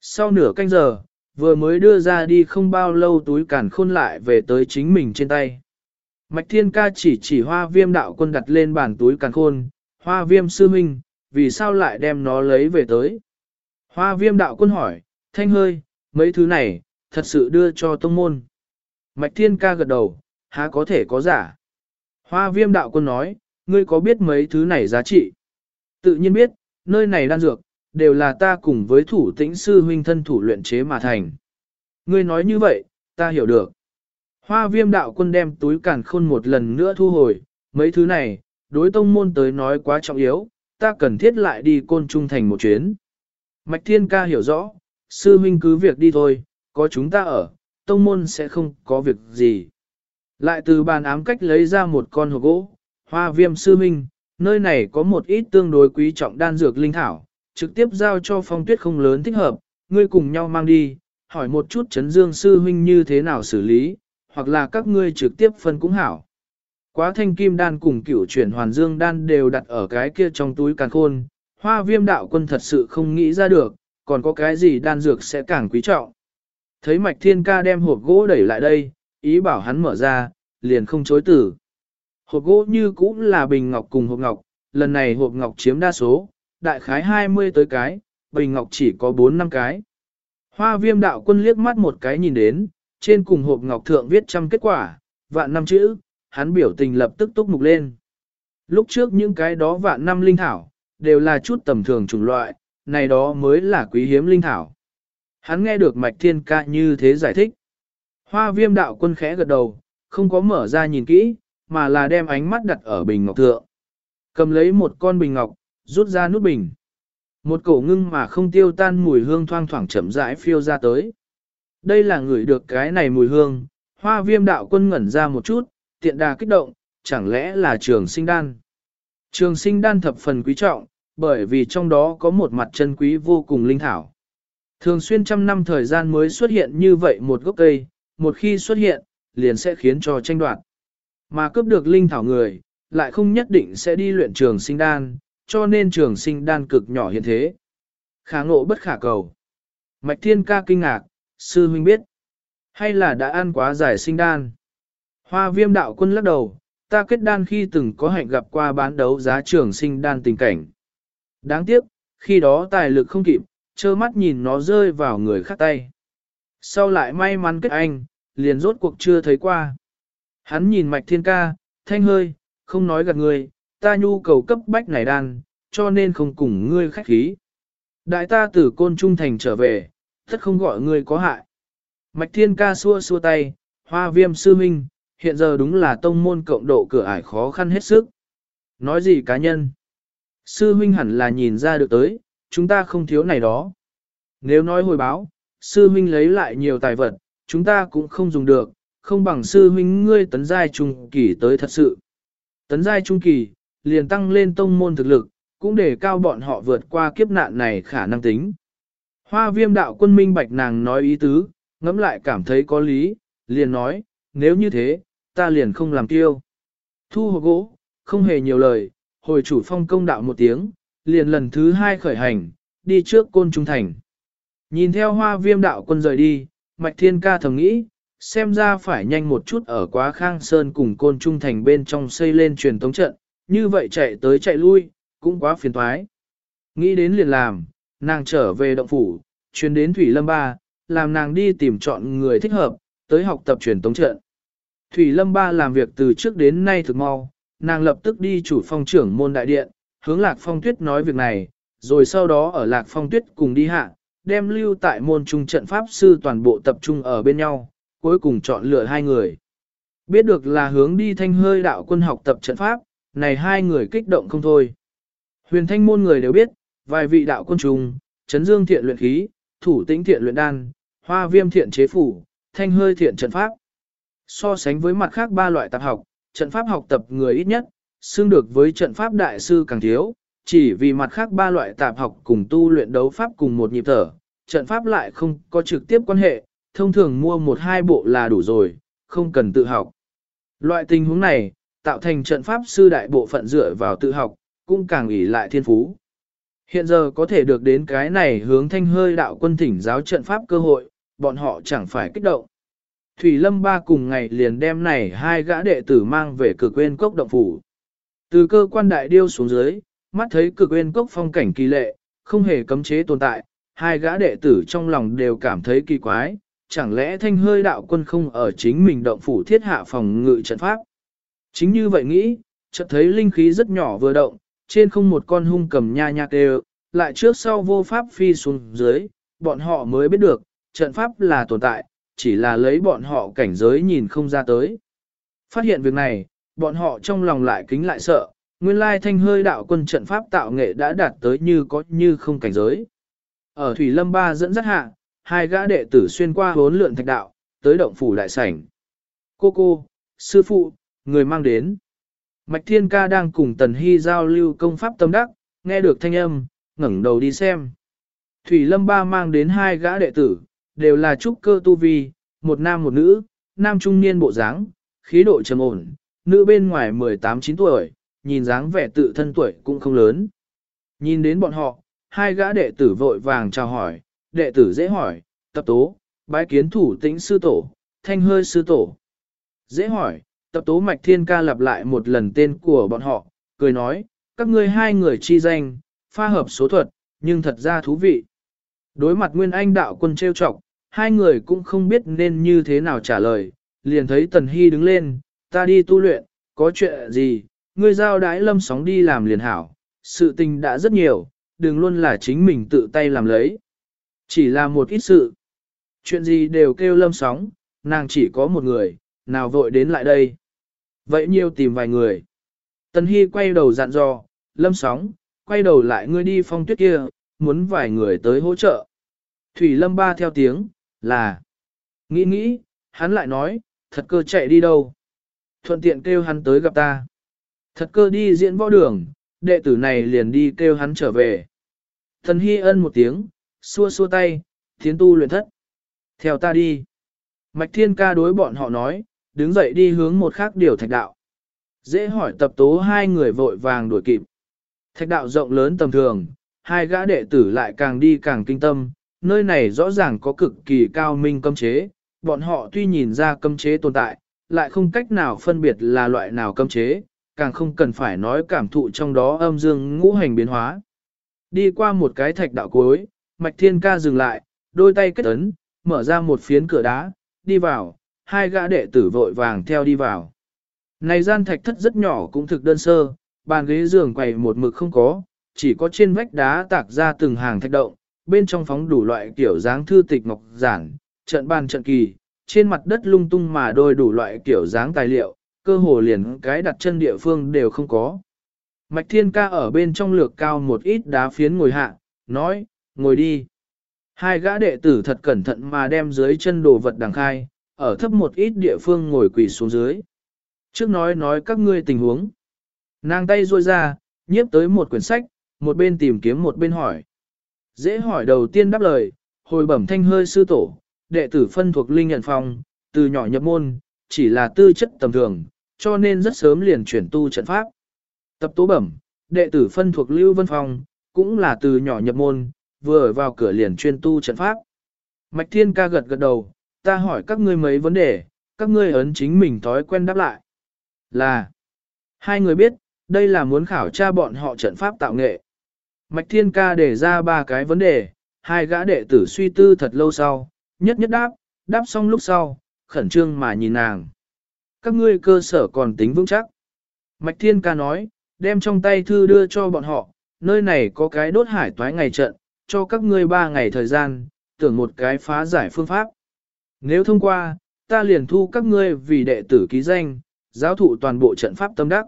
Sau nửa canh giờ, vừa mới đưa ra đi không bao lâu túi cản khôn lại về tới chính mình trên tay. Mạch Thiên Ca chỉ chỉ hoa viêm đạo quân đặt lên bàn túi càn khôn, hoa viêm sư minh, vì sao lại đem nó lấy về tới? Hoa viêm đạo quân hỏi, thanh hơi, mấy thứ này, thật sự đưa cho tông môn. Mạch Thiên Ca gật đầu, há có thể có giả. Hoa viêm đạo quân nói, ngươi có biết mấy thứ này giá trị? Tự nhiên biết, nơi này đan dược, đều là ta cùng với thủ tĩnh sư huynh thân thủ luyện chế mà thành. Ngươi nói như vậy, ta hiểu được. Hoa viêm đạo quân đem túi càn khôn một lần nữa thu hồi, mấy thứ này, đối tông môn tới nói quá trọng yếu, ta cần thiết lại đi côn trung thành một chuyến. Mạch thiên ca hiểu rõ, sư huynh cứ việc đi thôi, có chúng ta ở, tông môn sẽ không có việc gì. Lại từ bàn ám cách lấy ra một con hộp gỗ, hoa viêm sư huynh, nơi này có một ít tương đối quý trọng đan dược linh thảo, trực tiếp giao cho phong tuyết không lớn thích hợp, ngươi cùng nhau mang đi, hỏi một chút chấn dương sư huynh như thế nào xử lý, hoặc là các ngươi trực tiếp phân cũng hảo. Quá thanh kim đan cùng cửu chuyển hoàn dương đan đều đặt ở cái kia trong túi càn khôn, hoa viêm đạo quân thật sự không nghĩ ra được, còn có cái gì đan dược sẽ càng quý trọng. Thấy mạch thiên ca đem hộp gỗ đẩy lại đây, ý bảo hắn mở ra, liền không chối tử. Hộp gỗ như cũng là bình ngọc cùng hộp ngọc, lần này hộp ngọc chiếm đa số, đại khái 20 tới cái, bình ngọc chỉ có 4 năm cái. Hoa viêm đạo quân liếc mắt một cái nhìn đến, trên cùng hộp ngọc thượng viết trăm kết quả, vạn năm chữ, hắn biểu tình lập tức túc mục lên. Lúc trước những cái đó vạn năm linh thảo, đều là chút tầm thường chủng loại, này đó mới là quý hiếm linh thảo. Hắn nghe được mạch thiên ca như thế giải thích. Hoa viêm đạo quân khẽ gật đầu, không có mở ra nhìn kỹ, mà là đem ánh mắt đặt ở bình ngọc thượng. Cầm lấy một con bình ngọc, rút ra nút bình. Một cổ ngưng mà không tiêu tan mùi hương thoang thoảng chậm rãi phiêu ra tới. Đây là người được cái này mùi hương, hoa viêm đạo quân ngẩn ra một chút, tiện đà kích động, chẳng lẽ là trường sinh đan. Trường sinh đan thập phần quý trọng, bởi vì trong đó có một mặt chân quý vô cùng linh thảo. Thường xuyên trăm năm thời gian mới xuất hiện như vậy một gốc cây, một khi xuất hiện, liền sẽ khiến cho tranh đoạt. Mà cướp được linh thảo người, lại không nhất định sẽ đi luyện trường sinh đan, cho nên trường sinh đan cực nhỏ hiện thế. Khả ngộ bất khả cầu. Mạch thiên ca kinh ngạc, sư huynh biết. Hay là đã ăn quá giải sinh đan? Hoa viêm đạo quân lắc đầu, ta kết đan khi từng có hạnh gặp qua bán đấu giá trường sinh đan tình cảnh. Đáng tiếc, khi đó tài lực không kịp, trơ mắt nhìn nó rơi vào người khác tay. Sau lại may mắn kết anh, liền rốt cuộc chưa thấy qua. Hắn nhìn mạch thiên ca, thanh hơi, không nói gạt người, ta nhu cầu cấp bách này đan, cho nên không cùng ngươi khách khí. Đại ta từ côn trung thành trở về, tất không gọi ngươi có hại. Mạch thiên ca xua xua tay, hoa viêm sư minh, hiện giờ đúng là tông môn cộng độ cửa ải khó khăn hết sức. Nói gì cá nhân? Sư huynh hẳn là nhìn ra được tới, chúng ta không thiếu này đó. Nếu nói hồi báo, sư huynh lấy lại nhiều tài vật, chúng ta cũng không dùng được, không bằng sư huynh ngươi tấn giai trung kỳ tới thật sự. Tấn giai trung kỳ, liền tăng lên tông môn thực lực, cũng để cao bọn họ vượt qua kiếp nạn này khả năng tính. Hoa viêm đạo quân minh bạch nàng nói ý tứ, ngẫm lại cảm thấy có lý, liền nói, nếu như thế, ta liền không làm tiêu. Thu hồ gỗ, không hề nhiều lời, hồi chủ phong công đạo một tiếng, liền lần thứ hai khởi hành, đi trước côn trung thành. Nhìn theo hoa viêm đạo quân rời đi, mạch thiên ca thầm nghĩ, xem ra phải nhanh một chút ở quá khang sơn cùng côn trung thành bên trong xây lên truyền tống trận, như vậy chạy tới chạy lui, cũng quá phiền toái. Nghĩ đến liền làm, nàng trở về động phủ, chuyến đến Thủy Lâm Ba, làm nàng đi tìm chọn người thích hợp, tới học tập truyền tống trận. Thủy Lâm Ba làm việc từ trước đến nay thực mau, nàng lập tức đi chủ phong trưởng môn đại điện, hướng Lạc Phong Tuyết nói việc này, rồi sau đó ở Lạc Phong Tuyết cùng đi hạ, đem lưu tại môn trung trận pháp sư toàn bộ tập trung ở bên nhau, cuối cùng chọn lựa hai người. Biết được là hướng đi thanh hơi đạo quân học tập trận pháp, này hai người kích động không thôi. Huyền thanh môn người đều biết, vài vị đạo quân trùng, chấn dương thiện luyện khí, thủ tĩnh thiện luyện đan, hoa viêm thiện chế phủ, thanh hơi thiện trận pháp. So sánh với mặt khác ba loại tạp học, trận pháp học tập người ít nhất, xương được với trận pháp đại sư càng thiếu, chỉ vì mặt khác ba loại tạp học cùng tu luyện đấu pháp cùng một nhịp thở, trận pháp lại không có trực tiếp quan hệ, thông thường mua một hai bộ là đủ rồi, không cần tự học. Loại tình huống này, tạo thành trận pháp sư đại bộ phận dựa vào tự học, cũng càng ủy lại thiên phú. Hiện giờ có thể được đến cái này hướng thanh hơi đạo quân thỉnh giáo trận pháp cơ hội, bọn họ chẳng phải kích động. Thủy Lâm ba cùng ngày liền đem này hai gã đệ tử mang về cực quên cốc động phủ. Từ cơ quan đại điêu xuống dưới, mắt thấy cực quên cốc phong cảnh kỳ lệ, không hề cấm chế tồn tại, hai gã đệ tử trong lòng đều cảm thấy kỳ quái, chẳng lẽ thanh hơi đạo quân không ở chính mình động phủ thiết hạ phòng ngự trận pháp. Chính như vậy nghĩ, chợt thấy linh khí rất nhỏ vừa động, trên không một con hung cầm nha nha kêu, lại trước sau vô pháp phi xuống dưới, bọn họ mới biết được, trận pháp là tồn tại, chỉ là lấy bọn họ cảnh giới nhìn không ra tới. Phát hiện việc này, bọn họ trong lòng lại kính lại sợ, nguyên lai thanh hơi đạo quân trận pháp tạo nghệ đã đạt tới như có như không cảnh giới. Ở Thủy Lâm Ba dẫn dắt hạ, hai gã đệ tử xuyên qua hốn lượn thạch đạo, tới động phủ đại sảnh. Cô cô, sư phụ, người mang đến. Mạch Thiên Ca đang cùng Tần Hy giao lưu công pháp tâm đắc, nghe được thanh âm, ngẩng đầu đi xem. Thủy Lâm Ba mang đến hai gã đệ tử, đều là trúc cơ tu vi, một nam một nữ, nam trung niên bộ dáng, khí độ trầm ổn, nữ bên ngoài 18-9 tuổi, nhìn dáng vẻ tự thân tuổi cũng không lớn. Nhìn đến bọn họ, hai gã đệ tử vội vàng chào hỏi, đệ tử dễ hỏi, tập tố, bái kiến thủ tĩnh sư tổ, thanh hơi sư tổ. Dễ hỏi, tập tố mạch thiên ca lặp lại một lần tên của bọn họ, cười nói, các ngươi hai người chi danh, pha hợp số thuật, nhưng thật ra thú vị. Đối mặt Nguyên Anh đạo quân trêu chọc, hai người cũng không biết nên như thế nào trả lời, liền thấy Tần Hy đứng lên, ta đi tu luyện, có chuyện gì, ngươi giao đái lâm sóng đi làm liền hảo, sự tình đã rất nhiều, đừng luôn là chính mình tự tay làm lấy. Chỉ là một ít sự. Chuyện gì đều kêu lâm sóng, nàng chỉ có một người, nào vội đến lại đây. Vậy nhiều tìm vài người. Tần Hy quay đầu dặn dò, lâm sóng, quay đầu lại ngươi đi phong tuyết kia, muốn vài người tới hỗ trợ. Thủy lâm ba theo tiếng, là. Nghĩ nghĩ, hắn lại nói, thật cơ chạy đi đâu. Thuận tiện kêu hắn tới gặp ta. Thật cơ đi diễn võ đường, đệ tử này liền đi kêu hắn trở về. Thần Hy ân một tiếng, xua xua tay, thiến tu luyện thất. Theo ta đi. Mạch Thiên ca đối bọn họ nói, đứng dậy đi hướng một khác điều thạch đạo. Dễ hỏi tập tố hai người vội vàng đuổi kịp. Thạch đạo rộng lớn tầm thường, hai gã đệ tử lại càng đi càng kinh tâm, nơi này rõ ràng có cực kỳ cao minh cấm chế, bọn họ tuy nhìn ra cấm chế tồn tại, lại không cách nào phân biệt là loại nào cấm chế, càng không cần phải nói cảm thụ trong đó âm dương ngũ hành biến hóa. Đi qua một cái thạch đạo cuối, Mạch Thiên Ca dừng lại, đôi tay kết ấn, mở ra một phiến cửa đá, đi vào, hai gã đệ tử vội vàng theo đi vào. Này gian thạch thất rất nhỏ cũng thực đơn sơ, bàn ghế giường quầy một mực không có, chỉ có trên vách đá tạc ra từng hàng thạch động, bên trong phóng đủ loại kiểu dáng thư tịch ngọc giản, trận bàn trận kỳ, trên mặt đất lung tung mà đôi đủ loại kiểu dáng tài liệu, cơ hồ liền cái đặt chân địa phương đều không có. Mạch Thiên Ca ở bên trong lược cao một ít đá phiến ngồi hạ, nói, ngồi đi. Hai gã đệ tử thật cẩn thận mà đem dưới chân đồ vật đằng khai, ở thấp một ít địa phương ngồi quỳ xuống dưới. Trước nói nói các ngươi tình huống. Nàng tay ruôi ra, nhiếp tới một quyển sách, một bên tìm kiếm một bên hỏi. Dễ hỏi đầu tiên đáp lời, hồi bẩm thanh hơi sư tổ, đệ tử phân thuộc linh nhận phong, từ nhỏ nhập môn, chỉ là tư chất tầm thường, cho nên rất sớm liền chuyển tu trận pháp. Tập tố bẩm, đệ tử phân thuộc lưu vân phong, cũng là từ nhỏ nhập môn, vừa ở vào cửa liền chuyên tu trận pháp. Mạch thiên ca gật gật đầu, ta hỏi các ngươi mấy vấn đề, các ngươi ấn chính mình thói quen đáp lại. Là, hai người biết, đây là muốn khảo tra bọn họ trận pháp tạo nghệ. Mạch Thiên Ca để ra ba cái vấn đề, hai gã đệ tử suy tư thật lâu sau, nhất nhất đáp, đáp xong lúc sau, khẩn trương mà nhìn nàng. Các ngươi cơ sở còn tính vững chắc. Mạch Thiên Ca nói, đem trong tay thư đưa cho bọn họ, nơi này có cái đốt hải toái ngày trận, cho các ngươi ba ngày thời gian, tưởng một cái phá giải phương pháp. Nếu thông qua, ta liền thu các ngươi vì đệ tử ký danh, giáo thụ toàn bộ trận pháp tâm đắc.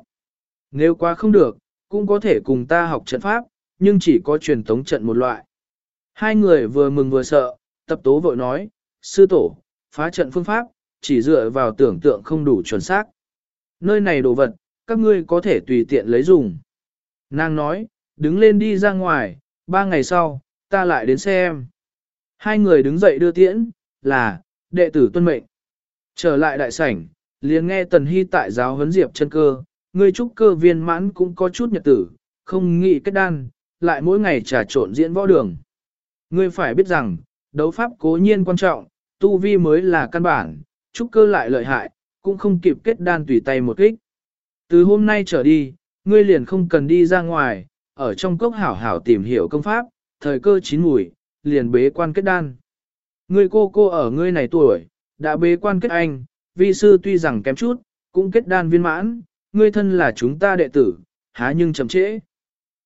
Nếu qua không được, cũng có thể cùng ta học trận pháp, nhưng chỉ có truyền tống trận một loại. Hai người vừa mừng vừa sợ, tập tố vội nói, sư tổ, phá trận phương pháp, chỉ dựa vào tưởng tượng không đủ chuẩn xác. Nơi này đồ vật, các ngươi có thể tùy tiện lấy dùng. Nàng nói, đứng lên đi ra ngoài, ba ngày sau, ta lại đến xem. Hai người đứng dậy đưa tiễn, là, đệ tử tuân mệnh. Trở lại đại sảnh, liền nghe Tần Hy tại giáo huấn diệp chân cơ, người trúc cơ viên mãn cũng có chút nhật tử, không nghĩ kết đan, lại mỗi ngày trà trộn diễn võ đường. Ngươi phải biết rằng, đấu pháp cố nhiên quan trọng, tu vi mới là căn bản, trúc cơ lại lợi hại, cũng không kịp kết đan tùy tay một kích. Từ hôm nay trở đi, ngươi liền không cần đi ra ngoài, ở trong cốc hảo hảo tìm hiểu công pháp, thời cơ chín mùi, liền bế quan kết đan. Ngươi cô cô ở ngươi này tuổi, đã bế quan kết anh, vi sư tuy rằng kém chút, cũng kết đan viên mãn, ngươi thân là chúng ta đệ tử, há nhưng chậm trễ.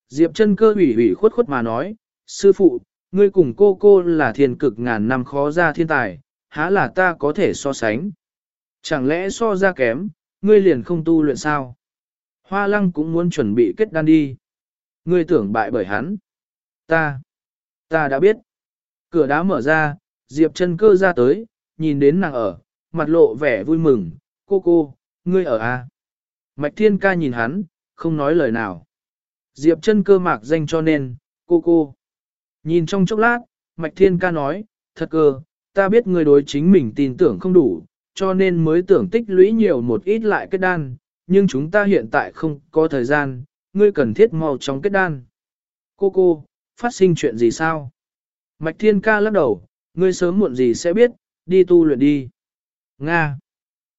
Diệp chân cơ ủy ủy khuất khuất mà nói, sư phụ, ngươi cùng cô cô là thiên cực ngàn năm khó ra thiên tài, há là ta có thể so sánh. Chẳng lẽ so ra kém, ngươi liền không tu luyện sao? Hoa lăng cũng muốn chuẩn bị kết đan đi. Ngươi tưởng bại bởi hắn. Ta, ta đã biết. Cửa đá mở ra, Diệp chân cơ ra tới, nhìn đến nàng ở, mặt lộ vẻ vui mừng, cô cô, ngươi ở à? Mạch thiên ca nhìn hắn, không nói lời nào. Diệp chân cơ mạc danh cho nên, cô cô. Nhìn trong chốc lát, Mạch thiên ca nói, thật cơ, ta biết ngươi đối chính mình tin tưởng không đủ, cho nên mới tưởng tích lũy nhiều một ít lại kết đan, nhưng chúng ta hiện tại không có thời gian, ngươi cần thiết mau chóng kết đan. Cô cô, phát sinh chuyện gì sao? Mạch thiên ca lắc đầu, ngươi sớm muộn gì sẽ biết, đi tu luyện đi. Nga.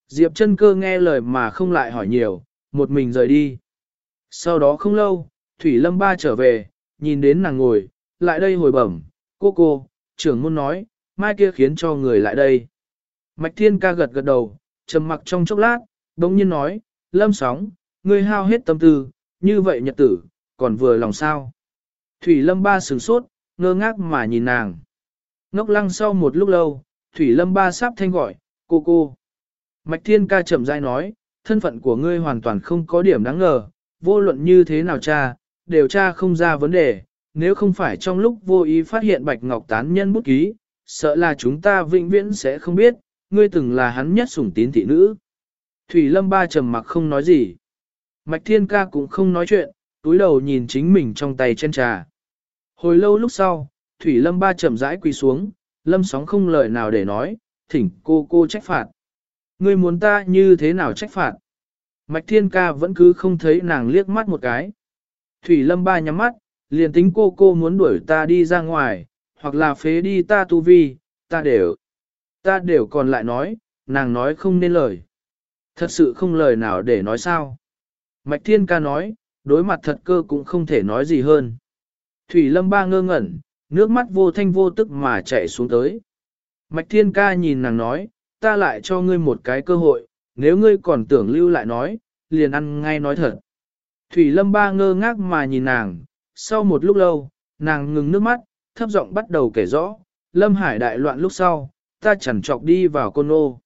Diệp chân cơ nghe lời mà không lại hỏi nhiều, một mình rời đi. Sau đó không lâu, Thủy Lâm Ba trở về, nhìn đến nàng ngồi, lại đây hồi bẩm, cô cô, trưởng môn nói, mai kia khiến cho người lại đây. Mạch Thiên ca gật gật đầu, trầm mặc trong chốc lát, đống nhiên nói, Lâm sóng, ngươi hao hết tâm tư, như vậy nhật tử, còn vừa lòng sao. Thủy Lâm Ba sửng sốt, ngơ ngác mà nhìn nàng. Ngốc lăng sau một lúc lâu, Thủy Lâm Ba sắp thanh gọi, cô cô. Mạch Thiên ca chậm rãi nói, thân phận của ngươi hoàn toàn không có điểm đáng ngờ, vô luận như thế nào cha, đều cha không ra vấn đề, nếu không phải trong lúc vô ý phát hiện Bạch Ngọc tán nhân bút ký, sợ là chúng ta vĩnh viễn sẽ không biết, ngươi từng là hắn nhất sủng tín thị nữ. Thủy Lâm Ba trầm mặc không nói gì. Mạch Thiên ca cũng không nói chuyện, túi đầu nhìn chính mình trong tay chân trà. Hồi lâu lúc sau, Thủy Lâm Ba chậm rãi quỳ xuống, Lâm sóng không lời nào để nói, thỉnh cô cô trách phạt. Ngươi muốn ta như thế nào trách phạt? Mạch Thiên Ca vẫn cứ không thấy nàng liếc mắt một cái. Thủy Lâm Ba nhắm mắt, liền tính cô cô muốn đuổi ta đi ra ngoài, hoặc là phế đi ta tu vi, ta đều, ta đều còn lại nói, nàng nói không nên lời. Thật sự không lời nào để nói sao. Mạch Thiên Ca nói, đối mặt thật cơ cũng không thể nói gì hơn. Thủy Lâm Ba ngơ ngẩn, nước mắt vô thanh vô tức mà chạy xuống tới. Mạch Thiên Ca nhìn nàng nói, ta lại cho ngươi một cái cơ hội, nếu ngươi còn tưởng lưu lại nói, liền ăn ngay nói thật. Thủy Lâm Ba ngơ ngác mà nhìn nàng, sau một lúc lâu, nàng ngừng nước mắt, thấp giọng bắt đầu kể rõ, Lâm Hải đại loạn lúc sau, ta chẳng chọc đi vào côn ô.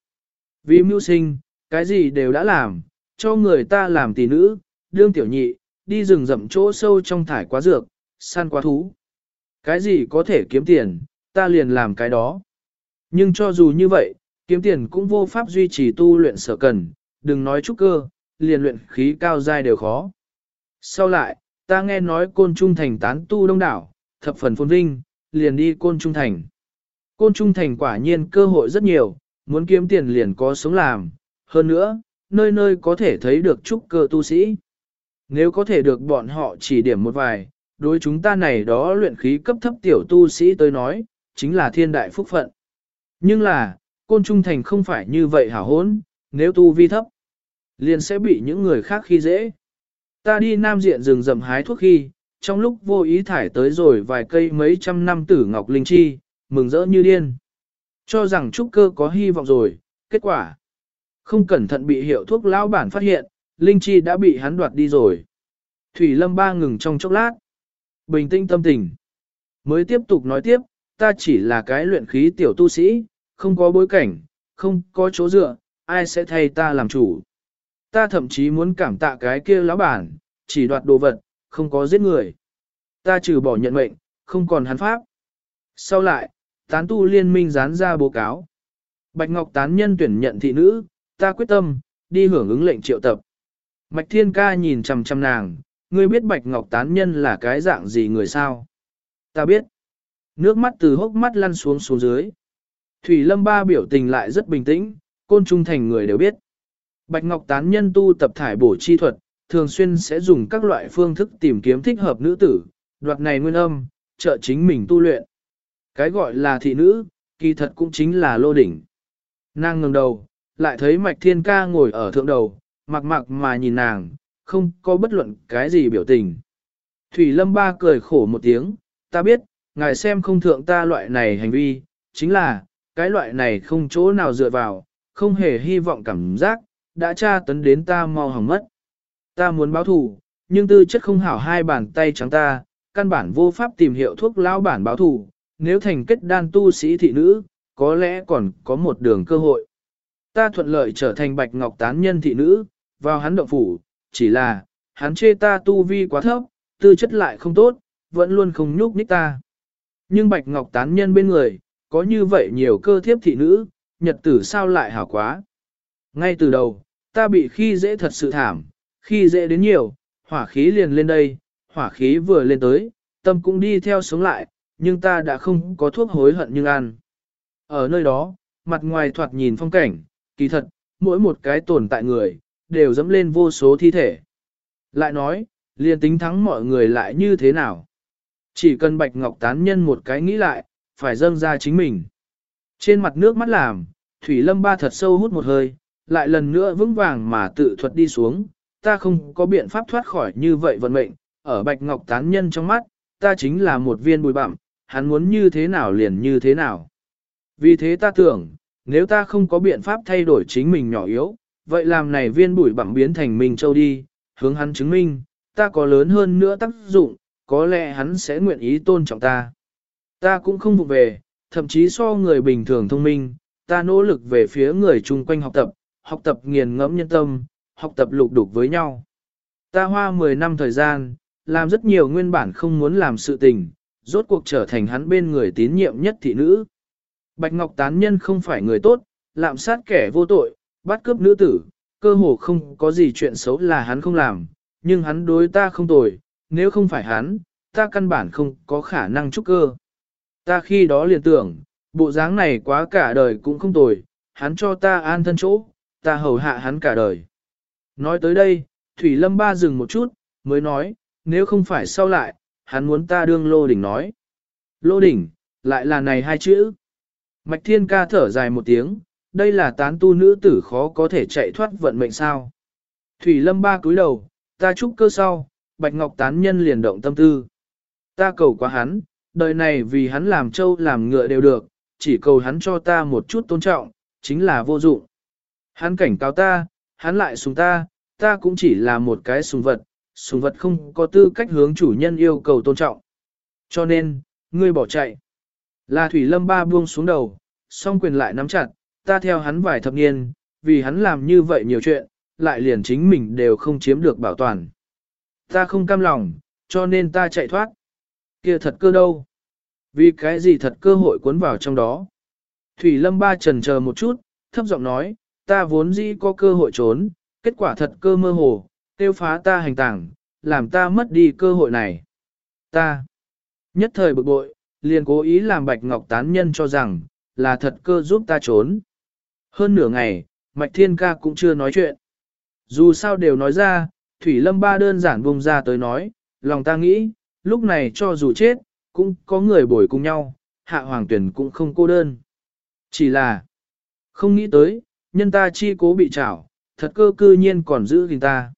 Vì mưu sinh, cái gì đều đã làm, cho người ta làm tỷ nữ, đương tiểu nhị, đi rừng rậm chỗ sâu trong thải quá dược, săn quá thú. Cái gì có thể kiếm tiền, ta liền làm cái đó. Nhưng cho dù như vậy, kiếm tiền cũng vô pháp duy trì tu luyện sở cần, đừng nói trúc cơ, liền luyện khí cao dai đều khó. Sau lại, ta nghe nói côn trung thành tán tu đông đảo, thập phần phồn vinh, liền đi côn trung thành. Côn trung thành quả nhiên cơ hội rất nhiều, muốn kiếm tiền liền có sống làm, hơn nữa, nơi nơi có thể thấy được trúc cơ tu sĩ. Nếu có thể được bọn họ chỉ điểm một vài, đối chúng ta này đó luyện khí cấp thấp tiểu tu sĩ tới nói, chính là thiên đại phúc phận. Nhưng là, côn trung thành không phải như vậy hả hốn, nếu tu vi thấp, liền sẽ bị những người khác khi dễ. Ta đi nam diện rừng rậm hái thuốc khi, trong lúc vô ý thải tới rồi vài cây mấy trăm năm tử ngọc linh chi, mừng rỡ như điên. Cho rằng trúc cơ có hy vọng rồi, kết quả. Không cẩn thận bị hiệu thuốc lão bản phát hiện, linh chi đã bị hắn đoạt đi rồi. Thủy lâm ba ngừng trong chốc lát. Bình tĩnh tâm tình. Mới tiếp tục nói tiếp, ta chỉ là cái luyện khí tiểu tu sĩ, không có bối cảnh, không có chỗ dựa, ai sẽ thay ta làm chủ. Ta thậm chí muốn cảm tạ cái kia lão bản, chỉ đoạt đồ vật, không có giết người. Ta trừ bỏ nhận mệnh, không còn hắn pháp. Sau lại, tán tu liên minh dán ra báo cáo. Bạch Ngọc tán nhân tuyển nhận thị nữ, ta quyết tâm, đi hưởng ứng lệnh triệu tập. Mạch Thiên Ca nhìn chằm chằm nàng, ngươi biết Bạch Ngọc tán nhân là cái dạng gì người sao? Ta biết. Nước mắt từ hốc mắt lăn xuống xuống dưới. Thủy Lâm Ba biểu tình lại rất bình tĩnh, côn trung thành người đều biết. Bạch Ngọc tán nhân tu tập thải bổ chi thuật, thường xuyên sẽ dùng các loại phương thức tìm kiếm thích hợp nữ tử, đoạt này nguyên âm, trợ chính mình tu luyện. Cái gọi là thị nữ, kỳ thật cũng chính là lô đỉnh. Nàng ngừng đầu, lại thấy mạch thiên ca ngồi ở thượng đầu, mặc mặc mà nhìn nàng, không có bất luận cái gì biểu tình. Thủy lâm ba cười khổ một tiếng, ta biết, ngài xem không thượng ta loại này hành vi, chính là, cái loại này không chỗ nào dựa vào, không hề hy vọng cảm giác, đã tra tấn đến ta mau hỏng mất. Ta muốn báo thù, nhưng tư chất không hảo hai bàn tay trắng ta, căn bản vô pháp tìm hiệu thuốc lao bản báo thù, nếu thành kết đan tu sĩ thị nữ, có lẽ còn có một đường cơ hội. Ta thuận lợi trở thành bạch ngọc tán nhân thị nữ, vào hắn động phủ, chỉ là, hắn chê ta tu vi quá thấp, tư chất lại không tốt, vẫn luôn không nhúc nhích ta. Nhưng bạch ngọc tán nhân bên người, có như vậy nhiều cơ thiếp thị nữ, nhật tử sao lại hảo quá. Ngay từ đầu, ta bị khi dễ thật sự thảm, khi dễ đến nhiều, hỏa khí liền lên đây, hỏa khí vừa lên tới, tâm cũng đi theo sống lại, nhưng ta đã không có thuốc hối hận nhưng ăn. Ở nơi đó, mặt ngoài thoạt nhìn phong cảnh, kỳ thật, mỗi một cái tồn tại người, đều dẫm lên vô số thi thể. Lại nói, liền tính thắng mọi người lại như thế nào? Chỉ cần bạch ngọc tán nhân một cái nghĩ lại, phải dâng ra chính mình. Trên mặt nước mắt làm, Thủy Lâm ba thật sâu hút một hơi, lại lần nữa vững vàng mà tự thuật đi xuống, ta không có biện pháp thoát khỏi như vậy vận mệnh, ở bạch ngọc tán nhân trong mắt, ta chính là một viên bùi bặm, hắn muốn như thế nào liền như thế nào. Vì thế ta tưởng, nếu ta không có biện pháp thay đổi chính mình nhỏ yếu, vậy làm này viên bụi bặm biến thành Minh Châu đi, hướng hắn chứng minh, ta có lớn hơn nữa tác dụng, có lẽ hắn sẽ nguyện ý tôn trọng ta. Ta cũng không vụ về, thậm chí so người bình thường thông minh, ta nỗ lực về phía người chung quanh học tập, học tập nghiền ngẫm nhân tâm, học tập lục đục với nhau. Ta hoa 10 năm thời gian, làm rất nhiều nguyên bản không muốn làm sự tình, rốt cuộc trở thành hắn bên người tín nhiệm nhất thị nữ. Bạch Ngọc tán nhân không phải người tốt, lạm sát kẻ vô tội, bắt cướp nữ tử, cơ hồ không có gì chuyện xấu là hắn không làm, nhưng hắn đối ta không tồi, nếu không phải hắn, ta căn bản không có khả năng trúc cơ. Ta khi đó liền tưởng, bộ dáng này quá cả đời cũng không tồi, hắn cho ta an thân chỗ, ta hầu hạ hắn cả đời. Nói tới đây, Thủy Lâm Ba dừng một chút, mới nói, nếu không phải sau lại, hắn muốn ta đương lô đỉnh nói. Lô đỉnh, lại là này hai chữ. Mạch Thiên ca thở dài một tiếng, đây là tán tu nữ tử khó có thể chạy thoát vận mệnh sao. Thủy Lâm Ba cúi đầu, ta chúc cơ sau, Bạch Ngọc tán nhân liền động tâm tư. Ta cầu quá hắn, đời này vì hắn làm trâu làm ngựa đều được, chỉ cầu hắn cho ta một chút tôn trọng, chính là vô dụng. Hắn cảnh cáo ta, hắn lại sùng ta, ta cũng chỉ là một cái sùng vật, sùng vật không có tư cách hướng chủ nhân yêu cầu tôn trọng. Cho nên, ngươi bỏ chạy. Là Thủy Lâm Ba buông xuống đầu, song quyền lại nắm chặt, ta theo hắn vài thập niên, vì hắn làm như vậy nhiều chuyện, lại liền chính mình đều không chiếm được bảo toàn. Ta không cam lòng, cho nên ta chạy thoát. kia thật cơ đâu? Vì cái gì thật cơ hội cuốn vào trong đó? Thủy Lâm Ba trần chờ một chút, thấp giọng nói, ta vốn dĩ có cơ hội trốn, kết quả thật cơ mơ hồ, tiêu phá ta hành tảng, làm ta mất đi cơ hội này. Ta, nhất thời bực bội, liền cố ý làm Bạch Ngọc tán nhân cho rằng, là thật cơ giúp ta trốn. Hơn nửa ngày, Mạch Thiên Ca cũng chưa nói chuyện. Dù sao đều nói ra, Thủy Lâm Ba đơn giản vùng ra tới nói, lòng ta nghĩ, lúc này cho dù chết, cũng có người bồi cùng nhau, hạ hoàng tuyển cũng không cô đơn. Chỉ là, không nghĩ tới, nhân ta chi cố bị trảo, thật cơ cư nhiên còn giữ gìn ta.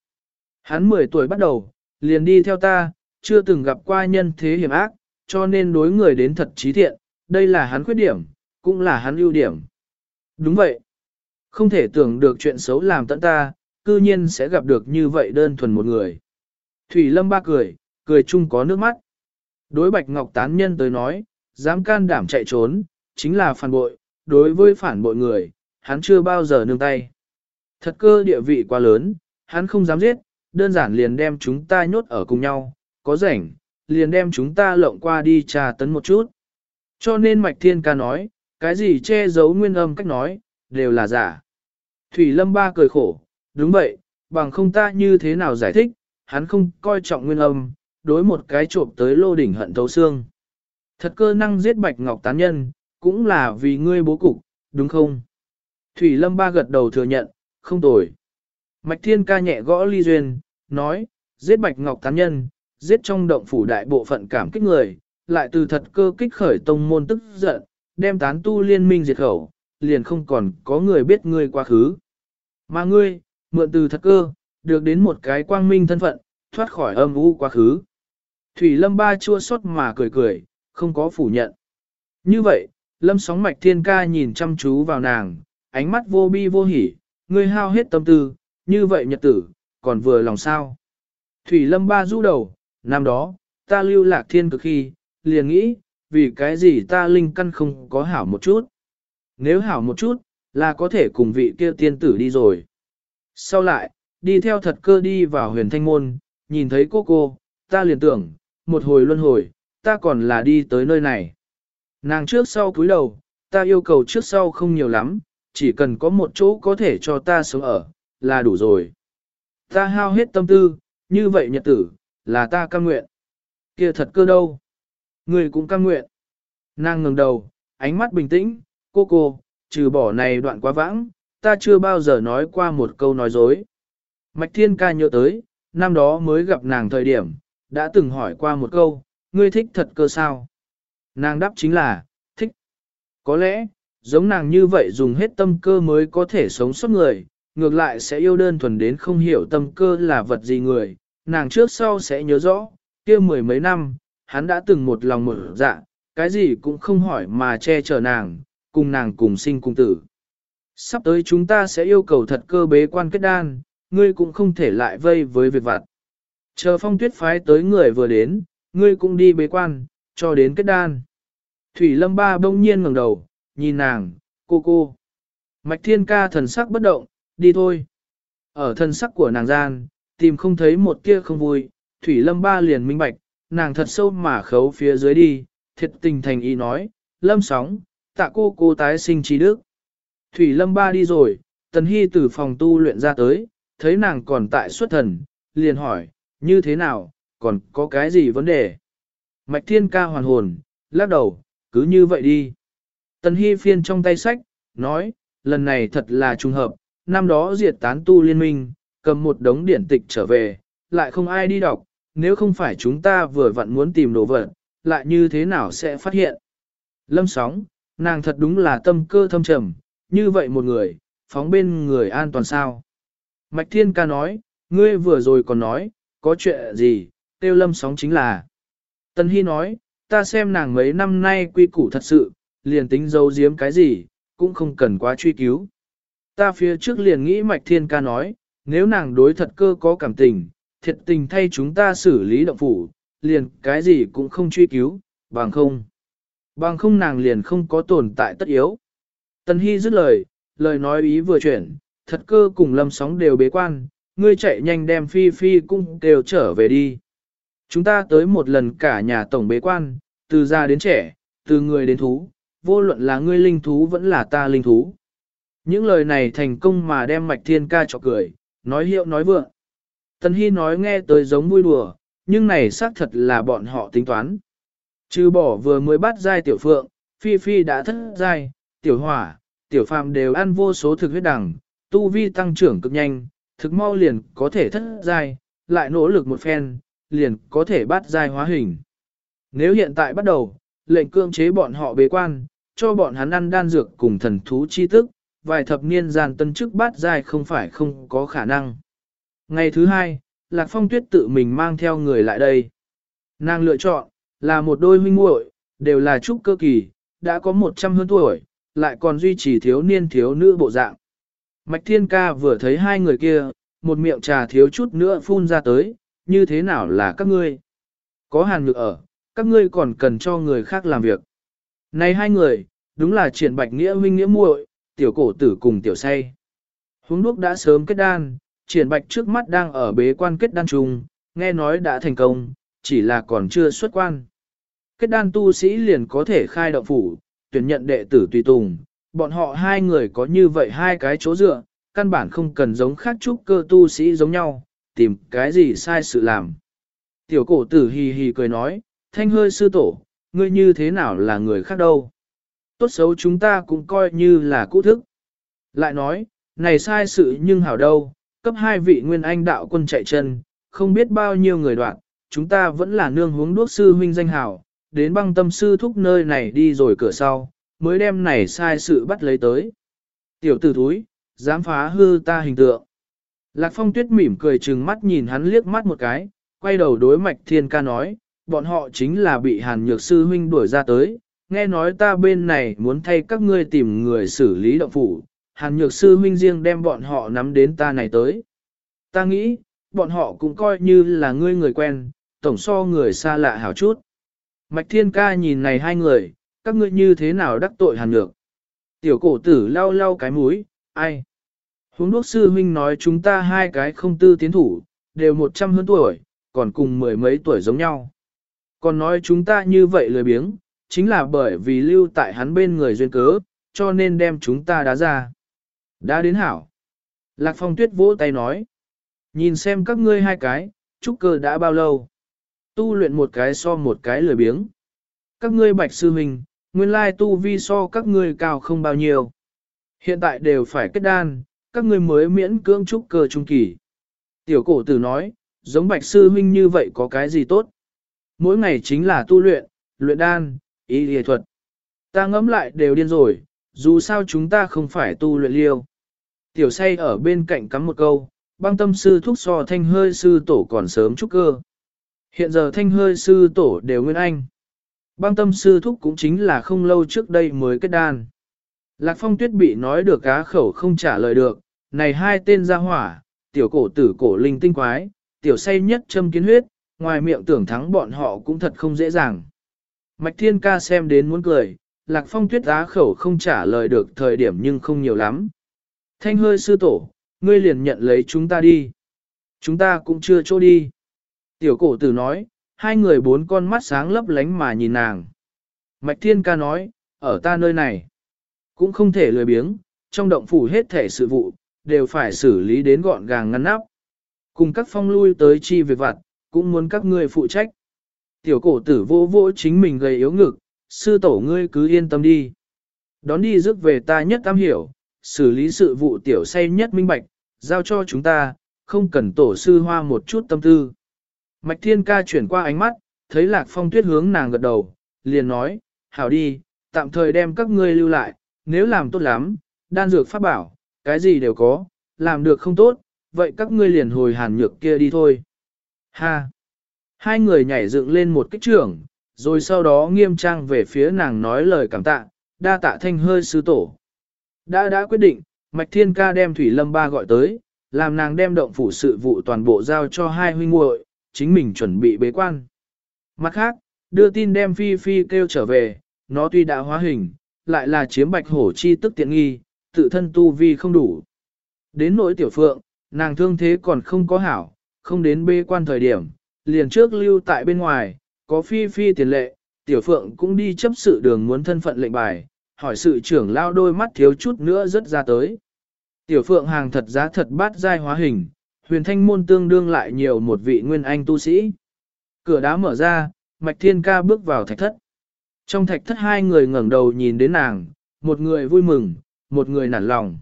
Hắn 10 tuổi bắt đầu, liền đi theo ta, chưa từng gặp qua nhân thế hiểm ác, cho nên đối người đến thật trí thiện, đây là hắn khuyết điểm, cũng là hắn ưu điểm. Đúng vậy. Không thể tưởng được chuyện xấu làm tận ta, cư nhiên sẽ gặp được như vậy đơn thuần một người. Thủy Lâm ba cười, cười chung có nước mắt. Đối Bạch Ngọc tán nhân tới nói, dám can đảm chạy trốn, chính là phản bội, đối với phản bội người, hắn chưa bao giờ nương tay. Thật cơ địa vị quá lớn, hắn không dám giết, đơn giản liền đem chúng ta nhốt ở cùng nhau, có rảnh, liền đem chúng ta lộng qua đi trà tấn một chút. Cho nên Mạch Thiên ca nói, cái gì che giấu nguyên âm cách nói, đều là giả. Thủy Lâm Ba cười khổ, đúng vậy, bằng không ta như thế nào giải thích, hắn không coi trọng nguyên âm, đối một cái trộm tới lô đỉnh hận thấu xương. Thật cơ năng giết Bạch Ngọc tán nhân, cũng là vì ngươi bố cục, đúng không? Thủy Lâm Ba gật đầu thừa nhận, không tồi. Mạch Thiên ca nhẹ gõ ly duyên, nói, giết Bạch Ngọc tán nhân, giết trong động phủ đại bộ phận cảm kích người, lại từ thật cơ kích khởi tông môn tức giận, đem tán tu liên minh diệt khẩu, liền không còn có người biết ngươi quá khứ. Mà ngươi, mượn từ thật cơ, được đến một cái quang minh thân phận, thoát khỏi âm u quá khứ. Thủy Lâm ba chua xót mà cười cười, không có phủ nhận. Như vậy, Lâm sóng mạch thiên ca nhìn chăm chú vào nàng, ánh mắt vô bi vô hỉ, ngươi hao hết tâm tư, như vậy nhật tử, còn vừa lòng sao. Thủy Lâm ba du đầu, năm đó, ta lưu lạc thiên cực khi, liền nghĩ, vì cái gì ta linh căn không có hảo một chút. Nếu hảo một chút, là có thể cùng vị kia tiên tử đi rồi. Sau lại, đi theo thật cơ đi vào huyền thanh môn, nhìn thấy cô cô, ta liền tưởng, một hồi luân hồi, ta còn là đi tới nơi này. Nàng trước sau cúi đầu, ta yêu cầu trước sau không nhiều lắm, chỉ cần có một chỗ có thể cho ta sống ở, là đủ rồi. Ta hao hết tâm tư, như vậy nhật tử, là ta cam nguyện. kia thật cơ đâu? Người cũng cam nguyện. Nàng ngừng đầu, ánh mắt bình tĩnh, cô cô, trừ bỏ này đoạn quá vãng, ta chưa bao giờ nói qua một câu nói dối. Mạch Thiên ca nhớ tới, năm đó mới gặp nàng thời điểm, đã từng hỏi qua một câu, ngươi thích thật cơ sao? Nàng đáp chính là, thích. Có lẽ, giống nàng như vậy dùng hết tâm cơ mới có thể sống sót người, ngược lại sẽ yêu đơn thuần đến không hiểu tâm cơ là vật gì người, nàng trước sau sẽ nhớ rõ, kia mười mấy năm, hắn đã từng một lòng mở dạ, cái gì cũng không hỏi mà che chở nàng, cùng nàng cùng sinh cùng tử. Sắp tới chúng ta sẽ yêu cầu thật cơ bế quan kết đan, ngươi cũng không thể lại vây với việc vặt. Chờ phong tuyết phái tới người vừa đến, ngươi cũng đi bế quan, cho đến kết đan. Thủy lâm ba bỗng nhiên ngẩng đầu, nhìn nàng, cô cô. Mạch thiên ca thần sắc bất động, đi thôi. Ở thần sắc của nàng gian, tìm không thấy một tia không vui, Thủy lâm ba liền minh bạch, nàng thật sâu mà khấu phía dưới đi, thiệt tình thành ý nói, lâm sóng, tạ cô cô tái sinh trí đức. Thủy lâm ba đi rồi, tần hy từ phòng tu luyện ra tới, thấy nàng còn tại xuất thần, liền hỏi, như thế nào, còn có cái gì vấn đề? Mạch thiên ca hoàn hồn, lắc đầu, cứ như vậy đi. Tần hy phiên trong tay sách, nói, lần này thật là trùng hợp, năm đó diệt tán tu liên minh, cầm một đống điển tịch trở về, lại không ai đi đọc, nếu không phải chúng ta vừa vặn muốn tìm đồ vật, lại như thế nào sẽ phát hiện. Lâm sóng, nàng thật đúng là tâm cơ thâm trầm, như vậy một người, phóng bên người an toàn sao. Mạch Thiên ca nói, ngươi vừa rồi còn nói, có chuyện gì, tiêu lâm sóng chính là. Tân Hy nói, ta xem nàng mấy năm nay quy củ thật sự, liền tính giấu giếm cái gì, cũng không cần quá truy cứu. Ta phía trước liền nghĩ Mạch Thiên ca nói, nếu nàng đối thật cơ có cảm tình, thiệt tình thay chúng ta xử lý động phủ, liền cái gì cũng không truy cứu, bằng không. Bằng không nàng liền không có tồn tại tất yếu. Tân Hy dứt lời, lời nói ý vừa chuyển, thật cơ cùng lâm sóng đều bế quan, ngươi chạy nhanh đem phi phi cũng đều trở về đi. Chúng ta tới một lần cả nhà tổng bế quan, từ già đến trẻ, từ người đến thú, vô luận là ngươi linh thú vẫn là ta linh thú. Những lời này thành công mà đem mạch thiên ca cho cười, nói hiệu nói vượng. Tần Hy nói nghe tới giống vui đùa, nhưng này xác thật là bọn họ tính toán. Trừ bỏ vừa mới bắt giai tiểu phượng, phi phi đã thất giai, tiểu hỏa, tiểu phàm đều ăn vô số thực huyết đẳng, tu vi tăng trưởng cực nhanh, thực mau liền có thể thất giai, lại nỗ lực một phen, liền có thể bắt giai hóa hình. Nếu hiện tại bắt đầu, lệnh cương chế bọn họ bế quan, cho bọn hắn ăn đan dược cùng thần thú chi tức, vài thập niên gian tân chức bát giai không phải không có khả năng. Ngày thứ hai, Lạc Phong Tuyết tự mình mang theo người lại đây. Nàng lựa chọn, là một đôi huynh muội, đều là trúc cơ kỳ, đã có 100 hơn tuổi, lại còn duy trì thiếu niên thiếu nữ bộ dạng. Mạch Thiên Ca vừa thấy hai người kia, một miệng trà thiếu chút nữa phun ra tới, như thế nào là các ngươi? Có hàn ngược ở, các ngươi còn cần cho người khác làm việc. Này hai người, đúng là triển bạch nghĩa huynh nghĩa muội, tiểu cổ tử cùng tiểu say. Huống đuốc đã sớm kết đan, triển bạch trước mắt đang ở bế quan kết đan trùng, nghe nói đã thành công, chỉ là còn chưa xuất quan. Kết đan tu sĩ liền có thể khai động phủ, tuyển nhận đệ tử tùy tùng, bọn họ hai người có như vậy hai cái chỗ dựa, căn bản không cần giống khác trúc cơ tu sĩ giống nhau, tìm cái gì sai sự làm. Tiểu cổ tử hì hì cười nói, thanh hơi sư tổ, ngươi như thế nào là người khác đâu. Tốt xấu chúng ta cũng coi như là cũ thức. Lại nói, này sai sự nhưng hảo đâu, cấp hai vị nguyên anh đạo quân chạy chân, không biết bao nhiêu người đoạn, chúng ta vẫn là nương hướng đuốc sư huynh danh hào, đến băng tâm sư thúc nơi này đi rồi cửa sau, mới đem này sai sự bắt lấy tới. Tiểu tử thúi, dám phá hư ta hình tượng. Lạc phong tuyết mỉm cười chừng mắt nhìn hắn liếc mắt một cái, quay đầu đối mạch thiên ca nói, bọn họ chính là bị hàn nhược sư huynh đuổi ra tới, nghe nói ta bên này muốn thay các ngươi tìm người xử lý động phủ, hàn nhược sư huynh riêng đem bọn họ nắm đến ta này tới. Ta nghĩ, bọn họ cũng coi như là ngươi người quen, tổng so người xa lạ hảo chút. Mạch thiên ca nhìn này hai người, các ngươi như thế nào đắc tội hàn nhược. Tiểu cổ tử lau lau cái mũi, ai? Huống đốc sư huynh nói chúng ta hai cái không tư tiến thủ, đều một trăm hơn tuổi, còn cùng mười mấy tuổi giống nhau. Còn nói chúng ta như vậy lười biếng, chính là bởi vì lưu tại hắn bên người duyên cớ, cho nên đem chúng ta đá ra. Đã đến hảo. Lạc phong tuyết vỗ tay nói. Nhìn xem các ngươi hai cái, trúc cơ đã bao lâu. Tu luyện một cái so một cái lười biếng. Các ngươi bạch sư hình, nguyên lai tu vi so các ngươi cao không bao nhiêu. Hiện tại đều phải kết đan, các ngươi mới miễn cưỡng trúc cơ trung kỳ. Tiểu cổ tử nói, giống bạch sư huynh như vậy có cái gì tốt. Mỗi ngày chính là tu luyện, luyện đan, y y thuật. Ta ngẫm lại đều điên rồi, dù sao chúng ta không phải tu luyện liêu. Tiểu say ở bên cạnh cắm một câu, băng tâm sư thúc so thanh hơi sư tổ còn sớm chúc cơ. Hiện giờ thanh hơi sư tổ đều nguyên anh. Băng tâm sư thúc cũng chính là không lâu trước đây mới kết đan. Lạc phong tuyết bị nói được cá khẩu không trả lời được, này hai tên ra hỏa, tiểu cổ tử cổ linh tinh quái, tiểu say nhất châm kiến huyết, ngoài miệng tưởng thắng bọn họ cũng thật không dễ dàng. Mạch thiên ca xem đến muốn cười, lạc phong tuyết á khẩu không trả lời được thời điểm nhưng không nhiều lắm. Thanh hơi sư tổ, ngươi liền nhận lấy chúng ta đi. Chúng ta cũng chưa chỗ đi. Tiểu cổ tử nói, hai người bốn con mắt sáng lấp lánh mà nhìn nàng. Mạch thiên ca nói, ở ta nơi này, cũng không thể lười biếng, trong động phủ hết thể sự vụ, đều phải xử lý đến gọn gàng ngăn nắp. Cùng các phong lui tới chi việc vặt, cũng muốn các ngươi phụ trách. Tiểu cổ tử vô vô chính mình gầy yếu ngực, sư tổ ngươi cứ yên tâm đi. Đón đi rước về ta nhất tam hiểu, xử lý sự vụ tiểu say nhất minh bạch, giao cho chúng ta, không cần tổ sư hoa một chút tâm tư. Mạch thiên ca chuyển qua ánh mắt, thấy lạc phong tuyết hướng nàng gật đầu, liền nói, hảo đi, tạm thời đem các ngươi lưu lại, nếu làm tốt lắm, đan dược pháp bảo, cái gì đều có, làm được không tốt, vậy các ngươi liền hồi hàn nhược kia đi thôi. Ha! Hai người nhảy dựng lên một kích trưởng, rồi sau đó nghiêm trang về phía nàng nói lời cảm tạ, đa tạ thanh hơi sư tổ. Đã đã quyết định, Mạch Thiên Ca đem Thủy Lâm Ba gọi tới, làm nàng đem động phủ sự vụ toàn bộ giao cho hai huynh muội, chính mình chuẩn bị bế quan. Mặt khác, đưa tin đem Phi Phi kêu trở về, nó tuy đã hóa hình, lại là chiếm bạch hổ chi tức tiện nghi, tự thân tu vi không đủ. Đến nỗi tiểu phượng, nàng thương thế còn không có hảo, không đến bế quan thời điểm, liền trước lưu tại bên ngoài, có Phi Phi tiền lệ, tiểu phượng cũng đi chấp sự đường muốn thân phận lệnh bài, hỏi sự trưởng lao đôi mắt thiếu chút nữa rất ra tới. Tiểu phượng hàng thật giá thật bát giai hóa hình, huyền thanh môn tương đương lại nhiều một vị nguyên anh tu sĩ. Cửa đá mở ra, mạch thiên ca bước vào thạch thất. Trong thạch thất hai người ngẩng đầu nhìn đến nàng, một người vui mừng, một người nản lòng.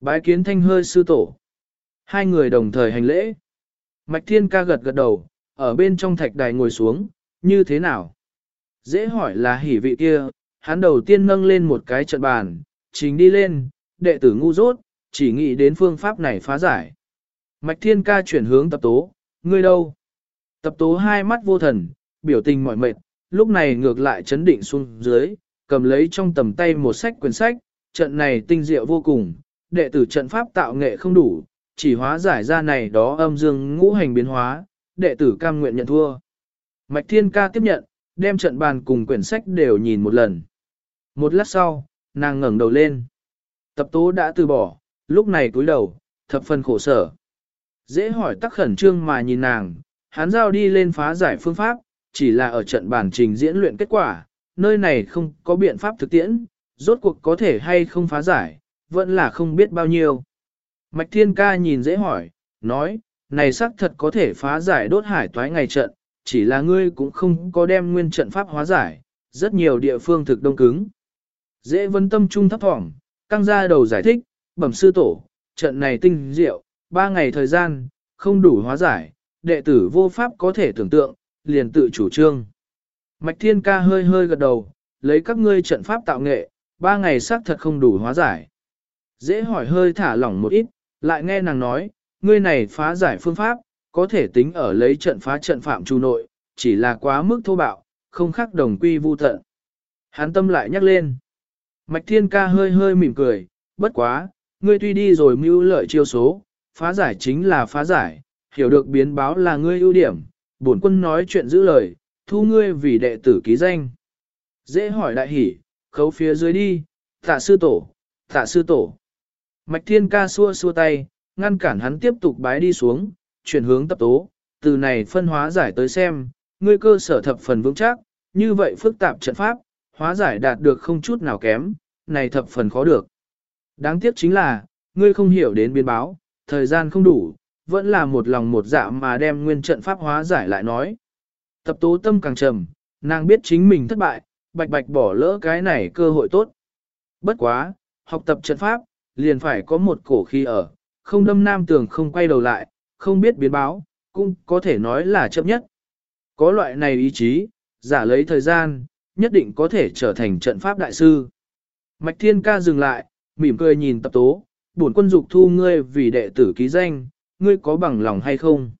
Bái kiến thanh hơi sư tổ. Hai người đồng thời hành lễ. Mạch thiên ca gật gật đầu, ở bên trong thạch đài ngồi xuống, như thế nào? Dễ hỏi là hỉ vị kia, hắn đầu tiên nâng lên một cái trận bàn, chính đi lên, đệ tử ngu dốt, chỉ nghĩ đến phương pháp này phá giải. Mạch thiên ca chuyển hướng tập tố, ngươi đâu? Tập tố hai mắt vô thần, biểu tình mỏi mệt, lúc này ngược lại chấn định xuống dưới, cầm lấy trong tầm tay một sách quyển sách, trận này tinh diệu vô cùng, đệ tử trận pháp tạo nghệ không đủ, chỉ hóa giải ra này đó âm dương ngũ hành biến hóa, đệ tử cam nguyện nhận thua. Mạch thiên ca tiếp nhận, đem trận bàn cùng quyển sách đều nhìn một lần. Một lát sau, nàng ngẩng đầu lên. Tập tố đã từ bỏ, lúc này cúi đầu, thập phần khổ sở. Dễ hỏi tắc khẩn trương mà nhìn nàng, hắn giao đi lên phá giải phương pháp, chỉ là ở trận bản trình diễn luyện kết quả, nơi này không có biện pháp thực tiễn, rốt cuộc có thể hay không phá giải, vẫn là không biết bao nhiêu. Mạch Thiên Ca nhìn dễ hỏi, nói, này xác thật có thể phá giải đốt hải toái ngày trận, chỉ là ngươi cũng không có đem nguyên trận pháp hóa giải, rất nhiều địa phương thực đông cứng. Dễ vân tâm trung thấp thỏm, căng ra đầu giải thích, bẩm sư tổ, trận này tinh diệu, ba ngày thời gian, không đủ hóa giải, đệ tử vô pháp có thể tưởng tượng, liền tự chủ trương. Mạch Thiên Ca hơi hơi gật đầu, lấy các ngươi trận pháp tạo nghệ, ba ngày xác thật không đủ hóa giải. Dễ hỏi hơi thả lỏng một ít, lại nghe nàng nói, ngươi này phá giải phương pháp, có thể tính ở lấy trận phá trận phạm trù nội, chỉ là quá mức thô bạo, không khác đồng quy vu tận. Hắn tâm lại nhắc lên. Mạch Thiên Ca hơi hơi mỉm cười, bất quá, ngươi tuy đi rồi mưu lợi chiêu số, phá giải chính là phá giải, hiểu được biến báo là ngươi ưu điểm, bổn quân nói chuyện giữ lời, thu ngươi vì đệ tử ký danh. Dễ hỏi đại hỉ, khấu phía dưới đi, tạ sư tổ, tạ sư tổ. Mạch Thiên Ca xua xua tay, ngăn cản hắn tiếp tục bái đi xuống, chuyển hướng tập tố, từ này phân hóa giải tới xem, ngươi cơ sở thập phần vững chắc, như vậy phức tạp trận pháp, hóa giải đạt được không chút nào kém, này thập phần khó được. Đáng tiếc chính là, ngươi không hiểu đến biến báo, thời gian không đủ, vẫn là một lòng một dạ mà đem nguyên trận pháp hóa giải lại nói. Tập tố tâm càng trầm, nàng biết chính mình thất bại, bạch bạch bỏ lỡ cái này cơ hội tốt. Bất quá, học tập trận pháp, liền phải có một cổ khi ở, không đâm nam tường không quay đầu lại, không biết biến báo, cũng có thể nói là chậm nhất. Có loại này ý chí, giả lấy thời gian, nhất định có thể trở thành trận pháp đại sư. Mạch Thiên Ca dừng lại, mỉm cười nhìn tập tố, bổn quân dục thu ngươi vì đệ tử ký danh, ngươi có bằng lòng hay không?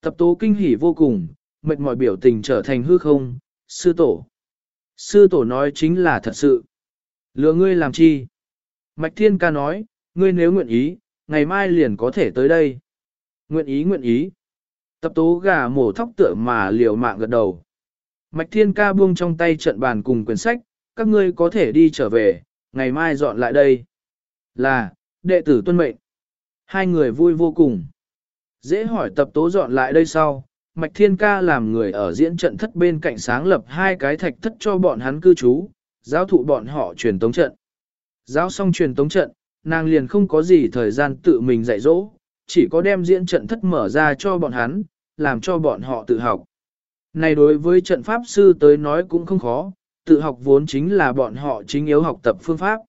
Tập tố kinh hỉ vô cùng, mệt mỏi biểu tình trở thành hư không, sư tổ. Sư tổ nói chính là thật sự. Lừa ngươi làm chi? Mạch Thiên Ca nói, ngươi nếu nguyện ý, ngày mai liền có thể tới đây. Nguyện ý nguyện ý. Tập tố gà mổ thóc tựa mà liều mạng gật đầu. Mạch Thiên Ca buông trong tay trận bàn cùng quyển sách, các ngươi có thể đi trở về, ngày mai dọn lại đây. Là, đệ tử tuân mệnh. Hai người vui vô cùng. Dễ hỏi tập tố dọn lại đây sau, Mạch Thiên Ca làm người ở diễn trận thất bên cạnh sáng lập hai cái thạch thất cho bọn hắn cư trú, giáo thụ bọn họ truyền tống trận. Giáo xong truyền tống trận, nàng liền không có gì thời gian tự mình dạy dỗ, chỉ có đem diễn trận thất mở ra cho bọn hắn, làm cho bọn họ tự học. Này đối với trận pháp sư tới nói cũng không khó, tự học vốn chính là bọn họ chính yếu học tập phương pháp.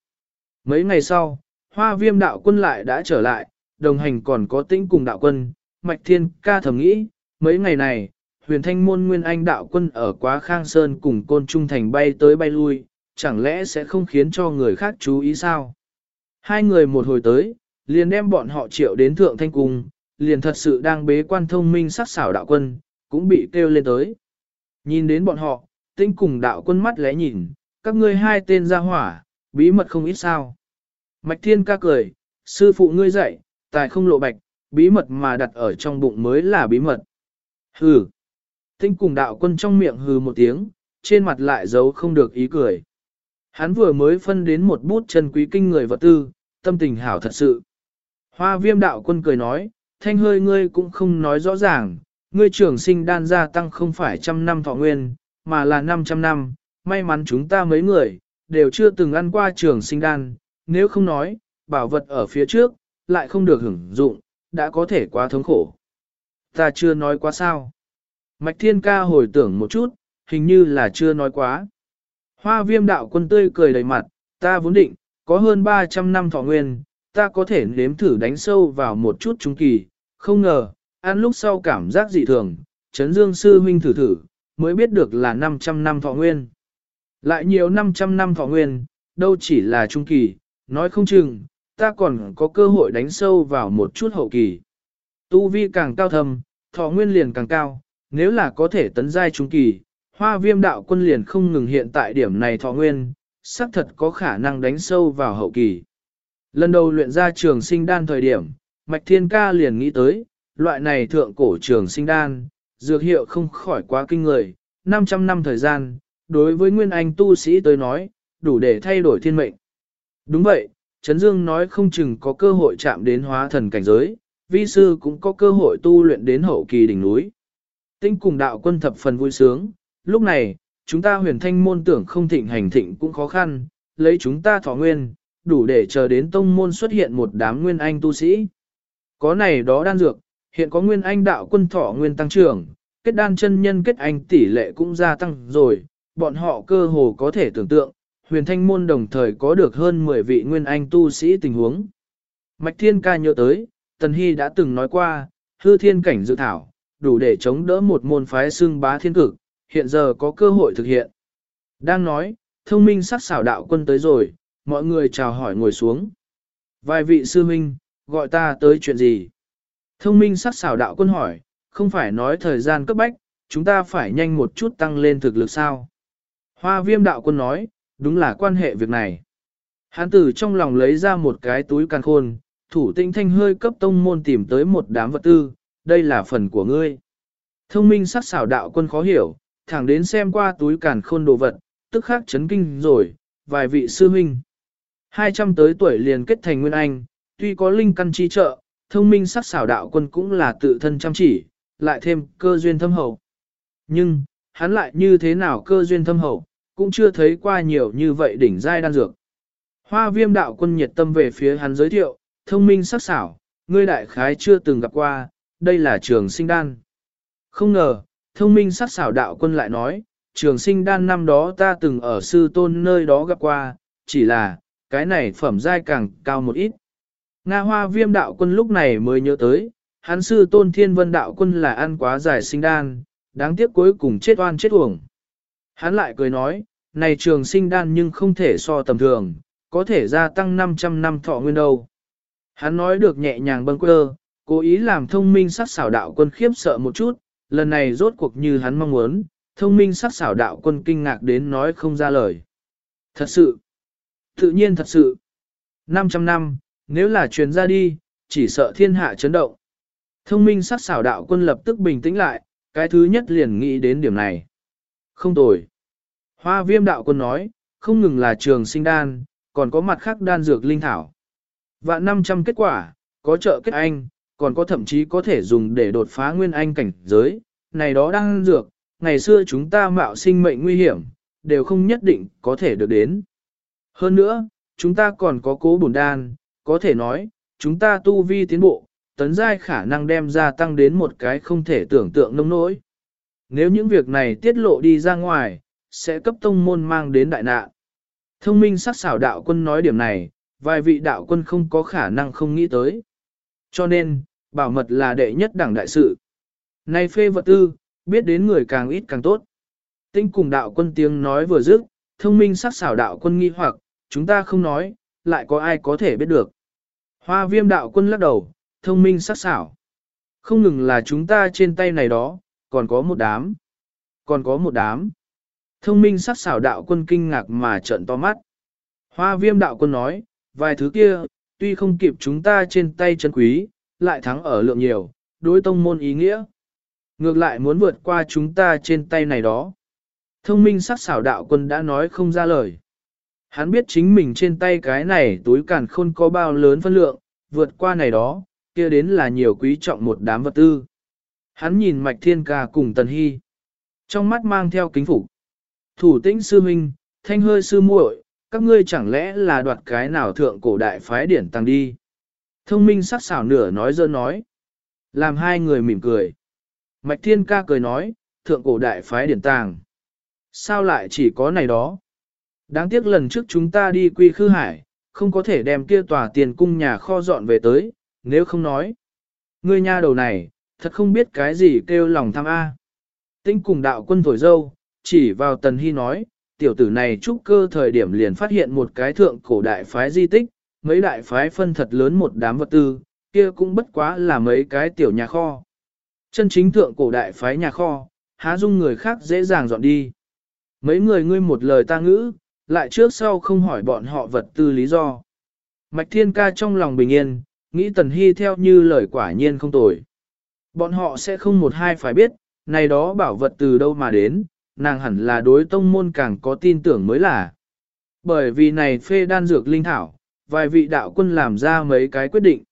Mấy ngày sau, hoa viêm đạo quân lại đã trở lại, đồng hành còn có tĩnh cùng đạo quân, mạch thiên ca thầm nghĩ, mấy ngày này, huyền thanh môn nguyên anh đạo quân ở quá khang sơn cùng côn trung thành bay tới bay lui, chẳng lẽ sẽ không khiến cho người khác chú ý sao? Hai người một hồi tới, liền đem bọn họ triệu đến thượng thanh cung, liền thật sự đang bế quan thông minh sắc xảo đạo quân, cũng bị kêu lên tới. Nhìn đến bọn họ, tinh cùng đạo quân mắt lẽ nhìn, các ngươi hai tên ra hỏa, bí mật không ít sao. Mạch thiên ca cười, sư phụ ngươi dạy, tài không lộ bạch, bí mật mà đặt ở trong bụng mới là bí mật. Hừ. Tinh cùng đạo quân trong miệng hừ một tiếng, trên mặt lại giấu không được ý cười. Hắn vừa mới phân đến một bút chân quý kinh người vật tư, tâm tình hảo thật sự. Hoa viêm đạo quân cười nói, thanh hơi ngươi cũng không nói rõ ràng, ngươi trưởng sinh đan gia tăng không phải trăm năm thọ nguyên, mà là 500 năm, may mắn chúng ta mấy người, đều chưa từng ăn qua trường sinh đan, nếu không nói, bảo vật ở phía trước, lại không được hưởng dụng, đã có thể quá thống khổ. Ta chưa nói quá sao. Mạch Thiên Ca hồi tưởng một chút, hình như là chưa nói quá. Hoa viêm đạo quân tươi cười đầy mặt, ta vốn định, có hơn 300 năm thọ nguyên, ta có thể nếm thử đánh sâu vào một chút trung kỳ, không ngờ, ăn lúc sau cảm giác dị thường, chấn dương sư huynh thử thử, mới biết được là 500 năm thọ nguyên. Lại nhiều 500 năm thọ nguyên, đâu chỉ là trung kỳ, nói không chừng, ta còn có cơ hội đánh sâu vào một chút hậu kỳ. Tu vi càng cao thâm, thọ nguyên liền càng cao, nếu là có thể tấn giai trung kỳ, hoa viêm đạo quân liền không ngừng hiện tại điểm này thọ nguyên, xác thật có khả năng đánh sâu vào hậu kỳ. Lần đầu luyện ra trường sinh đan thời điểm, Mạch Thiên Ca liền nghĩ tới, loại này thượng cổ trường sinh đan, dược hiệu không khỏi quá kinh người, 500 năm thời gian, đối với nguyên anh tu sĩ tới nói, đủ để thay đổi thiên mệnh. Đúng vậy, Trấn Dương nói không chừng có cơ hội chạm đến hóa thần cảnh giới, vi sư cũng có cơ hội tu luyện đến hậu kỳ đỉnh núi. Tinh cùng đạo quân thập phần vui sướng, lúc này, chúng ta huyền thanh môn tưởng không thịnh hành thịnh cũng khó khăn, lấy chúng ta thọ nguyên, đủ để chờ đến tông môn xuất hiện một đám nguyên anh tu sĩ. Có này đó đan dược, hiện có nguyên anh đạo quân thọ nguyên tăng trưởng, kết đan chân nhân kết anh tỷ lệ cũng gia tăng rồi, bọn họ cơ hồ có thể tưởng tượng, huyền thanh môn đồng thời có được hơn 10 vị nguyên anh tu sĩ tình huống. Mạch Thiên ca nhớ tới, Tần Hy đã từng nói qua, hư thiên cảnh dự thảo, đủ để chống đỡ một môn phái xương bá thiên cực, hiện giờ có cơ hội thực hiện. Đang nói, thông minh sắc xảo đạo quân tới rồi, mọi người chào hỏi ngồi xuống. Vài vị sư minh, gọi ta tới chuyện gì? Thông minh sắc xảo đạo quân hỏi, không phải nói thời gian cấp bách, chúng ta phải nhanh một chút tăng lên thực lực sao? Hoa viêm đạo quân nói, đúng là quan hệ việc này. Hán tử trong lòng lấy ra một cái túi càng khôn, thủ tinh thanh hơi cấp tông môn tìm tới một đám vật tư, đây là phần của ngươi. Thông minh sắc xảo đạo quân khó hiểu, thẳng đến xem qua túi càn khôn đồ vật, tức khắc chấn kinh rồi, vài vị sư huynh. 200 tới tuổi liền kết thành nguyên anh, tuy có linh căn chi trợ, thông minh sắc xảo đạo quân cũng là tự thân chăm chỉ, lại thêm cơ duyên thâm hậu. Nhưng, hắn lại như thế nào cơ duyên thâm hậu, cũng chưa thấy qua nhiều như vậy đỉnh giai đan dược. Hoa viêm đạo quân nhiệt tâm về phía hắn giới thiệu, thông minh sắc xảo, ngươi đại khái chưa từng gặp qua, đây là trường sinh đan. Không ngờ, thông minh sắc xảo đạo quân lại nói, trường sinh đan năm đó ta từng ở sư tôn nơi đó gặp qua, chỉ là, cái này phẩm giai càng cao một ít. Nga hoa viêm đạo quân lúc này mới nhớ tới, hắn sư tôn thiên vân đạo quân là ăn quá dài sinh đan, đáng tiếc cuối cùng chết oan chết uổng. Hắn lại cười nói, này trường sinh đan nhưng không thể so tầm thường, có thể gia tăng 500 năm thọ nguyên đâu. Hắn nói được nhẹ nhàng bâng quơ, cố ý làm thông minh sắc xảo đạo quân khiếp sợ một chút, lần này rốt cuộc như hắn mong muốn, thông minh sắc xảo đạo quân kinh ngạc đến nói không ra lời. Thật sự, tự nhiên thật sự, 500 năm, nếu là truyền ra đi, chỉ sợ thiên hạ chấn động. Thông minh sắc xảo đạo quân lập tức bình tĩnh lại, cái thứ nhất liền nghĩ đến điểm này. Không tồi. Hoa viêm đạo quân nói, không ngừng là trường sinh đan, còn có mặt khác đan dược linh thảo. Vạn 500 kết quả, có trợ kết anh, còn có thậm chí có thể dùng để đột phá nguyên anh cảnh giới, này đó đan dược, ngày xưa chúng ta mạo sinh mệnh nguy hiểm, đều không nhất định có thể được đến. Hơn nữa, chúng ta còn có cố bổn đan, có thể nói, chúng ta tu vi tiến bộ, tấn giai khả năng đem ra tăng đến một cái không thể tưởng tượng nông nỗi. Nếu những việc này tiết lộ đi ra ngoài, sẽ cấp tông môn mang đến đại nạn. Thông minh sắc xảo đạo quân nói điểm này, vài vị đạo quân không có khả năng không nghĩ tới. Cho nên, bảo mật là đệ nhất đẳng đại sự. Này phê vật tư, biết đến người càng ít càng tốt. Tinh cùng đạo quân tiếng nói vừa dứt, thông minh sắc xảo đạo quân nghi hoặc, chúng ta không nói, lại có ai có thể biết được. Hoa viêm đạo quân lắc đầu, thông minh sắc sảo, Không ngừng là chúng ta trên tay này đó, còn có một đám. Còn có một đám. Thông minh sắc sảo đạo quân kinh ngạc mà trợn to mắt. Hoa viêm đạo quân nói, vài thứ kia, tuy không kịp chúng ta trên tay chân quý, lại thắng ở lượng nhiều, đối tông môn ý nghĩa. Ngược lại muốn vượt qua chúng ta trên tay này đó. Thông minh sắc xảo đạo quân đã nói không ra lời. Hắn biết chính mình trên tay cái này túi càn khôn có bao lớn phân lượng, vượt qua này đó, kia đến là nhiều quý trọng một đám vật tư. Hắn nhìn Mạch Thiên Ca cùng Tần Hy. Trong mắt mang theo kính phục. Thủ tĩnh sư minh, thanh hơi sư muội, các ngươi chẳng lẽ là đoạt cái nào thượng cổ đại phái điển tăng đi. Thông minh sắc xảo nửa nói dơ nói. Làm hai người mỉm cười. Mạch Thiên Ca cười nói, thượng cổ đại phái điển tàng. Sao lại chỉ có này đó? Đáng tiếc lần trước chúng ta đi quy khư hải, không có thể đem kia tòa tiền cung nhà kho dọn về tới, nếu không nói. Ngươi nha đầu này, thật không biết cái gì kêu lòng tham A. Tinh cùng đạo quân thổi dâu, chỉ vào tần hy nói, tiểu tử này trúc cơ thời điểm liền phát hiện một cái thượng cổ đại phái di tích, mấy đại phái phân thật lớn một đám vật tư, kia cũng bất quá là mấy cái tiểu nhà kho. Chân chính thượng cổ đại phái nhà kho, há dung người khác dễ dàng dọn đi. Mấy người ngươi một lời ta ngữ, lại trước sau không hỏi bọn họ vật tư lý do. Mạch Thiên Ca trong lòng bình yên, nghĩ Tần Hy theo như lời quả nhiên không tồi. Bọn họ sẽ không một hai phải biết, này đó bảo vật từ đâu mà đến, nàng hẳn là đối tông môn càng có tin tưởng mới là. Bởi vì này phê đan dược linh thảo, vài vị đạo quân làm ra mấy cái quyết định.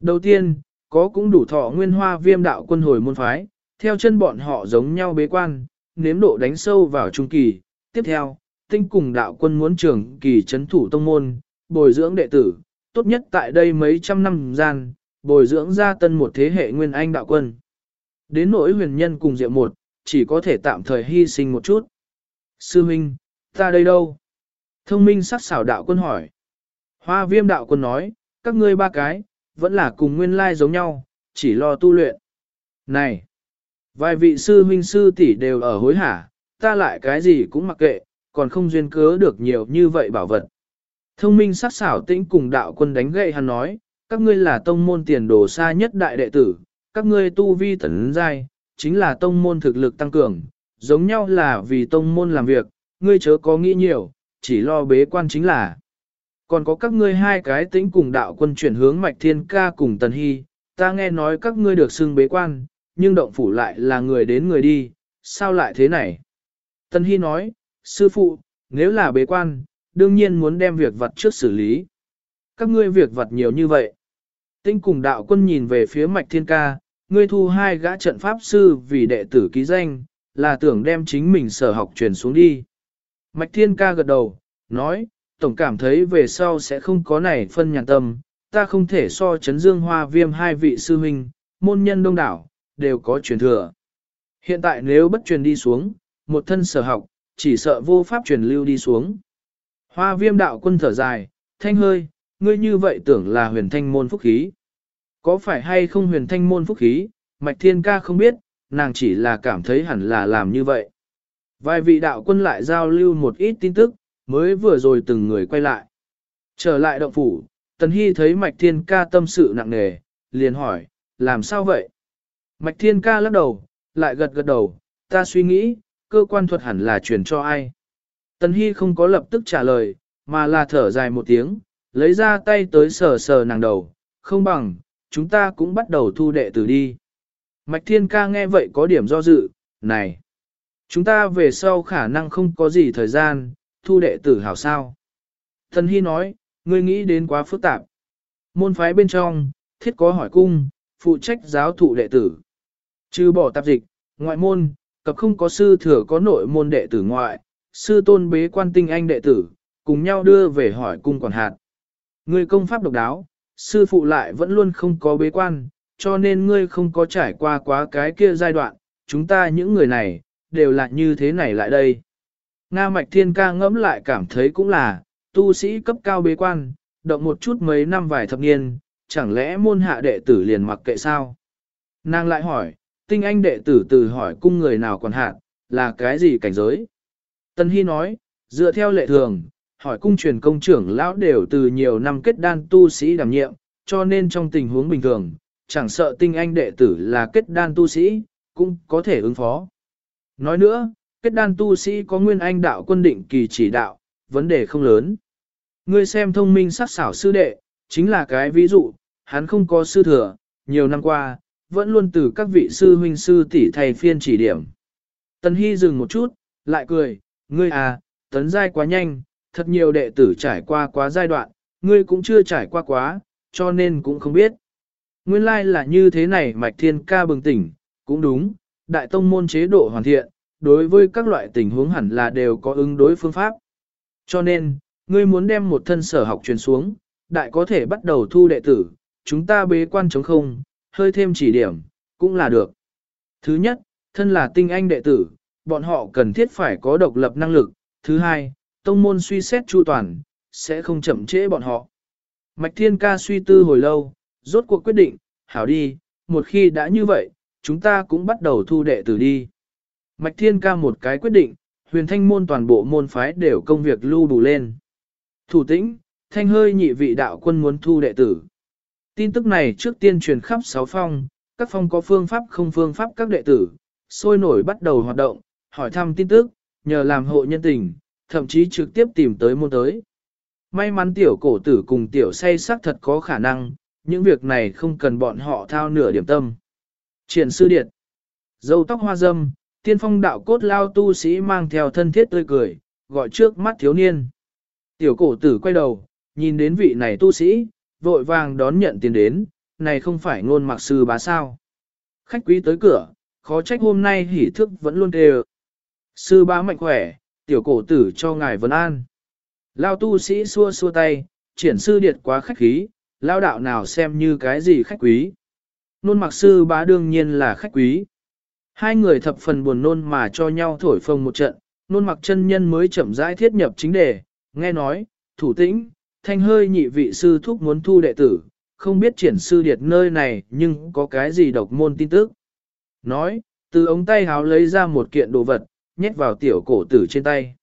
Đầu tiên, có cũng đủ thọ nguyên hoa viêm đạo quân hồi môn phái, theo chân bọn họ giống nhau bế quan, nếm độ đánh sâu vào trung kỳ. Tiếp theo, tinh cùng đạo quân muốn trưởng kỳ chấn thủ tông môn, bồi dưỡng đệ tử, tốt nhất tại đây mấy trăm năm gian, bồi dưỡng ra tân một thế hệ nguyên anh đạo quân. Đến nỗi huyền nhân cùng diệu một, chỉ có thể tạm thời hy sinh một chút. Sư Minh, ta đây đâu? Thông minh sắc xảo đạo quân hỏi. Hoa viêm đạo quân nói, các ngươi ba cái, vẫn là cùng nguyên lai giống nhau, chỉ lo tu luyện. Này! Vài vị sư huynh sư tỷ đều ở hối hả, ta lại cái gì cũng mặc kệ, còn không duyên cớ được nhiều như vậy bảo vật. Thông minh sắc xảo tĩnh cùng đạo quân đánh gậy hắn nói, các ngươi là tông môn tiền đồ xa nhất đại đệ tử, các ngươi tu vi tấn giai, chính là tông môn thực lực tăng cường, giống nhau là vì tông môn làm việc, ngươi chớ có nghĩ nhiều, chỉ lo bế quan chính là. Còn có các ngươi hai cái tĩnh cùng đạo quân chuyển hướng mạch thiên ca cùng tần hy, ta nghe nói các ngươi được xưng bế quan, nhưng động phủ lại là người đến người đi, sao lại thế này? Tần hy nói, sư phụ, nếu là bế quan, đương nhiên muốn đem việc vật trước xử lý. Các ngươi việc vật nhiều như vậy. Tinh cùng đạo quân nhìn về phía mạch thiên ca, ngươi thu hai gã trận pháp sư vì đệ tử ký danh, là tưởng đem chính mình sở học truyền xuống đi. Mạch thiên ca gật đầu, nói, tổng cảm thấy về sau sẽ không có này phân nhàn tâm, ta không thể so chấn dương hoa viêm hai vị sư huynh, môn nhân đông đảo, đều có truyền thừa. Hiện tại nếu bất truyền đi xuống, một thân sở học, chỉ sợ vô pháp truyền lưu đi xuống. Hoa viêm đạo quân thở dài, thanh hơi, ngươi như vậy tưởng là huyền thanh môn phúc khí. Có phải hay không huyền thanh môn phúc khí, mạch thiên ca không biết, nàng chỉ là cảm thấy hẳn là làm như vậy. Vài vị đạo quân lại giao lưu một ít tin tức, mới vừa rồi từng người quay lại. Trở lại động phủ, Tần Hy thấy Mạch Thiên Ca tâm sự nặng nề, liền hỏi, làm sao vậy? Mạch Thiên Ca lắc đầu, lại gật gật đầu, ta suy nghĩ, cơ quan thuật hẳn là truyền cho ai? Tần Hy không có lập tức trả lời, mà là thở dài một tiếng, lấy ra tay tới sờ sờ nàng đầu, không bằng, chúng ta cũng bắt đầu thu đệ tử đi. Mạch Thiên Ca nghe vậy có điểm do dự, này, chúng ta về sau khả năng không có gì thời gian, thu đệ tử hảo sao. Tần Hy nói, ngươi nghĩ đến quá phức tạp. Môn phái bên trong, thiết có hỏi cung, phụ trách giáo thụ đệ tử. Trừ bỏ tạp dịch, ngoại môn, cập không có sư thừa có nội môn đệ tử ngoại, sư tôn bế quan tinh anh đệ tử, cùng nhau đưa về hỏi cung quản hạt. Ngươi công pháp độc đáo, sư phụ lại vẫn luôn không có bế quan, cho nên ngươi không có trải qua quá cái kia giai đoạn, chúng ta những người này, đều là như thế này lại đây. Nga Mạch Thiên ca ngẫm lại cảm thấy cũng là, tu sĩ cấp cao bế quan, động một chút mấy năm vài thập niên, chẳng lẽ môn hạ đệ tử liền mặc kệ sao? Nàng lại hỏi, tinh anh đệ tử từ hỏi cung người nào còn hạn là cái gì cảnh giới? Tân Hy nói, dựa theo lệ thường, hỏi cung truyền công trưởng lão đều từ nhiều năm kết đan tu sĩ đảm nhiệm, cho nên trong tình huống bình thường, chẳng sợ tinh anh đệ tử là kết đan tu sĩ, cũng có thể ứng phó. Nói nữa, kết đan tu sĩ có nguyên anh đạo quân định kỳ chỉ đạo, vấn đề không lớn. Ngươi xem thông minh sắc xảo sư đệ, chính là cái ví dụ, hắn không có sư thừa, nhiều năm qua, vẫn luôn từ các vị sư huynh sư tỷ thầy phiên chỉ điểm. Tần Hy dừng một chút, lại cười, ngươi à, tấn giai quá nhanh, thật nhiều đệ tử trải qua quá giai đoạn, ngươi cũng chưa trải qua quá, cho nên cũng không biết. Nguyên lai like là như thế này Mạch Thiên ca bừng tỉnh, cũng đúng, đại tông môn chế độ hoàn thiện, đối với các loại tình huống hẳn là đều có ứng đối phương pháp. Cho nên, ngươi muốn đem một thân sở học truyền xuống, đại có thể bắt đầu thu đệ tử, chúng ta bế quan chống không, hơi thêm chỉ điểm, cũng là được. Thứ nhất, thân là tinh anh đệ tử, bọn họ cần thiết phải có độc lập năng lực. Thứ hai, tông môn suy xét chu toàn, sẽ không chậm trễ bọn họ. Mạch Thiên Ca suy tư hồi lâu, rốt cuộc quyết định, hảo đi, một khi đã như vậy, chúng ta cũng bắt đầu thu đệ tử đi. Mạch Thiên ca một cái quyết định, huyền thanh môn toàn bộ môn phái đều công việc lưu đủ lên. Thủ tĩnh, thanh hơi nhị vị đạo quân muốn thu đệ tử. Tin tức này trước tiên truyền khắp sáu phong, các phong có phương pháp không phương pháp các đệ tử, sôi nổi bắt đầu hoạt động, hỏi thăm tin tức, nhờ làm hộ nhân tình, thậm chí trực tiếp tìm tới môn tới. May mắn tiểu cổ tử cùng tiểu say sắc thật có khả năng, những việc này không cần bọn họ thao nửa điểm tâm. Triển sư điện, dâu tóc hoa dâm, tiên phong đạo cốt lao tu sĩ mang theo thân thiết tươi cười, gọi trước mắt thiếu niên. Tiểu cổ tử quay đầu, nhìn đến vị này tu sĩ, vội vàng đón nhận tiền đến, này không phải ngôn mặc sư bá sao. Khách quý tới cửa, khó trách hôm nay hỉ thức vẫn luôn đều. Sư bá mạnh khỏe, tiểu cổ tử cho ngài vấn an. Lao tu sĩ xua xua tay, triển sư điệt quá khách khí, lao đạo nào xem như cái gì khách quý. Nôn mặc sư bá đương nhiên là khách quý. Hai người thập phần buồn nôn mà cho nhau thổi phồng một trận, nôn mặc chân nhân mới chậm rãi thiết nhập chính đề, nghe nói, thủ tĩnh, thanh hơi nhị vị sư thúc muốn thu đệ tử, không biết triển sư điệt nơi này nhưng có cái gì độc môn tin tức. Nói, từ ống tay háo lấy ra một kiện đồ vật, nhét vào tiểu cổ tử trên tay.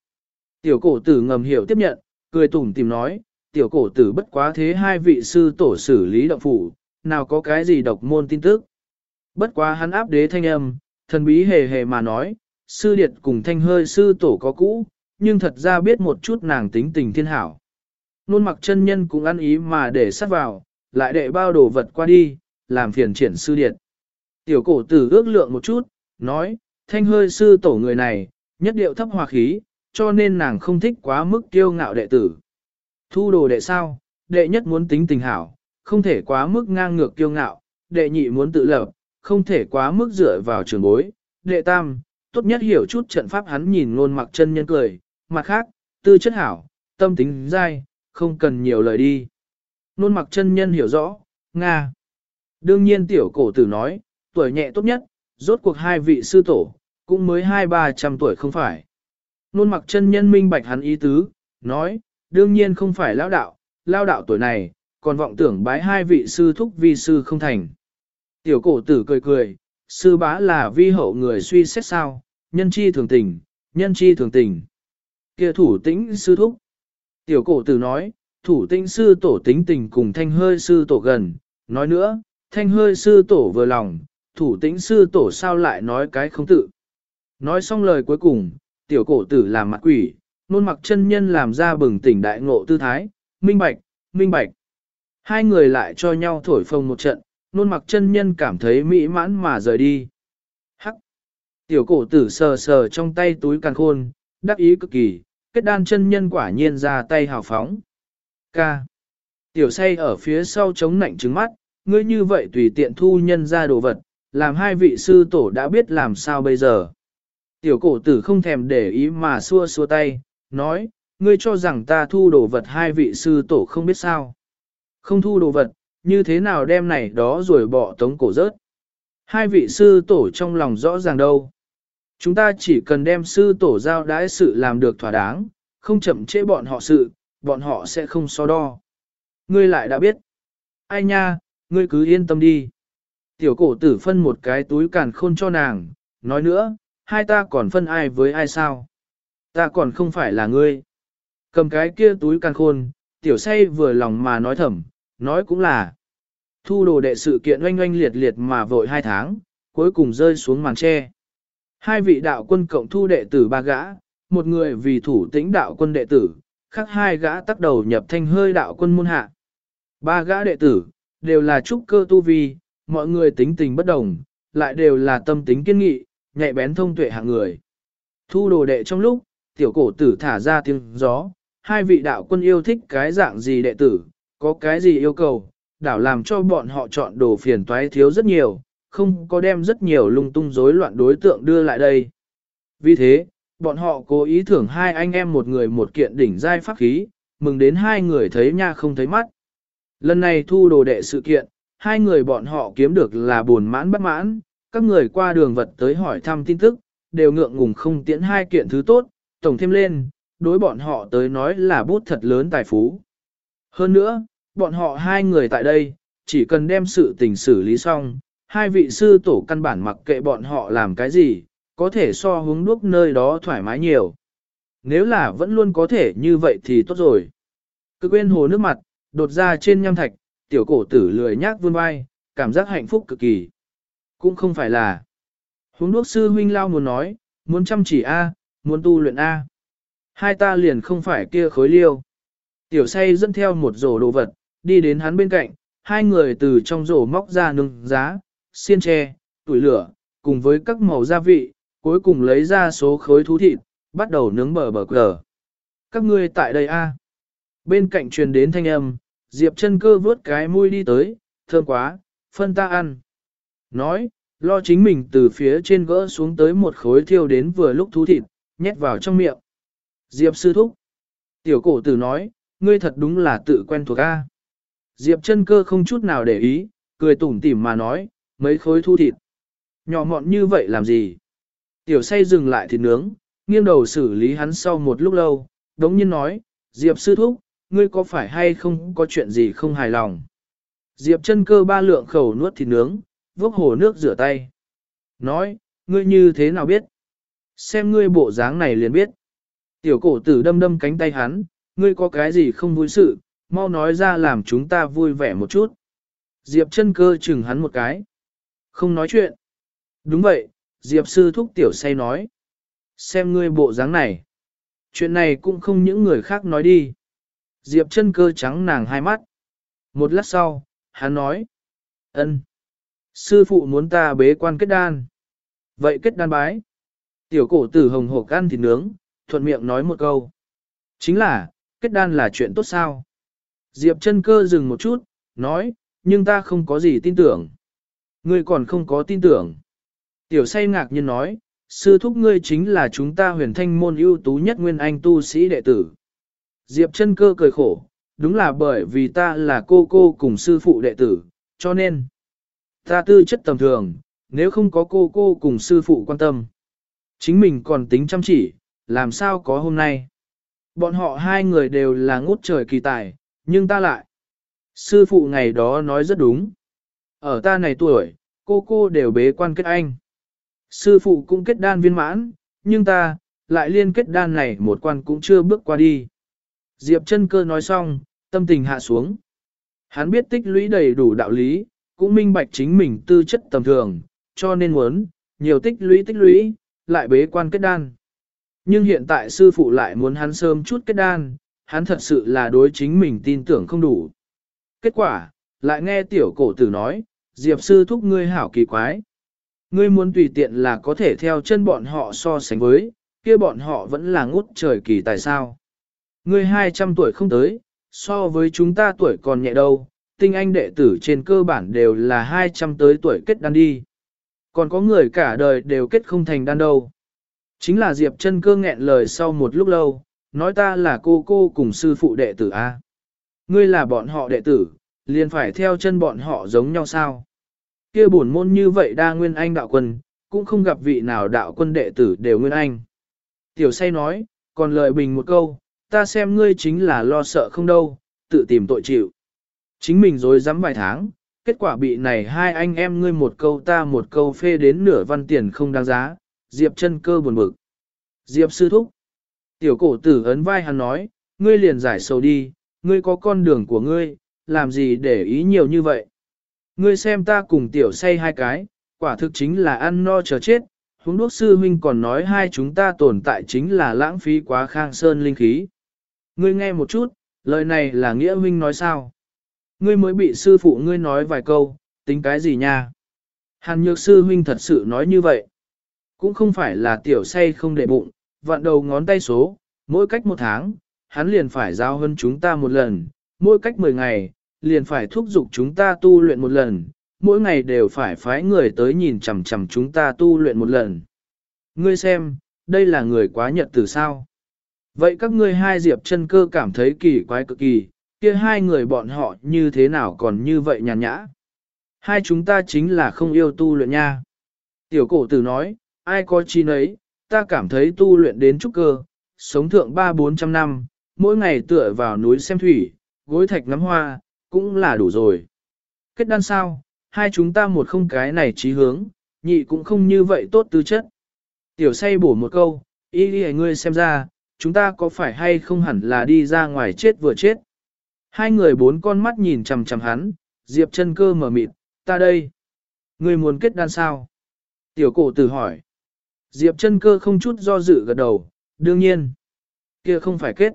Tiểu cổ tử ngầm hiểu tiếp nhận, cười tủm tìm nói, tiểu cổ tử bất quá thế hai vị sư tổ xử lý động phủ, nào có cái gì độc môn tin tức. Bất quá hắn áp đế thanh âm, thần bí hề hề mà nói, sư điệt cùng thanh hơi sư tổ có cũ, nhưng thật ra biết một chút nàng tính tình thiên hảo. Nôn mặc chân nhân cũng ăn ý mà để sắt vào, lại đệ bao đồ vật qua đi, làm phiền triển sư điệt. Tiểu cổ tử ước lượng một chút, nói, thanh hơi sư tổ người này, nhất điệu thấp hòa khí, cho nên nàng không thích quá mức kiêu ngạo đệ tử. Thu đồ đệ sao, đệ nhất muốn tính tình hảo, không thể quá mức ngang ngược kiêu ngạo, đệ nhị muốn tự lập, không thể quá mức dựa vào trường bối, đệ tam, tốt nhất hiểu chút trận pháp hắn nhìn ngôn mặc chân nhân cười, mặt khác, tư chất hảo, tâm tính dai, không cần nhiều lời đi. Nôn mặc chân nhân hiểu rõ, Nga. Đương nhiên tiểu cổ tử nói, tuổi nhẹ tốt nhất, rốt cuộc hai vị sư tổ, cũng mới hai ba trăm tuổi không phải. Nôn mặc chân nhân minh bạch hắn ý tứ, nói, đương nhiên không phải lão đạo, lao đạo tuổi này, còn vọng tưởng bái hai vị sư thúc vi sư không thành. Tiểu cổ tử cười cười, sư bá là vi hậu người suy xét sao, nhân chi thường tình, nhân chi thường tình. kia thủ tĩnh sư thúc. Tiểu cổ tử nói, thủ tinh sư tổ tính tình cùng thanh hơi sư tổ gần, nói nữa, thanh hơi sư tổ vừa lòng, thủ tĩnh sư tổ sao lại nói cái không tự. Nói xong lời cuối cùng, tiểu cổ tử làm mặt quỷ, nôn mặc chân nhân làm ra bừng tỉnh đại ngộ tư thái, minh bạch, minh bạch. Hai người lại cho nhau thổi phồng một trận, nôn mặc chân nhân cảm thấy mỹ mãn mà rời đi. Hắc! Tiểu cổ tử sờ sờ trong tay túi càn khôn, đắc ý cực kỳ, kết đan chân nhân quả nhiên ra tay hào phóng. Ca! Tiểu say ở phía sau chống nạnh trứng mắt, ngươi như vậy tùy tiện thu nhân ra đồ vật, làm hai vị sư tổ đã biết làm sao bây giờ. Tiểu cổ tử không thèm để ý mà xua xua tay, nói, ngươi cho rằng ta thu đồ vật hai vị sư tổ không biết sao. Không thu đồ vật, như thế nào đem này đó rồi bỏ tống cổ rớt. Hai vị sư tổ trong lòng rõ ràng đâu. Chúng ta chỉ cần đem sư tổ giao đãi sự làm được thỏa đáng, không chậm trễ bọn họ sự, bọn họ sẽ không so đo. Ngươi lại đã biết. Ai nha, ngươi cứ yên tâm đi. Tiểu cổ tử phân một cái túi càn khôn cho nàng, nói nữa, hai ta còn phân ai với ai sao? Ta còn không phải là ngươi. Cầm cái kia túi càn khôn, tiểu say vừa lòng mà nói thầm, nói cũng là. Thu đồ đệ sự kiện oanh oanh liệt liệt mà vội hai tháng, cuối cùng rơi xuống màn tre. Hai vị đạo quân cộng thu đệ tử ba gã, một người vì thủ tĩnh đạo quân đệ tử, khác hai gã tắc đầu nhập thanh hơi đạo quân môn hạ. Ba gã đệ tử, đều là trúc cơ tu vi, mọi người tính tình bất đồng, lại đều là tâm tính kiên nghị, nhạy bén thông tuệ hạng người. Thu đồ đệ trong lúc, tiểu cổ tử thả ra tiếng gió, hai vị đạo quân yêu thích cái dạng gì đệ tử, có cái gì yêu cầu, đảo làm cho bọn họ chọn đồ phiền toái thiếu rất nhiều, không có đem rất nhiều lung tung rối loạn đối tượng đưa lại đây. Vì thế, bọn họ cố ý thưởng hai anh em một người một kiện đỉnh giai pháp khí, mừng đến hai người thấy nha không thấy mắt. Lần này thu đồ đệ sự kiện, hai người bọn họ kiếm được là buồn mãn bất mãn, các người qua đường vật tới hỏi thăm tin tức, đều ngượng ngùng không tiễn hai kiện thứ tốt, tổng thêm lên, đối bọn họ tới nói là bút thật lớn tài phú. Hơn nữa, bọn họ hai người tại đây, chỉ cần đem sự tình xử lý xong, hai vị sư tổ căn bản mặc kệ bọn họ làm cái gì, có thể so hướng đuốc nơi đó thoải mái nhiều. Nếu là vẫn luôn có thể như vậy thì tốt rồi. Cứ quên hồ nước mặt, đột ra trên nham thạch, tiểu cổ tử lười nhác vươn vai, cảm giác hạnh phúc cực kỳ. Cũng không phải là. Hướng đuốc sư huynh lao muốn nói, muốn chăm chỉ A, muốn tu luyện A. Hai ta liền không phải kia khối liêu. Tiểu say dẫn theo một rổ đồ vật, đi đến hắn bên cạnh, hai người từ trong rổ móc ra nương giá, xiên tre, tuổi lửa, cùng với các màu gia vị, cuối cùng lấy ra số khối thú thịt, bắt đầu nướng bờ bờ cờ. Các ngươi tại đây a? Bên cạnh truyền đến thanh âm, Diệp chân cơ vớt cái mũi đi tới, thơm quá, phân ta ăn. Nói, lo chính mình từ phía trên gỡ xuống tới một khối thiêu đến vừa lúc thú thịt, nhét vào trong miệng. Diệp sư thúc. Tiểu cổ tử nói, ngươi thật đúng là tự quen thuộc a. Diệp chân cơ không chút nào để ý, cười tủm tỉm mà nói, mấy khối thu thịt. Nhỏ mọn như vậy làm gì? Tiểu say dừng lại thịt nướng, nghiêng đầu xử lý hắn sau một lúc lâu, đống nhiên nói, Diệp sư thúc, ngươi có phải hay không có chuyện gì không hài lòng? Diệp chân cơ ba lượng khẩu nuốt thịt nướng, vốc hồ nước rửa tay. Nói, ngươi như thế nào biết? Xem ngươi bộ dáng này liền biết. Tiểu cổ tử đâm đâm cánh tay hắn, ngươi có cái gì không vui sự, mau nói ra làm chúng ta vui vẻ một chút. Diệp chân cơ chừng hắn một cái. Không nói chuyện. Đúng vậy, Diệp sư thúc tiểu say nói. Xem ngươi bộ dáng này. Chuyện này cũng không những người khác nói đi. Diệp chân cơ trắng nàng hai mắt. Một lát sau, hắn nói. ân, Sư phụ muốn ta bế quan kết đan. Vậy kết đan bái. Tiểu cổ tử hồng hổ can thịt nướng, thuận miệng nói một câu. Chính là, kết đan là chuyện tốt sao? Diệp chân cơ dừng một chút, nói, nhưng ta không có gì tin tưởng. Ngươi còn không có tin tưởng. Tiểu say ngạc nhiên nói, sư thúc ngươi chính là chúng ta huyền thanh môn ưu tú nhất nguyên anh tu sĩ đệ tử. Diệp chân cơ cười khổ, đúng là bởi vì ta là cô cô cùng sư phụ đệ tử, cho nên ta tư chất tầm thường, nếu không có cô cô cùng sư phụ quan tâm. Chính mình còn tính chăm chỉ, làm sao có hôm nay. Bọn họ hai người đều là ngút trời kỳ tài, nhưng ta lại. Sư phụ ngày đó nói rất đúng. Ở ta này tuổi, cô cô đều bế quan kết anh. Sư phụ cũng kết đan viên mãn, nhưng ta, lại liên kết đan này một quan cũng chưa bước qua đi. Diệp chân cơ nói xong, tâm tình hạ xuống. Hắn biết tích lũy đầy đủ đạo lý, cũng minh bạch chính mình tư chất tầm thường, cho nên muốn, nhiều tích lũy tích lũy, lại bế quan kết đan. Nhưng hiện tại sư phụ lại muốn hắn sớm chút kết đan, hắn thật sự là đối chính mình tin tưởng không đủ. Kết quả, lại nghe tiểu cổ tử nói, Diệp sư thúc ngươi hảo kỳ quái. Ngươi muốn tùy tiện là có thể theo chân bọn họ so sánh với, kia bọn họ vẫn là ngút trời kỳ tại sao. Ngươi 200 tuổi không tới, so với chúng ta tuổi còn nhẹ đâu, tinh anh đệ tử trên cơ bản đều là 200 tới tuổi kết đan đi. Còn có người cả đời đều kết không thành đan đâu. Chính là Diệp chân cơ nghẹn lời sau một lúc lâu, nói ta là cô cô cùng sư phụ đệ tử A. Ngươi là bọn họ đệ tử, liền phải theo chân bọn họ giống nhau sao? Kia bổn môn như vậy đa nguyên anh đạo quân, cũng không gặp vị nào đạo quân đệ tử đều nguyên anh. Tiểu say nói, còn lời bình một câu, ta xem ngươi chính là lo sợ không đâu, tự tìm tội chịu. Chính mình rồi dám vài tháng, kết quả bị này hai anh em ngươi một câu ta một câu phê đến nửa văn tiền không đáng giá, Diệp chân cơ buồn bực. Diệp sư thúc. Tiểu cổ tử ấn vai hắn nói, ngươi liền giải sầu đi, ngươi có con đường của ngươi, làm gì để ý nhiều như vậy. Ngươi xem ta cùng tiểu say hai cái, quả thực chính là ăn no chờ chết, huống đốc sư huynh còn nói hai chúng ta tồn tại chính là lãng phí quá khang sơn linh khí. Ngươi nghe một chút, lời này là nghĩa huynh nói sao? Ngươi mới bị sư phụ ngươi nói vài câu, tính cái gì nha? Hàn nhược sư huynh thật sự nói như vậy. Cũng không phải là tiểu say không để bụng, vặn đầu ngón tay số, mỗi cách một tháng, hắn liền phải giao hơn chúng ta một lần, mỗi cách 10 ngày, liền phải thúc giục chúng ta tu luyện một lần, mỗi ngày đều phải phái người tới nhìn chằm chằm chúng ta tu luyện một lần. Ngươi xem, đây là người quá nhật từ sao? Vậy các ngươi hai diệp chân cơ cảm thấy kỳ quái cực kỳ, kia hai người bọn họ như thế nào còn như vậy nhàn nhã? Hai chúng ta chính là không yêu tu luyện nha. Tiểu cổ tử nói, ai có chi nấy, ta cảm thấy tu luyện đến trúc cơ, sống thượng ba bốn trăm năm, mỗi ngày tựa vào núi xem thủy, gối thạch ngắm hoa, cũng là đủ rồi. Kết đan sao, hai chúng ta một không cái này trí hướng, nhị cũng không như vậy tốt tư chất. Tiểu say bổ một câu, ý đi ngươi xem ra, chúng ta có phải hay không hẳn là đi ra ngoài chết vừa chết. Hai người bốn con mắt nhìn chằm chằm hắn, Diệp chân cơ mở mịt, ta đây. Ngươi muốn kết đan sao? Tiểu cổ tử hỏi. Diệp chân cơ không chút do dự gật đầu, đương nhiên. kia không phải kết.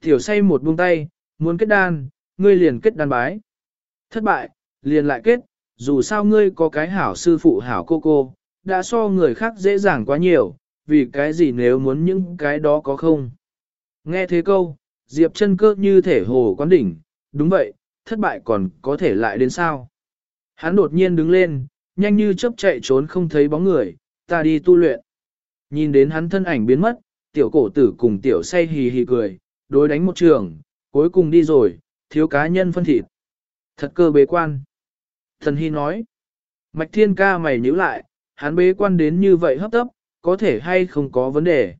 Tiểu say một buông tay, muốn kết đan, ngươi liền kết đan bái. Thất bại, liền lại kết, dù sao ngươi có cái hảo sư phụ hảo cô cô, đã so người khác dễ dàng quá nhiều, vì cái gì nếu muốn những cái đó có không. Nghe thế câu, Diệp chân cơ như thể hồ quán đỉnh, đúng vậy, thất bại còn có thể lại đến sao. Hắn đột nhiên đứng lên, nhanh như chớp chạy trốn không thấy bóng người, ta đi tu luyện. Nhìn đến hắn thân ảnh biến mất, tiểu cổ tử cùng tiểu say hì hì cười, đối đánh một trường, cuối cùng đi rồi, thiếu cá nhân phân thịt. Thật cơ bế quan. Thần Hy nói, Mạch Thiên ca mày nhíu lại, hắn bế quan đến như vậy hấp tấp, có thể hay không có vấn đề.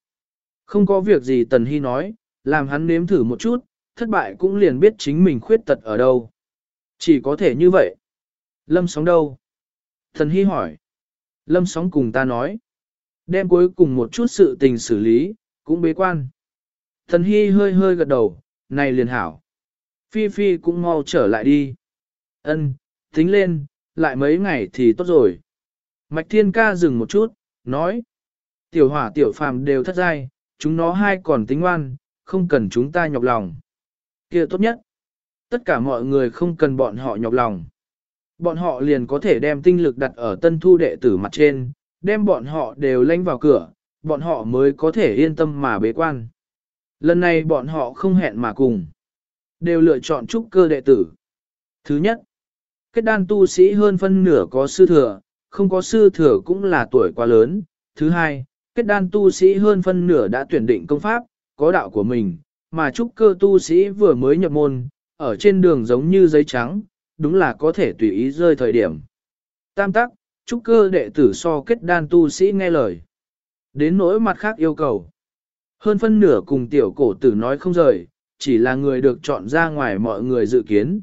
Không có việc gì Tần Hy nói, làm hắn nếm thử một chút, thất bại cũng liền biết chính mình khuyết tật ở đâu. Chỉ có thể như vậy. Lâm sóng đâu? Thần Hy hỏi. Lâm sóng cùng ta nói. Đem cuối cùng một chút sự tình xử lý, cũng bế quan. Thần Hy hơi hơi gật đầu, này liền hảo. Phi Phi cũng mau trở lại đi. Ân, tính lên, lại mấy ngày thì tốt rồi. Mạch Thiên Ca dừng một chút, nói. Tiểu hỏa tiểu phàm đều thất giai, chúng nó hai còn tính ngoan, không cần chúng ta nhọc lòng. kia tốt nhất. Tất cả mọi người không cần bọn họ nhọc lòng. Bọn họ liền có thể đem tinh lực đặt ở tân thu đệ tử mặt trên, đem bọn họ đều lanh vào cửa, bọn họ mới có thể yên tâm mà bế quan. Lần này bọn họ không hẹn mà cùng. Đều lựa chọn trúc cơ đệ tử. Thứ nhất, kết đan tu sĩ hơn phân nửa có sư thừa, không có sư thừa cũng là tuổi quá lớn. Thứ hai, kết đan tu sĩ hơn phân nửa đã tuyển định công pháp, có đạo của mình, mà trúc cơ tu sĩ vừa mới nhập môn, ở trên đường giống như giấy trắng, đúng là có thể tùy ý rơi thời điểm. Tam tắc, trúc cơ đệ tử so kết đan tu sĩ nghe lời. Đến nỗi mặt khác yêu cầu. Hơn phân nửa cùng tiểu cổ tử nói không rời, chỉ là người được chọn ra ngoài mọi người dự kiến.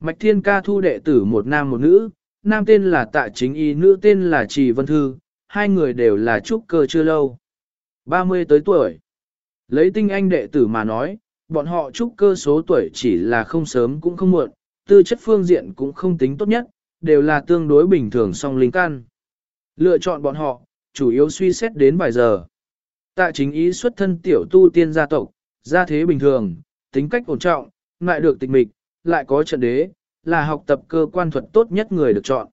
Mạch Thiên Ca thu đệ tử một nam một nữ, nam tên là Tạ Chính Y, nữ tên là Trì Vân Thư, hai người đều là trúc cơ chưa lâu. 30 tới tuổi. Lấy tinh anh đệ tử mà nói, bọn họ trúc cơ số tuổi chỉ là không sớm cũng không muộn, tư chất phương diện cũng không tính tốt nhất, đều là tương đối bình thường song linh căn. Lựa chọn bọn họ, chủ yếu suy xét đến vài giờ. Tạ chính ý xuất thân tiểu tu tiên gia tộc, gia thế bình thường, tính cách ổn trọng, lại được tịch mịch, lại có trận đế, là học tập cơ quan thuật tốt nhất người được chọn.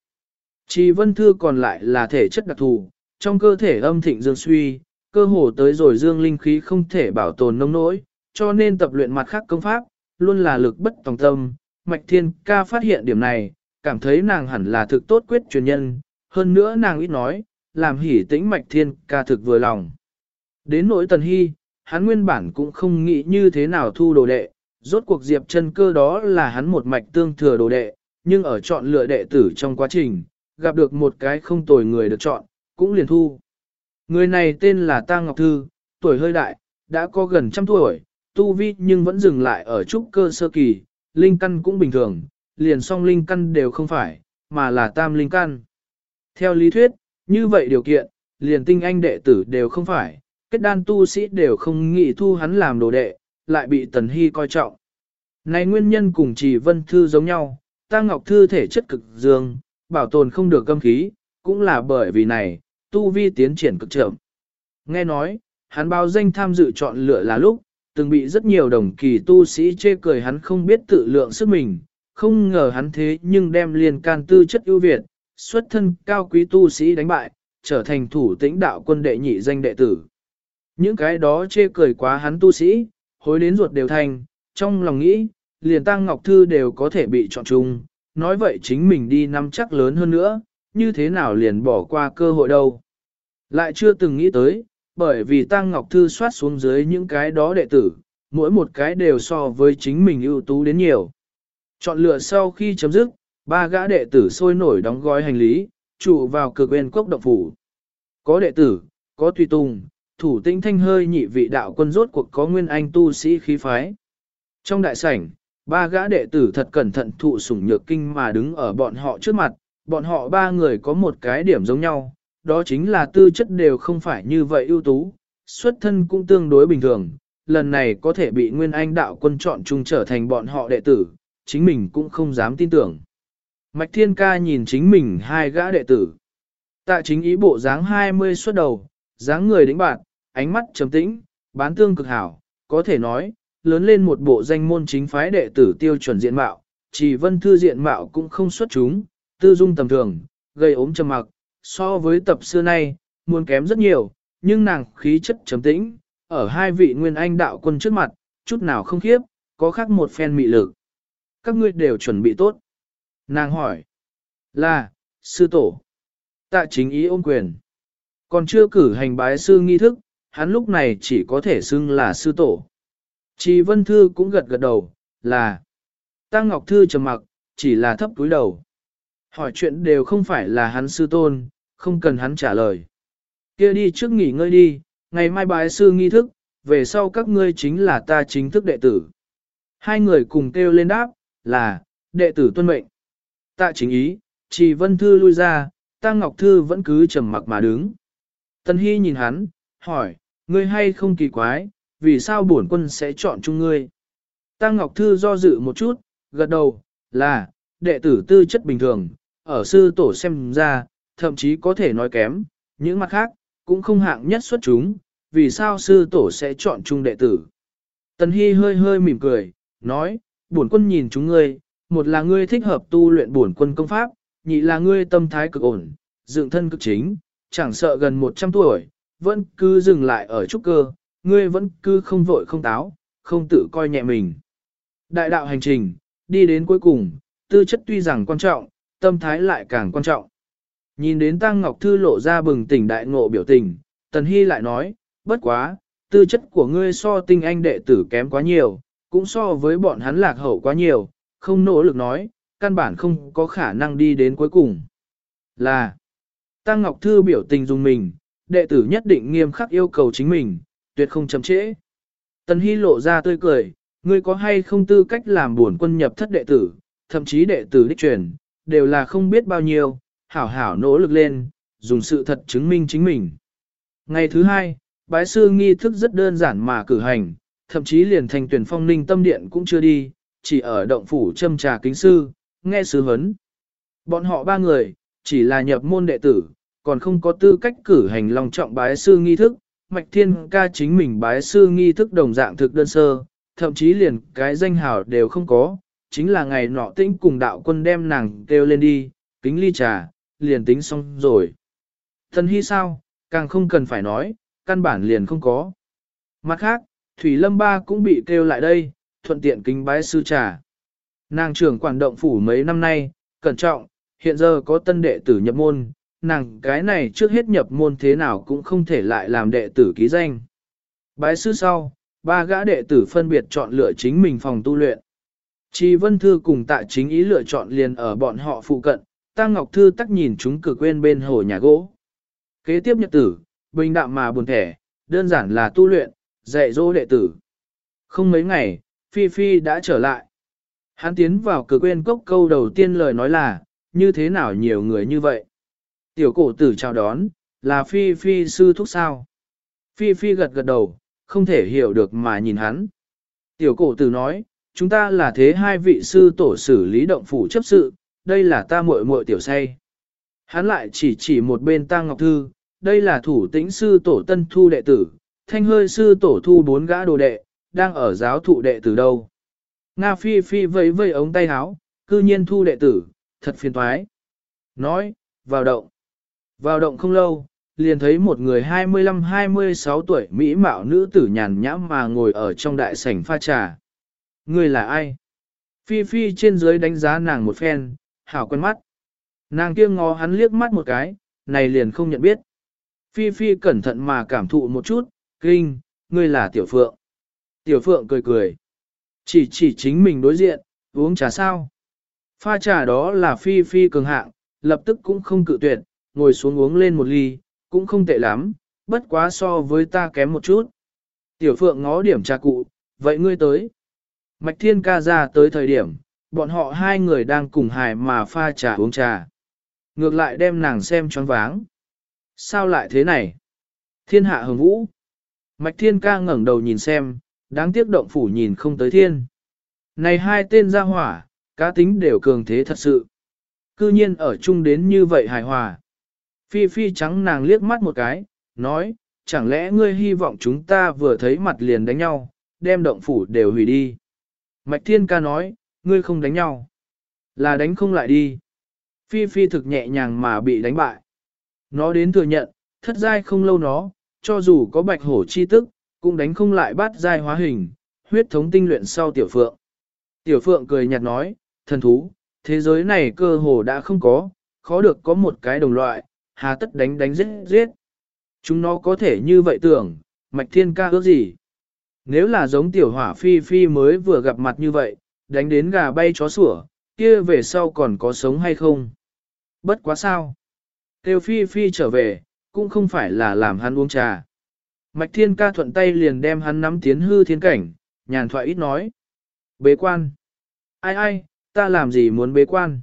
Chi vân thư còn lại là thể chất đặc thù, trong cơ thể âm thịnh dương suy, cơ hồ tới rồi dương linh khí không thể bảo tồn nông nỗi, cho nên tập luyện mặt khác công pháp, luôn là lực bất tòng tâm. Mạch Thiên ca phát hiện điểm này, cảm thấy nàng hẳn là thực tốt quyết truyền nhân, hơn nữa nàng ít nói, làm hỉ tĩnh Mạch Thiên ca thực vừa lòng. Đến nỗi Tần Hy, hắn nguyên bản cũng không nghĩ như thế nào thu đồ đệ, rốt cuộc Diệp chân cơ đó là hắn một mạch tương thừa đồ đệ, nhưng ở chọn lựa đệ tử trong quá trình, gặp được một cái không tồi người được chọn, cũng liền thu. Người này tên là Tăng Ngọc Thư, tuổi hơi đại, đã có gần trăm tuổi, tu vi nhưng vẫn dừng lại ở trúc cơ sơ kỳ, linh căn cũng bình thường, liền song linh căn đều không phải, mà là tam linh căn. Theo lý thuyết, như vậy điều kiện, liền tinh anh đệ tử đều không phải, kết đan tu sĩ đều không nghĩ thu hắn làm đồ đệ, lại bị Tần Hy coi trọng. Này nguyên nhân cùng chỉ vân thư giống nhau, ta ngọc thư thể chất cực dương, bảo tồn không được âm khí, cũng là bởi vì này, tu vi tiến triển cực chậm. Nghe nói, hắn bao danh tham dự chọn lựa là lúc, từng bị rất nhiều đồng kỳ tu sĩ chê cười hắn không biết tự lượng sức mình, không ngờ hắn thế nhưng đem liền can tư chất ưu việt, xuất thân cao quý tu sĩ đánh bại, trở thành thủ tĩnh đạo quân đệ nhị danh đệ tử. Những cái đó chê cười quá hắn tu sĩ, hối đến ruột đều thành, trong lòng nghĩ, liền tăng ngọc thư đều có thể bị chọn chung, nói vậy chính mình đi năm chắc lớn hơn nữa, như thế nào liền bỏ qua cơ hội đâu. Lại chưa từng nghĩ tới, bởi vì tăng ngọc thư soát xuống dưới những cái đó đệ tử, mỗi một cái đều so với chính mình ưu tú đến nhiều. Chọn lựa sau khi chấm dứt, ba gã đệ tử sôi nổi đóng gói hành lý, trụ vào cực bên quốc động phủ. Có đệ tử, có tùy tùng, thủ tinh thanh hơi nhị vị đạo quân rốt cuộc có nguyên anh tu sĩ khí phái. Trong đại sảnh, ba gã đệ tử thật cẩn thận thụ sủng nhược kinh mà đứng ở bọn họ trước mặt, bọn họ ba người có một cái điểm giống nhau, đó chính là tư chất đều không phải như vậy ưu tú, xuất thân cũng tương đối bình thường, lần này có thể bị nguyên anh đạo quân chọn chung trở thành bọn họ đệ tử, chính mình cũng không dám tin tưởng. Mạch Thiên Ca nhìn chính mình hai gã đệ tử. Tạ chính ý bộ dáng 20 xuất đầu, dáng người đĩnh bạn, ánh mắt trầm tĩnh, bán tương cực hảo, có thể nói, lớn lên một bộ danh môn chính phái đệ tử tiêu chuẩn diện mạo, chỉ vân thư diện mạo cũng không xuất chúng, tư dung tầm thường, gây ốm trầm mặc, so với tập xưa nay, muốn kém rất nhiều, nhưng nàng khí chất trầm tĩnh, ở hai vị nguyên anh đạo quân trước mặt, chút nào không khiếp, có khác một phen mị lực. Các ngươi đều chuẩn bị tốt. Nàng hỏi, là, sư tổ. Tạ chính ý ôm quyền. Còn chưa cử hành bái sư nghi thức, hắn lúc này chỉ có thể xưng là sư tổ. Chị Vân Thư cũng gật gật đầu, là. Tăng Ngọc Thư trầm mặc, chỉ là thấp túi đầu. Hỏi chuyện đều không phải là hắn sư tôn, không cần hắn trả lời. kia đi trước nghỉ ngơi đi, ngày mai bái sư nghi thức, về sau các ngươi chính là ta chính thức đệ tử. Hai người cùng kêu lên đáp, là, đệ tử tuân mệnh. Tạ chính ý, chỉ vân thư lui ra, Tăng Ngọc Thư vẫn cứ trầm mặc mà đứng. Tân Hy nhìn hắn, hỏi, ngươi hay không kỳ quái, vì sao bổn quân sẽ chọn chung ngươi? Tăng Ngọc Thư do dự một chút, gật đầu, là, đệ tử tư chất bình thường, ở sư tổ xem ra, thậm chí có thể nói kém, những mặt khác, cũng không hạng nhất xuất chúng, vì sao sư tổ sẽ chọn chung đệ tử. Tần Hy hơi hơi mỉm cười, nói, bổn quân nhìn chúng ngươi, một là ngươi thích hợp tu luyện bổn quân công pháp, nhị là ngươi tâm thái cực ổn, dựng thân cực chính, chẳng sợ gần 100 tuổi, vẫn cứ dừng lại ở trúc cơ, ngươi vẫn cứ không vội không táo, không tự coi nhẹ mình. Đại đạo hành trình, đi đến cuối cùng, tư chất tuy rằng quan trọng, tâm thái lại càng quan trọng. Nhìn đến Tăng Ngọc Thư lộ ra bừng tỉnh đại ngộ biểu tình, Tần Hy lại nói, bất quá, tư chất của ngươi so tinh anh đệ tử kém quá nhiều, cũng so với bọn hắn lạc hậu quá nhiều, không nỗ lực nói, căn bản không có khả năng đi đến cuối cùng. Là, Tăng Ngọc Thư biểu tình dùng mình, đệ tử nhất định nghiêm khắc yêu cầu chính mình, tuyệt không chậm trễ. Tần Hy lộ ra tươi cười, ngươi có hay không tư cách làm buồn quân nhập thất đệ tử, thậm chí đệ tử đích truyền, đều là không biết bao nhiêu, hảo hảo nỗ lực lên, dùng sự thật chứng minh chính mình. Ngày thứ hai, bái sư nghi thức rất đơn giản mà cử hành, thậm chí liền thành tuyển phong ninh tâm điện cũng chưa đi, chỉ ở động phủ châm trà kính sư, nghe sứ huấn. Bọn họ ba người, chỉ là nhập môn đệ tử, còn không có tư cách cử hành long trọng bái sư nghi thức, Mạch Thiên ca chính mình bái sư nghi thức đồng dạng thực đơn sơ, thậm chí liền cái danh hào đều không có, chính là ngày nọ tĩnh cùng đạo quân đem nàng kêu lên đi, kính ly trà, liền tính xong rồi. Thần hy sao, càng không cần phải nói, căn bản liền không có. Mặt khác, Thủy Lâm Ba cũng bị kêu lại đây, thuận tiện kính bái sư trà. Nàng trưởng quản động phủ mấy năm nay, cẩn trọng, hiện giờ có tân đệ tử nhập môn, nàng cái này trước hết nhập môn thế nào cũng không thể lại làm đệ tử ký danh. Bái sư sau, ba gã đệ tử phân biệt chọn lựa chính mình phòng tu luyện. Chi Vân Thư cùng tại chính ý lựa chọn liền ở bọn họ phụ cận, Tăng Ngọc Thư tắc nhìn chúng cực quên bên hồ nhà gỗ. Kế tiếp nhật tử, bình đạm mà buồn thẻ, đơn giản là tu luyện, dạy dỗ đệ tử. Không mấy ngày, Phi Phi đã trở lại. Hắn tiến vào cực quên cốc câu đầu tiên lời nói là, như thế nào nhiều người như vậy. Tiểu cổ tử chào đón, là Phi Phi sư thúc sao. Phi Phi gật gật đầu, không thể hiểu được mà nhìn hắn. Tiểu cổ tử nói, chúng ta là thế hai vị sư tổ xử lý động phủ chấp sự, đây là ta muội muội tiểu say. Hắn lại chỉ chỉ một bên ta ngọc thư, đây là thủ tĩnh sư tổ tân thu đệ tử, thanh hơi sư tổ thu bốn gã đồ đệ, đang ở giáo thụ đệ tử đâu. Nga phi phi vẫy vẫy ống tay áo, cư nhiên thu đệ tử, thật phiền toái. Nói, vào động. Vào động không lâu, liền thấy một người 25-26 tuổi mỹ mạo nữ tử nhàn nhãm mà ngồi ở trong đại sảnh pha trà. Người là ai? Phi Phi trên dưới đánh giá nàng một phen, hảo quen mắt. Nàng kia ngó hắn liếc mắt một cái, này liền không nhận biết. Phi Phi cẩn thận mà cảm thụ một chút, kinh, ngươi là Tiểu Phượng. Tiểu Phượng cười cười. Chỉ chỉ chính mình đối diện, uống trà sao. Pha trà đó là Phi Phi cường hạng, lập tức cũng không cự tuyệt, ngồi xuống uống lên một ly, cũng không tệ lắm, bất quá so với ta kém một chút. Tiểu Phượng ngó điểm trà cụ, vậy ngươi tới. Mạch Thiên ca ra tới thời điểm, bọn họ hai người đang cùng hài mà pha trà uống trà. Ngược lại đem nàng xem choáng váng. Sao lại thế này? Thiên hạ hồng vũ. Mạch Thiên ca ngẩng đầu nhìn xem, đáng tiếc động phủ nhìn không tới thiên. Này hai tên gia hỏa, cá tính đều cường thế thật sự. Cư nhiên ở chung đến như vậy hài hòa. Phi Phi trắng nàng liếc mắt một cái, nói, chẳng lẽ ngươi hy vọng chúng ta vừa thấy mặt liền đánh nhau, đem động phủ đều hủy đi. Mạch Thiên ca nói, ngươi không đánh nhau. Là đánh không lại đi. Phi Phi thực nhẹ nhàng mà bị đánh bại. Nó đến thừa nhận, thất giai không lâu nó, cho dù có bạch hổ chi tức, cũng đánh không lại bát giai hóa hình, huyết thống tinh luyện sau tiểu phượng. Tiểu phượng cười nhạt nói, thần thú, thế giới này cơ hồ đã không có, khó được có một cái đồng loại, hà tất đánh đánh giết giết. Chúng nó có thể như vậy tưởng, mạch thiên ca ước gì? Nếu là giống tiểu hỏa phi phi mới vừa gặp mặt như vậy, đánh đến gà bay chó sủa, kia về sau còn có sống hay không? Bất quá sao? Tiêu phi phi trở về, cũng không phải là làm hắn uống trà. Mạch thiên ca thuận tay liền đem hắn nắm tiến hư thiên cảnh, nhàn thoại ít nói. Bế quan. Ai ai, ta làm gì muốn bế quan?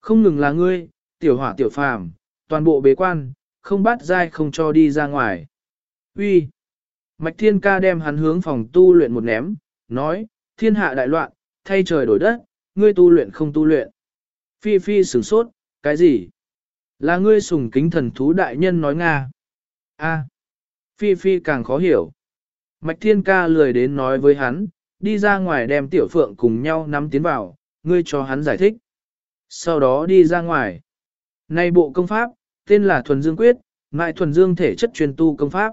Không ngừng là ngươi, tiểu hỏa tiểu phàm, toàn bộ bế quan, không bắt dai không cho đi ra ngoài. Uy, Mạch Thiên Ca đem hắn hướng phòng tu luyện một ném, nói, thiên hạ đại loạn, thay trời đổi đất, ngươi tu luyện không tu luyện. Phi Phi sửng sốt, cái gì? Là ngươi sùng kính thần thú đại nhân nói Nga. A. Phi Phi càng khó hiểu. Mạch Thiên Ca lười đến nói với hắn, đi ra ngoài đem tiểu phượng cùng nhau nắm tiến vào, ngươi cho hắn giải thích. Sau đó đi ra ngoài. Này bộ công pháp, tên là Thuần Dương Quyết, ngại Thuần Dương thể chất truyền tu công pháp.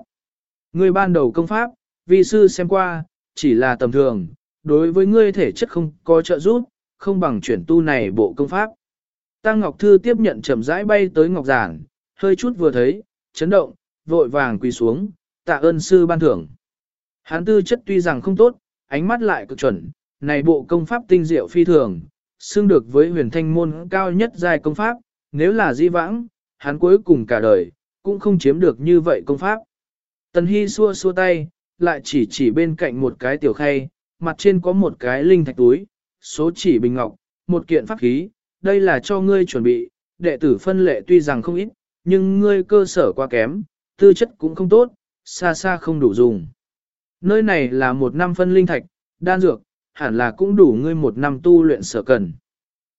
người ban đầu công pháp, vi sư xem qua, chỉ là tầm thường, đối với ngươi thể chất không có trợ giúp, không bằng chuyển tu này bộ công pháp. Tăng Ngọc Thư tiếp nhận chậm rãi bay tới Ngọc Giản, hơi chút vừa thấy, chấn động, vội vàng quỳ xuống, tạ ơn sư ban thưởng. Hán tư chất tuy rằng không tốt, ánh mắt lại cực chuẩn, này bộ công pháp tinh diệu phi thường, xưng được với huyền thanh môn cao nhất giai công pháp, nếu là di vãng, hắn cuối cùng cả đời, cũng không chiếm được như vậy công pháp. Tần Hy xua xua tay, lại chỉ chỉ bên cạnh một cái tiểu khay, mặt trên có một cái linh thạch túi, số chỉ bình ngọc, một kiện pháp khí, đây là cho ngươi chuẩn bị, đệ tử phân lệ tuy rằng không ít, nhưng ngươi cơ sở quá kém, tư chất cũng không tốt, xa xa không đủ dùng. Nơi này là một năm phân linh thạch, đan dược, hẳn là cũng đủ ngươi một năm tu luyện sở cần.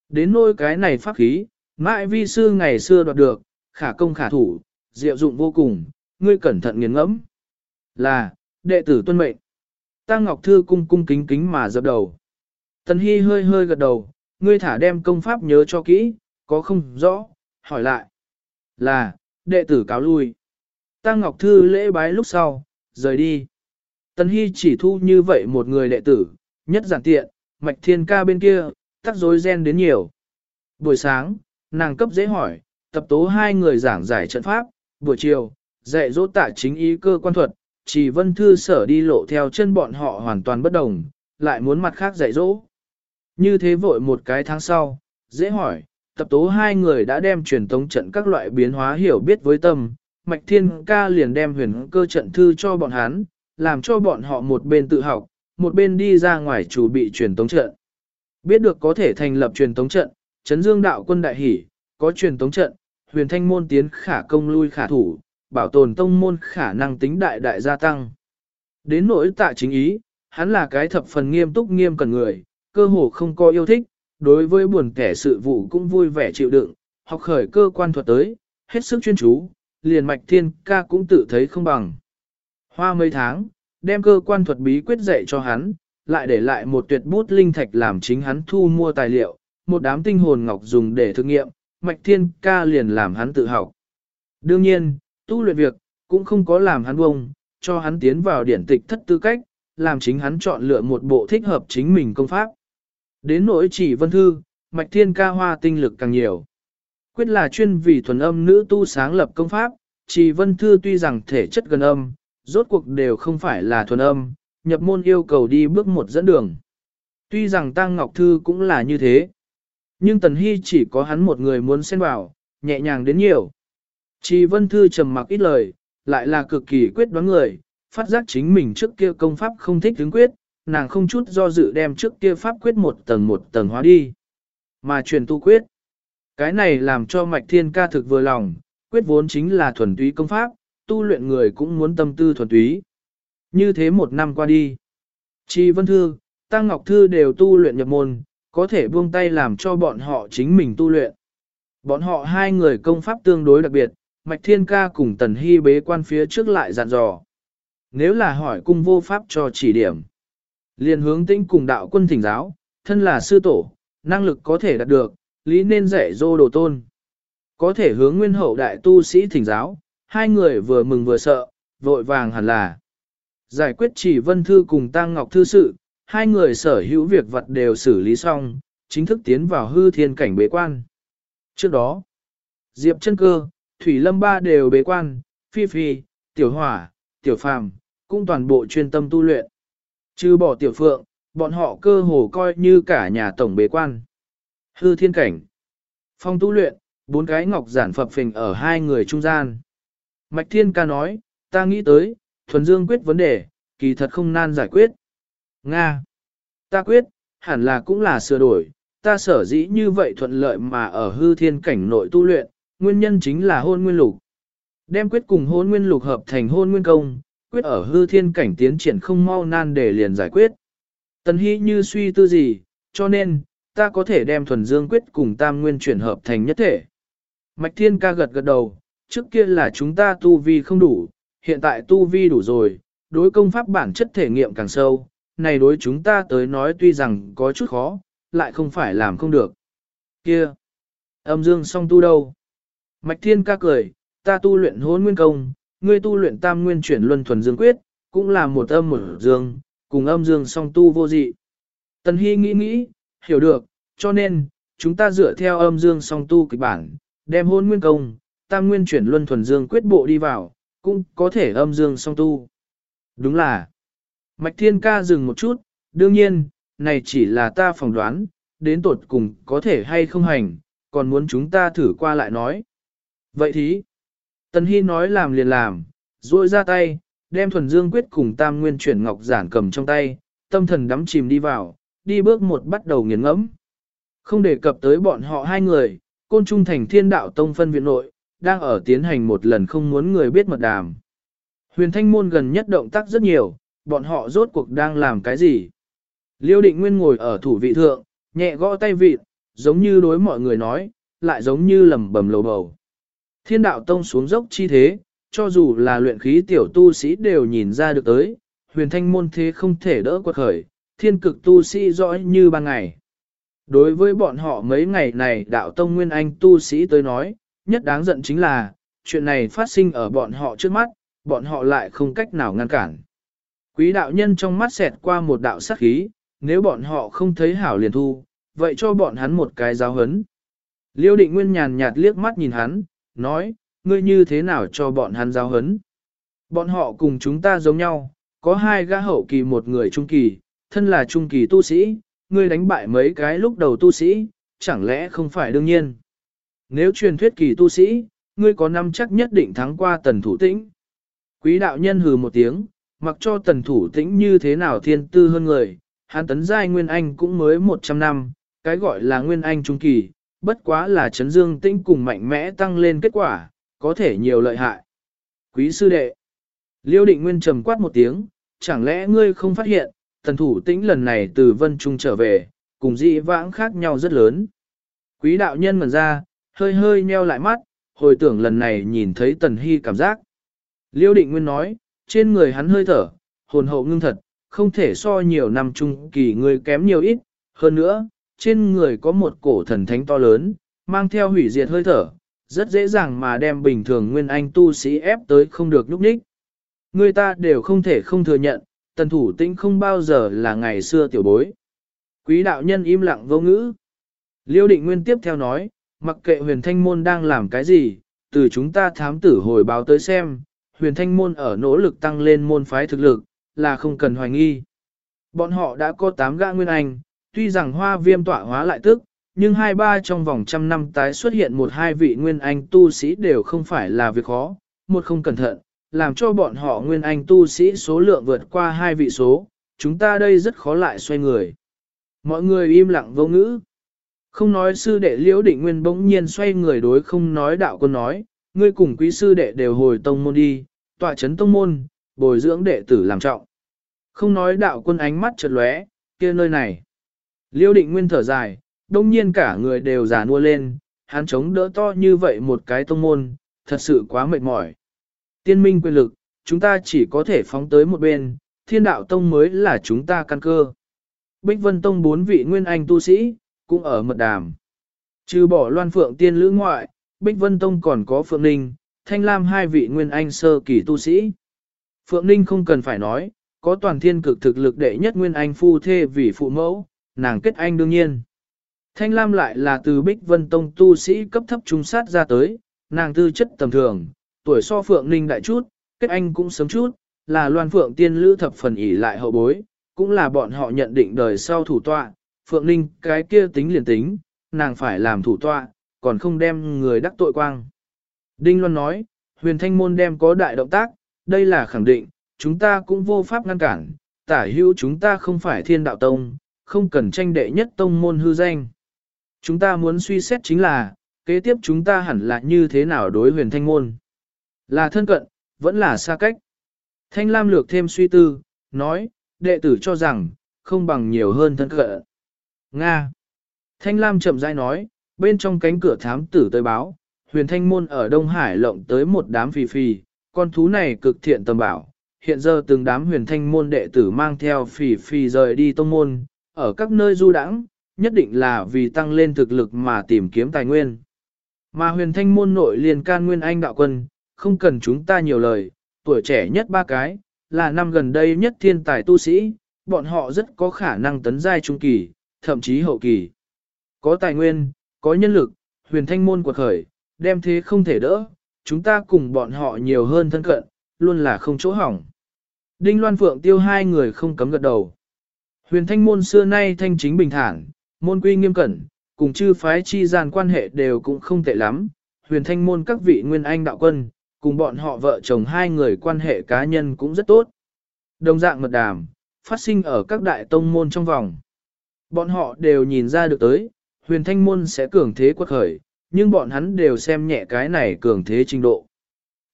Đến nôi cái này pháp khí, mãi vi sư ngày xưa đoạt được, khả công khả thủ, diệu dụng vô cùng, ngươi cẩn thận nghiền ngẫm. Là, đệ tử tuân mệnh. Tăng Ngọc Thư cung cung kính kính mà dập đầu. Tần Hy hơi hơi gật đầu, ngươi thả đem công pháp nhớ cho kỹ, có không rõ, hỏi lại. Là, đệ tử cáo lui. Tăng Ngọc Thư lễ bái lúc sau, rời đi. Tần Hy chỉ thu như vậy một người đệ tử, nhất giản tiện, mạch thiên ca bên kia, tắc rối ren đến nhiều. Buổi sáng, nàng cấp dễ hỏi, tập tố hai người giảng giải trận pháp, buổi chiều, dạy dỗ tạ chính ý cơ quan thuật, chỉ vân thư sở đi lộ theo chân bọn họ hoàn toàn bất đồng, lại muốn mặt khác dạy dỗ. Như thế vội một cái tháng sau, dễ hỏi, tập tố hai người đã đem truyền tống trận các loại biến hóa hiểu biết với tâm, Mạch Thiên Ca liền đem huyền cơ trận thư cho bọn hắn, làm cho bọn họ một bên tự học, một bên đi ra ngoài chủ bị truyền tống trận. Biết được có thể thành lập truyền tống trận, Trấn dương đạo quân đại hỉ có truyền tống trận, huyền thanh môn tiến khả công lui khả thủ, bảo tồn tông môn khả năng tính đại đại gia tăng. Đến nỗi tạ chính ý, hắn là cái thập phần nghiêm túc nghiêm cần người, cơ hồ không có yêu thích, đối với buồn kẻ sự vụ cũng vui vẻ chịu đựng, học khởi cơ quan thuật tới, hết sức chuyên chú, liền mạch thiên ca cũng tự thấy không bằng. Hoa mấy tháng, đem cơ quan thuật bí quyết dạy cho hắn, lại để lại một tuyệt bút linh thạch làm chính hắn thu mua tài liệu, một đám tinh hồn ngọc dùng để thực nghiệm, mạch thiên ca liền làm hắn tự học. Đương nhiên, tu luyện việc, cũng không có làm hắn bông, cho hắn tiến vào điển tịch thất tư cách, làm chính hắn chọn lựa một bộ thích hợp chính mình công pháp. Đến nỗi chỉ vân thư, mạch thiên ca hoa tinh lực càng nhiều. Quyết là chuyên vì thuần âm nữ tu sáng lập công pháp, chỉ vân thư tuy rằng thể chất gần âm, rốt cuộc đều không phải là thuần âm, nhập môn yêu cầu đi bước một dẫn đường. Tuy rằng Tăng Ngọc Thư cũng là như thế, nhưng Tần Hy chỉ có hắn một người muốn xen vào, nhẹ nhàng đến nhiều. Chỉ vân thư trầm mặc ít lời, lại là cực kỳ quyết đoán người, phát giác chính mình trước kia công pháp không thích tướng quyết, nàng không chút do dự đem trước kia pháp quyết một tầng một tầng hóa đi. Mà truyền tu quyết. Cái này làm cho mạch thiên ca thực vừa lòng, quyết vốn chính là thuần túy công pháp, tu luyện người cũng muốn tâm tư thuần túy. Như thế một năm qua đi. Chi Vân Thư, Tăng Ngọc Thư đều tu luyện nhập môn, có thể buông tay làm cho bọn họ chính mình tu luyện. Bọn họ hai người công pháp tương đối đặc biệt, Mạch Thiên Ca cùng Tần Hy bế quan phía trước lại dặn dò. Nếu là hỏi cung vô pháp cho chỉ điểm, liền hướng tĩnh cùng đạo quân thỉnh giáo, thân là sư tổ, năng lực có thể đạt được, lý nên dạy dô đồ tôn. Có thể hướng nguyên hậu đại tu sĩ thỉnh giáo, hai người vừa mừng vừa sợ, vội vàng hẳn là. Giải quyết chỉ vân thư cùng tăng ngọc thư sự, hai người sở hữu việc vật đều xử lý xong, chính thức tiến vào hư thiên cảnh bế quan. Trước đó, Diệp chân cơ, Thủy Lâm Ba đều bế quan, Phi Phi, Tiểu Hỏa, Tiểu Phàm cũng toàn bộ chuyên tâm tu luyện. Trừ bỏ Tiểu Phượng, bọn họ cơ hồ coi như cả nhà tổng bế quan. Hư thiên cảnh. Phong tu luyện, bốn cái ngọc giản phập phình ở hai người trung gian. Mạch Thiên ca nói, ta nghĩ tới, thuần dương quyết vấn đề, kỳ thật không nan giải quyết. Nga. Ta quyết, hẳn là cũng là sửa đổi, ta sở dĩ như vậy thuận lợi mà ở hư thiên cảnh nội tu luyện, nguyên nhân chính là hôn nguyên lục. Đem quyết cùng hôn nguyên lục hợp thành hôn nguyên công, quyết ở hư thiên cảnh tiến triển không mau nan để liền giải quyết. Tần Hy như suy tư gì, cho nên, ta có thể đem thuần dương quyết cùng tam nguyên chuyển hợp thành nhất thể. Mạch thiên ca gật gật đầu, trước kia là chúng ta tu vi không đủ, hiện tại tu vi đủ rồi, đối công pháp bản chất thể nghiệm càng sâu, này đối chúng ta tới nói tuy rằng có chút khó, lại không phải làm không được. Kia! Âm dương song tu đâu? Mạch thiên ca cười, ta tu luyện hôn nguyên công, ngươi tu luyện tam nguyên chuyển luân thuần dương quyết, cũng là một âm một dương, cùng âm dương song tu vô dị. Tần Hy nghĩ nghĩ, hiểu được, cho nên, chúng ta dựa theo âm dương song tu kịch bản, đem hôn nguyên công, tam nguyên chuyển luân thuần dương quyết bộ đi vào, cũng có thể âm dương song tu. Đúng là, Mạch Thiên Ca dừng một chút, đương nhiên, này chỉ là ta phỏng đoán, đến tột cùng có thể hay không hành, còn muốn chúng ta thử qua lại nói. Vậy thì, Tần Hy nói làm liền làm, duỗi ra tay, đem thuần dương quyết cùng tam nguyên chuyển ngọc giản cầm trong tay, tâm thần đắm chìm đi vào, đi bước một bắt đầu nghiền ngẫm. Không đề cập tới bọn họ hai người, côn trung thành thiên đạo tông phân viện nội, đang ở tiến hành một lần không muốn người biết mật đàm. Huyền thanh môn gần nhất động tác rất nhiều, bọn họ rốt cuộc đang làm cái gì? Liêu định nguyên ngồi ở thủ vị thượng, nhẹ gõ tay vịt, giống như đối mọi người nói, lại giống như lầm bầm lầu bầu. Thiên đạo tông xuống dốc chi thế, cho dù là luyện khí tiểu tu sĩ đều nhìn ra được tới, huyền thanh môn thế không thể đỡ quật khởi, thiên cực tu sĩ rõ như ban ngày. Đối với bọn họ mấy ngày này đạo tông nguyên anh tu sĩ tới nói, nhất đáng giận chính là, chuyện này phát sinh ở bọn họ trước mắt, bọn họ lại không cách nào ngăn cản. Quý đạo nhân trong mắt xẹt qua một đạo sát khí, nếu bọn họ không thấy hảo liền thu, vậy cho bọn hắn một cái giáo hấn. Liêu định nguyên nhàn nhạt liếc mắt nhìn hắn, nói, ngươi như thế nào cho bọn hắn giáo hấn. Bọn họ cùng chúng ta giống nhau, có hai gã hậu kỳ một người trung kỳ, thân là trung kỳ tu sĩ, ngươi đánh bại mấy cái lúc đầu tu sĩ, chẳng lẽ không phải đương nhiên. Nếu truyền thuyết kỳ tu sĩ, ngươi có năm chắc nhất định thắng qua tần thủ tĩnh. Quý đạo nhân hừ một tiếng, mặc cho tần thủ tĩnh như thế nào thiên tư hơn người, hắn tấn giai nguyên anh cũng mới 100 năm, cái gọi là nguyên anh trung kỳ, bất quá là chấn dương tĩnh cùng mạnh mẽ tăng lên kết quả, có thể nhiều lợi hại. Quý sư đệ, liêu định nguyên trầm quát một tiếng, chẳng lẽ ngươi không phát hiện, tần thủ tĩnh lần này từ vân trung trở về, cùng dị vãng khác nhau rất lớn. Quý đạo nhân ngần ra, hơi hơi nheo lại mắt, hồi tưởng lần này nhìn thấy tần hy cảm giác. Liêu định nguyên nói, trên người hắn hơi thở, hồn hậu ngưng thật, không thể so nhiều năm trung kỳ người kém nhiều ít, hơn nữa, trên người có một cổ thần thánh to lớn, mang theo hủy diệt hơi thở, rất dễ dàng mà đem bình thường nguyên anh tu sĩ ép tới không được nhúc nhích. Người ta đều không thể không thừa nhận, tần thủ tĩnh không bao giờ là ngày xưa tiểu bối. Quý đạo nhân im lặng vô ngữ. Liêu định nguyên tiếp theo nói, mặc kệ huyền thanh môn đang làm cái gì, từ chúng ta thám tử hồi báo tới xem, huyền thanh môn ở nỗ lực tăng lên môn phái thực lực, là không cần hoài nghi. Bọn họ đã có 8 gã nguyên anh, tuy rằng hoa viêm tỏa hóa lại tức, nhưng hai ba trong vòng trăm năm tái xuất hiện một hai vị nguyên anh tu sĩ đều không phải là việc khó, một không cẩn thận, làm cho bọn họ nguyên anh tu sĩ số lượng vượt qua hai vị số, chúng ta đây rất khó lại xoay người. Mọi người im lặng vô ngữ. Không nói sư đệ liễu định nguyên bỗng nhiên xoay người đối không nói đạo quân nói, ngươi cùng quý sư đệ đều hồi tông môn đi, tọa chấn tông môn, bồi dưỡng đệ tử làm trọng. Không nói đạo quân ánh mắt chợt lóe, kia nơi này. Liêu định nguyên thở dài, đông nhiên cả người đều già nua lên, hắn chống đỡ to như vậy một cái tông môn, thật sự quá mệt mỏi. Tiên minh quyền lực, chúng ta chỉ có thể phóng tới một bên, thiên đạo tông mới là chúng ta căn cơ. Bích Vân Tông bốn vị nguyên anh tu sĩ, cũng ở mật đàm. Trừ bỏ loan phượng tiên lữ ngoại, Bích Vân Tông còn có Phượng Ninh, Thanh Lam hai vị nguyên anh sơ kỳ tu sĩ. Phượng Ninh không cần phải nói, có toàn thiên cực thực lực đệ nhất nguyên anh phu thê vì phụ mẫu, nàng kết anh đương nhiên. Thanh Lam lại là từ Bích Vân Tông tu sĩ cấp thấp trung sát ra tới, nàng tư chất tầm thường, tuổi so Phượng Ninh đại chút, kết anh cũng sớm chút, là loan Phượng tiên lữ thập phần ỷ lại hậu bối, cũng là bọn họ nhận định đời sau thủ tọa, Phượng Ninh cái kia tính liền tính, nàng phải làm thủ tọa, còn không đem người đắc tội quang. Đinh Loan nói, huyền thanh môn đem có đại động tác, đây là khẳng định, chúng ta cũng vô pháp ngăn cản, tả hữu chúng ta không phải thiên đạo tông, không cần tranh đệ nhất tông môn hư danh. Chúng ta muốn suy xét chính là, kế tiếp chúng ta hẳn là như thế nào đối huyền thanh môn. Là thân cận, vẫn là xa cách. Thanh Lam lược thêm suy tư, nói, đệ tử cho rằng, không bằng nhiều hơn thân cận. Nga. Thanh Lam chậm rãi nói, bên trong cánh cửa thám tử tới báo, huyền thanh môn ở Đông Hải lộng tới một đám phì phì, con thú này cực thiện tầm bảo. Hiện giờ từng đám huyền thanh môn đệ tử mang theo phì phì rời đi tông môn, ở các nơi du đãng, nhất định là vì tăng lên thực lực mà tìm kiếm tài nguyên. Mà huyền thanh môn nội liền can nguyên anh đạo quân, không cần chúng ta nhiều lời, tuổi trẻ nhất ba cái, là năm gần đây nhất thiên tài tu sĩ, bọn họ rất có khả năng tấn giai trung kỳ, thậm chí hậu kỳ. Có tài nguyên, có nhân lực, huyền thanh môn quật khởi, đem thế không thể đỡ, chúng ta cùng bọn họ nhiều hơn thân cận, luôn là không chỗ hỏng. Đinh Loan Phượng tiêu hai người không cấm gật đầu. Huyền thanh môn xưa nay thanh chính bình thản, môn quy nghiêm cẩn, cùng chư phái chi gian quan hệ đều cũng không tệ lắm. Huyền thanh môn các vị nguyên anh đạo quân, cùng bọn họ vợ chồng hai người quan hệ cá nhân cũng rất tốt. Đồng dạng mật đàm, phát sinh ở các đại tông môn trong vòng. Bọn họ đều nhìn ra được tới, huyền thanh môn sẽ cường thế quật khởi, nhưng bọn hắn đều xem nhẹ cái này cường thế trình độ.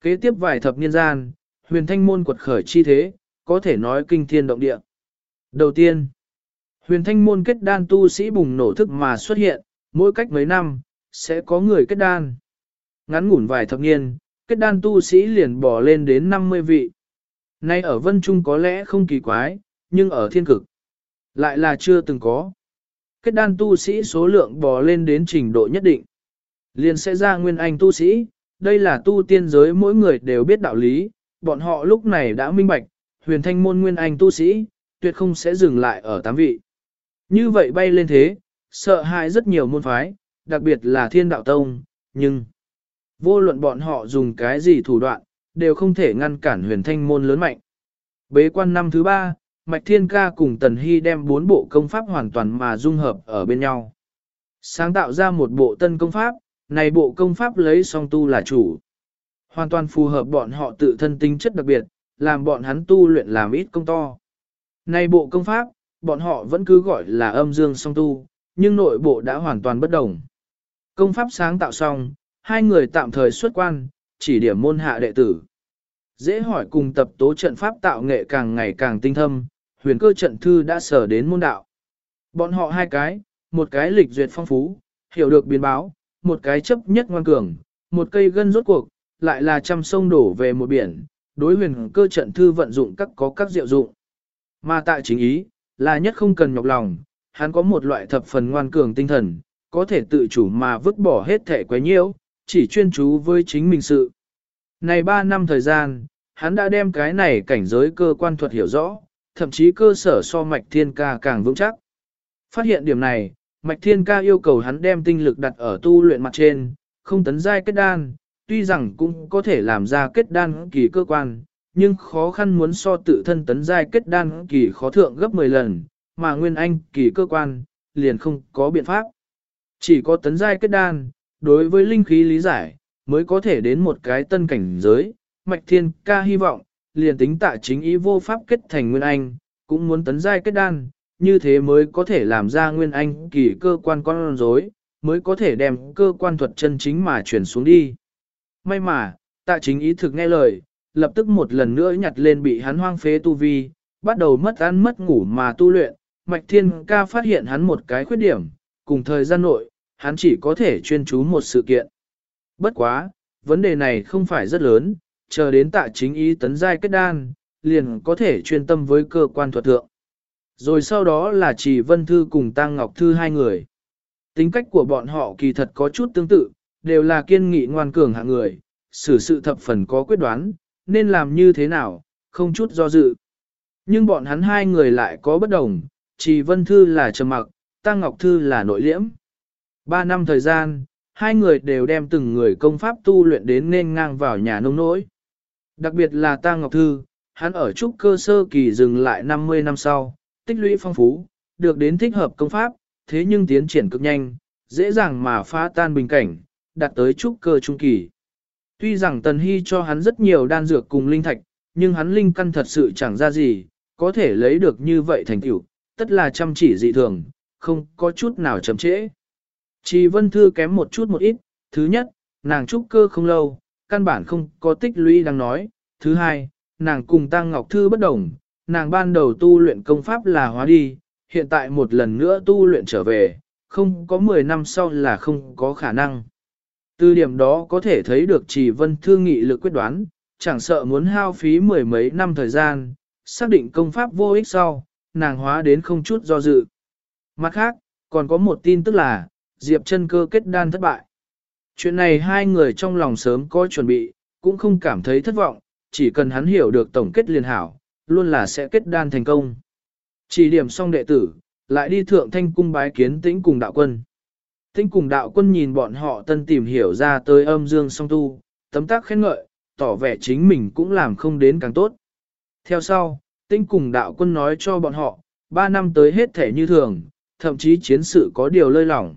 Kế tiếp vài thập niên gian, huyền thanh môn quật khởi chi thế, có thể nói kinh thiên động địa. Đầu tiên, huyền thanh môn kết đan tu sĩ bùng nổ thức mà xuất hiện, mỗi cách mấy năm, sẽ có người kết đan. Ngắn ngủn vài thập niên, kết đan tu sĩ liền bỏ lên đến 50 vị. Nay ở Vân Trung có lẽ không kỳ quái, nhưng ở thiên cực, lại là chưa từng có. Kết đan tu sĩ số lượng bò lên đến trình độ nhất định. Liền sẽ ra nguyên anh tu sĩ, đây là tu tiên giới mỗi người đều biết đạo lý, bọn họ lúc này đã minh bạch, huyền thanh môn nguyên anh tu sĩ, tuyệt không sẽ dừng lại ở tám vị. Như vậy bay lên thế, sợ hãi rất nhiều môn phái, đặc biệt là thiên đạo tông, nhưng vô luận bọn họ dùng cái gì thủ đoạn, đều không thể ngăn cản huyền thanh môn lớn mạnh. Bế quan năm thứ ba, Mạch Thiên Ca cùng Tần Hy đem bốn bộ công pháp hoàn toàn mà dung hợp ở bên nhau. Sáng tạo ra một bộ tân công pháp, này bộ công pháp lấy song tu là chủ. Hoàn toàn phù hợp bọn họ tự thân tính chất đặc biệt, làm bọn hắn tu luyện làm ít công to. Này bộ công pháp, bọn họ vẫn cứ gọi là âm dương song tu, nhưng nội bộ đã hoàn toàn bất đồng. Công pháp sáng tạo xong, hai người tạm thời xuất quan, chỉ điểm môn hạ đệ tử. Dễ hỏi cùng tập tố trận pháp tạo nghệ càng ngày càng tinh thâm, huyền cơ trận thư đã sở đến môn đạo. Bọn họ hai cái, một cái lịch duyệt phong phú, hiểu được biến báo, một cái chấp nhất ngoan cường, một cây gân rốt cuộc, lại là trăm sông đổ về một biển, đối huyền cơ trận thư vận dụng các có các diệu dụng. Mà tại chính ý, là nhất không cần nhọc lòng, hắn có một loại thập phần ngoan cường tinh thần, có thể tự chủ mà vứt bỏ hết thể quấy nhiễu, chỉ chuyên chú với chính mình sự. Này 3 năm thời gian, hắn đã đem cái này cảnh giới cơ quan thuật hiểu rõ, thậm chí cơ sở so mạch thiên ca càng vững chắc. Phát hiện điểm này, mạch thiên ca yêu cầu hắn đem tinh lực đặt ở tu luyện mặt trên, không tấn giai kết đan, tuy rằng cũng có thể làm ra kết đan kỳ cơ quan, nhưng khó khăn muốn so tự thân tấn giai kết đan kỳ khó thượng gấp 10 lần, mà nguyên anh kỳ cơ quan, liền không có biện pháp. Chỉ có tấn giai kết đan, đối với linh khí lý giải, mới có thể đến một cái tân cảnh giới, mạch thiên ca hy vọng, liền tính tạ chính ý vô pháp kết thành nguyên anh, cũng muốn tấn giai kết đan, như thế mới có thể làm ra nguyên anh kỳ cơ quan con rối, mới có thể đem cơ quan thuật chân chính mà chuyển xuống đi. May mà, tạ chính ý thực nghe lời, lập tức một lần nữa nhặt lên bị hắn hoang phế tu vi, bắt đầu mất ăn mất ngủ mà tu luyện, Mạch Thiên ca phát hiện hắn một cái khuyết điểm, cùng thời gian nội, hắn chỉ có thể chuyên chú một sự kiện. Bất quá, vấn đề này không phải rất lớn, chờ đến tạ chính ý tấn giai kết đan, liền có thể chuyên tâm với cơ quan thuật thượng. Rồi sau đó là chỉ Vân Thư cùng Tăng Ngọc Thư hai người. Tính cách của bọn họ kỳ thật có chút tương tự, đều là kiên nghị ngoan cường hạng người, xử sự thập phần có quyết đoán, nên làm như thế nào, không chút do dự. Nhưng bọn hắn hai người lại có bất đồng, chỉ Vân Thư là trầm mặc, Tăng Ngọc Thư là nội liễm. Ba năm thời gian, hai người đều đem từng người công pháp tu luyện đến nên ngang vào nhà nông nỗi. Đặc biệt là ta Ngọc Thư, hắn ở trúc cơ sơ kỳ dừng lại 50 năm sau, tích lũy phong phú, được đến thích hợp công pháp, thế nhưng tiến triển cực nhanh, dễ dàng mà phá tan bình cảnh, đạt tới trúc cơ trung kỳ. Tuy rằng Tần Hy cho hắn rất nhiều đan dược cùng linh thạch, nhưng hắn linh căn thật sự chẳng ra gì, có thể lấy được như vậy thành tựu, tất là chăm chỉ dị thường, không có chút nào chậm trễ. Chỉ vân thư kém một chút một ít, Thứ nhất, nàng trúc cơ không lâu, căn bản không có tích lũy đang nói. Thứ hai, nàng cùng Tăng Ngọc Thư bất đồng, nàng ban đầu tu luyện công pháp là hóa đi, hiện tại một lần nữa tu luyện trở về, không có 10 năm sau là không có khả năng. Từ điểm đó có thể thấy được chỉ vân thương nghị lực quyết đoán, chẳng sợ muốn hao phí mười mấy năm thời gian, xác định công pháp vô ích sau, nàng hóa đến không chút do dự. Mặt khác, còn có một tin tức là, Diệp chân cơ kết đan thất bại. Chuyện này hai người trong lòng sớm có chuẩn bị, cũng không cảm thấy thất vọng, chỉ cần hắn hiểu được tổng kết liền hảo, luôn là sẽ kết đan thành công. Chỉ điểm xong đệ tử, lại đi thượng thanh cung bái kiến tĩnh cùng đạo quân. Tĩnh cùng đạo quân nhìn bọn họ tân tìm hiểu ra tới âm dương song tu, tấm tác khen ngợi, tỏ vẻ chính mình cũng làm không đến càng tốt. Theo sau, tĩnh cùng đạo quân nói cho bọn họ, ba năm tới hết thể như thường, thậm chí chiến sự có điều lơi lỏng.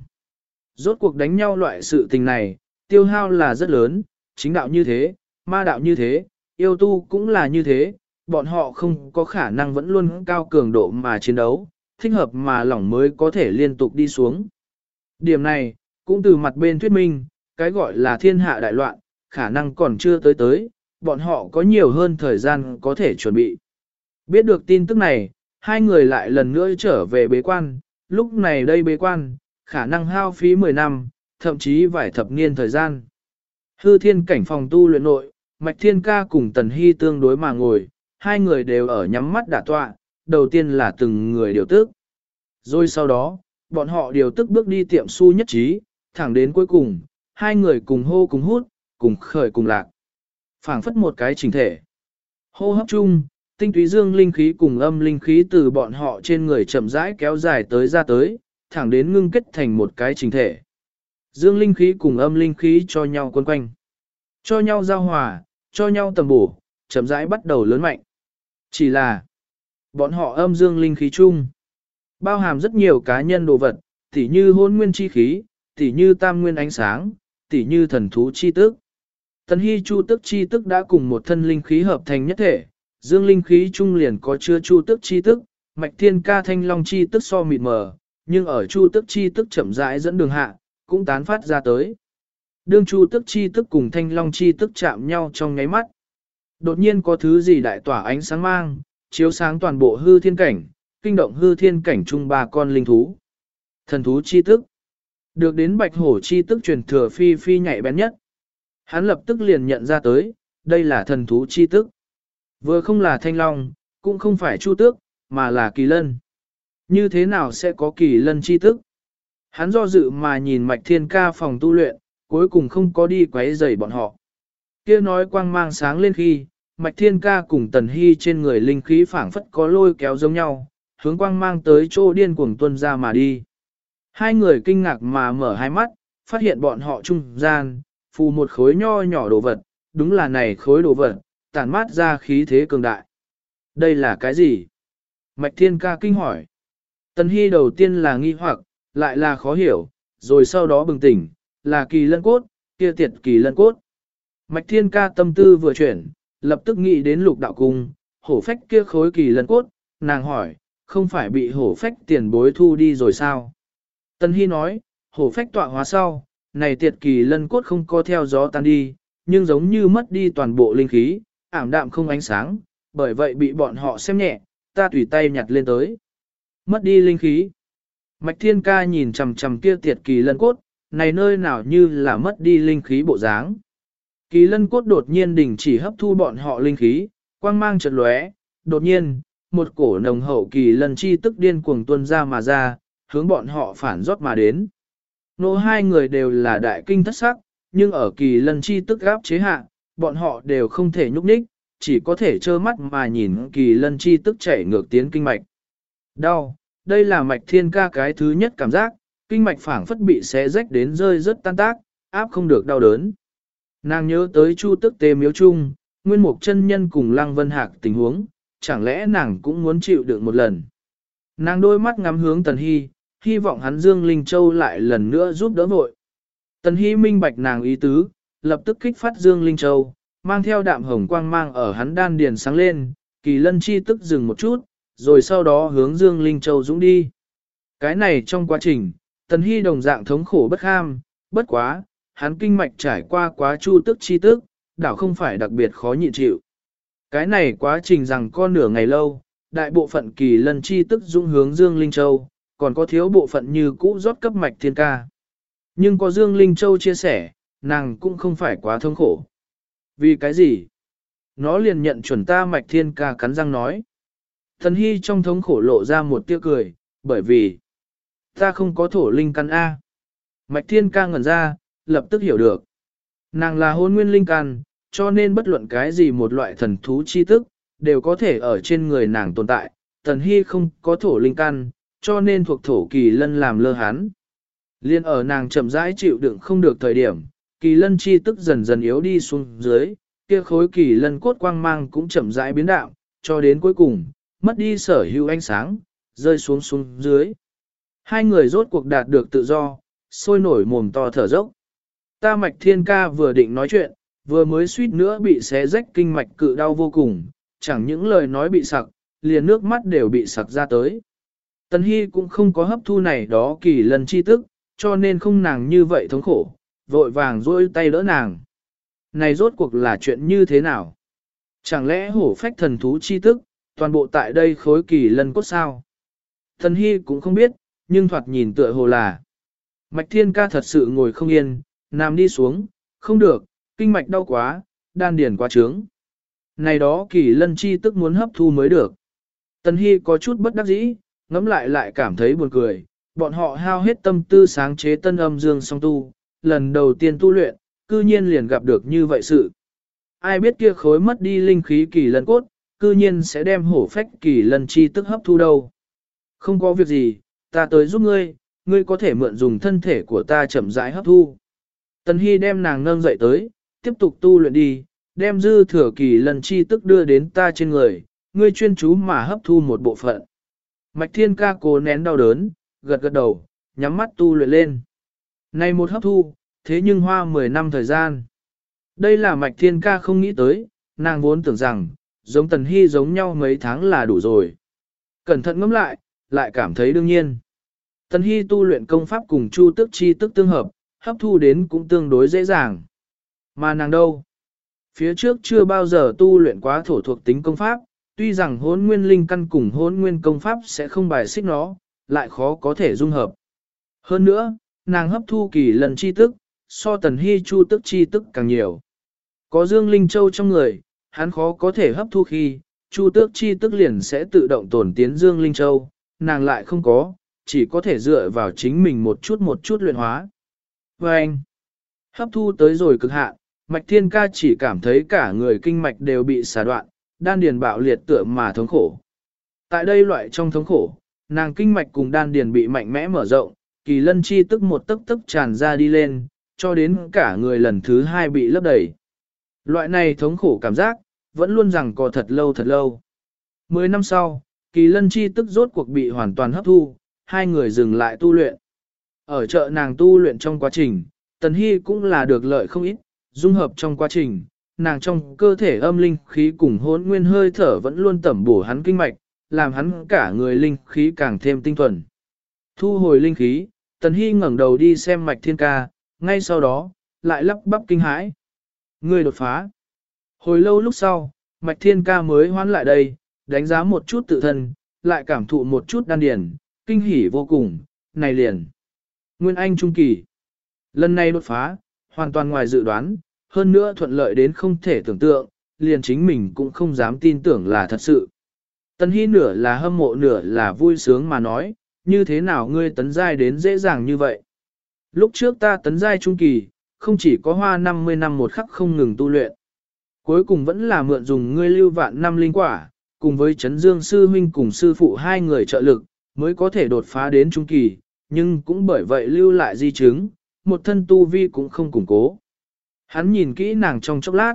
Rốt cuộc đánh nhau loại sự tình này, tiêu hao là rất lớn, chính đạo như thế, ma đạo như thế, yêu tu cũng là như thế, bọn họ không có khả năng vẫn luôn cao cường độ mà chiến đấu, thích hợp mà lỏng mới có thể liên tục đi xuống. Điểm này, cũng từ mặt bên thuyết minh, cái gọi là thiên hạ đại loạn, khả năng còn chưa tới tới, bọn họ có nhiều hơn thời gian có thể chuẩn bị. Biết được tin tức này, hai người lại lần nữa trở về bế quan, lúc này đây bế quan, khả năng hao phí 10 năm, thậm chí vài thập niên thời gian. Hư thiên cảnh phòng tu luyện nội, Mạch Thiên Ca cùng Tần Hy tương đối mà ngồi, hai người đều ở nhắm mắt đả tọa, đầu tiên là từng người điều tức. Rồi sau đó, bọn họ điều tức bước đi tiệm su nhất trí, thẳng đến cuối cùng, hai người cùng hô cùng hút, cùng khởi cùng lạc. phảng phất một cái chỉnh thể. Hô hấp chung, tinh túy dương linh khí cùng âm linh khí từ bọn họ trên người chậm rãi kéo dài tới ra tới, thẳng đến ngưng kết thành một cái trình thể. Dương linh khí cùng âm linh khí cho nhau quân quanh. Cho nhau giao hòa, cho nhau tầm bổ, chậm rãi bắt đầu lớn mạnh. Chỉ là, bọn họ âm dương linh khí chung. Bao hàm rất nhiều cá nhân đồ vật, tỉ như hôn nguyên chi khí, tỉ như tam nguyên ánh sáng, tỉ như thần thú chi tức. Tần hy chu tức chi tức đã cùng một thân linh khí hợp thành nhất thể, dương linh khí trung liền có chứa chu tức chi tức, mạch thiên ca thanh long chi tức so mịt mờ, nhưng ở chu tức chi tức chậm rãi dẫn đường hạ, cũng tán phát ra tới. Đương chu tức chi tức cùng thanh long chi tức chạm nhau trong nháy mắt. Đột nhiên có thứ gì đại tỏa ánh sáng mang, chiếu sáng toàn bộ hư thiên cảnh, kinh động hư thiên cảnh chung ba con linh thú. Thần thú chi tức. Được đến bạch hổ chi tức truyền thừa phi phi nhạy bén nhất. Hắn lập tức liền nhận ra tới, đây là thần thú chi tức. Vừa không là thanh long, cũng không phải chu tước, mà là kỳ lân. Như thế nào sẽ có kỳ lân chi tức? Hắn do dự mà nhìn mạch thiên ca phòng tu luyện, cuối cùng không có đi quấy rầy bọn họ. kia nói quang mang sáng lên khi, mạch thiên ca cùng tần hy trên người linh khí phảng phất có lôi kéo giống nhau, hướng quang mang tới chỗ điên cuồng tuân ra mà đi. Hai người kinh ngạc mà mở hai mắt, phát hiện bọn họ trung gian, phù một khối nho nhỏ đồ vật, đúng là này khối đồ vật, tản mát ra khí thế cường đại. Đây là cái gì? Mạch Thiên ca kinh hỏi. Tần Hy đầu tiên là nghi hoặc, lại là khó hiểu, rồi sau đó bừng tỉnh, là kỳ lân cốt, kia tiệt kỳ lân cốt. Mạch Thiên ca tâm tư vừa chuyển, lập tức nghĩ đến lục đạo cung, hổ phách kia khối kỳ lân cốt, nàng hỏi, không phải bị hổ phách tiền bối thu đi rồi sao? Tần Hy nói, hổ phách tọa hóa sau, này tiệt kỳ lân cốt không có theo gió tan đi, nhưng giống như mất đi toàn bộ linh khí, ảm đạm không ánh sáng, bởi vậy bị bọn họ xem nhẹ, ta tùy tay nhặt lên tới. Mất đi linh khí. Mạch Thiên Ca nhìn chằm chằm kia tiệt kỳ lân cốt, này nơi nào như là mất đi linh khí bộ dáng. Kỳ lân cốt đột nhiên đình chỉ hấp thu bọn họ linh khí, quang mang chợt lóe, đột nhiên, một cổ nồng hậu kỳ lân chi tức điên cuồng tuôn ra mà ra, hướng bọn họ phản rót mà đến. Nô hai người đều là đại kinh thất sắc, nhưng ở kỳ lân chi tức gáp chế hạ, bọn họ đều không thể nhúc nhích, chỉ có thể trơ mắt mà nhìn kỳ lân chi tức chảy ngược tiến kinh mạch. Đau, đây là mạch thiên ca cái thứ nhất cảm giác, kinh mạch phảng phất bị xé rách đến rơi rất tan tác, áp không được đau đớn. Nàng nhớ tới chu tức tê miếu chung, nguyên mục chân nhân cùng lăng vân hạc tình huống, chẳng lẽ nàng cũng muốn chịu được một lần. Nàng đôi mắt ngắm hướng tần hy, hy vọng hắn Dương Linh Châu lại lần nữa giúp đỡ vội. Tần Hy minh bạch nàng ý tứ, lập tức kích phát Dương Linh Châu, mang theo đạm hồng quang mang ở hắn đan điền sáng lên, kỳ lân chi tức dừng một chút, rồi sau đó hướng Dương Linh Châu dũng đi. Cái này trong quá trình, Tần Hy đồng dạng thống khổ bất ham, bất quá, hắn kinh mạch trải qua quá chu tức chi tức, đảo không phải đặc biệt khó nhịn chịu. Cái này quá trình rằng con nửa ngày lâu, đại bộ phận kỳ lần chi tức dũng hướng Dương Linh Châu, còn có thiếu bộ phận như cũ rót cấp mạch thiên ca. Nhưng có Dương Linh Châu chia sẻ, nàng cũng không phải quá thống khổ. Vì cái gì? Nó liền nhận chuẩn ta mạch thiên ca cắn răng nói. Thần hy trong thống khổ lộ ra một tia cười, bởi vì ta không có thổ linh căn A. Mạch thiên ca ngẩn ra, lập tức hiểu được. Nàng là hôn nguyên linh căn, cho nên bất luận cái gì một loại thần thú chi tức, đều có thể ở trên người nàng tồn tại. Thần Hy không có thổ linh căn, cho nên thuộc thổ kỳ lân làm lơ hán. Liên ở nàng chậm rãi chịu đựng không được thời điểm, kỳ lân chi tức dần dần yếu đi xuống dưới, kia khối kỳ lân cốt quang mang cũng chậm rãi biến đạo, cho đến cuối cùng, mất đi sở hữu ánh sáng, rơi xuống xuống dưới. Hai người rốt cuộc đạt được tự do, sôi nổi mồm to thở dốc. Ta mạch thiên ca vừa định nói chuyện, vừa mới suýt nữa bị xé rách kinh mạch cự đau vô cùng, chẳng những lời nói bị sặc, liền nước mắt đều bị sặc ra tới. Tần Hy cũng không có hấp thu này đó kỳ lần chi tức, cho nên không nàng như vậy thống khổ, vội vàng rôi tay đỡ nàng. Này rốt cuộc là chuyện như thế nào? Chẳng lẽ hổ phách thần thú chi tức, toàn bộ tại đây khối kỳ lân cốt sao? thần Hy cũng không biết, nhưng thoạt nhìn tựa hồ là. Mạch Thiên Ca thật sự ngồi không yên, nằm đi xuống, không được, kinh mạch đau quá, đan điền quá trướng. Này đó kỳ lân chi tức muốn hấp thu mới được. Tần Hy có chút bất đắc dĩ, ngẫm lại lại cảm thấy buồn cười, bọn họ hao hết tâm tư sáng chế tân âm dương song tu, lần đầu tiên tu luyện, cư nhiên liền gặp được như vậy sự. Ai biết kia khối mất đi linh khí kỳ lân cốt, cư nhiên sẽ đem hổ phách kỳ lân chi tức hấp thu đâu. Không có việc gì, ta tới giúp ngươi, ngươi có thể mượn dùng thân thể của ta chậm rãi hấp thu. Tần Hy đem nàng nâng dậy tới, tiếp tục tu luyện đi, đem dư thừa kỳ lần chi tức đưa đến ta trên người, ngươi chuyên chú mà hấp thu một bộ phận. Mạch thiên ca cố nén đau đớn, gật gật đầu, nhắm mắt tu luyện lên. Này một hấp thu, thế nhưng hoa 10 năm thời gian. Đây là mạch thiên ca không nghĩ tới, nàng vốn tưởng rằng, giống tần hy giống nhau mấy tháng là đủ rồi. Cẩn thận ngẫm lại, lại cảm thấy đương nhiên. Tần hy tu luyện công pháp cùng chu tức chi tức tương hợp, hấp thu đến cũng tương đối dễ dàng. Mà nàng đâu? Phía trước chưa bao giờ tu luyện quá thổ thuộc tính công pháp, tuy rằng hốn nguyên linh căn cùng hốn nguyên công pháp sẽ không bài xích nó, lại khó có thể dung hợp. Hơn nữa, nàng hấp thu kỳ lần chi tức, so tần hy chu tức chi tức càng nhiều. Có dương linh châu trong người, hắn khó có thể hấp thu khi, chu tước chi tức liền sẽ tự động tổn tiến dương linh châu, nàng lại không có, chỉ có thể dựa vào chính mình một chút một chút luyện hóa. Và anh, hấp thu tới rồi cực hạn, mạch thiên ca chỉ cảm thấy cả người kinh mạch đều bị xả đoạn, đan điền bạo liệt tựa mà thống khổ. Tại đây loại trong thống khổ, nàng kinh mạch cùng đan điền bị mạnh mẽ mở rộng, kỳ lân chi tức một tức tức tràn ra đi lên, cho đến cả người lần thứ hai bị lấp đầy. Loại này thống khổ cảm giác, vẫn luôn rằng có thật lâu thật lâu. Mười năm sau, kỳ lân chi tức rốt cuộc bị hoàn toàn hấp thu, hai người dừng lại tu luyện. Ở chợ nàng tu luyện trong quá trình, Tần Hy cũng là được lợi không ít, dung hợp trong quá trình, nàng trong cơ thể âm linh khí cùng hỗn nguyên hơi thở vẫn luôn tẩm bổ hắn kinh mạch, làm hắn cả người linh khí càng thêm tinh thuần. Thu hồi linh khí, Tần Hy ngẩng đầu đi xem mạch thiên ca, ngay sau đó, lại lắp bắp kinh hãi. Ngươi đột phá. Hồi lâu lúc sau, mạch thiên ca mới hoán lại đây, đánh giá một chút tự thân, lại cảm thụ một chút đan điển, kinh hỉ vô cùng, này liền. Nguyên Anh Trung Kỳ. Lần này đột phá, hoàn toàn ngoài dự đoán, hơn nữa thuận lợi đến không thể tưởng tượng, liền chính mình cũng không dám tin tưởng là thật sự. Tần Hy nửa là hâm mộ nửa là vui sướng mà nói, như thế nào ngươi tấn giai đến dễ dàng như vậy. Lúc trước ta tấn giai trung kỳ, không chỉ có hoa 50 năm một khắc không ngừng tu luyện. Cuối cùng vẫn là mượn dùng ngươi lưu vạn năm linh quả, cùng với chấn Dương Sư Huynh cùng Sư Phụ hai người trợ lực, mới có thể đột phá đến trung kỳ, nhưng cũng bởi vậy lưu lại di chứng, một thân tu vi cũng không củng cố. Hắn nhìn kỹ nàng trong chốc lát,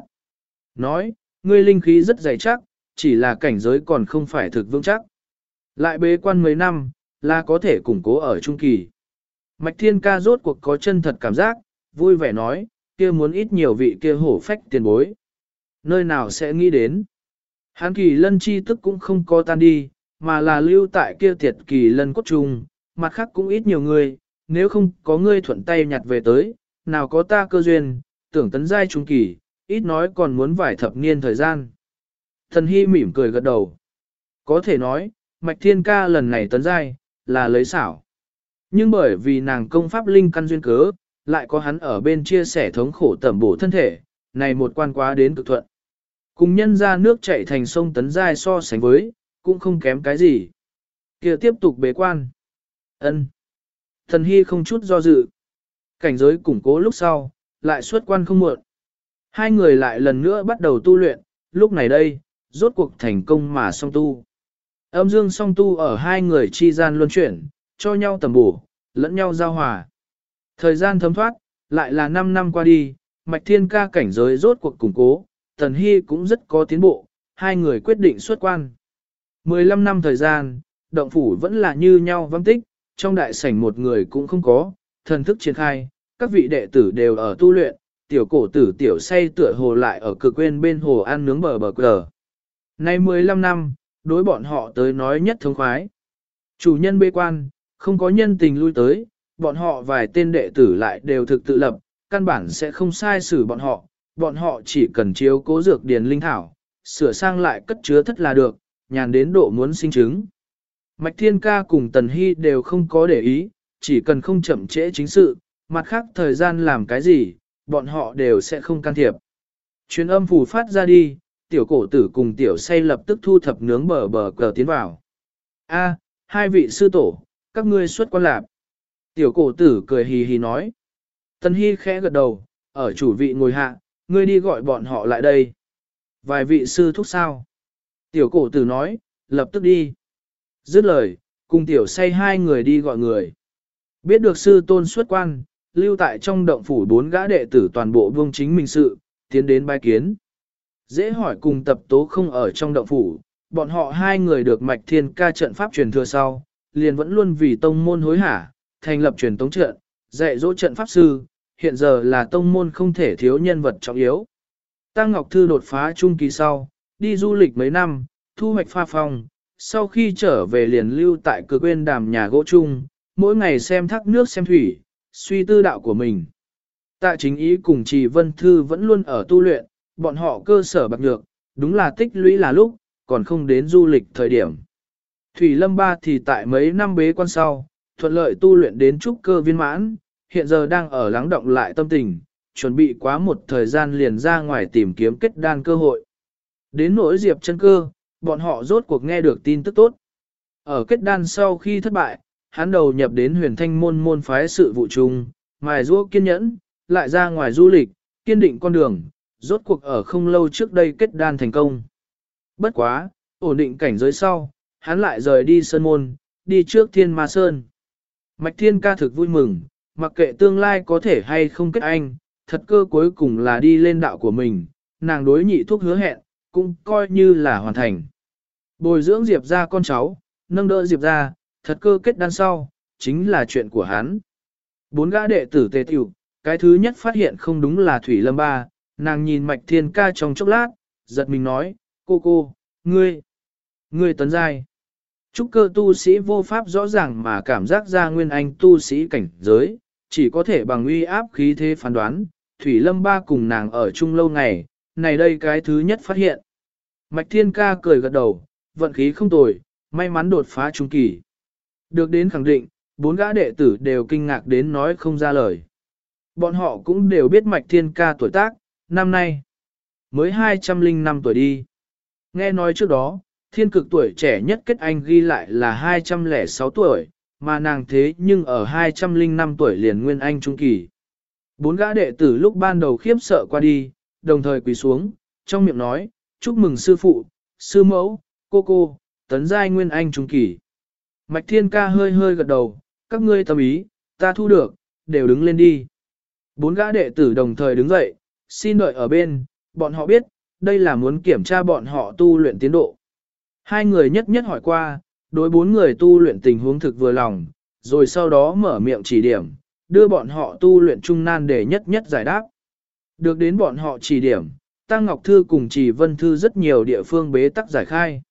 nói, ngươi linh khí rất dày chắc, chỉ là cảnh giới còn không phải thực vững chắc. Lại bế quan mấy năm, là có thể củng cố ở trung kỳ. Mạch thiên ca rốt cuộc có chân thật cảm giác, vui vẻ nói, kia muốn ít nhiều vị kia hổ phách tiền bối. Nơi nào sẽ nghĩ đến. hán kỳ lân chi tức cũng không có tan đi, mà là lưu tại kia thiệt kỳ lân cốt trùng, mặt khác cũng ít nhiều người, nếu không có ngươi thuận tay nhặt về tới, nào có ta cơ duyên, tưởng tấn giai trung kỳ, ít nói còn muốn vài thập niên thời gian. Thần Hy mỉm cười gật đầu. Có thể nói, Mạch Thiên Ca lần này tấn giai, là lấy xảo. Nhưng bởi vì nàng công pháp linh căn duyên cớ, lại có hắn ở bên chia sẻ thống khổ tẩm bổ thân thể, này một quan quá đến cực thuận. Cùng nhân ra nước chảy thành sông tấn giai so sánh với, cũng không kém cái gì. kia tiếp tục bế quan. ân Thần Hy không chút do dự. Cảnh giới củng cố lúc sau, lại xuất quan không muộn. Hai người lại lần nữa bắt đầu tu luyện, lúc này đây, rốt cuộc thành công mà song tu. Âm dương song tu ở hai người chi gian luân chuyển, cho nhau tầm bổ, lẫn nhau giao hòa. Thời gian thấm thoát, lại là 5 năm qua đi, Mạch Thiên ca cảnh giới rốt cuộc củng cố, Tần Hy cũng rất có tiến bộ, hai người quyết định xuất quan. 15 năm thời gian, động phủ vẫn là như nhau vắng tích, trong đại sảnh một người cũng không có, thần thức triển khai, các vị đệ tử đều ở tu luyện, tiểu cổ tử tiểu say tựa hồ lại ở cực quên bên hồ ăn nướng bờ bờ cờ. Nay 15 năm, đối bọn họ tới nói nhất thống khoái. Chủ nhân bê quan, không có nhân tình lui tới, bọn họ vài tên đệ tử lại đều thực tự lập, căn bản sẽ không sai xử bọn họ, bọn họ chỉ cần chiếu cố dược điền linh thảo, sửa sang lại cất chứa thất là được, nhàn đến độ muốn sinh chứng. Mạch Thiên Ca cùng Tần Hy đều không có để ý, chỉ cần không chậm trễ chính sự, mặt khác thời gian làm cái gì, bọn họ đều sẽ không can thiệp. Chuyến âm phù phát ra đi, tiểu cổ tử cùng tiểu say lập tức thu thập nướng bờ bờ cờ tiến vào. A, hai vị sư tổ, các ngươi xuất quan lạp. Tiểu cổ tử cười hì hì nói. Tần Hy khẽ gật đầu, ở chủ vị ngồi hạ, ngươi đi gọi bọn họ lại đây. Vài vị sư thúc sao? Tiểu cổ tử nói, lập tức đi. Dứt lời, cùng tiểu say hai người đi gọi người. Biết được sư tôn xuất quan, lưu tại trong động phủ bốn gã đệ tử toàn bộ vương chính mình sự, tiến đến bái kiến. Dễ hỏi cùng tập tố không ở trong động phủ, bọn họ hai người được mạch thiên ca trận pháp truyền thừa sau, liền vẫn luôn vì tông môn hối hả, thành lập truyền tống trận, dạy dỗ trận pháp sư, hiện giờ là tông môn không thể thiếu nhân vật trọng yếu. Tăng Ngọc Thư đột phá trung kỳ sau, đi du lịch mấy năm, thu hoạch pha phong, sau khi trở về liền lưu tại cửa quên đàm nhà gỗ chung, mỗi ngày xem thác nước xem thủy, suy tư đạo của mình. Tạ chính ý cùng trì vân thư vẫn luôn ở tu luyện, bọn họ cơ sở bạc nhược, đúng là tích lũy là lúc, còn không đến du lịch thời điểm. Thủy Lâm Ba thì tại mấy năm bế quan sau, thuận lợi tu luyện đến trúc cơ viên mãn, hiện giờ đang ở lắng động lại tâm tình, chuẩn bị quá một thời gian liền ra ngoài tìm kiếm kết đan cơ hội. Đến nỗi diệp chân cơ, bọn họ rốt cuộc nghe được tin tức tốt. Ở kết đan sau khi thất bại, hắn đầu nhập đến huyền thanh môn môn phái sự vụ chung, mài rua kiên nhẫn, lại ra ngoài du lịch, kiên định con đường, rốt cuộc ở không lâu trước đây kết đan thành công. Bất quá, ổn định cảnh giới sau, hắn lại rời đi sơn môn, đi trước thiên ma sơn. Mạch thiên ca thực vui mừng, mặc kệ tương lai có thể hay không kết anh, thật cơ cuối cùng là đi lên đạo của mình, nàng đối nhị thuốc hứa hẹn, cũng coi như là hoàn thành. Bồi dưỡng Diệp ra con cháu, nâng đỡ Diệp ra, thật cơ kết đan sau, chính là chuyện của hắn. Bốn gã đệ tử tề tiểu, cái thứ nhất phát hiện không đúng là Thủy Lâm Ba, nàng nhìn Mạch Thiên Ca trong chốc lát, giật mình nói, cô cô, ngươi, ngươi tấn giai. Trúc cơ tu sĩ vô pháp rõ ràng mà cảm giác ra nguyên anh tu sĩ cảnh giới, chỉ có thể bằng uy áp khí thế phán đoán, Thủy Lâm Ba cùng nàng ở chung lâu ngày, này đây cái thứ nhất phát hiện. Mạch Thiên Ca cười gật đầu, vận khí không tồi, may mắn đột phá trung kỳ. Được đến khẳng định, bốn gã đệ tử đều kinh ngạc đến nói không ra lời. Bọn họ cũng đều biết Mạch Thiên Ca tuổi tác, năm nay mới 205 tuổi đi. Nghe nói trước đó, thiên cực tuổi trẻ nhất kết anh ghi lại là 206 tuổi, mà nàng thế nhưng ở 205 tuổi liền nguyên anh trung kỳ. Bốn gã đệ tử lúc ban đầu khiếp sợ qua đi, đồng thời quỳ xuống, trong miệng nói, chúc mừng sư phụ, sư mẫu, cô cô, tấn giai nguyên anh trung kỳ. Mạch thiên ca hơi hơi gật đầu, các ngươi tâm ý, ta thu được, đều đứng lên đi. Bốn gã đệ tử đồng thời đứng dậy, xin đợi ở bên, bọn họ biết, đây là muốn kiểm tra bọn họ tu luyện tiến độ. Hai người nhất nhất hỏi qua, đối bốn người tu luyện tình huống thực vừa lòng, rồi sau đó mở miệng chỉ điểm, đưa bọn họ tu luyện trung nan để nhất nhất giải đáp. Được đến bọn họ chỉ điểm, Tăng Ngọc Thư cùng Chỉ Vân Thư rất nhiều địa phương bế tắc giải khai.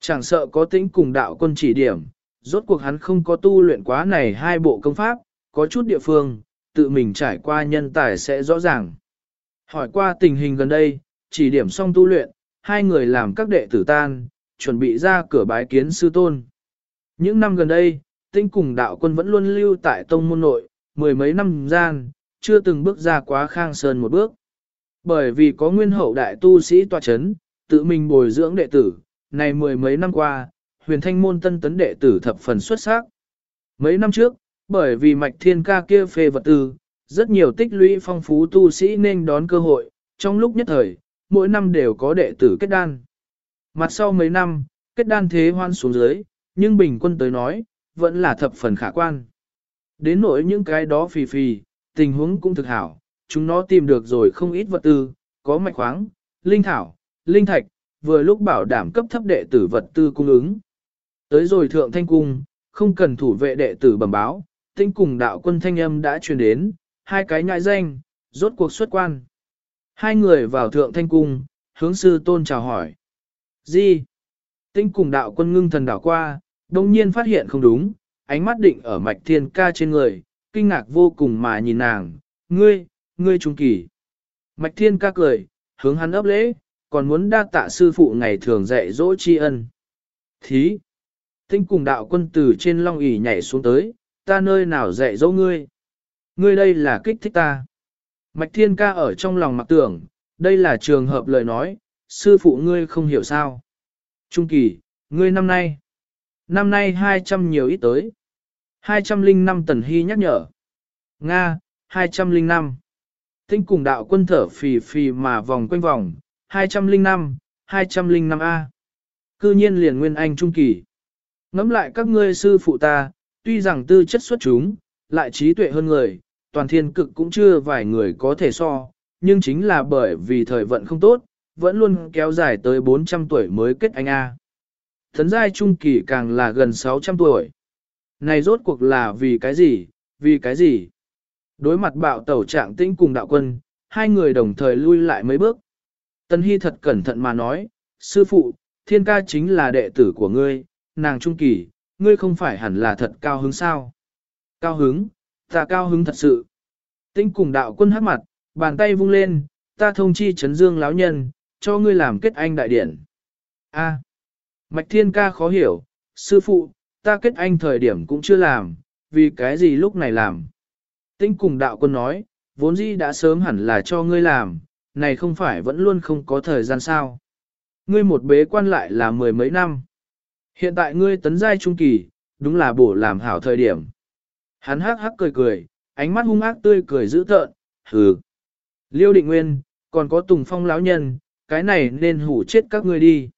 Chẳng sợ có tính cùng đạo quân chỉ điểm, rốt cuộc hắn không có tu luyện quá này hai bộ công pháp, có chút địa phương, tự mình trải qua nhân tài sẽ rõ ràng. Hỏi qua tình hình gần đây, chỉ điểm xong tu luyện, hai người làm các đệ tử tan, chuẩn bị ra cửa bái kiến sư tôn. Những năm gần đây, tinh cùng đạo quân vẫn luôn lưu tại tông môn nội, mười mấy năm gian, chưa từng bước ra quá khang sơn một bước. Bởi vì có nguyên hậu đại tu sĩ tòa chấn, tự mình bồi dưỡng đệ tử, này mười mấy năm qua, huyền thanh môn tân tấn đệ tử thập phần xuất sắc. Mấy năm trước, bởi vì mạch thiên ca kia phê vật tư, rất nhiều tích lũy phong phú tu sĩ nên đón cơ hội, trong lúc nhất thời, mỗi năm đều có đệ tử kết đan. Mặt sau mấy năm, kết đan thế hoan xuống dưới, nhưng bình quân tới nói, vẫn là thập phần khả quan. Đến nỗi những cái đó phì phì, tình huống cũng thực hảo, chúng nó tìm được rồi không ít vật tư, có mạch khoáng, linh thảo, linh thạch, vừa lúc bảo đảm cấp thấp đệ tử vật tư cung ứng. Tới rồi thượng thanh cung, không cần thủ vệ đệ tử bẩm báo, tinh cùng đạo quân thanh âm đã truyền đến, hai cái nhại danh, rốt cuộc xuất quan. Hai người vào thượng thanh cung, hướng sư tôn chào hỏi. Gì? Tinh cùng đạo quân ngưng thần đảo qua, đồng nhiên phát hiện không đúng, ánh mắt định ở mạch thiên ca trên người, kinh ngạc vô cùng mà nhìn nàng, ngươi, ngươi trung kỳ. Mạch thiên ca cười, hướng hắn ấp lễ, còn muốn đa tạ sư phụ ngày thường dạy dỗ tri ân. Thí! Tinh cùng đạo quân từ trên long ỷ nhảy xuống tới, ta nơi nào dạy dỗ ngươi. Ngươi đây là kích thích ta. Mạch thiên ca ở trong lòng mặc tưởng, đây là trường hợp lời nói, sư phụ ngươi không hiểu sao. Trung kỳ, ngươi năm nay. Năm nay 200 nhiều ít tới. 205 tần hy nhắc nhở. Nga, 205. Tinh cùng đạo quân thở phì phì mà vòng quanh vòng, 205, 205A. Cư nhiên liền nguyên anh trung kỳ. Ngắm lại các ngươi sư phụ ta, tuy rằng tư chất xuất chúng, lại trí tuệ hơn người, toàn thiên cực cũng chưa vài người có thể so, nhưng chính là bởi vì thời vận không tốt, vẫn luôn kéo dài tới 400 tuổi mới kết anh A. Thấn giai trung kỳ càng là gần 600 tuổi. Này rốt cuộc là vì cái gì, vì cái gì? Đối mặt bạo tẩu trạng tĩnh cùng đạo quân, hai người đồng thời lui lại mấy bước. Tân Hy thật cẩn thận mà nói, sư phụ, thiên ca chính là đệ tử của ngươi, nàng trung kỳ, ngươi không phải hẳn là thật cao hứng sao? Cao hứng, ta cao hứng thật sự. Tĩnh cùng đạo quân hát mặt, bàn tay vung lên, ta thông chi chấn dương lão nhân, cho ngươi làm kết anh đại điển. A. Mạch thiên ca khó hiểu, sư phụ, ta kết anh thời điểm cũng chưa làm, vì cái gì lúc này làm. Tinh cùng đạo quân nói, vốn dĩ đã sớm hẳn là cho ngươi làm, này không phải vẫn luôn không có thời gian sao. Ngươi một bế quan lại là mười mấy năm. Hiện tại ngươi tấn giai trung kỳ, đúng là bổ làm hảo thời điểm. Hắn hắc hắc cười cười, ánh mắt hung ác tươi cười dữ tợn, hừ. Liêu định nguyên, còn có tùng phong lão nhân, cái này nên hủ chết các ngươi đi.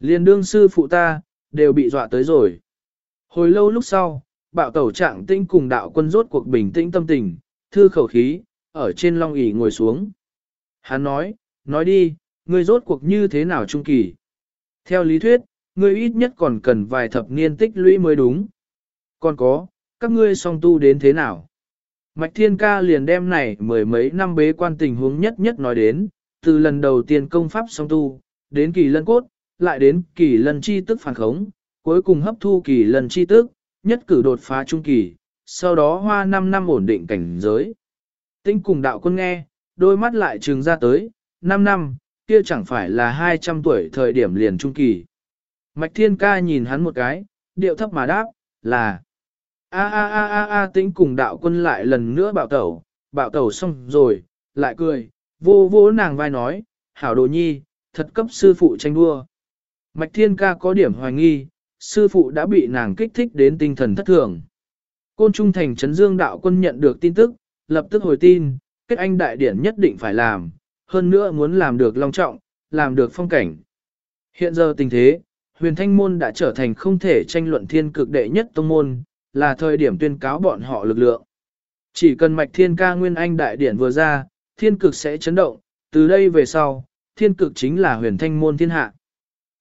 Liên đương sư phụ ta, đều bị dọa tới rồi. Hồi lâu lúc sau, bạo tẩu trạng tinh cùng đạo quân rốt cuộc bình tĩnh tâm tình, thư khẩu khí, ở trên long ỷ ngồi xuống. Hắn nói, nói đi, ngươi rốt cuộc như thế nào trung kỳ. Theo lý thuyết, ngươi ít nhất còn cần vài thập niên tích lũy mới đúng. Còn có, các ngươi song tu đến thế nào? Mạch Thiên Ca liền đem này mười mấy năm bế quan tình huống nhất nhất nói đến, từ lần đầu tiên công pháp song tu, đến kỳ lân cốt, lại đến kỳ lân chi tức phản khống, cuối cùng hấp thu kỳ lân chi tức, nhất cử đột phá trung kỳ, sau đó hoa 5 năm ổn định cảnh giới. Tinh cùng đạo quân nghe, đôi mắt lại trừng ra tới, 5 năm, kia chẳng phải là 200 tuổi thời điểm liền trung kỳ. Mạch thiên ca nhìn hắn một cái, điệu thấp mà đáp, là a a a a a tính cùng đạo quân lại lần nữa bạo tẩu, bạo tẩu xong rồi, lại cười, vô vô nàng vai nói, hảo đồ nhi, thật cấp sư phụ tranh đua. Mạch thiên ca có điểm hoài nghi, sư phụ đã bị nàng kích thích đến tinh thần thất thường. Côn Trung Thành Trấn Dương đạo quân nhận được tin tức, lập tức hồi tin, kết anh đại điển nhất định phải làm, hơn nữa muốn làm được long trọng, làm được phong cảnh. Hiện giờ tình thế, huyền thanh môn đã trở thành không thể tranh luận thiên cực đệ nhất tông môn, là thời điểm tuyên cáo bọn họ lực lượng. Chỉ cần mạch thiên ca nguyên anh đại điển vừa ra, thiên cực sẽ chấn động, từ đây về sau, thiên cực chính là huyền thanh môn thiên hạ.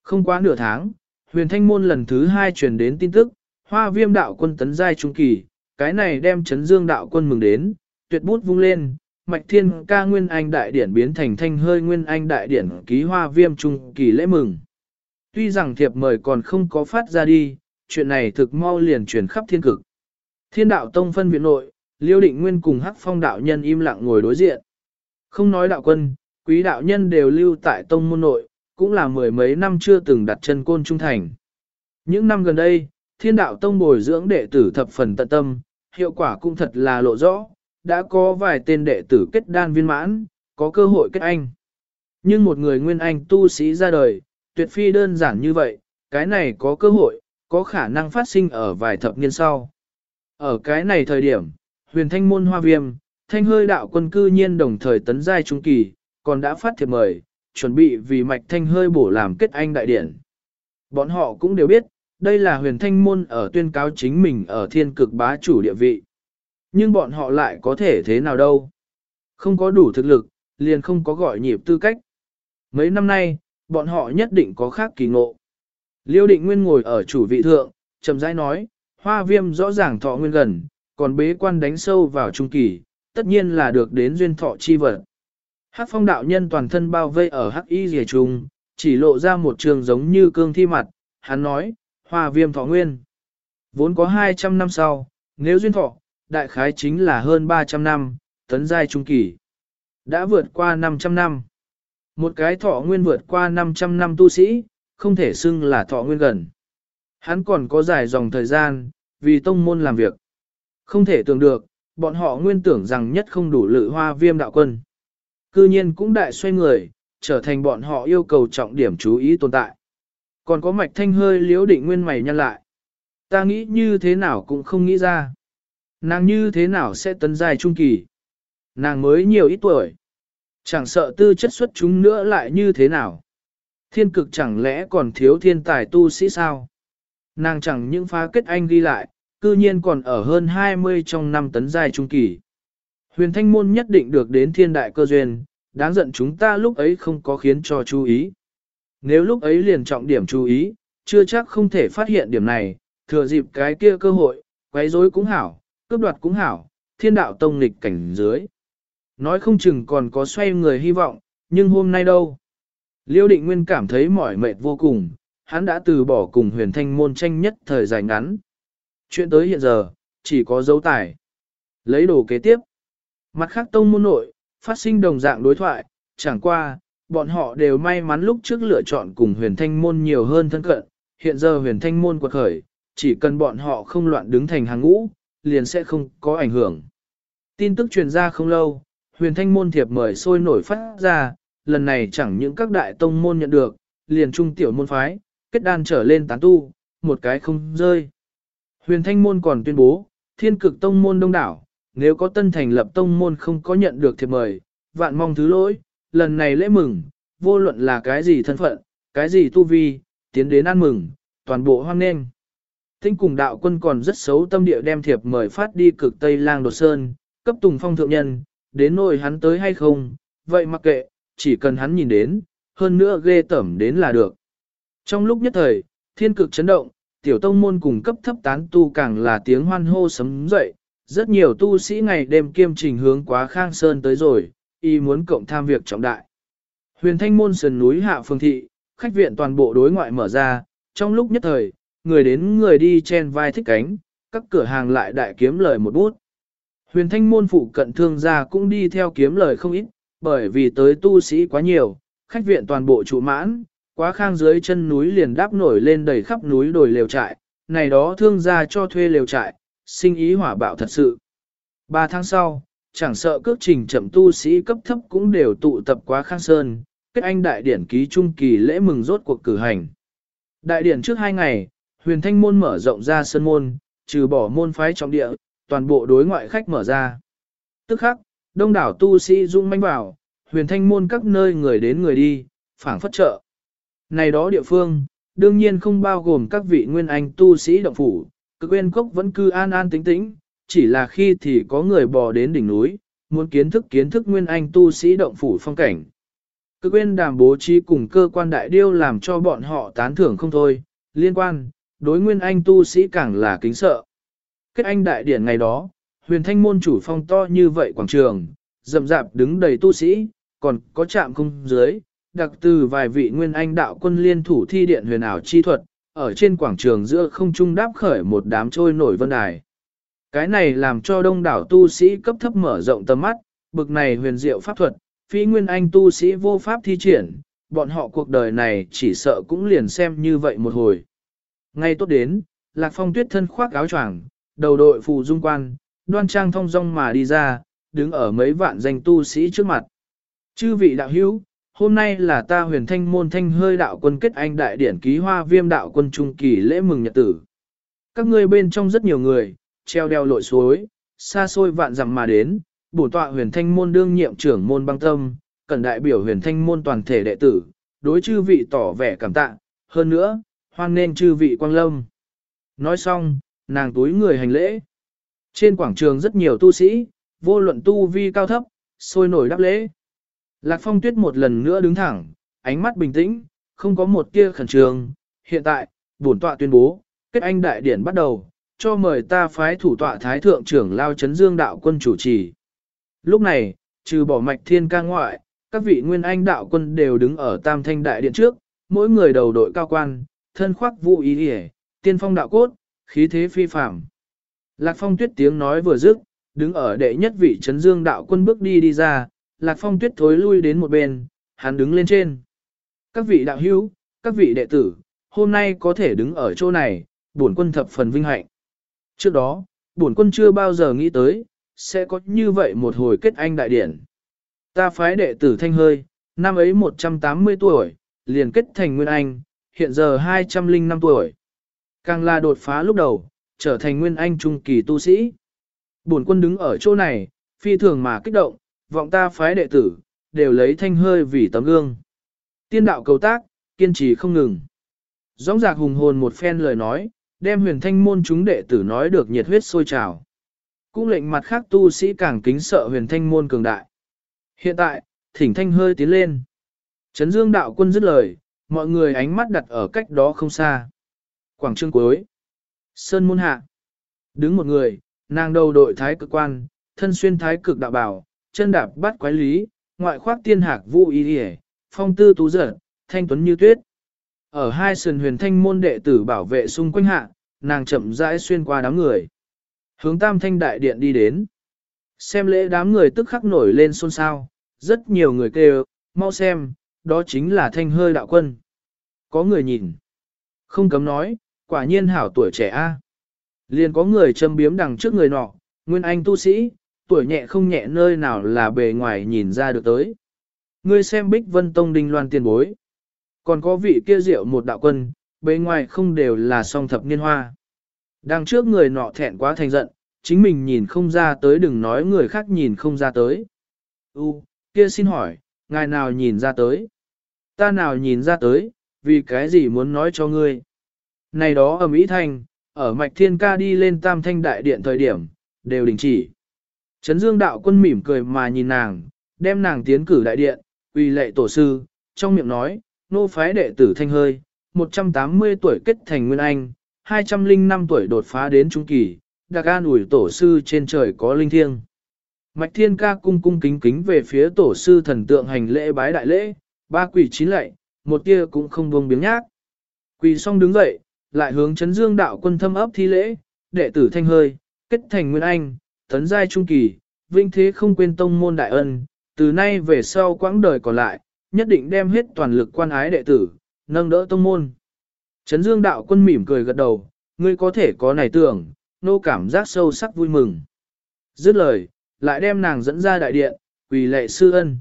Không quá nửa tháng, huyền thanh môn lần thứ hai truyền đến tin tức, hoa viêm đạo quân tấn giai trung kỳ, cái này đem chấn dương đạo quân mừng đến, tuyệt bút vung lên, mạch thiên ca nguyên anh đại điển biến thành thanh hơi nguyên anh đại điển ký hoa viêm trung kỳ lễ mừng. Tuy rằng thiệp mời còn không có phát ra đi, chuyện này thực mau liền truyền khắp thiên cực. Thiên đạo tông phân viện nội, Liêu Định Nguyên cùng Hắc Phong đạo nhân im lặng ngồi đối diện. Không nói đạo quân, quý đạo nhân đều lưu tại tông môn nội, cũng là mười mấy năm chưa từng đặt chân côn trung thành. Những năm gần đây, thiên đạo tông bồi dưỡng đệ tử thập phần tận tâm, hiệu quả cũng thật là lộ rõ, đã có vài tên đệ tử kết đan viên mãn, có cơ hội kết anh. Nhưng một người nguyên anh tu sĩ ra đời, tuyệt phi đơn giản như vậy, cái này có cơ hội, có khả năng phát sinh ở vài thập niên sau. Ở cái này thời điểm, huyền thanh môn hoa viêm, thanh hơi đạo quân cư nhiên đồng thời tấn giai trung kỳ, còn đã phát thiệp mời, chuẩn bị vì mạch thanh hơi bổ làm kết anh đại điển. Bọn họ cũng đều biết, đây là huyền thanh môn ở tuyên cáo chính mình ở thiên cực bá chủ địa vị. Nhưng bọn họ lại có thể thế nào đâu. Không có đủ thực lực, liền không có gọi nhịp tư cách. Mấy năm nay, bọn họ nhất định có khác kỳ ngộ. Liêu định nguyên ngồi ở chủ vị thượng, chậm rãi nói, hoa viêm rõ ràng thọ nguyên gần, còn bế quan đánh sâu vào trung kỳ, tất nhiên là được đến duyên thọ chi vật. Hắc phong đạo nhân toàn thân bao vây ở hắc y rìa trùng, chỉ lộ ra một trường giống như cương thi mặt, hắn nói, hoa viêm thọ nguyên. Vốn có 200 năm sau, nếu duyên thọ, đại khái chính là hơn 300 năm, tấn giai trung kỳ. Đã vượt qua 500 năm. Một cái thọ nguyên vượt qua 500 năm tu sĩ, không thể xưng là thọ nguyên gần. Hắn còn có dài dòng thời gian, vì tông môn làm việc. Không thể tưởng được, bọn họ nguyên tưởng rằng nhất không đủ lự hoa viêm đạo quân. Cư nhiên cũng đại xoay người, trở thành bọn họ yêu cầu trọng điểm chú ý tồn tại. Còn có mạch thanh hơi liếu định nguyên mày nhăn lại. Ta nghĩ như thế nào cũng không nghĩ ra. Nàng như thế nào sẽ tấn dài trung kỳ. Nàng mới nhiều ít tuổi. Chẳng sợ tư chất xuất chúng nữa lại như thế nào. Thiên cực chẳng lẽ còn thiếu thiên tài tu sĩ sao? Nàng chẳng những phá kết anh ghi lại, cư nhiên còn ở hơn 20 trong năm tấn dài trung kỳ. Huyền thanh môn nhất định được đến thiên đại cơ duyên, đáng giận chúng ta lúc ấy không có khiến cho chú ý. Nếu lúc ấy liền trọng điểm chú ý, chưa chắc không thể phát hiện điểm này, thừa dịp cái kia cơ hội, quấy rối cũng hảo, cướp đoạt cũng hảo, thiên đạo tông nghịch cảnh dưới. Nói không chừng còn có xoay người hy vọng, nhưng hôm nay đâu? Liêu định nguyên cảm thấy mỏi mệt vô cùng, hắn đã từ bỏ cùng huyền thanh môn tranh nhất thời dài ngắn. Chuyện tới hiện giờ, chỉ có dấu tài. Lấy đồ kế tiếp. Mặt khác tông môn nội, phát sinh đồng dạng đối thoại, chẳng qua, bọn họ đều may mắn lúc trước lựa chọn cùng huyền thanh môn nhiều hơn thân cận, hiện giờ huyền thanh môn quật khởi, chỉ cần bọn họ không loạn đứng thành hàng ngũ, liền sẽ không có ảnh hưởng. Tin tức truyền ra không lâu, huyền thanh môn thiệp mời sôi nổi phát ra, lần này chẳng những các đại tông môn nhận được, liền trung tiểu môn phái, kết đan trở lên tán tu, một cái không rơi. Huyền thanh môn còn tuyên bố, thiên cực tông môn đông đảo, nếu có tân thành lập tông môn không có nhận được thiệp mời, vạn mong thứ lỗi, lần này lễ mừng, vô luận là cái gì thân phận, cái gì tu vi, tiến đến ăn mừng, toàn bộ hoan nghênh. Tinh cùng đạo quân còn rất xấu tâm địa đem thiệp mời phát đi cực Tây Lang Đột Sơn, cấp Tùng Phong thượng nhân, đến nỗi hắn tới hay không, vậy mặc kệ, chỉ cần hắn nhìn đến, hơn nữa ghê tẩm đến là được. Trong lúc nhất thời, thiên cực chấn động, tiểu tông môn cùng cấp thấp tán tu càng là tiếng hoan hô sấm dậy, rất nhiều tu sĩ ngày đêm kiêm trình hướng quá khang sơn tới rồi, y muốn cộng tham việc trọng đại. Huyền thanh môn sườn núi hạ phương thị, khách viện toàn bộ đối ngoại mở ra, trong lúc nhất thời, người đến người đi chen vai thích cánh, các cửa hàng lại đại kiếm lời một bút. Huyền thanh môn phụ cận thương gia cũng đi theo kiếm lời không ít, bởi vì tới tu sĩ quá nhiều, khách viện toàn bộ trụ mãn, quá khang dưới chân núi liền đáp nổi lên đầy khắp núi đồi lều trại, này đó thương gia cho thuê lều trại, sinh ý hỏa bạo thật sự. Ba tháng sau, chẳng sợ cước trình chậm tu sĩ cấp thấp cũng đều tụ tập quá khang sơn, kết anh đại điển ký trung kỳ lễ mừng rốt cuộc cử hành. Đại điển trước hai ngày, huyền thanh môn mở rộng ra sân môn, trừ bỏ môn phái trọng địa, toàn bộ đối ngoại khách mở ra. Tức khắc, đông đảo tu sĩ dung manh vào, huyền thanh môn các nơi người đến người đi, phảng phất trợ. Này đó địa phương, đương nhiên không bao gồm các vị nguyên anh tu sĩ động phủ, cực quên cốc vẫn cư an an tĩnh tĩnh, chỉ là khi thì có người bò đến đỉnh núi, muốn kiến thức kiến thức nguyên anh tu sĩ động phủ phong cảnh. Cực quên đàm bố trí cùng cơ quan đại điêu làm cho bọn họ tán thưởng không thôi, liên quan, đối nguyên anh tu sĩ càng là kính sợ. Kết anh đại điển ngày đó, huyền thanh môn chủ phong to như vậy quảng trường, rậm rạp đứng đầy tu sĩ, còn có chạm không dưới, đặc từ vài vị nguyên anh đạo quân liên thủ thi điện huyền ảo chi thuật, ở trên quảng trường giữa không trung đáp khởi một đám trôi nổi vân đài. Cái này làm cho đông đảo tu sĩ cấp thấp mở rộng tầm mắt, bực này huyền diệu pháp thuật, phi nguyên anh tu sĩ vô pháp thi triển, bọn họ cuộc đời này chỉ sợ cũng liền xem như vậy một hồi. Ngay tốt đến, Lạc Phong tuyết thân khoác áo choàng, đầu đội phù dung quan, đoan trang thong dong mà đi ra, đứng ở mấy vạn danh tu sĩ trước mặt. Chư vị đạo hữu, hôm nay là ta huyền thanh môn thanh hơi đạo quân kết anh đại điển ký hoa viêm đạo quân trung kỳ lễ mừng nhật tử. Các ngươi bên trong rất nhiều người, treo đeo lội suối, xa xôi vạn dặm mà đến, bổ tọa huyền thanh môn đương nhiệm trưởng môn băng tâm, cần đại biểu huyền thanh môn toàn thể đệ tử, đối chư vị tỏ vẻ cảm tạ, hơn nữa, hoan nên chư vị quang lâm. Nói xong, nàng túi người hành lễ. Trên quảng trường rất nhiều tu sĩ, vô luận tu vi cao thấp, sôi nổi đáp lễ. Lạc phong tuyết một lần nữa đứng thẳng, ánh mắt bình tĩnh, không có một tia khẩn trương. Hiện tại, bổn tọa tuyên bố, kết anh đại điển bắt đầu, cho mời ta phái thủ tọa thái thượng trưởng lao chấn dương đạo quân chủ trì. Lúc này, trừ bỏ mạch thiên ca ngoại, các vị nguyên anh đạo quân đều đứng ở tam thanh đại điện trước, mỗi người đầu đội cao quan, thân khoác vũ ý hề, tiên phong đạo cốt, khí thế phi phạm. Lạc phong tuyết tiếng nói vừa dứt, đứng ở đệ nhất vị chấn dương đạo quân bước đi đi ra, lạc phong tuyết thối lui đến một bên, hắn đứng lên trên. Các vị đạo hữu, các vị đệ tử, hôm nay có thể đứng ở chỗ này, bổn quân thập phần vinh hạnh. Trước đó, bổn quân chưa bao giờ nghĩ tới, sẽ có như vậy một hồi kết anh đại điển. Ta phái đệ tử thanh hơi, năm ấy 180 tuổi, liền kết thành nguyên anh, hiện giờ 205 tuổi. Càng là đột phá lúc đầu, trở thành nguyên anh trung kỳ tu sĩ. Bổn quân đứng ở chỗ này, phi thường mà kích động, vọng ta phái đệ tử, đều lấy thanh hơi vì tấm gương. Tiên đạo cầu tác, kiên trì không ngừng. dõng dạc hùng hồn một phen lời nói, đem huyền thanh môn chúng đệ tử nói được nhiệt huyết sôi trào. Cũng lệnh mặt khác tu sĩ càng kính sợ huyền thanh môn cường đại. Hiện tại, thỉnh thanh hơi tiến lên. Trấn dương đạo quân dứt lời, mọi người ánh mắt đặt ở cách đó không xa. Quảng trương cuối. Sơn môn hạ. Đứng một người, nàng đầu đội thái cực quan, thân xuyên thái cực đạo bảo, chân đạp bắt quái lý, ngoại khoác tiên hạc vũ y hề, phong tư tú dở, thanh tuấn như tuyết. Ở hai sườn huyền thanh môn đệ tử bảo vệ xung quanh hạ, nàng chậm rãi xuyên qua đám người. Hướng tam thanh đại điện đi đến. Xem lễ đám người tức khắc nổi lên xôn xao, rất nhiều người kêu, mau xem, đó chính là thanh hơi đạo quân. Có người nhìn. Không cấm nói, quả nhiên hảo tuổi trẻ a. Liền có người châm biếm đằng trước người nọ, nguyên anh tu sĩ, tuổi nhẹ không nhẹ nơi nào là bề ngoài nhìn ra được tới. Ngươi xem bích vân tông đinh loan tiền bối. Còn có vị kia rượu một đạo quân, bề ngoài không đều là song thập niên hoa. Đằng trước người nọ thẹn quá thành giận, chính mình nhìn không ra tới đừng nói người khác nhìn không ra tới. U, kia xin hỏi, ngài nào nhìn ra tới? Ta nào nhìn ra tới, vì cái gì muốn nói cho ngươi? Này đó ở Mỹ Thanh, ở Mạch Thiên Ca đi lên Tam Thanh Đại Điện thời điểm, đều đình chỉ. Trấn Dương Đạo Quân mỉm cười mà nhìn nàng, đem nàng tiến cử đại điện, uy lệ tổ sư, trong miệng nói, nô phái đệ tử Thanh Hơi, 180 tuổi kết thành Nguyên Anh, 205 tuổi đột phá đến Trung Kỳ, đặc an ủi tổ sư trên trời có linh thiêng. Mạch Thiên Ca cung cung kính kính về phía tổ sư thần tượng hành lễ bái đại lễ, ba quỷ chín lạy, một tia cũng không buông biếng nhác. Quỳ xong đứng dậy, lại hướng chấn dương đạo quân thâm ấp thi lễ, đệ tử thanh hơi, kết thành nguyên anh, tấn giai trung kỳ, vinh thế không quên tông môn đại ân, từ nay về sau quãng đời còn lại, nhất định đem hết toàn lực quan ái đệ tử, nâng đỡ tông môn. Trấn dương đạo quân mỉm cười gật đầu, ngươi có thể có này tưởng, nô cảm giác sâu sắc vui mừng. Dứt lời, lại đem nàng dẫn ra đại điện, quỳ lệ sư ân.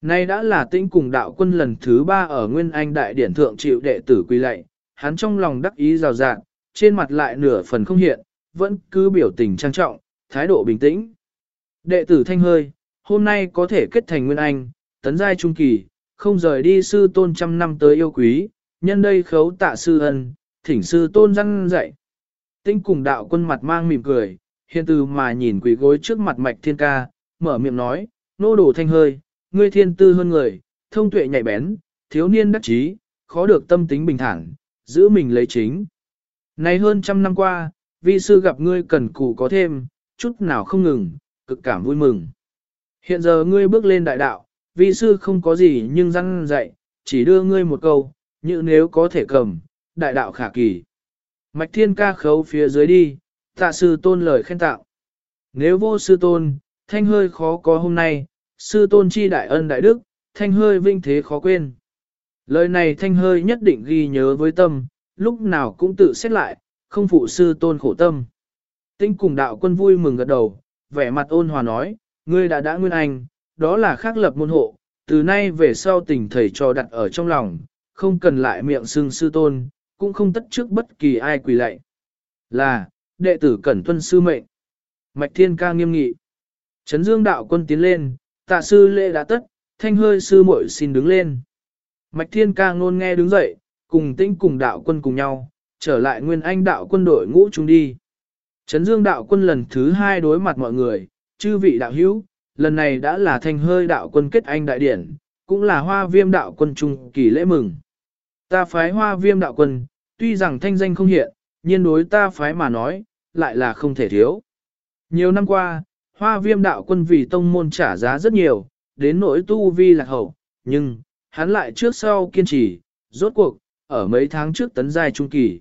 Nay đã là tĩnh cùng đạo quân lần thứ ba ở Nguyên Anh đại điển thượng chịu đệ tử quỳ lệ, hắn trong lòng đắc ý rào rạng, trên mặt lại nửa phần không hiện, vẫn cứ biểu tình trang trọng, thái độ bình tĩnh. Đệ tử thanh hơi, hôm nay có thể kết thành Nguyên Anh, tấn giai trung kỳ, không rời đi sư tôn trăm năm tới yêu quý, nhân đây khấu tạ sư ân, thỉnh sư tôn răng dạy. Tinh cùng đạo quân mặt mang mỉm cười, hiện từ mà nhìn quỷ gối trước mặt mạch thiên ca, mở miệng nói, nô đồ thanh hơi, ngươi thiên tư hơn người, thông tuệ nhạy bén, thiếu niên đắc trí, khó được tâm tính bình thản, giữ mình lấy chính. Này hơn trăm năm qua, vi sư gặp ngươi cần cù có thêm, chút nào không ngừng, cực cảm vui mừng. Hiện giờ ngươi bước lên đại đạo, vi sư không có gì nhưng răng dạy, chỉ đưa ngươi một câu, như nếu có thể cầm, đại đạo khả kỳ. Mạch thiên ca khấu phía dưới đi, Tạ sư tôn lời khen tạo. Nếu vô sư tôn, thanh hơi khó có hôm nay, sư tôn chi đại ân đại đức, thanh hơi vinh thế khó quên. Lời này thanh hơi nhất định ghi nhớ với tâm, lúc nào cũng tự xét lại, không phụ sư tôn khổ tâm. Tinh cùng đạo quân vui mừng gật đầu, vẻ mặt ôn hòa nói, ngươi đã đã nguyên anh, đó là khác lập môn hộ, từ nay về sau tình thầy trò đặt ở trong lòng, không cần lại miệng xưng sư tôn, cũng không tất trước bất kỳ ai quỳ lạy. Là, đệ tử cẩn tuân sư mệnh. Mạch thiên ca nghiêm nghị. Trấn dương đạo quân tiến lên, tạ sư lễ đã tất, thanh hơi sư muội xin đứng lên. Mạch thiên ca ngôn nghe đứng dậy, cùng tinh cùng đạo quân cùng nhau, trở lại nguyên anh đạo quân đội ngũ chúng đi. Trấn dương đạo quân lần thứ hai đối mặt mọi người, chư vị đạo hữu, lần này đã là thanh hơi đạo quân kết anh đại điển, cũng là hoa viêm đạo quân trung kỳ lễ mừng. Ta phái hoa viêm đạo quân, tuy rằng thanh danh không hiện, nhưng đối ta phái mà nói, lại là không thể thiếu. Nhiều năm qua, hoa viêm đạo quân vì tông môn trả giá rất nhiều, đến nỗi tu vi lạc hậu, nhưng, hắn lại trước sau kiên trì, rốt cuộc, ở mấy tháng trước tấn giai trung kỳ.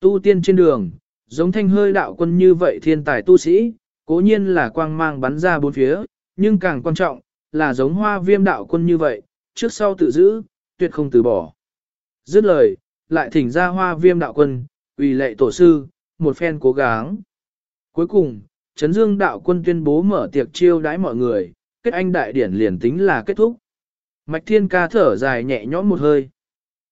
Tu tiên trên đường, giống thanh hơi đạo quân như vậy thiên tài tu sĩ, cố nhiên là quang mang bắn ra bốn phía, nhưng càng quan trọng, là giống hoa viêm đạo quân như vậy, trước sau tự giữ, tuyệt không từ bỏ. Dứt lời, lại thỉnh ra hoa viêm đạo quân, ủy lệ tổ sư, một phen cố gắng. Cuối cùng, Trấn Dương đạo quân tuyên bố mở tiệc chiêu đãi mọi người, kết anh đại điển liền tính là kết thúc. Mạch Thiên ca thở dài nhẹ nhõm một hơi.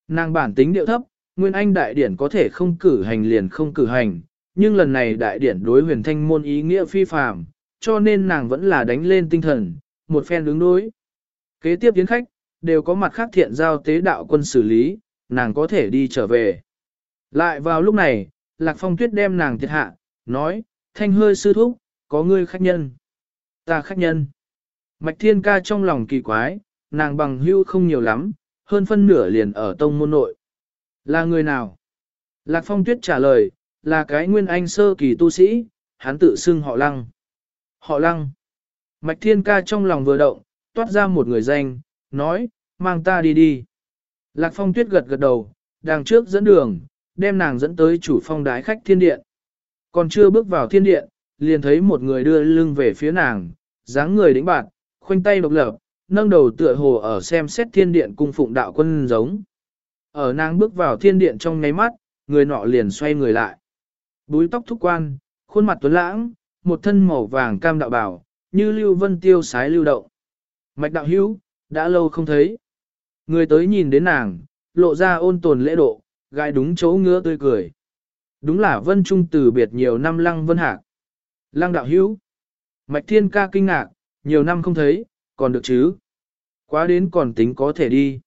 Nàng bản tính điệu thấp, Nguyên Anh đại điển có thể không cử hành liền không cử hành, nhưng lần này đại điển đối huyền thanh môn ý nghĩa phi phàm, cho nên nàng vẫn là đánh lên tinh thần, một phen đứng đối. Kế tiếp tiến khách, đều có mặt khác thiện giao tế đạo quân xử lý, nàng có thể đi trở về. Lại vào lúc này, Lạc Phong Tuyết đem nàng thiệt hạ, nói, thanh hơi sư thúc, có ngươi khách nhân. Ta khách nhân. Mạch Thiên Ca trong lòng kỳ quái, nàng bằng hưu không nhiều lắm, hơn phân nửa liền ở tông môn nội. Là người nào? Lạc Phong Tuyết trả lời, là cái nguyên anh sơ kỳ tu sĩ, hắn tự xưng họ lăng. Họ lăng. Mạch Thiên Ca trong lòng vừa động, toát ra một người danh, nói, mang ta đi đi. Lạc Phong Tuyết gật gật đầu, đằng trước dẫn đường, đem nàng dẫn tới chủ phong đái khách thiên điện. Còn chưa bước vào thiên điện, liền thấy một người đưa lưng về phía nàng, dáng người đĩnh bạn, khoanh tay độc lập, nâng đầu tựa hồ ở xem xét thiên điện cung phụng đạo quân giống. Ở nàng bước vào thiên điện trong nháy mắt, người nọ liền xoay người lại. Búi tóc thúc quan, khuôn mặt tuấn lãng, một thân màu vàng cam đạo bảo, như lưu vân tiêu sái lưu động. Mạch đạo hữu, đã lâu không thấy. Người tới nhìn đến nàng, lộ ra ôn tồn lễ độ, gai đúng chỗ ngứa tươi cười. Đúng là vân trung từ biệt nhiều năm lăng vân hạc. Lăng đạo hữu. Mạch thiên ca kinh ngạc, nhiều năm không thấy, còn được chứ. Quá đến còn tính có thể đi.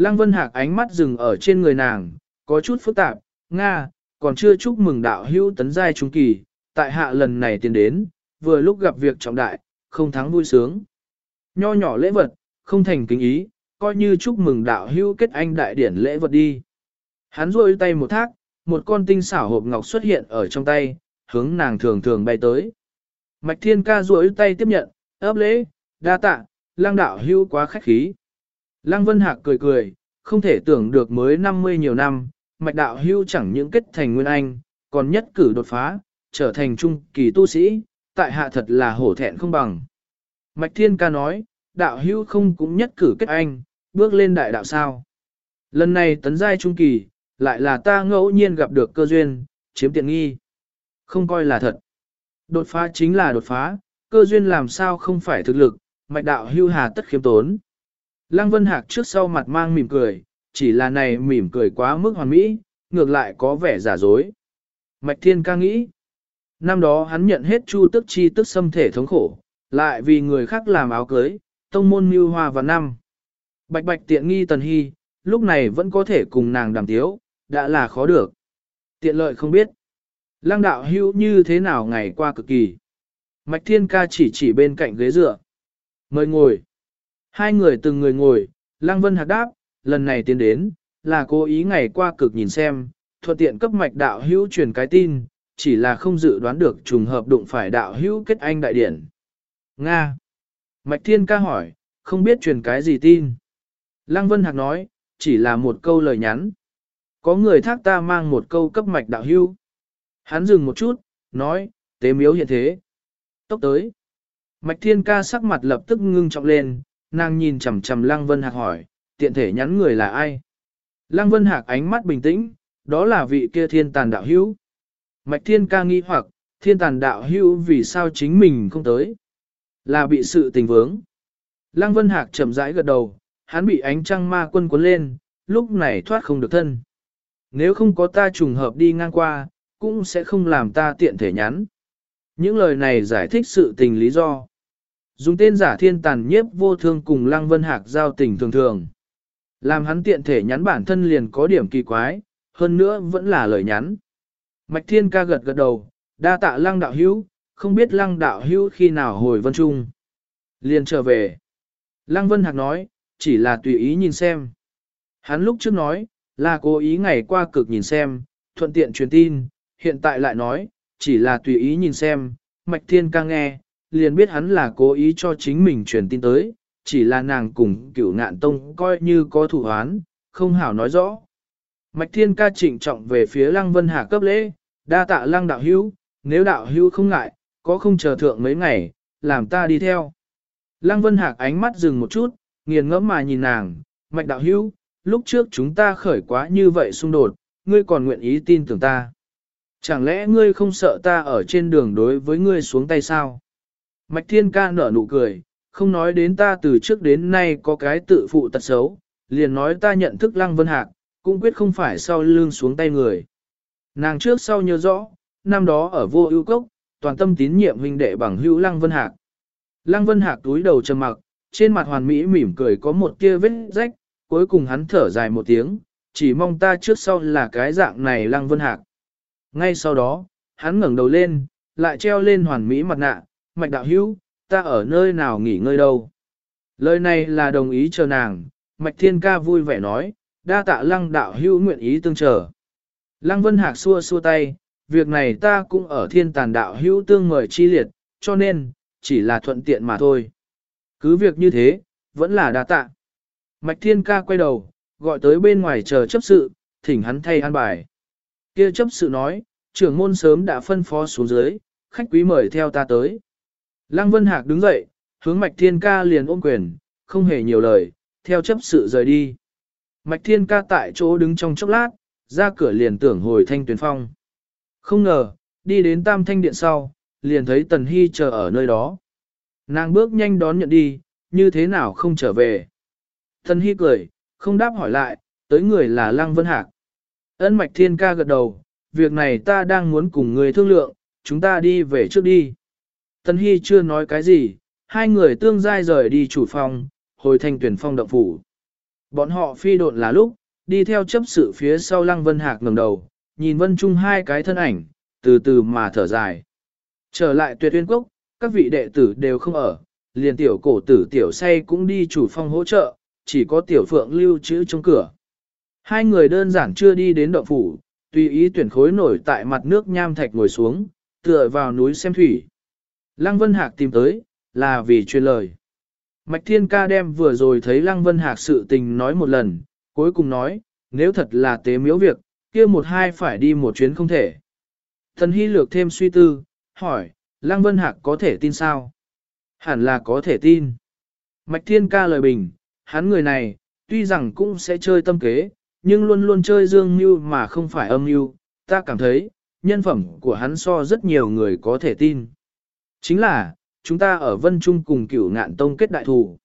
Lăng vân hạc ánh mắt dừng ở trên người nàng, có chút phức tạp, Nga, còn chưa chúc mừng đạo hữu tấn giai trung kỳ, tại hạ lần này tiến đến, vừa lúc gặp việc trọng đại, không thắng vui sướng. Nho nhỏ lễ vật, không thành kính ý, coi như chúc mừng đạo hữu kết anh đại điển lễ vật đi. Hắn rôi tay một thác, một con tinh xảo hộp ngọc xuất hiện ở trong tay, hướng nàng thường thường bay tới. Mạch thiên ca rôi tay tiếp nhận, ấp lễ, đa tạ, lang đạo hữu quá khách khí. Lăng Vân Hạc cười cười, không thể tưởng được mới 50 nhiều năm, mạch đạo Hưu chẳng những kết thành nguyên anh, còn nhất cử đột phá, trở thành trung kỳ tu sĩ, tại hạ thật là hổ thẹn không bằng. Mạch Thiên Ca nói, đạo Hưu không cũng nhất cử kết anh, bước lên đại đạo sao. Lần này tấn giai trung kỳ, lại là ta ngẫu nhiên gặp được cơ duyên, chiếm tiện nghi. Không coi là thật. Đột phá chính là đột phá, cơ duyên làm sao không phải thực lực, mạch đạo hưu hà tất khiêm tốn. Lăng Vân Hạc trước sau mặt mang mỉm cười, chỉ là này mỉm cười quá mức hoàn mỹ, ngược lại có vẻ giả dối. Mạch Thiên ca nghĩ, năm đó hắn nhận hết chu tức chi tức xâm thể thống khổ, lại vì người khác làm áo cưới, tông môn mưu hoa và năm. Bạch bạch tiện nghi tần hy, lúc này vẫn có thể cùng nàng đàm tiếu, đã là khó được. Tiện lợi không biết. Lăng đạo hữu như thế nào ngày qua cực kỳ. Mạch thiên ca chỉ chỉ bên cạnh ghế dựa. Mời ngồi. Hai người từng người ngồi, Lăng Vân Hạc đáp, lần này tiến đến, là cố ý ngày qua cực nhìn xem, thuận tiện cấp mạch đạo hữu truyền cái tin, chỉ là không dự đoán được trùng hợp đụng phải đạo hữu kết anh đại điển. Nga. Mạch Thiên ca hỏi, không biết truyền cái gì tin. Lăng Vân Hạc nói, chỉ là một câu lời nhắn. Có người thác ta mang một câu cấp mạch đạo hưu. Hắn dừng một chút, nói, tế miếu hiện thế. Tốc tới. Mạch Thiên Ca sắc mặt lập tức ngưng trọng lên, nàng nhìn chằm chằm Lăng Vân Hạc hỏi, tiện thể nhắn người là ai? Lăng Vân Hạc ánh mắt bình tĩnh, đó là vị kia thiên tàn đạo hữu. Mạch Thiên Ca nghi hoặc, thiên tàn đạo hữu vì sao chính mình không tới? Là bị sự tình vướng. Lăng Vân Hạc chậm rãi gật đầu, hắn bị ánh trăng ma quân cuốn lên, lúc này thoát không được thân. Nếu không có ta trùng hợp đi ngang qua, cũng sẽ không làm ta tiện thể nhắn. Những lời này giải thích sự tình lý do. Dùng tên giả thiên tàn nhiếp vô thương cùng Lăng Vân Hạc giao tình thường thường. Làm hắn tiện thể nhắn bản thân liền có điểm kỳ quái, hơn nữa vẫn là lời nhắn. Mạch thiên ca gật gật đầu, đa tạ Lăng đạo hữu, không biết Lăng đạo hữu khi nào hồi vân trung. Liền trở về. Lăng Vân Hạc nói, chỉ là tùy ý nhìn xem. Hắn lúc trước nói, là cố ý ngày qua cực nhìn xem, thuận tiện truyền tin, hiện tại lại nói, chỉ là tùy ý nhìn xem, Mạch Thiên ca nghe, liền biết hắn là cố ý cho chính mình truyền tin tới, chỉ là nàng cùng cửu ngạn tông coi như có thủ hoán, không hảo nói rõ. Mạch Thiên ca trịnh trọng về phía Lăng Vân Hà cấp lễ, đa tạ Lăng đạo hữu, nếu đạo hữu không ngại, có không chờ thượng mấy ngày, làm ta đi theo. Lăng Vân Hạc ánh mắt dừng một chút, nghiền ngẫm mà nhìn nàng, mạch đạo hữu, lúc trước chúng ta khởi quá như vậy xung đột, ngươi còn nguyện ý tin tưởng ta. Chẳng lẽ ngươi không sợ ta ở trên đường đối với ngươi xuống tay sao? Mạch Thiên ca nở nụ cười, không nói đến ta từ trước đến nay có cái tự phụ tật xấu, liền nói ta nhận thức Lăng Vân Hạc, cũng quyết không phải sau lưng xuống tay người. Nàng trước sau nhớ rõ, năm đó ở vô ưu cốc, toàn tâm tín nhiệm huynh đệ bằng hữu Lăng Vân Hạc. Lăng Vân Hạc túi đầu trầm mặc, trên mặt hoàn mỹ mỉm cười có một tia vết rách, cuối cùng hắn thở dài một tiếng, chỉ mong ta trước sau là cái dạng này Lăng Vân Hạc. Ngay sau đó, hắn ngẩng đầu lên, lại treo lên hoàn mỹ mặt nạ, mạch đạo hữu, ta ở nơi nào nghỉ ngơi đâu. Lời này là đồng ý chờ nàng, mạch thiên ca vui vẻ nói, đa tạ lăng đạo hữu nguyện ý tương chờ. Lăng Vân Hạc xua xua tay, việc này ta cũng ở thiên tàn đạo hữu tương mời chi liệt, cho nên, chỉ là thuận tiện mà thôi. Cứ việc như thế, vẫn là đa tạ. Mạch Thiên Ca quay đầu, gọi tới bên ngoài chờ chấp sự, thỉnh hắn thay an bài. Kia chấp sự nói, trưởng môn sớm đã phân phó xuống dưới, khách quý mời theo ta tới. Lăng Vân Hạc đứng dậy, hướng Mạch Thiên Ca liền ôm quyền, không hề nhiều lời, theo chấp sự rời đi. Mạch Thiên Ca tại chỗ đứng trong chốc lát, ra cửa liền tưởng hồi thanh tuyển phong. Không ngờ, đi đến tam thanh điện sau, liền thấy Tần Hy chờ ở nơi đó. Nàng bước nhanh đón nhận đi, như thế nào không trở về. Tần Hy cười, không đáp hỏi lại, tới người là Lăng Vân Hạc. Ân Mạch Thiên ca gật đầu, việc này ta đang muốn cùng người thương lượng, chúng ta đi về trước đi. Tân Hy chưa nói cái gì, hai người tương giai rời đi chủ phòng, hồi thành tuyển phong động phủ. Bọn họ phi độn là lúc, đi theo chấp sự phía sau Lăng Vân Hạc ngẩng đầu, nhìn Vân Trung hai cái thân ảnh, từ từ mà thở dài. Trở lại tuyệt uyên cốc, các vị đệ tử đều không ở, liền tiểu cổ tử tiểu say cũng đi chủ phong hỗ trợ, chỉ có tiểu phượng lưu trữ trong cửa. Hai người đơn giản chưa đi đến động phủ, tùy ý tuyển khối nổi tại mặt nước nham thạch ngồi xuống, tựa vào núi xem thủy. Lăng Vân Hạc tìm tới, là vì truyền lời. Mạch Thiên Ca đem vừa rồi thấy Lăng Vân Hạc sự tình nói một lần, cuối cùng nói, nếu thật là tế miếu việc, kia một hai phải đi một chuyến không thể. Thần Hy lược thêm suy tư, hỏi, Lăng Vân Hạc có thể tin sao? Hẳn là có thể tin. Mạch Thiên ca lời bình, hắn người này, tuy rằng cũng sẽ chơi tâm kế, nhưng luôn luôn chơi dương mưu mà không phải âm mưu. Ta cảm thấy, nhân phẩm của hắn so rất nhiều người có thể tin. Chính là, chúng ta ở Vân Trung cùng cửu ngạn tông kết đại thù.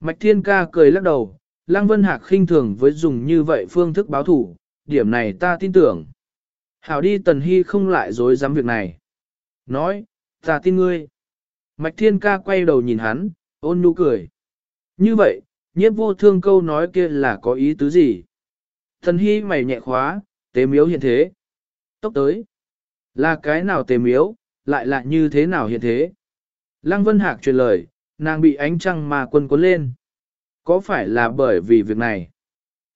Mạch Thiên ca cười lắc đầu, Lăng Vân Hạc khinh thường với dùng như vậy phương thức báo thủ, điểm này ta tin tưởng. Hảo đi Tần Hy không lại dối dám việc này. Nói, ta tin ngươi. Mạch Thiên Ca quay đầu nhìn hắn, ôn nhu cười. Như vậy, nhiếp vô thương câu nói kia là có ý tứ gì? Thần hy mày nhẹ khóa, tế miếu hiện thế. Tốc tới. Là cái nào tế miếu, lại là như thế nào hiện thế? Lăng Vân Hạc truyền lời, nàng bị ánh trăng mà quân cuốn lên. Có phải là bởi vì việc này?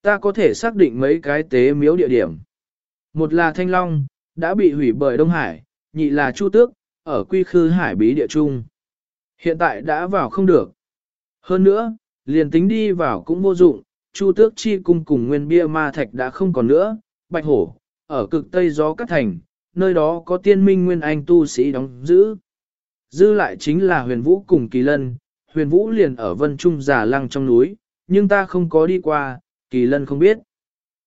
Ta có thể xác định mấy cái tế miếu địa điểm. Một là Thanh Long, đã bị hủy bởi Đông Hải, nhị là Chu Tước, ở quy khư hải bí địa trung. Hiện tại đã vào không được. Hơn nữa, liền tính đi vào cũng vô dụng, Chu Tước Chi cung cùng nguyên bia ma thạch đã không còn nữa, Bạch Hổ, ở cực tây gió cắt thành, nơi đó có tiên minh nguyên anh tu sĩ đóng giữ. Dư lại chính là huyền vũ cùng kỳ lân, huyền vũ liền ở vân trung giả lăng trong núi, nhưng ta không có đi qua, kỳ lân không biết.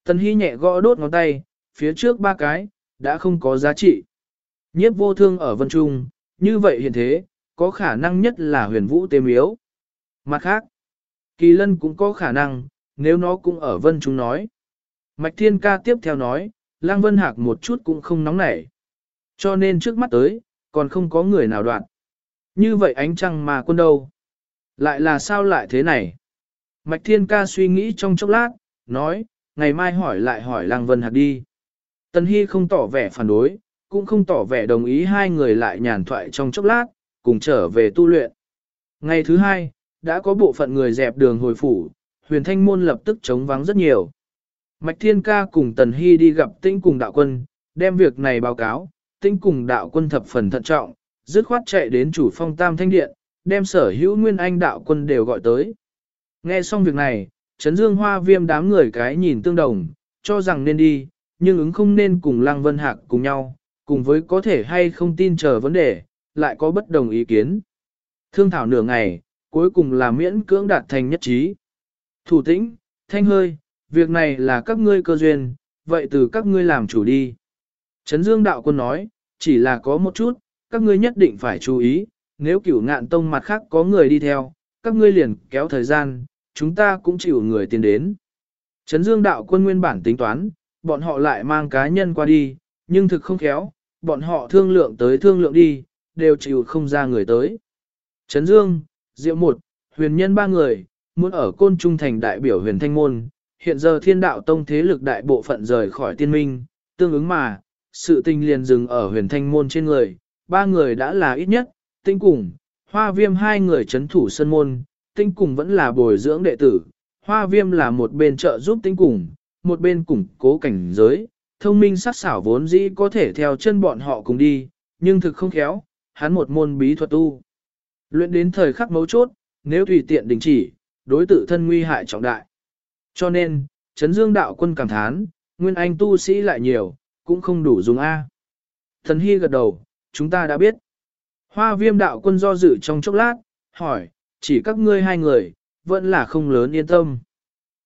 Tần Hy nhẹ gõ đốt ngón tay, phía trước ba cái, đã không có giá trị. Nhiếp vô thương ở vân trung, như vậy hiện thế, có khả năng nhất là huyền vũ tê miếu. Mặt khác, kỳ lân cũng có khả năng, nếu nó cũng ở vân trung nói. Mạch Thiên Ca tiếp theo nói, Lang Vân Hạc một chút cũng không nóng nảy. Cho nên trước mắt tới, còn không có người nào đoạn. Như vậy ánh trăng mà quân đâu? Lại là sao lại thế này? Mạch Thiên Ca suy nghĩ trong chốc lát, nói, ngày mai hỏi lại hỏi Lang Vân Hạc đi. Tần Hy không tỏ vẻ phản đối, cũng không tỏ vẻ đồng ý hai người lại nhàn thoại trong chốc lát, cùng trở về tu luyện. Ngày thứ hai, đã có bộ phận người dẹp đường hồi phủ, huyền thanh môn lập tức chống vắng rất nhiều. Mạch Thiên Ca cùng Tần Hy đi gặp tinh cùng đạo quân, đem việc này báo cáo, tinh cùng đạo quân thập phần thận trọng, dứt khoát chạy đến chủ phong tam thanh điện, đem sở hữu nguyên anh đạo quân đều gọi tới. Nghe xong việc này, Trấn Dương Hoa viêm đám người cái nhìn tương đồng, cho rằng nên đi, nhưng ứng không nên cùng Lăng Vân Hạc cùng nhau, cùng với có thể hay không tin chờ vấn đề, lại có bất đồng ý kiến. Thương thảo nửa ngày, cuối cùng là miễn cưỡng đạt thành nhất trí. Thủ tĩnh, thanh hơi, việc này là các ngươi cơ duyên, vậy từ các ngươi làm chủ đi. Trấn Dương Đạo Quân nói, chỉ là có một chút, các ngươi nhất định phải chú ý, nếu cửu ngạn tông mặt khác có người đi theo, các ngươi liền kéo thời gian, chúng ta cũng chịu người tiền đến. Trấn Dương Đạo Quân nguyên bản tính toán, bọn họ lại mang cá nhân qua đi, nhưng thực không khéo, bọn họ thương lượng tới thương lượng đi, đều chịu không ra người tới. Trấn Dương, Diệu Một, huyền nhân ba người, muốn ở côn trung thành đại biểu huyền thanh môn, hiện giờ thiên đạo tông thế lực đại bộ phận rời khỏi tiên minh, tương ứng mà, sự tình liền dừng ở huyền thanh môn trên người, ba người đã là ít nhất, tinh cùng, hoa viêm hai người chấn thủ sân môn, tinh cùng vẫn là bồi dưỡng đệ tử, hoa viêm là một bên trợ giúp tinh cùng, một bên củng cố cảnh giới, thông minh sắc xảo vốn dĩ có thể theo chân bọn họ cùng đi, nhưng thực không khéo, hắn một môn bí thuật tu. Luyện đến thời khắc mấu chốt, nếu tùy tiện đình chỉ, đối tự thân nguy hại trọng đại. Cho nên, Trấn Dương đạo quân cảm thán, nguyên anh tu sĩ lại nhiều, cũng không đủ dùng A. Thần Hy gật đầu, chúng ta đã biết. Hoa viêm đạo quân do dự trong chốc lát, hỏi, chỉ các ngươi hai người, vẫn là không lớn yên tâm.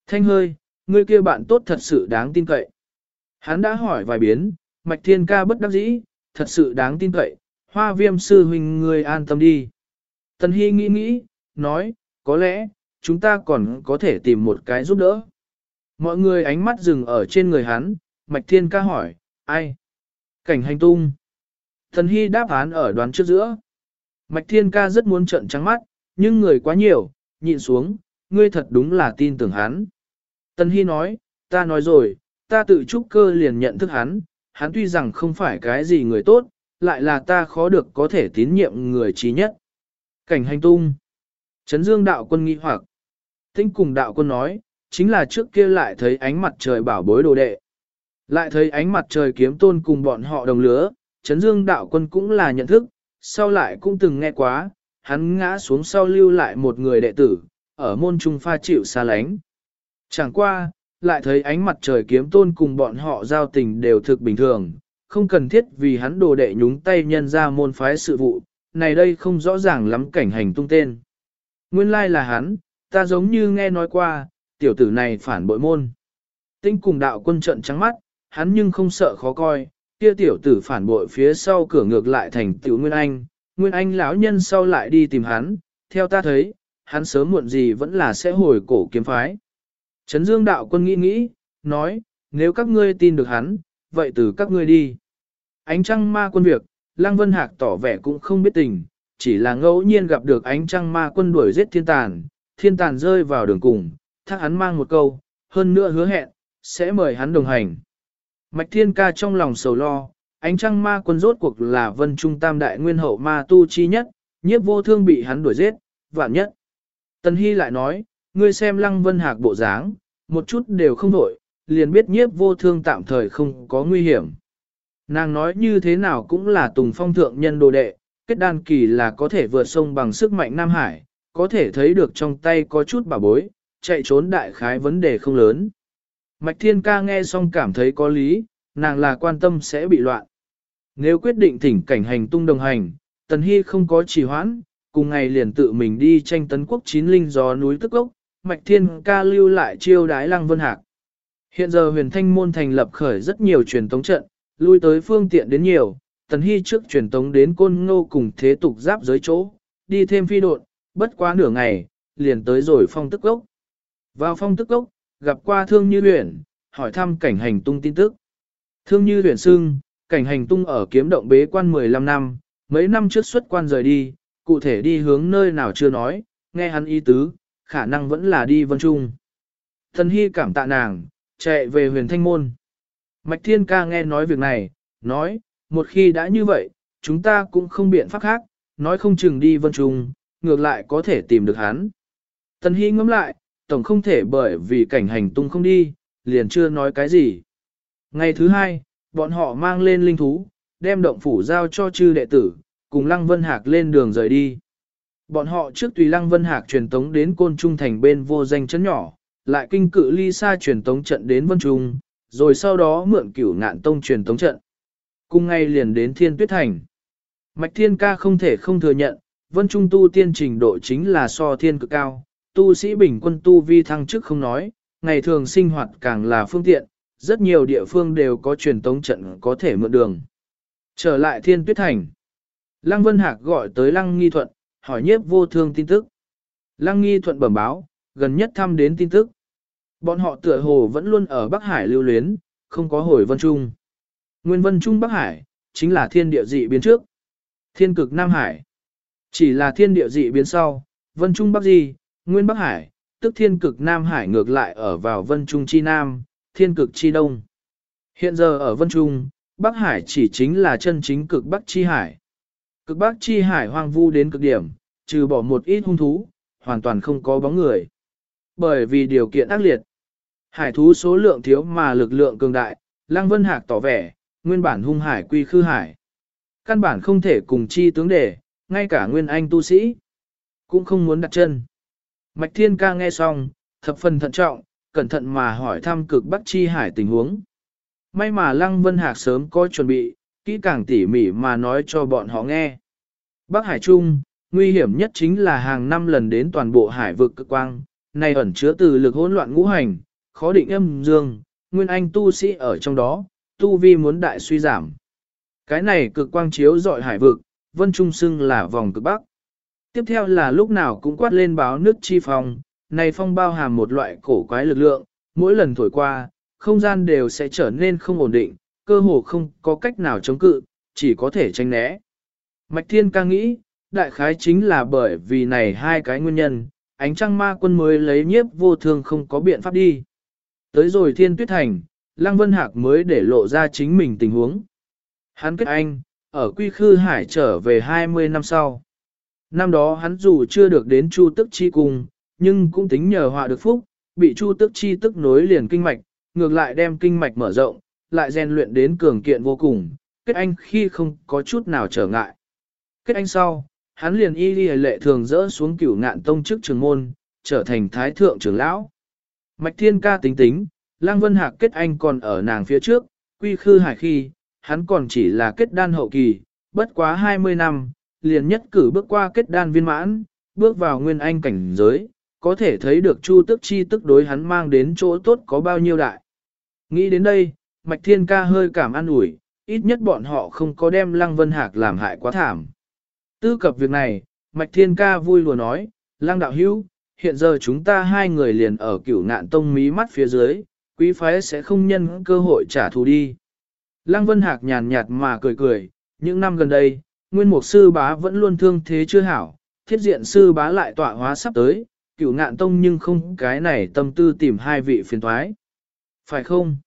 Thanh hơi, ngươi kia bạn tốt thật sự đáng tin cậy. Hắn đã hỏi vài biến, mạch thiên ca bất đắc dĩ, thật sự đáng tin cậy, hoa viêm sư huynh ngươi an tâm đi. Tần Hy nghĩ nghĩ, nói, có lẽ, chúng ta còn có thể tìm một cái giúp đỡ. Mọi người ánh mắt dừng ở trên người hắn, Mạch Thiên ca hỏi, ai? Cảnh hành tung. Thần Hy đáp án ở đoán trước giữa. Mạch Thiên ca rất muốn trận trắng mắt, nhưng người quá nhiều, nhịn xuống, ngươi thật đúng là tin tưởng hắn. Tần Hy nói, ta nói rồi, ta tự trúc cơ liền nhận thức hắn, hắn tuy rằng không phải cái gì người tốt, lại là ta khó được có thể tín nhiệm người trí nhất. Cảnh hành tung. Trấn Dương đạo quân nghi hoặc. Tinh cùng đạo quân nói, chính là trước kia lại thấy ánh mặt trời bảo bối đồ đệ. Lại thấy ánh mặt trời kiếm tôn cùng bọn họ đồng lứa, Trấn Dương đạo quân cũng là nhận thức, sau lại cũng từng nghe quá, hắn ngã xuống sau lưu lại một người đệ tử, ở môn trung pha chịu xa lánh. Chẳng qua, lại thấy ánh mặt trời kiếm tôn cùng bọn họ giao tình đều thực bình thường, không cần thiết vì hắn đồ đệ nhúng tay nhân ra môn phái sự vụ, này đây không rõ ràng lắm cảnh hành tung tên. Nguyên lai là hắn, ta giống như nghe nói qua, tiểu tử này phản bội môn. Tinh cùng đạo quân trận trắng mắt, hắn nhưng không sợ khó coi, kia tiểu tử phản bội phía sau cửa ngược lại thành tiểu Nguyên Anh, Nguyên Anh lão nhân sau lại đi tìm hắn, theo ta thấy, hắn sớm muộn gì vẫn là sẽ hồi cổ kiếm phái. Trấn Dương đạo quân nghĩ nghĩ, nói, nếu các ngươi tin được hắn, vậy từ các ngươi đi. Ánh trăng ma quân việc, Lăng Vân Hạc tỏ vẻ cũng không biết tình, chỉ là ngẫu nhiên gặp được ánh trăng ma quân đuổi giết thiên tàn, thiên tàn rơi vào đường cùng, thác hắn mang một câu, hơn nữa hứa hẹn, sẽ mời hắn đồng hành. Mạch thiên ca trong lòng sầu lo, ánh trăng ma quân rốt cuộc là vân trung tam đại nguyên hậu ma tu chi nhất, nhiếp vô thương bị hắn đuổi giết, vạn nhất. Tần Hy lại nói, ngươi xem lăng vân hạc bộ dáng, một chút đều không đổi, liền biết nhiếp vô thương tạm thời không có nguy hiểm. Nàng nói như thế nào cũng là tùng phong thượng nhân đồ đệ, kết đan kỳ là có thể vượt sông bằng sức mạnh Nam Hải, có thể thấy được trong tay có chút bảo bối, chạy trốn đại khái vấn đề không lớn. Mạch Thiên Ca nghe xong cảm thấy có lý, nàng là quan tâm sẽ bị loạn. Nếu quyết định thỉnh cảnh hành tung đồng hành, Tần Hy không có trì hoãn, cùng ngày liền tự mình đi tranh tấn quốc chín linh gió núi tức ốc, Mạch Thiên ca lưu lại chiêu đái Lăng Vân Hạc. Hiện giờ huyền thanh môn thành lập khởi rất nhiều truyền tống trận, lui tới phương tiện đến nhiều, Tần Hy trước truyền tống đến côn ngô cùng thế tục giáp giới chỗ, đi thêm phi độn, bất quá nửa ngày, liền tới rồi phong tức gốc. Vào phong tức gốc, gặp qua thương như huyền, hỏi thăm cảnh hành tung tin tức. Thương như huyền xưng, cảnh hành tung ở kiếm động bế quan 15 năm, mấy năm trước xuất quan rời đi, cụ thể đi hướng nơi nào chưa nói, nghe hắn ý tứ, khả năng vẫn là đi vân trung. Thần hy cảm tạ nàng, chạy về huyền thanh môn. Mạch thiên ca nghe nói việc này, nói, một khi đã như vậy, chúng ta cũng không biện pháp khác, nói không chừng đi vân trung, ngược lại có thể tìm được hắn. Tần Hy ngẫm lại, tổng không thể bởi vì cảnh hành tung không đi, liền chưa nói cái gì. Ngày thứ hai, bọn họ mang lên linh thú, đem động phủ giao cho chư đệ tử, cùng Lăng Vân Hạc lên đường rời đi. Bọn họ trước tùy Lăng Vân Hạc truyền tống đến Côn Trung thành bên vô danh chấn nhỏ, lại kinh cự ly xa truyền tống trận đến Vân Trung, rồi sau đó mượn cửu ngạn tông truyền tống trận. Cùng ngay liền đến Thiên Tuyết Thành. Mạch Thiên Ca không thể không thừa nhận, Vân Trung tu tiên trình độ chính là so thiên cực cao, tu sĩ bình quân tu vi thăng chức không nói, ngày thường sinh hoạt càng là phương tiện, rất nhiều địa phương đều có truyền tống trận có thể mượn đường. Trở lại Thiên Tuyết Thành. Lăng Vân Hạc gọi tới Lăng Nghi Thuận, hỏi nhiếp vô thương tin tức. Lăng Nghi Thuận bẩm báo, gần nhất thăm đến tin tức. Bọn họ tựa hồ vẫn luôn ở Bắc Hải lưu luyến, không có hồi Vân Trung. Nguyên Vân Trung Bắc Hải, chính là thiên địa dị biến trước. Thiên cực Nam Hải, chỉ là thiên địa dị biến sau, Vân Trung Bắc Di, Nguyên Bắc Hải, tức thiên cực Nam Hải ngược lại ở vào Vân Trung Chi Nam, thiên cực Chi Đông. Hiện giờ ở Vân Trung, Bắc Hải chỉ chính là chân chính cực Bắc Chi Hải. Cực Bắc Chi Hải hoang vu đến cực điểm, trừ bỏ một ít hung thú, hoàn toàn không có bóng người. Bởi vì điều kiện ác liệt, hải thú số lượng thiếu mà lực lượng cường đại, Lăng Vân Hạc tỏ vẻ, nguyên bản hung hải quy khư hải. Căn bản không thể cùng chi tướng đề, ngay cả nguyên anh tu sĩ, cũng không muốn đặt chân. Mạch Thiên ca nghe xong, thập phần thận trọng, cẩn thận mà hỏi thăm cực Bắc Chi Hải tình huống. May mà Lăng Vân Hạc sớm có chuẩn bị, kỹ càng tỉ mỉ mà nói cho bọn họ nghe. Bắc Hải Trung, nguy hiểm nhất chính là hàng năm lần đến toàn bộ hải vực cực quang, này ẩn chứa từ lực hỗn loạn ngũ hành, khó định âm dương, nguyên anh tu sĩ ở trong đó, tu vi muốn đại suy giảm. Cái này cực quang chiếu dọi hải vực, vân trung xưng là vòng cực bắc. Tiếp theo là lúc nào cũng quát lên báo nước chi phong, này phong bao hàm một loại cổ quái lực lượng, mỗi lần thổi qua, không gian đều sẽ trở nên không ổn định, cơ hồ không có cách nào chống cự, chỉ có thể tránh né. Mạch Thiên ca nghĩ, đại khái chính là bởi vì này hai cái nguyên nhân, ánh trăng ma quân mới lấy nhiếp vô thương không có biện pháp đi. Tới rồi Thiên Tuyết Thành, Lăng Vân Hạc mới để lộ ra chính mình tình huống. Hắn kết anh, ở Quy Khư Hải trở về 20 năm sau. Năm đó hắn dù chưa được đến Chu Tức Chi cùng, nhưng cũng tính nhờ họa được phúc, bị Chu Tức Chi tức nối liền kinh mạch, ngược lại đem kinh mạch mở rộng, lại rèn luyện đến cường kiện vô cùng, kết anh khi không có chút nào trở ngại. Kết anh sau, hắn liền y đi lệ thường dỡ xuống cửu ngạn tông chức trường môn, trở thành thái thượng trưởng lão. Mạch thiên ca tính tính, Lăng Vân Hạc kết anh còn ở nàng phía trước, quy khư hải khi, hắn còn chỉ là kết đan hậu kỳ, bất quá 20 năm, liền nhất cử bước qua kết đan viên mãn, bước vào nguyên anh cảnh giới, có thể thấy được chu tức chi tức đối hắn mang đến chỗ tốt có bao nhiêu đại. Nghĩ đến đây, Mạch Thiên Ca hơi cảm an ủi, ít nhất bọn họ không có đem Lăng Vân Hạc làm hại quá thảm. Tư cập việc này, Mạch Thiên Ca vui lùa nói, Lăng Đạo Hữu, hiện giờ chúng ta hai người liền ở cửu ngạn tông mí mắt phía dưới, quý phái sẽ không nhân cơ hội trả thù đi. Lăng Vân Hạc nhàn nhạt mà cười cười, những năm gần đây, nguyên mục sư bá vẫn luôn thương thế chưa hảo, thiết diện sư bá lại tọa hóa sắp tới, cửu ngạn tông nhưng không cái này tâm tư tìm hai vị phiền thoái. Phải không?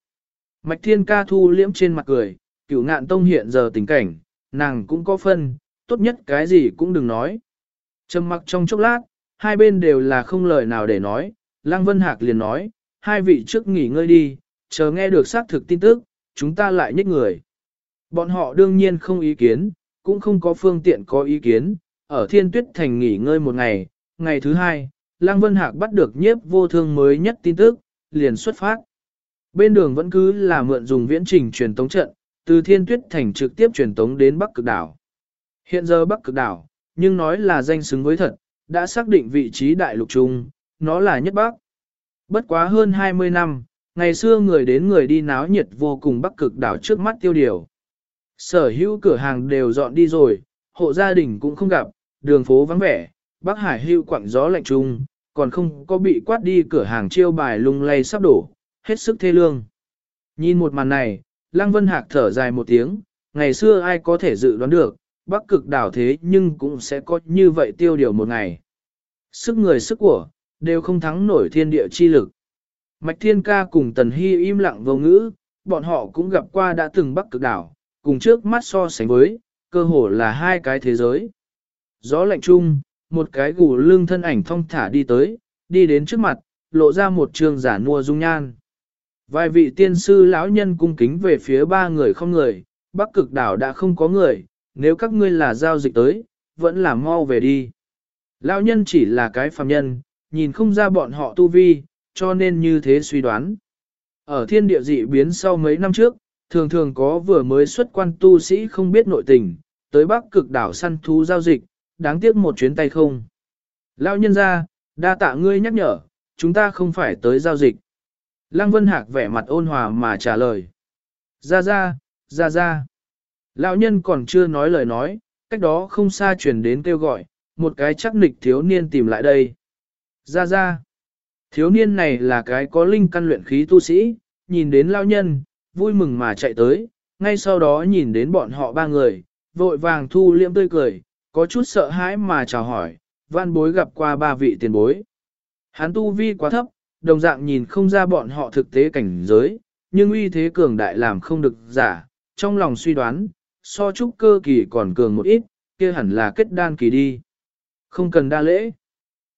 Mạch thiên ca thu liễm trên mặt cười, cửu ngạn tông hiện giờ tình cảnh, nàng cũng có phân, tốt nhất cái gì cũng đừng nói. Trầm mặc trong chốc lát, hai bên đều là không lời nào để nói, Lăng Vân Hạc liền nói, hai vị trước nghỉ ngơi đi, chờ nghe được xác thực tin tức, chúng ta lại nhích người. Bọn họ đương nhiên không ý kiến, cũng không có phương tiện có ý kiến, ở thiên tuyết thành nghỉ ngơi một ngày, ngày thứ hai, Lăng Vân Hạc bắt được nhiếp vô thương mới nhất tin tức, liền xuất phát. Bên đường vẫn cứ là mượn dùng viễn trình truyền tống trận, từ thiên tuyết thành trực tiếp truyền tống đến Bắc Cực Đảo. Hiện giờ Bắc Cực Đảo, nhưng nói là danh xứng với thật, đã xác định vị trí đại lục trung, nó là nhất Bắc. Bất quá hơn 20 năm, ngày xưa người đến người đi náo nhiệt vô cùng Bắc Cực Đảo trước mắt tiêu điều. Sở hữu cửa hàng đều dọn đi rồi, hộ gia đình cũng không gặp, đường phố vắng vẻ, Bắc Hải hưu quặng gió lạnh trung, còn không có bị quát đi cửa hàng chiêu bài lung lay sắp đổ, hết sức thê lương. Nhìn một màn này, Lăng Vân Hạc thở dài một tiếng, ngày xưa ai có thể dự đoán được, Bắc cực đảo thế nhưng cũng sẽ có như vậy tiêu điều một ngày. Sức người sức của, đều không thắng nổi thiên địa chi lực. Mạch Thiên Ca cùng Tần Hy im lặng vô ngữ, bọn họ cũng gặp qua đã từng Bắc cực đảo, cùng trước mắt so sánh với, cơ hồ là hai cái thế giới. Gió lạnh chung, một cái gù lưng thân ảnh thong thả đi tới, đi đến trước mặt, lộ ra một trường giả nua dung nhan. Vài vị tiên sư lão nhân cung kính về phía ba người không người, bắc cực đảo đã không có người, nếu các ngươi là giao dịch tới, vẫn là mau về đi. Lão nhân chỉ là cái phàm nhân, nhìn không ra bọn họ tu vi, cho nên như thế suy đoán. Ở thiên địa dị biến sau mấy năm trước, thường thường có vừa mới xuất quan tu sĩ không biết nội tình, tới bắc cực đảo săn thú giao dịch, đáng tiếc một chuyến tay không. Lão nhân ra, đa tạ ngươi nhắc nhở, chúng ta không phải tới giao dịch. Lăng Vân Hạc vẻ mặt ôn hòa mà trả lời. Ra ra, ra ra. Lão nhân còn chưa nói lời nói, cách đó không xa chuyển đến kêu gọi, một cái chắc nịch thiếu niên tìm lại đây. Ra ra. Thiếu niên này là cái có linh căn luyện khí tu sĩ, nhìn đến lao nhân, vui mừng mà chạy tới, ngay sau đó nhìn đến bọn họ ba người, vội vàng thu liễm tươi cười, có chút sợ hãi mà chào hỏi, văn bối gặp qua ba vị tiền bối. Hắn tu vi quá thấp, đồng dạng nhìn không ra bọn họ thực tế cảnh giới, nhưng uy thế cường đại làm không được giả, trong lòng suy đoán, so trúc cơ kỳ còn cường một ít, kia hẳn là kết đan kỳ đi. Không cần đa lễ.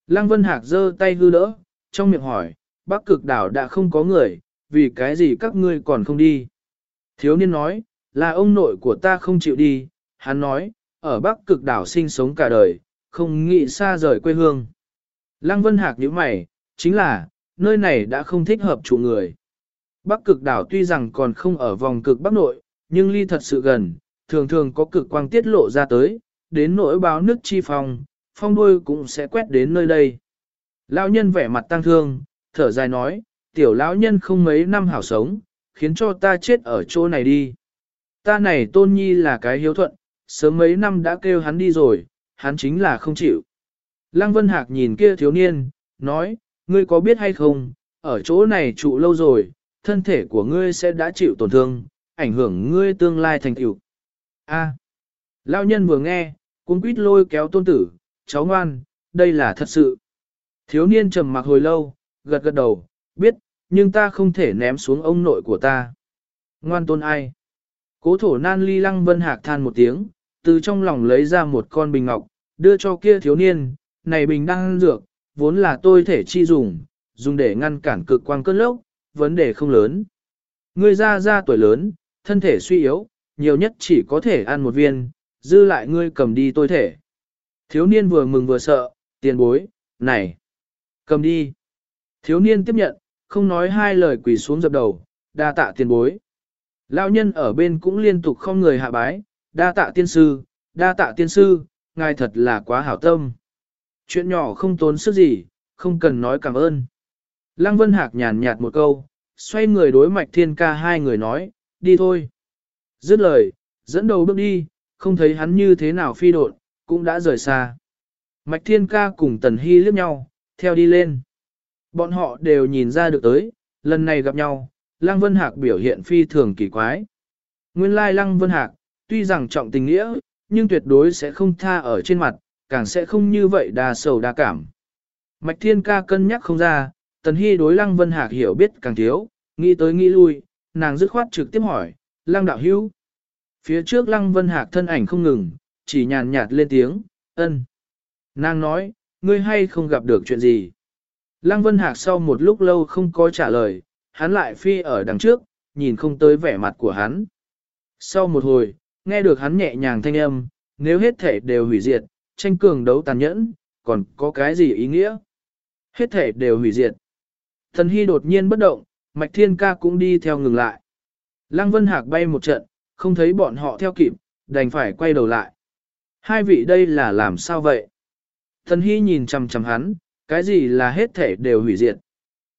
Lăng Vân Hạc giơ tay hư đỡ, trong miệng hỏi, Bắc cực đảo đã không có người, vì cái gì các ngươi còn không đi? Thiếu niên nói, là ông nội của ta không chịu đi, hắn nói, ở Bắc cực đảo sinh sống cả đời, không nghĩ xa rời quê hương. Lăng Vân Hạc nhíu mày, chính là, nơi này đã không thích hợp chủ người. Bắc cực đảo tuy rằng còn không ở vòng cực bắc nội, nhưng ly thật sự gần, thường thường có cực quang tiết lộ ra tới, đến nỗi báo nước chi phong, phong đuôi cũng sẽ quét đến nơi đây. Lão nhân vẻ mặt tăng thương, thở dài nói, tiểu lão nhân không mấy năm hảo sống, khiến cho ta chết ở chỗ này đi. Ta này tôn nhi là cái hiếu thuận, sớm mấy năm đã kêu hắn đi rồi, hắn chính là không chịu. Lăng Vân Hạc nhìn kia thiếu niên, nói, ngươi có biết hay không, ở chỗ này trụ lâu rồi, thân thể của ngươi sẽ đã chịu tổn thương, ảnh hưởng ngươi tương lai thành tựu. A. Lão nhân vừa nghe, cuống quýt lôi kéo tôn tử, cháu ngoan, đây là thật sự. Thiếu niên trầm mặc hồi lâu, gật gật đầu, biết, nhưng ta không thể ném xuống ông nội của ta. Ngoan tôn ai? Cố thổ nan ly lăng vân hạc than một tiếng, từ trong lòng lấy ra một con bình ngọc, đưa cho kia thiếu niên, này bình đang dược, vốn là tôi thể chi dùng, dùng để ngăn cản cực quang cơn lốc, vấn đề không lớn. Ngươi ra ra tuổi lớn, thân thể suy yếu, nhiều nhất chỉ có thể ăn một viên, dư lại ngươi cầm đi tôi thể. Thiếu niên vừa mừng vừa sợ, tiền bối, này, cầm đi. Thiếu niên tiếp nhận, không nói hai lời quỳ xuống dập đầu, đa tạ tiền bối. Lão nhân ở bên cũng liên tục không người hạ bái, đa tạ tiên sư, đa tạ tiên sư, ngài thật là quá hảo tâm. Chuyện nhỏ không tốn sức gì, không cần nói cảm ơn. Lăng Vân Hạc nhàn nhạt một câu, xoay người đối mạch thiên ca hai người nói, đi thôi. Dứt lời, dẫn đầu bước đi, không thấy hắn như thế nào phi độn, cũng đã rời xa. Mạch thiên ca cùng tần hy liếc nhau, theo đi lên. Bọn họ đều nhìn ra được tới, lần này gặp nhau, Lăng Vân Hạc biểu hiện phi thường kỳ quái. Nguyên lai Lăng Vân Hạc, tuy rằng trọng tình nghĩa, nhưng tuyệt đối sẽ không tha ở trên mặt, càng sẽ không như vậy đa sầu đa cảm. Mạch Thiên Ca cân nhắc không ra, Tần Hy đối Lăng Vân Hạc hiểu biết càng thiếu, nghĩ tới nghĩ lui, nàng dứt khoát trực tiếp hỏi, Lăng Đạo Hữu Phía trước Lăng Vân Hạc thân ảnh không ngừng, chỉ nhàn nhạt lên tiếng, ân. Nàng nói, ngươi hay không gặp được chuyện gì? Lăng Vân Hạc sau một lúc lâu không có trả lời, hắn lại phi ở đằng trước, nhìn không tới vẻ mặt của hắn. Sau một hồi, nghe được hắn nhẹ nhàng thanh âm, nếu hết thể đều hủy diệt, tranh cường đấu tàn nhẫn, còn có cái gì ý nghĩa? Hết thể đều hủy diệt. Thần Hy đột nhiên bất động, Mạch Thiên Ca cũng đi theo ngừng lại. Lăng Vân Hạc bay một trận, không thấy bọn họ theo kịp, đành phải quay đầu lại. Hai vị đây là làm sao vậy? Tần Hy nhìn chằm chằm hắn, cái gì là hết thể đều hủy diệt.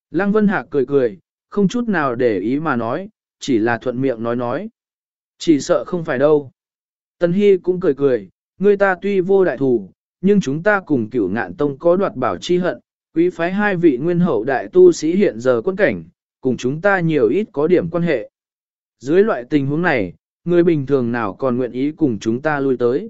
Lăng Vân Hạc cười cười, không chút nào để ý mà nói, chỉ là thuận miệng nói nói. Chỉ sợ không phải đâu. Tần Hy cũng cười cười, người ta tuy vô đại thù, nhưng chúng ta cùng cửu ngạn tông có đoạt bảo chi hận, quý phái hai vị nguyên hậu đại tu sĩ hiện giờ quân cảnh, cùng chúng ta nhiều ít có điểm quan hệ. Dưới loại tình huống này, người bình thường nào còn nguyện ý cùng chúng ta lui tới.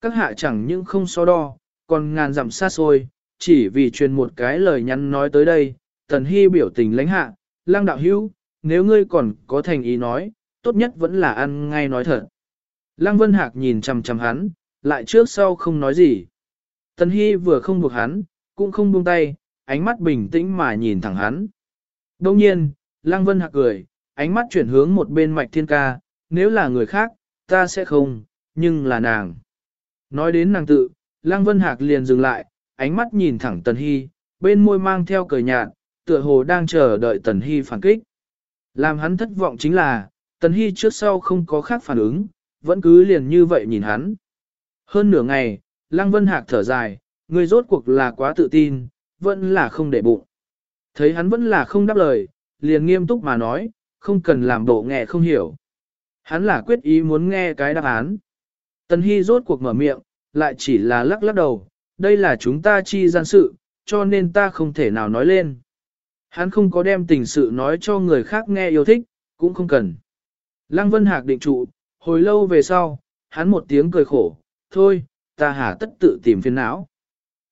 Các hạ chẳng những không so đo, còn ngàn dặm xa xôi, chỉ vì truyền một cái lời nhắn nói tới đây, tần hy biểu tình lãnh hạ, lang đạo hữu, nếu ngươi còn có thành ý nói, tốt nhất vẫn là ăn ngay nói thật. Lăng Vân Hạc nhìn chằm chằm hắn, lại trước sau không nói gì. Tần Hy vừa không buộc hắn, cũng không buông tay, ánh mắt bình tĩnh mà nhìn thẳng hắn. Đông nhiên, Lăng Vân Hạc cười, ánh mắt chuyển hướng một bên mạch thiên ca, nếu là người khác, ta sẽ không, nhưng là nàng. Nói đến nàng tự, Lăng Vân Hạc liền dừng lại, ánh mắt nhìn thẳng Tần Hy, bên môi mang theo cười nhạt, tựa hồ đang chờ đợi Tần Hy phản kích. Làm hắn thất vọng chính là, Tần Hy trước sau không có khác phản ứng, vẫn cứ liền như vậy nhìn hắn. Hơn nửa ngày, Lăng Vân Hạc thở dài, người rốt cuộc là quá tự tin, vẫn là không để bụng. Thấy hắn vẫn là không đáp lời, liền nghiêm túc mà nói, không cần làm bộ nghe không hiểu. Hắn là quyết ý muốn nghe cái đáp án. Tần Hy rốt cuộc mở miệng, lại chỉ là lắc lắc đầu, đây là chúng ta chi gian sự, cho nên ta không thể nào nói lên. Hắn không có đem tình sự nói cho người khác nghe yêu thích, cũng không cần. Lăng Vân Hạc định trụ, hồi lâu về sau, hắn một tiếng cười khổ, thôi, ta hả tất tự tìm phiền não.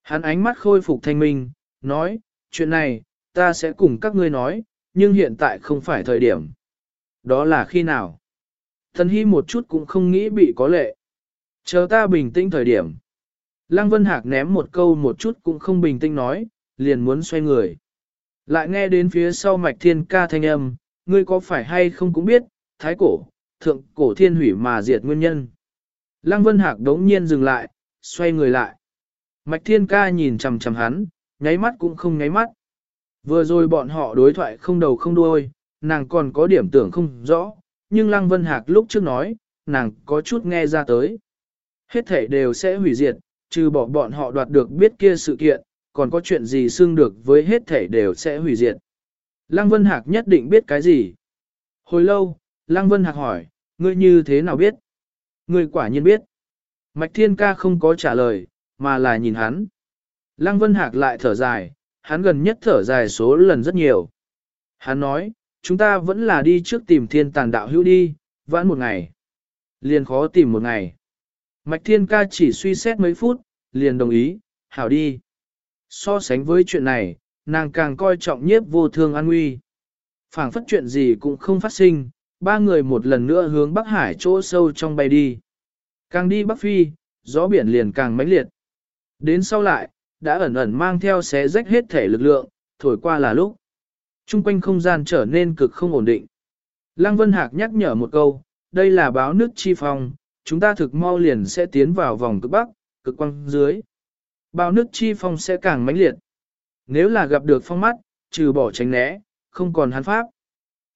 Hắn ánh mắt khôi phục thanh minh, nói, chuyện này, ta sẽ cùng các ngươi nói, nhưng hiện tại không phải thời điểm. Đó là khi nào? Thần Hy một chút cũng không nghĩ bị có lệ. Chờ ta bình tĩnh thời điểm. Lăng Vân Hạc ném một câu một chút cũng không bình tĩnh nói, liền muốn xoay người. Lại nghe đến phía sau mạch thiên ca thanh âm, ngươi có phải hay không cũng biết, thái cổ, thượng cổ thiên hủy mà diệt nguyên nhân. Lăng Vân Hạc đống nhiên dừng lại, xoay người lại. Mạch thiên ca nhìn chằm chằm hắn, nháy mắt cũng không nháy mắt. Vừa rồi bọn họ đối thoại không đầu không đuôi, nàng còn có điểm tưởng không rõ, nhưng Lăng Vân Hạc lúc trước nói, nàng có chút nghe ra tới. Hết thể đều sẽ hủy diệt, trừ bỏ bọn họ đoạt được biết kia sự kiện, còn có chuyện gì xưng được với hết thể đều sẽ hủy diệt. Lăng Vân Hạc nhất định biết cái gì. Hồi lâu, Lăng Vân Hạc hỏi, ngươi như thế nào biết? Ngươi quả nhiên biết. Mạch Thiên Ca không có trả lời, mà là nhìn hắn. Lăng Vân Hạc lại thở dài, hắn gần nhất thở dài số lần rất nhiều. Hắn nói, chúng ta vẫn là đi trước tìm thiên tàn đạo hữu đi, vãn một ngày. Liền khó tìm một ngày. Mạch Thiên Ca chỉ suy xét mấy phút, liền đồng ý, hảo đi. So sánh với chuyện này, nàng càng coi trọng nhiếp vô thương an nguy. phảng phất chuyện gì cũng không phát sinh, ba người một lần nữa hướng Bắc Hải chỗ sâu trong bay đi. Càng đi Bắc Phi, gió biển liền càng mãnh liệt. Đến sau lại, đã ẩn ẩn mang theo xé rách hết thể lực lượng, thổi qua là lúc. Trung quanh không gian trở nên cực không ổn định. Lăng Vân Hạc nhắc nhở một câu, đây là báo nước chi phong, chúng ta thực mau liền sẽ tiến vào vòng cực bắc, cực quang dưới. Bao nước chi phong sẽ càng mãnh liệt. Nếu là gặp được phong mắt, trừ bỏ tránh né, không còn hắn pháp.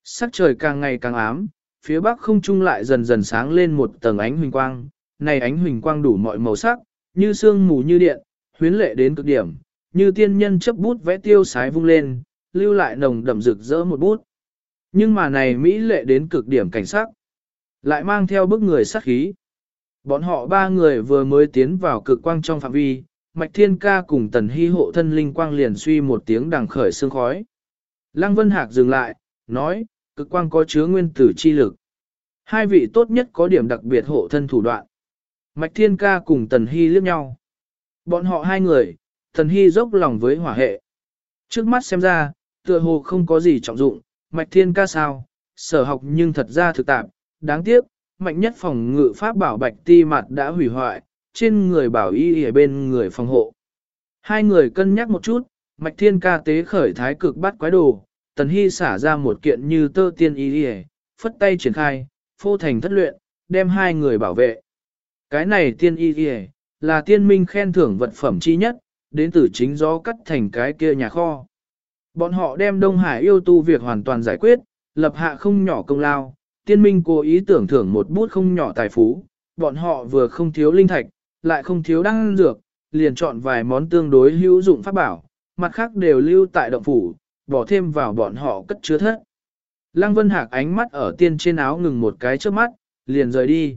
Sắc trời càng ngày càng ám, phía bắc không trung lại dần dần sáng lên một tầng ánh huỳnh quang. Này ánh huỳnh quang đủ mọi màu sắc, như sương mù như điện, huyến lệ đến cực điểm, như tiên nhân chấp bút vẽ tiêu sái vung lên, lưu lại nồng đậm rực rỡ một bút. Nhưng mà này Mỹ lệ đến cực điểm cảnh sắc, lại mang theo bức người sắc khí. Bọn họ ba người vừa mới tiến vào cực quang trong phạm vi, Mạch Thiên Ca cùng Tần Hy hộ thân linh quang liền suy một tiếng đằng khởi sương khói. Lăng Vân Hạc dừng lại, nói, cực quang có chứa nguyên tử chi lực. Hai vị tốt nhất có điểm đặc biệt hộ thân thủ đoạn. Mạch Thiên Ca cùng Tần Hy liếc nhau. Bọn họ hai người, Tần Hy dốc lòng với hỏa hệ. Trước mắt xem ra, tựa hồ không có gì trọng dụng, Mạch Thiên Ca sao, sở học nhưng thật ra thực tạp, đáng tiếc, mạnh nhất phòng ngự pháp bảo bạch ti mặt đã hủy hoại, trên người bảo y ở bên người phòng hộ. Hai người cân nhắc một chút, mạch thiên ca tế khởi thái cực bắt quái đồ, tần hy xả ra một kiện như tơ tiên y y phất tay triển khai, phô thành thất luyện, đem hai người bảo vệ. Cái này tiên y y là tiên minh khen thưởng vật phẩm chi nhất, đến từ chính gió cắt thành cái kia nhà kho. Bọn họ đem Đông Hải yêu tu việc hoàn toàn giải quyết, lập hạ không nhỏ công lao, tiên minh cố ý tưởng thưởng một bút không nhỏ tài phú, bọn họ vừa không thiếu linh thạch, lại không thiếu đăng dược, liền chọn vài món tương đối hữu dụng pháp bảo, mặt khác đều lưu tại động phủ, bỏ thêm vào bọn họ cất chứa thất. Lăng Vân Hạc ánh mắt ở tiên trên áo ngừng một cái trước mắt, liền rời đi.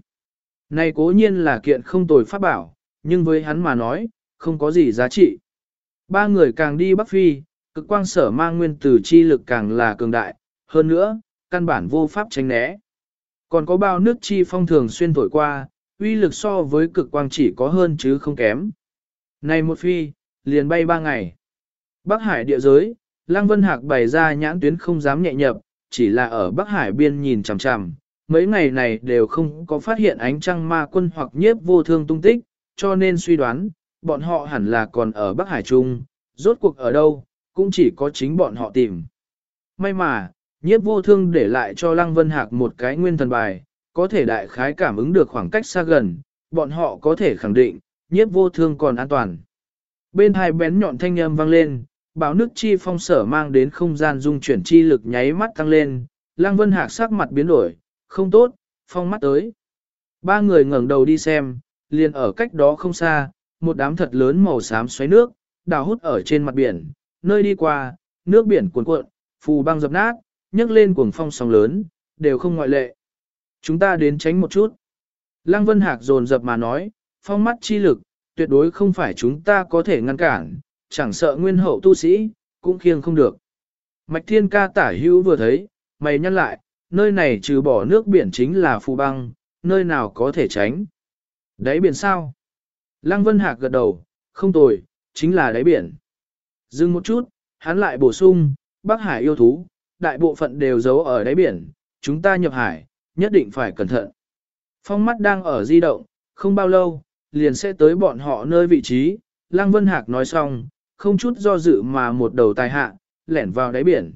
Này cố nhiên là kiện không tồi pháp bảo, nhưng với hắn mà nói, không có gì giá trị. Ba người càng đi Bắc Phi, cực quang sở mang nguyên tử chi lực càng là cường đại, hơn nữa, căn bản vô pháp tránh né. Còn có bao nước chi phong thường xuyên thổi qua, uy lực so với cực quang chỉ có hơn chứ không kém. Này một phi, liền bay ba ngày. Bắc Hải địa giới, Lăng Vân Hạc bày ra nhãn tuyến không dám nhẹ nhập, chỉ là ở Bắc Hải biên nhìn chằm chằm. Mấy ngày này đều không có phát hiện ánh trăng ma quân hoặc nhiếp vô thương tung tích, cho nên suy đoán, bọn họ hẳn là còn ở Bắc Hải Trung, rốt cuộc ở đâu, cũng chỉ có chính bọn họ tìm. May mà, nhiếp vô thương để lại cho Lăng Vân Hạc một cái nguyên thần bài, có thể đại khái cảm ứng được khoảng cách xa gần, bọn họ có thể khẳng định, nhiếp vô thương còn an toàn. Bên hai bén nhọn thanh âm vang lên, báo nước chi phong sở mang đến không gian dung chuyển chi lực nháy mắt tăng lên, Lăng Vân Hạc sắc mặt biến đổi, không tốt, phong mắt tới. Ba người ngẩng đầu đi xem, liền ở cách đó không xa, một đám thật lớn màu xám xoáy nước, đào hút ở trên mặt biển, nơi đi qua, nước biển cuồn cuộn, phù băng dập nát, nhấc lên cuồng phong sóng lớn, đều không ngoại lệ. Chúng ta đến tránh một chút. Lăng Vân Hạc dồn dập mà nói, phong mắt chi lực, tuyệt đối không phải chúng ta có thể ngăn cản, chẳng sợ nguyên hậu tu sĩ, cũng khiêng không được. Mạch Thiên ca tả hữu vừa thấy, mày nhăn lại, nơi này trừ bỏ nước biển chính là phù băng, nơi nào có thể tránh. Đáy biển sao? Lăng Vân Hạc gật đầu, không tồi, chính là đáy biển. Dừng một chút, hắn lại bổ sung, Bắc Hải yêu thú, đại bộ phận đều giấu ở đáy biển, chúng ta nhập hải, nhất định phải cẩn thận. Phong mắt đang ở di động, không bao lâu, liền sẽ tới bọn họ nơi vị trí, Lăng Vân Hạc nói xong, không chút do dự mà một đầu tài hạ, lẻn vào đáy biển.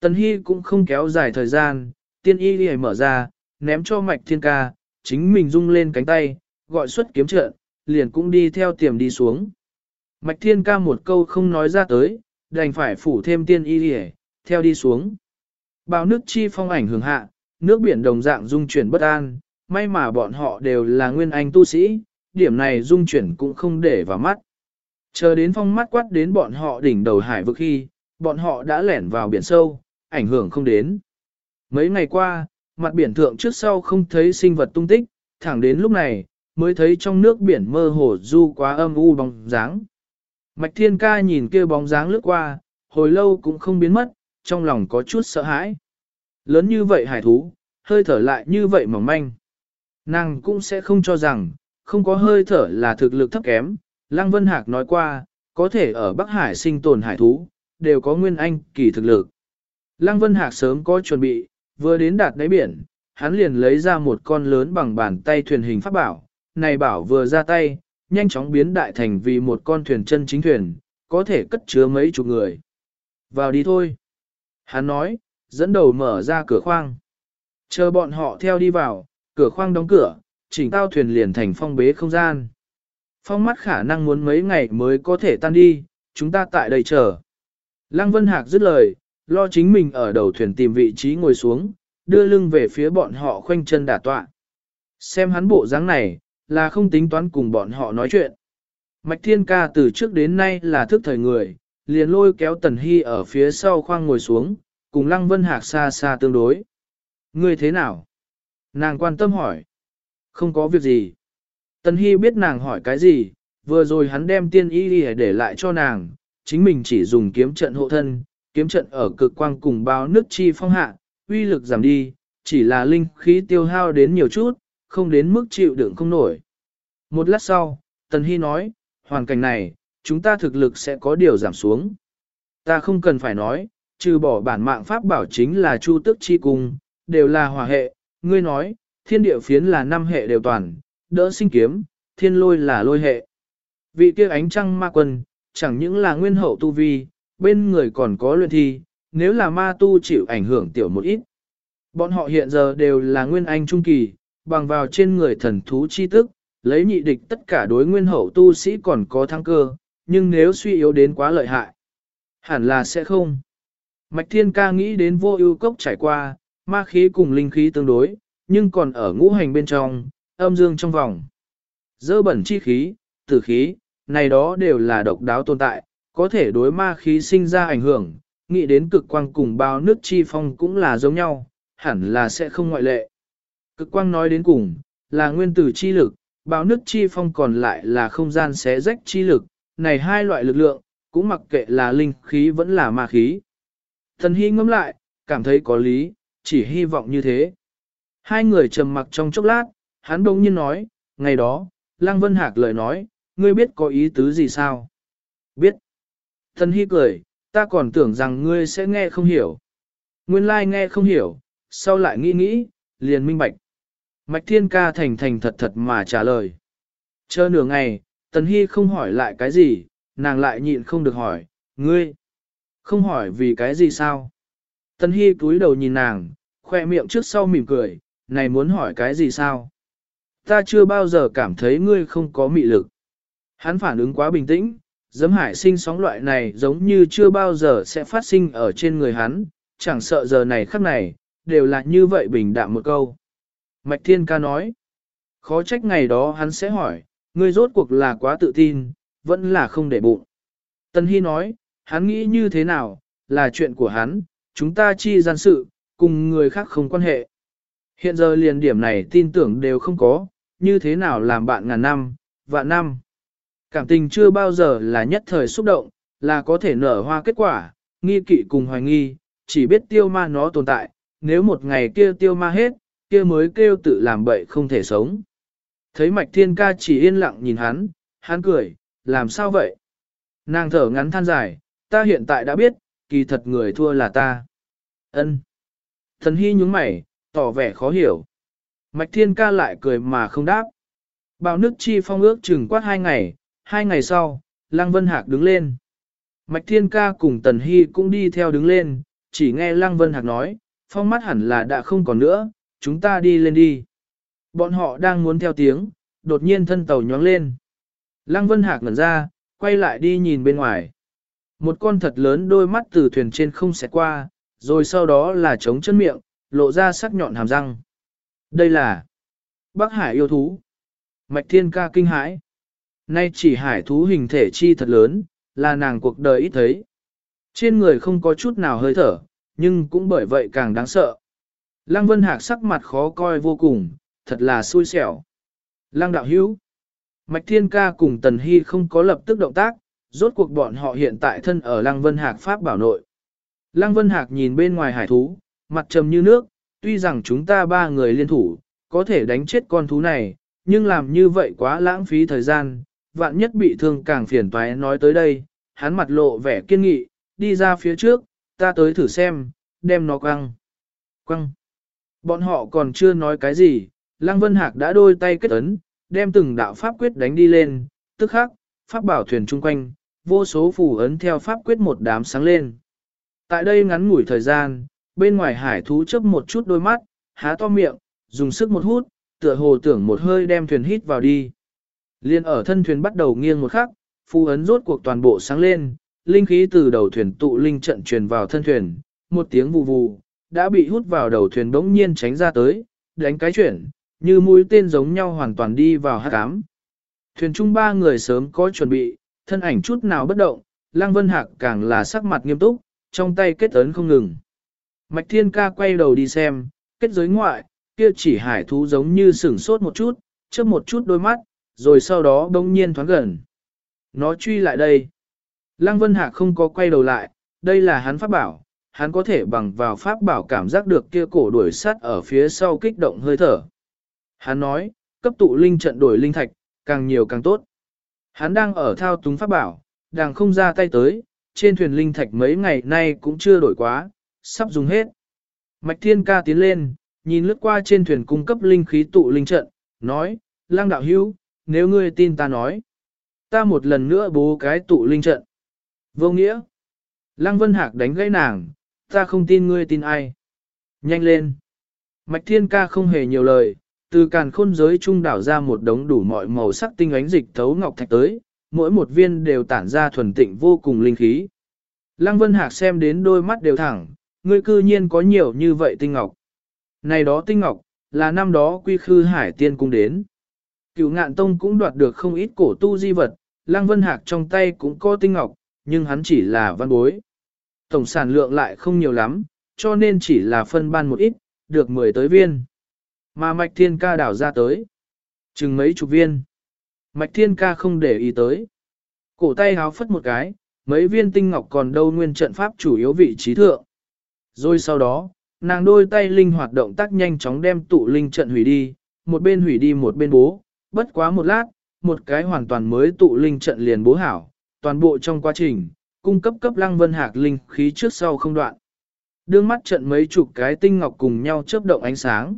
Tần Hy cũng không kéo dài thời gian, tiên y đi mở ra, ném cho mạch thiên ca, chính mình rung lên cánh tay, gọi xuất kiếm trợ, liền cũng đi theo tiềm đi xuống. Mạch thiên ca một câu không nói ra tới, đành phải phủ thêm tiên y đi theo đi xuống. Bao nước chi phong ảnh hưởng hạ, nước biển đồng dạng dung chuyển bất an, may mà bọn họ đều là nguyên anh tu sĩ, điểm này dung chuyển cũng không để vào mắt. Chờ đến phong mắt quát đến bọn họ đỉnh đầu hải vực khi, bọn họ đã lẻn vào biển sâu, ảnh hưởng không đến. Mấy ngày qua, mặt biển thượng trước sau không thấy sinh vật tung tích, thẳng đến lúc này, mới thấy trong nước biển mơ hồ du quá âm u bóng dáng. Mạch thiên ca nhìn kia bóng dáng lướt qua, hồi lâu cũng không biến mất, trong lòng có chút sợ hãi. Lớn như vậy hải thú, hơi thở lại như vậy mỏng manh. Nàng cũng sẽ không cho rằng, không có hơi thở là thực lực thấp kém. Lăng Vân Hạc nói qua, có thể ở Bắc Hải sinh tồn hải thú, đều có nguyên anh kỳ thực lực. Lăng Vân Hạc sớm có chuẩn bị, vừa đến đạt đáy biển, hắn liền lấy ra một con lớn bằng bàn tay thuyền hình pháp bảo. Này bảo vừa ra tay, nhanh chóng biến đại thành vì một con thuyền chân chính thuyền, có thể cất chứa mấy chục người. Vào đi thôi. Hắn nói, dẫn đầu mở ra cửa khoang. Chờ bọn họ theo đi vào, cửa khoang đóng cửa, chỉnh tao thuyền liền thành phong bế không gian. Phong mắt khả năng muốn mấy ngày mới có thể tan đi, chúng ta tại đây chờ. Lăng Vân Hạc dứt lời, lo chính mình ở đầu thuyền tìm vị trí ngồi xuống, đưa lưng về phía bọn họ khoanh chân đả tọa. Xem hắn bộ dáng này, là không tính toán cùng bọn họ nói chuyện. Mạch Thiên Ca từ trước đến nay là thức thời người, liền lôi kéo Tần Hy ở phía sau khoang ngồi xuống, cùng Lăng Vân Hạc xa xa tương đối. Ngươi thế nào? Nàng quan tâm hỏi. Không có việc gì. Tần Hy biết nàng hỏi cái gì, vừa rồi hắn đem tiên y để lại cho nàng, chính mình chỉ dùng kiếm trận hộ thân, kiếm trận ở cực quang cùng bao nước chi phong hạ, uy lực giảm đi, chỉ là linh khí tiêu hao đến nhiều chút, không đến mức chịu đựng không nổi. Một lát sau, Tần Hy nói, hoàn cảnh này, chúng ta thực lực sẽ có điều giảm xuống. Ta không cần phải nói, trừ bỏ bản mạng pháp bảo chính là chu tức chi cung, đều là hòa hệ, ngươi nói, thiên địa phiến là năm hệ đều toàn, đỡ sinh kiếm, thiên lôi là lôi hệ. Vị kia ánh trăng ma quân, chẳng những là nguyên hậu tu vi, bên người còn có luyện thi, nếu là ma tu chịu ảnh hưởng tiểu một ít. Bọn họ hiện giờ đều là nguyên anh trung kỳ, bằng vào trên người thần thú chi tức, lấy nhị địch tất cả đối nguyên hậu tu sĩ còn có thăng cơ, nhưng nếu suy yếu đến quá lợi hại, hẳn là sẽ không. Mạch Thiên Ca nghĩ đến vô ưu cốc trải qua, ma khí cùng linh khí tương đối, nhưng còn ở ngũ hành bên trong, âm dương trong vòng. Dơ bẩn chi khí, tử khí, này đó đều là độc đáo tồn tại, có thể đối ma khí sinh ra ảnh hưởng, nghĩ đến cực quang cùng bao nước chi phong cũng là giống nhau, hẳn là sẽ không ngoại lệ. Cực quang nói đến cùng, là nguyên tử chi lực, bao nước chi phong còn lại là không gian xé rách chi lực, này hai loại lực lượng, cũng mặc kệ là linh khí vẫn là ma khí. Thần Hy ngẫm lại, cảm thấy có lý, chỉ hy vọng như thế. Hai người trầm mặc trong chốc lát, hắn đông nhiên nói, ngày đó, Lăng Vân Hạc lời nói, ngươi biết có ý tứ gì sao? Biết. Thần Hy cười, ta còn tưởng rằng ngươi sẽ nghe không hiểu. Nguyên lai like nghe không hiểu, sau lại nghĩ nghĩ, liền minh bạch. Mạch Thiên Ca thành thành thật thật mà trả lời. Chờ nửa ngày, Tần Hy không hỏi lại cái gì, nàng lại nhịn không được hỏi, ngươi, không hỏi vì cái gì sao? Tần Hy cúi đầu nhìn nàng, khoe miệng trước sau mỉm cười, này muốn hỏi cái gì sao? Ta chưa bao giờ cảm thấy ngươi không có mị lực. Hắn phản ứng quá bình tĩnh, giấm hải sinh sóng loại này giống như chưa bao giờ sẽ phát sinh ở trên người hắn, chẳng sợ giờ này khắc này, đều là như vậy bình đạm một câu. Mạch Thiên Ca nói, khó trách ngày đó hắn sẽ hỏi, ngươi rốt cuộc là quá tự tin, vẫn là không để bụng. Tân Hy nói, hắn nghĩ như thế nào, là chuyện của hắn, chúng ta chi gian sự, cùng người khác không quan hệ. Hiện giờ liền điểm này tin tưởng đều không có, như thế nào làm bạn ngàn năm, vạn năm. Cảm tình chưa bao giờ là nhất thời xúc động, là có thể nở hoa kết quả, nghi kỵ cùng hoài nghi, chỉ biết tiêu ma nó tồn tại, nếu một ngày kia tiêu ma hết, kia mới kêu tự làm bậy không thể sống. Thấy mạch thiên ca chỉ yên lặng nhìn hắn, hắn cười, làm sao vậy? Nàng thở ngắn than dài, ta hiện tại đã biết, kỳ thật người thua là ta. ân Thần hy nhúng mày, tỏ vẻ khó hiểu. Mạch thiên ca lại cười mà không đáp. Bào nước chi phong ước chừng quát hai ngày, hai ngày sau, Lăng Vân Hạc đứng lên. Mạch thiên ca cùng Tần Hy cũng đi theo đứng lên, chỉ nghe Lăng Vân Hạc nói, phong mắt hẳn là đã không còn nữa, chúng ta đi lên đi. Bọn họ đang muốn theo tiếng, đột nhiên thân tàu nhoáng lên. Lăng Vân Hạc ngẩn ra, quay lại đi nhìn bên ngoài. Một con thật lớn đôi mắt từ thuyền trên không xẹt qua, rồi sau đó là trống chân miệng, lộ ra sắc nhọn hàm răng. Đây là Bắc Hải yêu thú. Mạch Thiên ca kinh hãi. Nay chỉ hải thú hình thể chi thật lớn, là nàng cuộc đời ít thấy. Trên người không có chút nào hơi thở, nhưng cũng bởi vậy càng đáng sợ. Lăng Vân Hạc sắc mặt khó coi vô cùng, thật là xui xẻo. Lăng đạo hữu. Mạch Thiên Ca cùng Tần Hy không có lập tức động tác, rốt cuộc bọn họ hiện tại thân ở Lăng Vân Hạc Pháp bảo nội. Lăng Vân Hạc nhìn bên ngoài hải thú, mặt trầm như nước, tuy rằng chúng ta ba người liên thủ, có thể đánh chết con thú này, nhưng làm như vậy quá lãng phí thời gian, vạn nhất bị thương càng phiền toái nói tới đây, hắn mặt lộ vẻ kiên nghị, đi ra phía trước, ta tới thử xem, đem nó quăng. Quăng. Bọn họ còn chưa nói cái gì, Lăng Vân Hạc đã đôi tay kết ấn, đem từng đạo pháp quyết đánh đi lên, tức khắc, pháp bảo thuyền chung quanh, vô số phù ấn theo pháp quyết một đám sáng lên. Tại đây ngắn ngủi thời gian, bên ngoài hải thú chớp một chút đôi mắt, há to miệng, dùng sức một hút, tựa hồ tưởng một hơi đem thuyền hít vào đi. Liên ở thân thuyền bắt đầu nghiêng một khắc, phù ấn rốt cuộc toàn bộ sáng lên, linh khí từ đầu thuyền tụ linh trận truyền vào thân thuyền, một tiếng vù vù, đã bị hút vào đầu thuyền bỗng nhiên tránh ra tới, đánh cái chuyển, như mũi tên giống nhau hoàn toàn đi vào hát cám. Thuyền chung ba người sớm có chuẩn bị, thân ảnh chút nào bất động, Lăng Vân Hạc càng là sắc mặt nghiêm túc, trong tay kết ấn không ngừng. Mạch Thiên Ca quay đầu đi xem, kết giới ngoại, kia chỉ hải thú giống như sửng sốt một chút, chớp một chút đôi mắt, rồi sau đó bỗng nhiên thoáng gần. Nó truy lại đây. Lăng Vân Hạc không có quay đầu lại, đây là hắn pháp bảo, hắn có thể bằng vào pháp bảo cảm giác được kia cổ đuổi sát ở phía sau kích động hơi thở. Hắn nói, cấp tụ linh trận đổi linh thạch, càng nhiều càng tốt. Hắn đang ở thao túng pháp bảo, đang không ra tay tới, trên thuyền linh thạch mấy ngày nay cũng chưa đổi quá, sắp dùng hết. Mạch Thiên Ca tiến lên, nhìn lướt qua trên thuyền cung cấp linh khí tụ linh trận, nói, lang đạo hữu, nếu ngươi tin ta nói, ta một lần nữa bố cái tụ linh trận. Vô nghĩa. Lăng Vân Hạc đánh gãy nàng, ta không tin ngươi tin ai. Nhanh lên. Mạch Thiên Ca không hề nhiều lời, từ càn khôn giới trung đảo ra một đống đủ mọi màu sắc tinh ánh dịch thấu ngọc thạch tới, mỗi một viên đều tản ra thuần tịnh vô cùng linh khí. Lăng Vân Hạc xem đến đôi mắt đều thẳng, ngươi cư nhiên có nhiều như vậy tinh ngọc. Này đó tinh ngọc, là năm đó quy khư hải tiên cung đến. Cửu ngạn tông cũng đoạt được không ít cổ tu di vật, Lăng Vân Hạc trong tay cũng có tinh ngọc, nhưng hắn chỉ là văn bối. Tổng sản lượng lại không nhiều lắm, cho nên chỉ là phân ban một ít, được 10 tới viên. Mà Mạch Thiên Ca đảo ra tới. Chừng mấy chục viên. Mạch Thiên Ca không để ý tới. Cổ tay háo phất một cái, mấy viên tinh ngọc còn đâu nguyên trận pháp chủ yếu vị trí thượng. Rồi sau đó, nàng đôi tay linh hoạt động tác nhanh chóng đem tụ linh trận hủy đi, một bên hủy đi một bên bố, bất quá một lát, một cái hoàn toàn mới tụ linh trận liền bố hảo, toàn bộ trong quá trình, cung cấp cấp lăng vân hạc linh khí trước sau không đoạn. Đương mắt trận mấy chục cái tinh ngọc cùng nhau chớp động ánh sáng.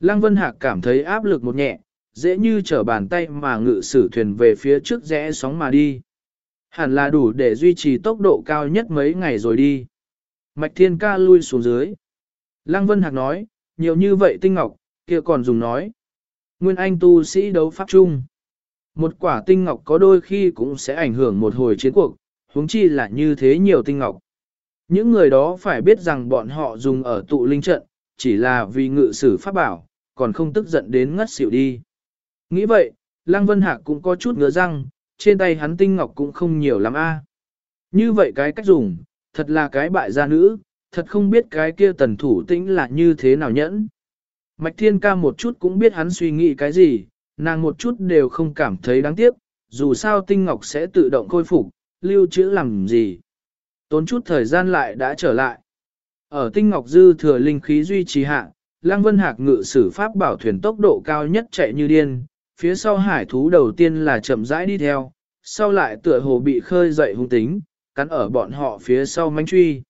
Lăng vân hạc cảm thấy áp lực một nhẹ, dễ như trở bàn tay mà ngự sử thuyền về phía trước rẽ sóng mà đi. Hẳn là đủ để duy trì tốc độ cao nhất mấy ngày rồi đi. Mạch thiên ca lui xuống dưới. Lăng Vân Hạc nói, nhiều như vậy tinh ngọc, kia còn dùng nói. Nguyên Anh tu sĩ đấu pháp chung. Một quả tinh ngọc có đôi khi cũng sẽ ảnh hưởng một hồi chiến cuộc, huống chi là như thế nhiều tinh ngọc. Những người đó phải biết rằng bọn họ dùng ở tụ linh trận, chỉ là vì ngự sử pháp bảo, còn không tức giận đến ngất xỉu đi. Nghĩ vậy, Lăng Vân Hạc cũng có chút ngứa răng, trên tay hắn tinh ngọc cũng không nhiều lắm a. Như vậy cái cách dùng, thật là cái bại gia nữ, thật không biết cái kia tần thủ tĩnh là như thế nào nhẫn. Mạch Thiên ca một chút cũng biết hắn suy nghĩ cái gì, nàng một chút đều không cảm thấy đáng tiếc, dù sao tinh ngọc sẽ tự động khôi phục, lưu trữ làm gì. Tốn chút thời gian lại đã trở lại. Ở tinh ngọc dư thừa linh khí duy trì hạ, Lăng Vân Hạc ngự sử pháp bảo thuyền tốc độ cao nhất chạy như điên, phía sau hải thú đầu tiên là chậm rãi đi theo, sau lại tựa hồ bị khơi dậy hung tính, cắn ở bọn họ phía sau manh truy.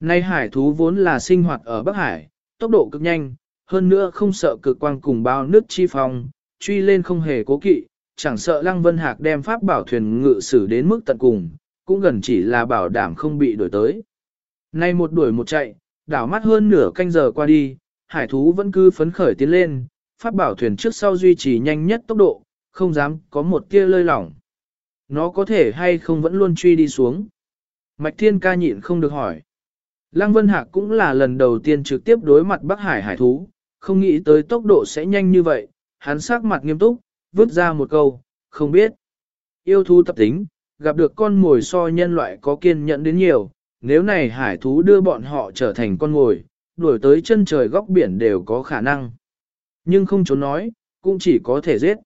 Nay hải thú vốn là sinh hoạt ở Bắc Hải, tốc độ cực nhanh, hơn nữa không sợ cực quang cùng bao nước chi phong, truy lên không hề cố kỵ, chẳng sợ Lăng Vân Hạc đem pháp bảo thuyền ngự sử đến mức tận cùng, cũng gần chỉ là bảo đảm không bị đuổi tới. Nay một đuổi một chạy, đảo mắt hơn nửa canh giờ qua đi, hải thú vẫn cứ phấn khởi tiến lên, pháp bảo thuyền trước sau duy trì nhanh nhất tốc độ, không dám có một tia lơi lỏng. Nó có thể hay không vẫn luôn truy đi xuống. Mạch Thiên ca nhịn không được hỏi. Lăng Vân Hạc cũng là lần đầu tiên trực tiếp đối mặt Bắc Hải hải thú, không nghĩ tới tốc độ sẽ nhanh như vậy, hắn sắc mặt nghiêm túc, vứt ra một câu, không biết. Yêu thú tập tính, gặp được con mồi so nhân loại có kiên nhẫn đến nhiều, nếu này hải thú đưa bọn họ trở thành con mồi, đuổi tới chân trời góc biển đều có khả năng. Nhưng không trốn nói, cũng chỉ có thể giết.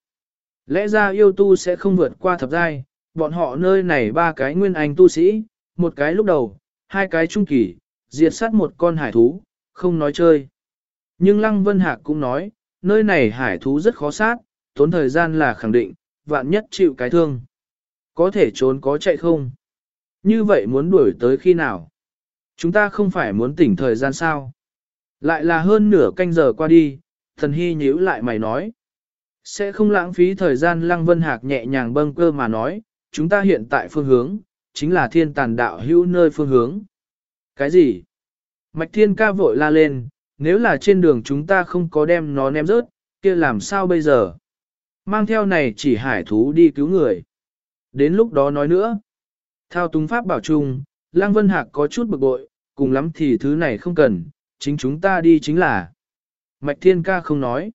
Lẽ ra yêu tu sẽ không vượt qua thập giai, bọn họ nơi này ba cái nguyên anh tu sĩ, một cái lúc đầu, hai cái trung kỳ, diệt sát một con hải thú, không nói chơi. Nhưng Lăng Vân Hạc cũng nói, nơi này hải thú rất khó sát, tốn thời gian là khẳng định, vạn nhất chịu cái thương. Có thể trốn có chạy không? Như vậy muốn đuổi tới khi nào? Chúng ta không phải muốn tỉnh thời gian sao? Lại là hơn nửa canh giờ qua đi, thần hy nhíu lại mày nói. Sẽ không lãng phí thời gian Lăng Vân Hạc nhẹ nhàng bâng cơ mà nói, chúng ta hiện tại phương hướng, chính là thiên tàn đạo hữu nơi phương hướng. Cái gì? Mạch thiên ca vội la lên, nếu là trên đường chúng ta không có đem nó ném rớt, kia làm sao bây giờ? Mang theo này chỉ hải thú đi cứu người. Đến lúc đó nói nữa. Thao túng pháp bảo chung, Lăng Vân Hạc có chút bực bội, cùng lắm thì thứ này không cần, chính chúng ta đi chính là. Mạch Thiên Ca không nói.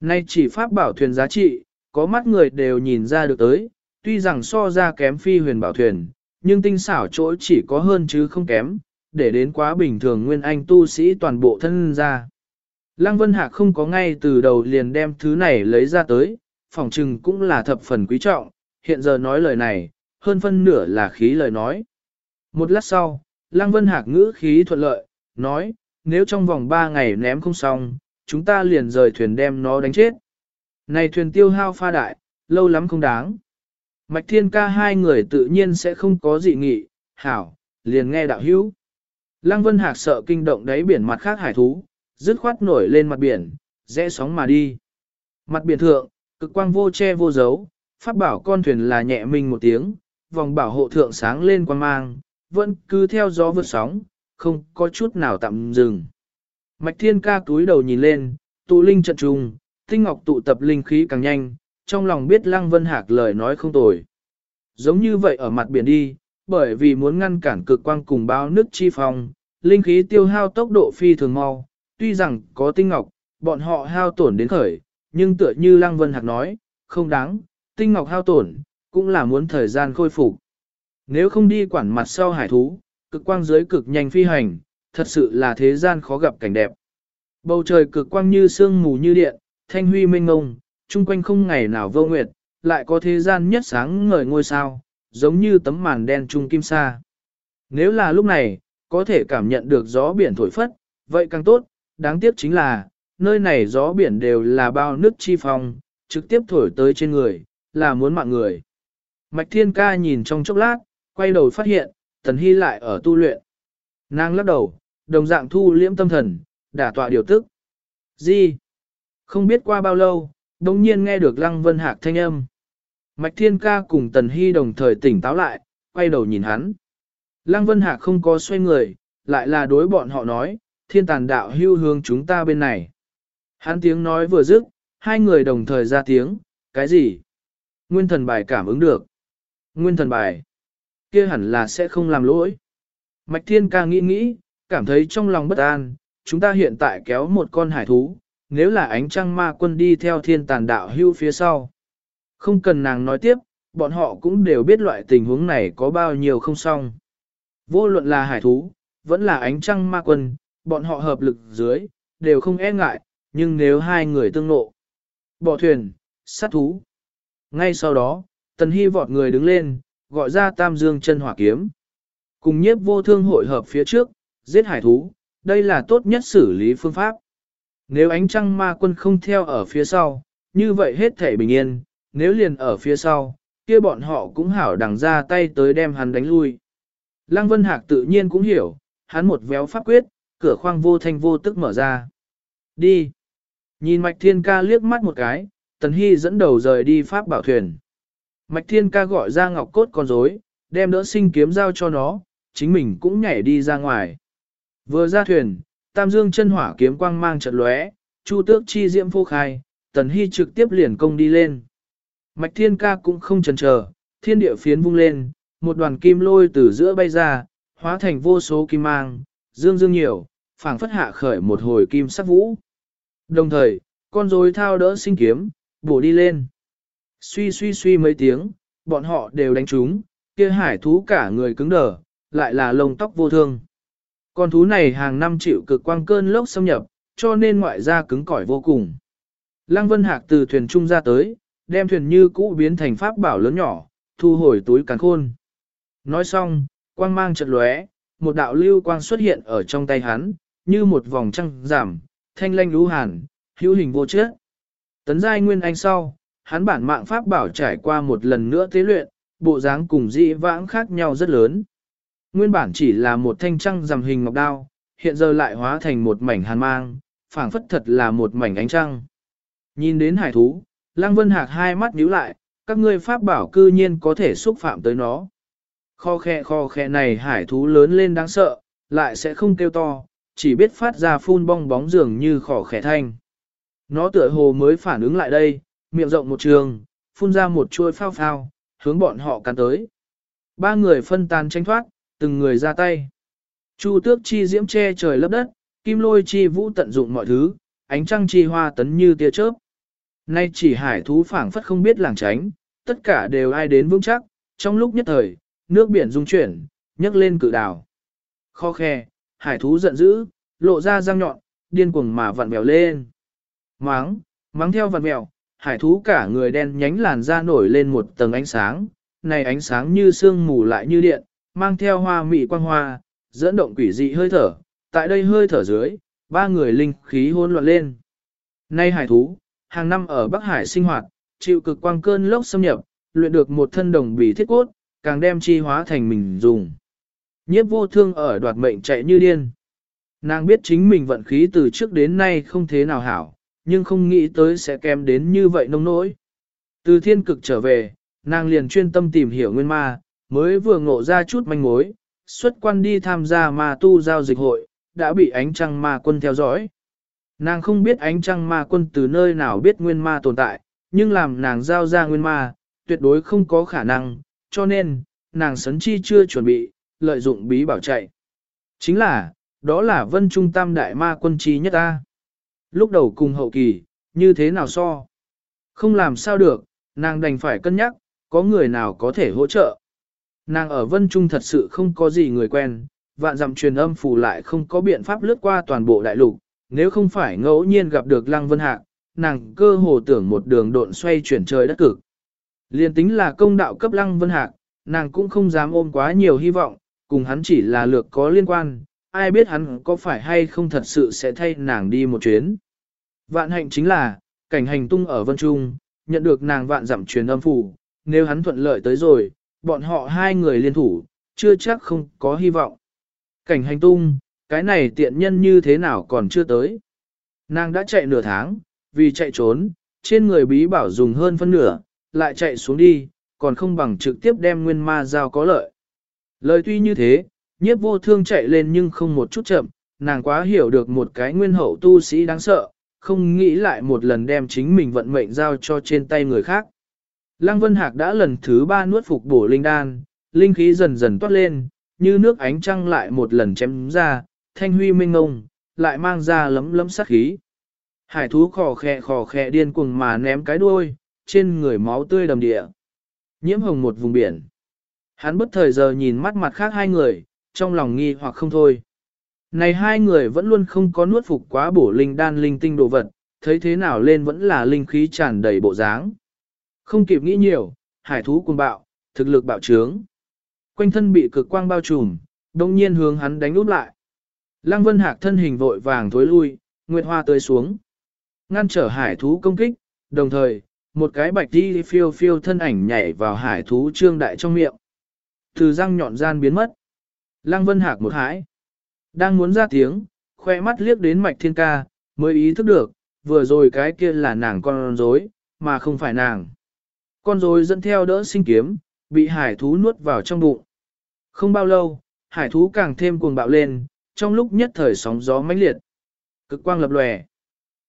Nay chỉ pháp bảo thuyền giá trị, có mắt người đều nhìn ra được tới, tuy rằng so ra kém phi huyền bảo thuyền, nhưng tinh xảo chỗ chỉ có hơn chứ không kém, để đến quá bình thường nguyên anh tu sĩ toàn bộ thân ra. Lăng Vân Hạc không có ngay từ đầu liền đem thứ này lấy ra tới, phỏng trừng cũng là thập phần quý trọng, hiện giờ nói lời này, hơn phân nửa là khí lời nói. Một lát sau, Lăng Vân Hạc ngữ khí thuận lợi, nói, nếu trong vòng 3 ngày ném không xong, chúng ta liền rời thuyền đem nó đánh chết. Này thuyền tiêu hao pha đại, lâu lắm không đáng. Mạch Thiên ca hai người tự nhiên sẽ không có dị nghị, hảo, liền nghe đạo hữu. Lăng Vân Hạc sợ kinh động đáy biển mặt khác hải thú, dứt khoát nổi lên mặt biển, rẽ sóng mà đi. Mặt biển thượng, cực quang vô che vô dấu, pháp bảo con thuyền là nhẹ mình một tiếng, vòng bảo hộ thượng sáng lên quang mang, vẫn cứ theo gió vượt sóng, không có chút nào tạm dừng. Mạch Thiên ca túi đầu nhìn lên, tụ linh trận trùng, tinh ngọc tụ tập linh khí càng nhanh, trong lòng biết Lăng Vân Hạc lời nói không tồi. Giống như vậy ở mặt biển đi, bởi vì muốn ngăn cản cực quang cùng bao nước chi phong, linh khí tiêu hao tốc độ phi thường mau, Tuy rằng có tinh ngọc, bọn họ hao tổn đến khởi, nhưng tựa như Lăng Vân Hạc nói, không đáng, tinh ngọc hao tổn, cũng là muốn thời gian khôi phục. Nếu không đi quản mặt sau hải thú, cực quang dưới cực nhanh phi hành, thật sự là thế gian khó gặp cảnh đẹp. Bầu trời cực quang như sương mù như điện, thanh huy mênh ngông, chung quanh không ngày nào vô nguyệt, lại có thế gian nhất sáng ngời ngôi sao, giống như tấm màn đen trung kim sa. Nếu là lúc này, có thể cảm nhận được gió biển thổi phất, vậy càng tốt, đáng tiếc chính là, nơi này gió biển đều là bao nước chi phong, trực tiếp thổi tới trên người, là muốn mạng người. Mạch Thiên Ca nhìn trong chốc lát, quay đầu phát hiện, Tần Hy lại ở tu luyện. Nàng lắc đầu, đồng dạng thu liễm tâm thần, đả tọa điều tức. Gì? Không biết qua bao lâu, đồng nhiên nghe được Lăng Vân Hạc thanh âm. Mạch Thiên Ca cùng Tần Hy đồng thời tỉnh táo lại, quay đầu nhìn hắn. Lăng Vân Hạc không có xoay người, lại là đối bọn họ nói, thiên tàn đạo hưu hướng chúng ta bên này. Hắn tiếng nói vừa dứt, hai người đồng thời ra tiếng, cái gì? Nguyên thần bài cảm ứng được. Nguyên thần bài kia hẳn là sẽ không làm lỗi. Mạch Thiên Ca nghĩ nghĩ, cảm thấy trong lòng bất an, chúng ta hiện tại kéo một con hải thú, nếu là ánh trăng ma quân đi theo thiên tàn đạo hưu phía sau. Không cần nàng nói tiếp, bọn họ cũng đều biết loại tình huống này có bao nhiêu không xong. Vô luận là hải thú, vẫn là ánh trăng ma quân, bọn họ hợp lực dưới, đều không e ngại, nhưng nếu hai người tương nộ, bỏ thuyền, sát thú. Ngay sau đó, tần hy vọt người đứng lên, gọi ra tam dương chân hỏa kiếm. Cùng nhiếp vô thương hội hợp phía trước, giết hải thú, đây là tốt nhất xử lý phương pháp. Nếu ánh trăng ma quân không theo ở phía sau, như vậy hết thể bình yên, nếu liền ở phía sau, kia bọn họ cũng hảo đằng ra tay tới đem hắn đánh lui. Lăng Vân Hạc tự nhiên cũng hiểu, hắn một véo pháp quyết, cửa khoang vô thanh vô tức mở ra. Đi. Nhìn Mạch Thiên Ca liếc mắt một cái, Tần Hy dẫn đầu rời đi pháp bảo thuyền. Mạch Thiên Ca gọi ra ngọc cốt con rối, đem đỡ sinh kiếm giao cho nó, chính mình cũng nhảy đi ra ngoài. Vừa ra thuyền, Tam Dương chân hỏa kiếm quang mang trận lóe, Chu Tước chi diễm phô khai, Tần Hy trực tiếp liền công đi lên. Mạch Thiên Ca cũng không chần chờ, thiên địa phiến vung lên, một đoàn kim lôi từ giữa bay ra, hóa thành vô số kim mang, dương dương nhiều, phảng phất hạ khởi một hồi kim sắc vũ. Đồng thời, con rối thao đỡ sinh kiếm, bổ đi lên. Suy suy suy mấy tiếng, bọn họ đều đánh trúng, kia hải thú cả người cứng đờ, lại là lông tóc vô thương. Con thú này hàng năm chịu cực quang cơn lốc xâm nhập, cho nên ngoại da cứng cỏi vô cùng. Lăng Vân Hạc từ thuyền trung ra tới, đem thuyền như cũ biến thành pháp bảo lớn nhỏ, thu hồi túi càn khôn. Nói xong, quang mang chợt lóe, một đạo lưu quang xuất hiện ở trong tay hắn, như một vòng trăng giảm, thanh lanh lũ hàn, hữu hình vô chất. Tấn giai nguyên anh sau, hắn bản mạng pháp bảo trải qua một lần nữa tế luyện, bộ dáng cùng dị vãng khác nhau rất lớn. Nguyên bản chỉ là một thanh trăng rằm hình ngọc đao, hiện giờ lại hóa thành một mảnh hàn mang, phảng phất thật là một mảnh ánh trăng. Nhìn đến hải thú, Lăng Vân Hạc hai mắt nhíu lại, các ngươi pháp bảo cư nhiên có thể xúc phạm tới nó. Kho khe kho khe này hải thú lớn lên đáng sợ, lại sẽ không kêu to, chỉ biết phát ra phun bong bóng dường như khỏ khẻ thanh. Nó tựa hồ mới phản ứng lại đây, miệng rộng một trường, phun ra một chuôi phao phao, hướng bọn họ cắn tới. Ba người phân tán tranh thoát, từng người ra tay. Chu tước chi diễm che trời lấp đất, kim lôi chi vũ tận dụng mọi thứ, ánh trăng chi hoa tấn như tia chớp. Nay chỉ hải thú phảng phất không biết làng tránh, tất cả đều ai đến vững chắc, trong lúc nhất thời, nước biển rung chuyển, nhấc lên cự đảo. Kho khe, hải thú giận dữ, lộ ra răng nhọn, điên cuồng mà vặn mèo lên. Máng, máng theo vặn mèo, hải thú cả người đen nhánh làn da nổi lên một tầng ánh sáng, này ánh sáng như sương mù lại như điện, mang theo hoa mị quang hoa, dẫn động quỷ dị hơi thở, tại đây hơi thở dưới, ba người linh khí hỗn loạn lên. Nay hải thú, hàng năm ở Bắc Hải sinh hoạt, chịu cực quang cơn lốc xâm nhập, luyện được một thân đồng bì thiết cốt, càng đem chi hóa thành mình dùng. Nhiếp vô thương ở đoạt mệnh chạy như điên. Nàng biết chính mình vận khí từ trước đến nay không thế nào hảo, nhưng không nghĩ tới sẽ kém đến như vậy nông nỗi. Từ thiên cực trở về, nàng liền chuyên tâm tìm hiểu nguyên ma, mới vừa ngộ ra chút manh mối, xuất quan đi tham gia ma tu giao dịch hội, đã bị ánh trăng ma quân theo dõi. Nàng không biết ánh trăng ma quân từ nơi nào biết nguyên ma tồn tại, nhưng làm nàng giao ra nguyên ma, tuyệt đối không có khả năng, cho nên, nàng sấn chi chưa chuẩn bị, lợi dụng bí bảo chạy. Chính là, đó là vân trung tam đại ma quân trí nhất ta. Lúc đầu cùng hậu kỳ, như thế nào so? Không làm sao được, nàng đành phải cân nhắc, có người nào có thể hỗ trợ. Nàng ở vân trung thật sự không có gì người quen, vạn dặm truyền âm phù lại không có biện pháp lướt qua toàn bộ đại lục, nếu không phải ngẫu nhiên gặp được Lăng Vân Hạc, nàng cơ hồ tưởng một đường độn xoay chuyển trời đất cực. Liên tính là công đạo cấp Lăng Vân Hạc, nàng cũng không dám ôm quá nhiều hy vọng, cùng hắn chỉ là lược có liên quan, ai biết hắn có phải hay không thật sự sẽ thay nàng đi một chuyến. Vạn hạnh chính là, cảnh hành tung ở Vân Trung, nhận được nàng vạn giảm truyền âm phủ, nếu hắn thuận lợi tới rồi, bọn họ hai người liên thủ, chưa chắc không có hy vọng. Cảnh hành tung, cái này tiện nhân như thế nào còn chưa tới. Nàng đã chạy nửa tháng, vì chạy trốn, trên người bí bảo dùng hơn phân nửa, lại chạy xuống đi, còn không bằng trực tiếp đem nguyên ma giao có lợi. Lời tuy như thế, nhiếp vô thương chạy lên nhưng không một chút chậm, nàng quá hiểu được một cái nguyên hậu tu sĩ đáng sợ, không nghĩ lại một lần đem chính mình vận mệnh giao cho trên tay người khác. Lăng Vân Hạc đã lần thứ ba nuốt phục bổ linh đan, linh khí dần dần toát lên, như nước ánh trăng lại một lần chém ra, thanh huy minh ngông, lại mang ra lấm lấm sát khí. Hải thú khò khẹ khò khẹ điên cuồng mà ném cái đuôi, trên người máu tươi đầm địa. Nhiễm hồng một vùng biển. Hắn bất thời giờ nhìn mắt mặt khác hai người, trong lòng nghi hoặc không thôi. Này hai người vẫn luôn không có nuốt phục quá bổ linh đan linh tinh đồ vật, thấy thế nào lên vẫn là linh khí tràn đầy bộ dáng. Không kịp nghĩ nhiều, hải thú cuồng bạo, thực lực bạo trướng. Quanh thân bị cực quang bao trùm, đồng nhiên hướng hắn đánh úp lại. Lăng Vân Hạc thân hình vội vàng thối lui, Nguyệt Hoa tươi xuống. Ngăn trở hải thú công kích, đồng thời, một cái bạch đi phiêu phiêu thân ảnh nhảy vào hải thú trương đại trong miệng. Từ răng nhọn gian biến mất. Lăng Vân Hạc một hãi. Đang muốn ra tiếng, khoe mắt liếc đến mạch thiên ca, mới ý thức được, vừa rồi cái kia là nàng con rối, mà không phải nàng. Con rối dẫn theo đỡ sinh kiếm, bị hải thú nuốt vào trong bụng. Không bao lâu, hải thú càng thêm cuồng bạo lên, trong lúc nhất thời sóng gió mãnh liệt. Cực quang lập lòe.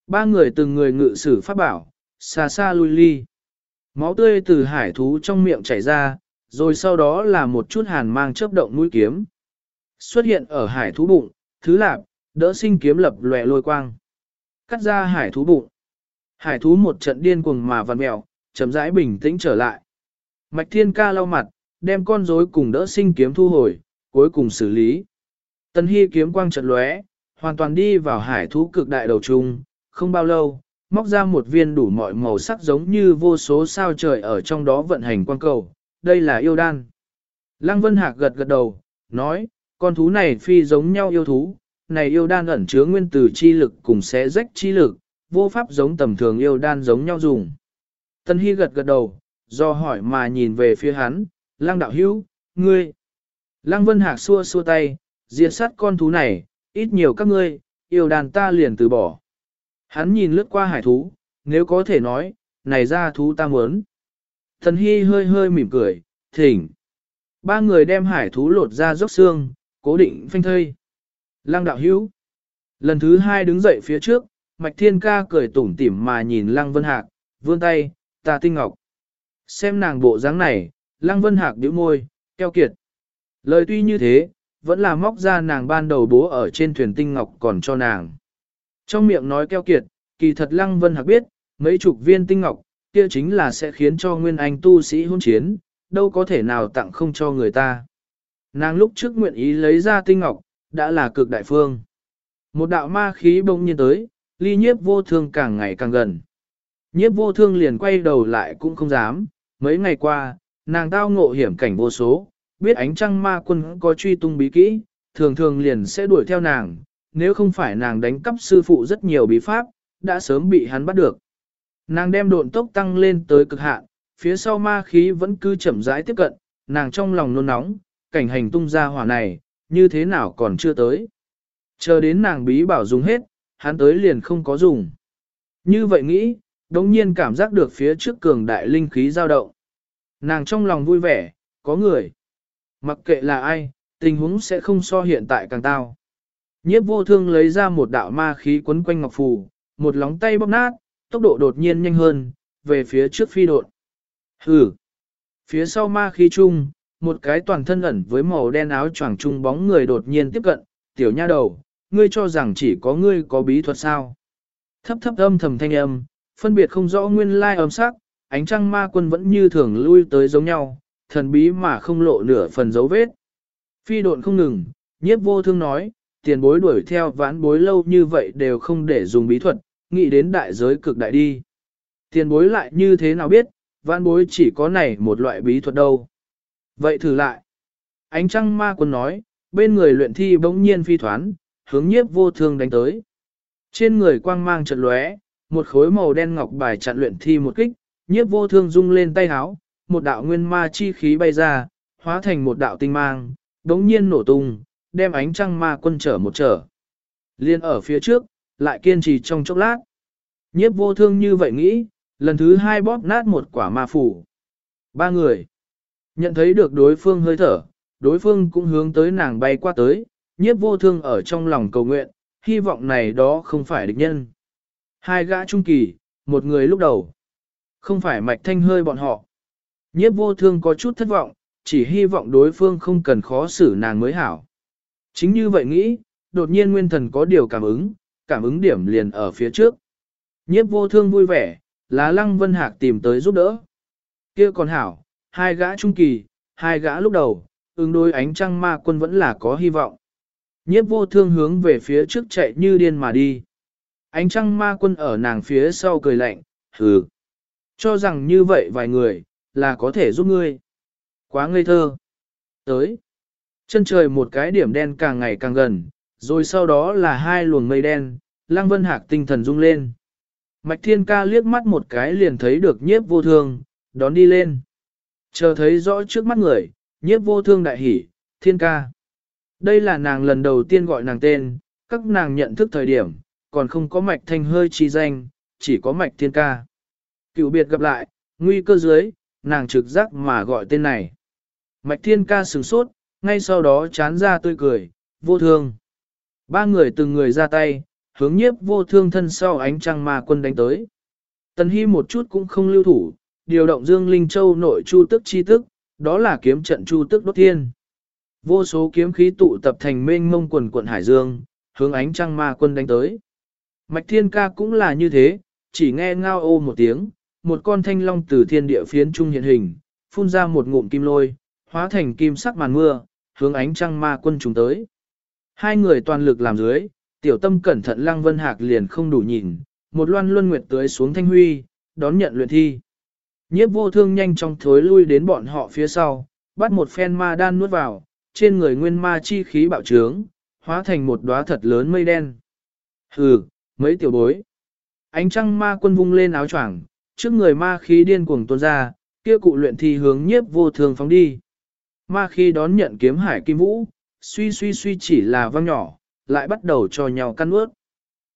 Ba người từng người ngự sử pháp bảo, xa xa lui ly. Máu tươi từ hải thú trong miệng chảy ra, rồi sau đó là một chút hàn mang chớp động mũi kiếm. Xuất hiện ở hải thú bụng, thứ lạp, đỡ sinh kiếm lập lòe lôi quang. Cắt ra hải thú bụng. Hải thú một trận điên cuồng mà vằn mèo, chậm rãi bình tĩnh trở lại. Mạch thiên ca lau mặt, đem con rối cùng đỡ sinh kiếm thu hồi, cuối cùng xử lý. Tần hy kiếm quang trận lóe, hoàn toàn đi vào hải thú cực đại đầu trung, không bao lâu, móc ra một viên đủ mọi màu sắc giống như vô số sao trời ở trong đó vận hành quang cầu, đây là yêu đan. Lăng Vân Hạc gật gật đầu, nói, con thú này phi giống nhau yêu thú, này yêu đan ẩn chứa nguyên tử chi lực cùng xé rách chi lực, vô pháp giống tầm thường yêu đan giống nhau dùng. Tân Hy gật gật đầu, do hỏi mà nhìn về phía hắn, Lăng đạo hữu, ngươi. Lăng Vân Hạc xua xua tay, diệt sát con thú này, ít nhiều các ngươi, yêu đàn ta liền từ bỏ. Hắn nhìn lướt qua hải thú, nếu có thể nói, này ra thú ta muốn. Thần Hy hơi hơi mỉm cười, thỉnh. Ba người đem hải thú lột ra dốc xương, cố định phanh thây. Lăng đạo hữu. Lần thứ hai đứng dậy phía trước, Mạch Thiên Ca cười tủm tỉm mà nhìn Lăng Vân Hạc, vươn tay, ta tinh ngọc. Xem nàng bộ dáng này, Lăng Vân Hạc nhíu môi, keo kiệt. Lời tuy như thế, vẫn là móc ra nàng ban đầu bố ở trên thuyền tinh ngọc còn cho nàng. Trong miệng nói keo kiệt, kỳ thật Lăng Vân Hạc biết, mấy chục viên tinh ngọc, kia chính là sẽ khiến cho nguyên anh tu sĩ hôn chiến, đâu có thể nào tặng không cho người ta. Nàng lúc trước nguyện ý lấy ra tinh ngọc, đã là cực đại phương. Một đạo ma khí bỗng nhiên tới, ly nhiếp vô thương càng ngày càng gần. Nhiếp vô thương liền quay đầu lại cũng không dám, mấy ngày qua, nàng tao ngộ hiểm cảnh vô số, biết ánh trăng ma quân có truy tung bí kỹ, thường thường liền sẽ đuổi theo nàng, nếu không phải nàng đánh cắp sư phụ rất nhiều bí pháp, đã sớm bị hắn bắt được. Nàng đem độn tốc tăng lên tới cực hạn, phía sau ma khí vẫn cứ chậm rãi tiếp cận, nàng trong lòng nôn nóng, cảnh hành tung ra hỏa này, như thế nào còn chưa tới. Chờ đến nàng bí bảo dùng hết, hắn tới liền không có dùng. Như vậy nghĩ, đồng nhiên cảm giác được phía trước cường đại linh khí dao động. Nàng trong lòng vui vẻ, có người. Mặc kệ là ai, tình huống sẽ không so hiện tại càng tao. Nhiếp vô thương lấy ra một đạo ma khí quấn quanh ngọc phù, một lóng tay bóp nát, tốc độ đột nhiên nhanh hơn, về phía trước phi đột. Hừ. Phía sau ma khí chung, một cái toàn thân ẩn với màu đen áo choàng trung bóng người đột nhiên tiếp cận, tiểu nha đầu, ngươi cho rằng chỉ có ngươi có bí thuật sao. Thấp thấp âm thầm thanh âm, phân biệt không rõ nguyên lai âm sắc, ánh trăng ma quân vẫn như thường lui tới giống nhau, thần bí mà không lộ nửa phần dấu vết. Phi độn không ngừng, nhiếp vô thương nói, tiền bối đuổi theo vãn bối lâu như vậy đều không để dùng bí thuật, nghĩ đến đại giới cực đại đi. Tiền bối lại như thế nào biết, vãn bối chỉ có này một loại bí thuật đâu. Vậy thử lại. Ánh trăng ma quân nói, bên người luyện thi bỗng nhiên phi thoán, hướng nhiếp vô thương đánh tới. Trên người quang mang trận lóe, một khối màu đen ngọc bài chặn luyện thi một kích, nhiếp vô thương rung lên tay háo, một đạo nguyên ma chi khí bay ra, hóa thành một đạo tinh mang, đống nhiên nổ tung, đem ánh trăng ma quân trở một trở. Liên ở phía trước, lại kiên trì trong chốc lát. Nhiếp vô thương như vậy nghĩ, lần thứ hai bóp nát một quả ma phủ. Ba người. Nhận thấy được đối phương hơi thở, đối phương cũng hướng tới nàng bay qua tới, nhiếp vô thương ở trong lòng cầu nguyện, hy vọng này đó không phải địch nhân. Hai gã trung kỳ, một người lúc đầu. Không phải mạch thanh hơi bọn họ. Nhiếp vô thương có chút thất vọng, chỉ hy vọng đối phương không cần khó xử nàng mới hảo. Chính như vậy nghĩ, đột nhiên nguyên thần có điều cảm ứng, cảm ứng điểm liền ở phía trước. Nhiếp vô thương vui vẻ, là lăng vân hạc tìm tới giúp đỡ. kia còn hảo, hai gã trung kỳ, hai gã lúc đầu, ứng đối ánh trăng ma quân vẫn là có hy vọng. Nhiếp vô thương hướng về phía trước chạy như điên mà đi. Ánh trăng ma quân ở nàng phía sau cười lạnh, hừ. Cho rằng như vậy vài người, là có thể giúp ngươi. Quá ngây thơ. Tới. Chân trời một cái điểm đen càng ngày càng gần, rồi sau đó là hai luồng mây đen, Lăng Vân Hạc tinh thần rung lên. Mạch Thiên Ca liếc mắt một cái liền thấy được nhiếp vô thương, đón đi lên. Chờ thấy rõ trước mắt người, nhiếp vô thương đại hỉ, Thiên Ca. Đây là nàng lần đầu tiên gọi nàng tên, các nàng nhận thức thời điểm, còn không có mạch thanh hơi chi danh, chỉ có mạch Thiên Ca. Cựu biệt gặp lại, nguy cơ dưới, nàng trực giác mà gọi tên này. Mạch Thiên Ca sửng sốt, ngay sau đó chán ra tươi cười, vô thương. Ba người từng người ra tay, hướng nhiếp vô thương thân sau ánh trăng ma quân đánh tới. Tần Hy một chút cũng không lưu thủ, điều động Dương Linh Châu nội chu tức chi tức, đó là kiếm trận chu tức đốt thiên. Vô số kiếm khí tụ tập thành mênh mông quần quận hải dương, hướng ánh trăng ma quân đánh tới. Mạch thiên ca cũng là như thế, chỉ nghe ngao ô một tiếng, một con thanh long từ thiên địa phiến trung hiện hình, phun ra một ngụm kim lôi, hóa thành kim sắc màn mưa, hướng ánh trăng ma quân chúng tới. Hai người toàn lực làm dưới, tiểu tâm cẩn thận lăng vân hạc liền không đủ nhìn, một loan luân nguyệt tới xuống thanh huy, đón nhận luyện thi. Nhiếp vô thương nhanh chóng thối lui đến bọn họ phía sau, bắt một phen ma đan nuốt vào, trên người nguyên ma chi khí bạo trướng, hóa thành một đóa thật lớn mây đen. Hừ, mấy tiểu bối. Ánh trăng ma quân vung lên áo choàng, trước người ma khí điên cuồng tuôn ra, kia cụ luyện thi hướng nhiếp vô thương phóng đi. Ma khí đón nhận kiếm hải kim vũ, suy suy suy chỉ là văng nhỏ, lại bắt đầu cho nhau căn ướt.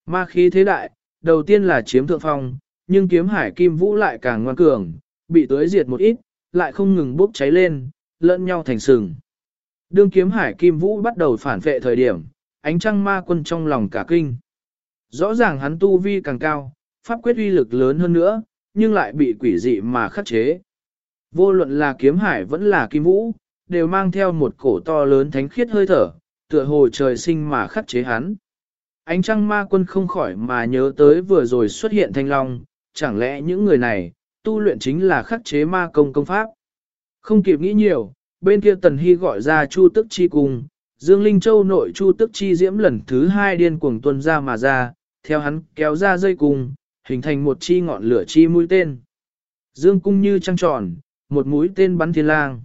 Ma khí thế đại, đầu tiên là chiếm thượng phong, nhưng kiếm hải kim vũ lại càng ngoan cường, bị tưới diệt một ít, lại không ngừng bốc cháy lên, lẫn nhau thành sừng. Đương kiếm hải kim vũ bắt đầu phản vệ thời điểm, ánh trăng ma quân trong lòng cả kinh. Rõ ràng hắn tu vi càng cao, pháp quyết uy lực lớn hơn nữa, nhưng lại bị quỷ dị mà khắc chế. Vô luận là kiếm hải vẫn là kim vũ, đều mang theo một cổ to lớn thánh khiết hơi thở, tựa hồ trời sinh mà khắc chế hắn. Ánh trăng ma quân không khỏi mà nhớ tới vừa rồi xuất hiện thanh long, chẳng lẽ những người này, tu luyện chính là khắc chế ma công công pháp. Không kịp nghĩ nhiều, bên kia Tần Hy gọi ra Chu Tức Chi cùng, Dương Linh Châu nội Chu Tức Chi diễm lần thứ hai điên cuồng tuân ra mà ra, theo hắn kéo ra dây cung, hình thành một chi ngọn lửa chi mũi tên. Dương cung như trăng tròn, một mũi tên bắn thiên lang.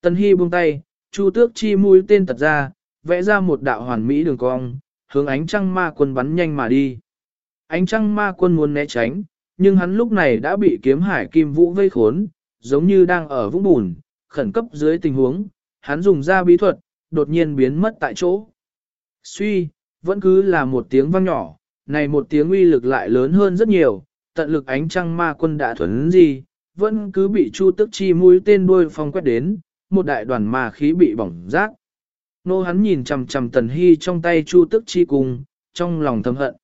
Tần Hy buông tay, Chu Tước Chi mũi tên tật ra, vẽ ra một đạo hoàn mỹ đường cong, hướng ánh trăng ma quân bắn nhanh mà đi. Ánh trăng ma quân muốn né tránh, nhưng hắn lúc này đã bị kiếm hải kim vũ vây khốn, giống như đang ở vũng bùn, khẩn cấp dưới tình huống, hắn dùng ra bí thuật, đột nhiên biến mất tại chỗ. Suy, vẫn cứ là một tiếng vang nhỏ, này một tiếng uy lực lại lớn hơn rất nhiều, tận lực ánh trăng ma quân đã thuấn gì, vẫn cứ bị chu tức chi mũi tên đuôi phong quét đến, một đại đoàn ma khí bị bỏng rác. Nô hắn nhìn chằm chằm tần hy trong tay chu tức chi cùng, trong lòng thầm hận.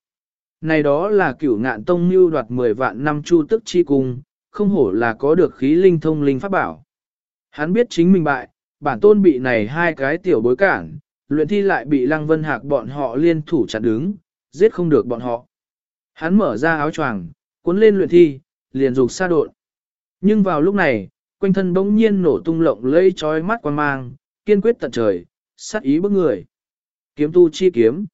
Này đó là cửu ngạn tông mưu đoạt 10 vạn năm chu tức chi cùng, không hổ là có được khí linh thông linh pháp bảo. Hắn biết chính mình bại, bản tôn bị này hai cái tiểu bối cản, luyện thi lại bị Lăng Vân Hạc bọn họ liên thủ chặt đứng, giết không được bọn họ. Hắn mở ra áo choàng, cuốn lên luyện thi, liền dục xa đột. Nhưng vào lúc này, quanh thân bỗng nhiên nổ tung lộng lây trói mắt quan mang, kiên quyết tận trời, sát ý bức người. Kiếm tu chi kiếm.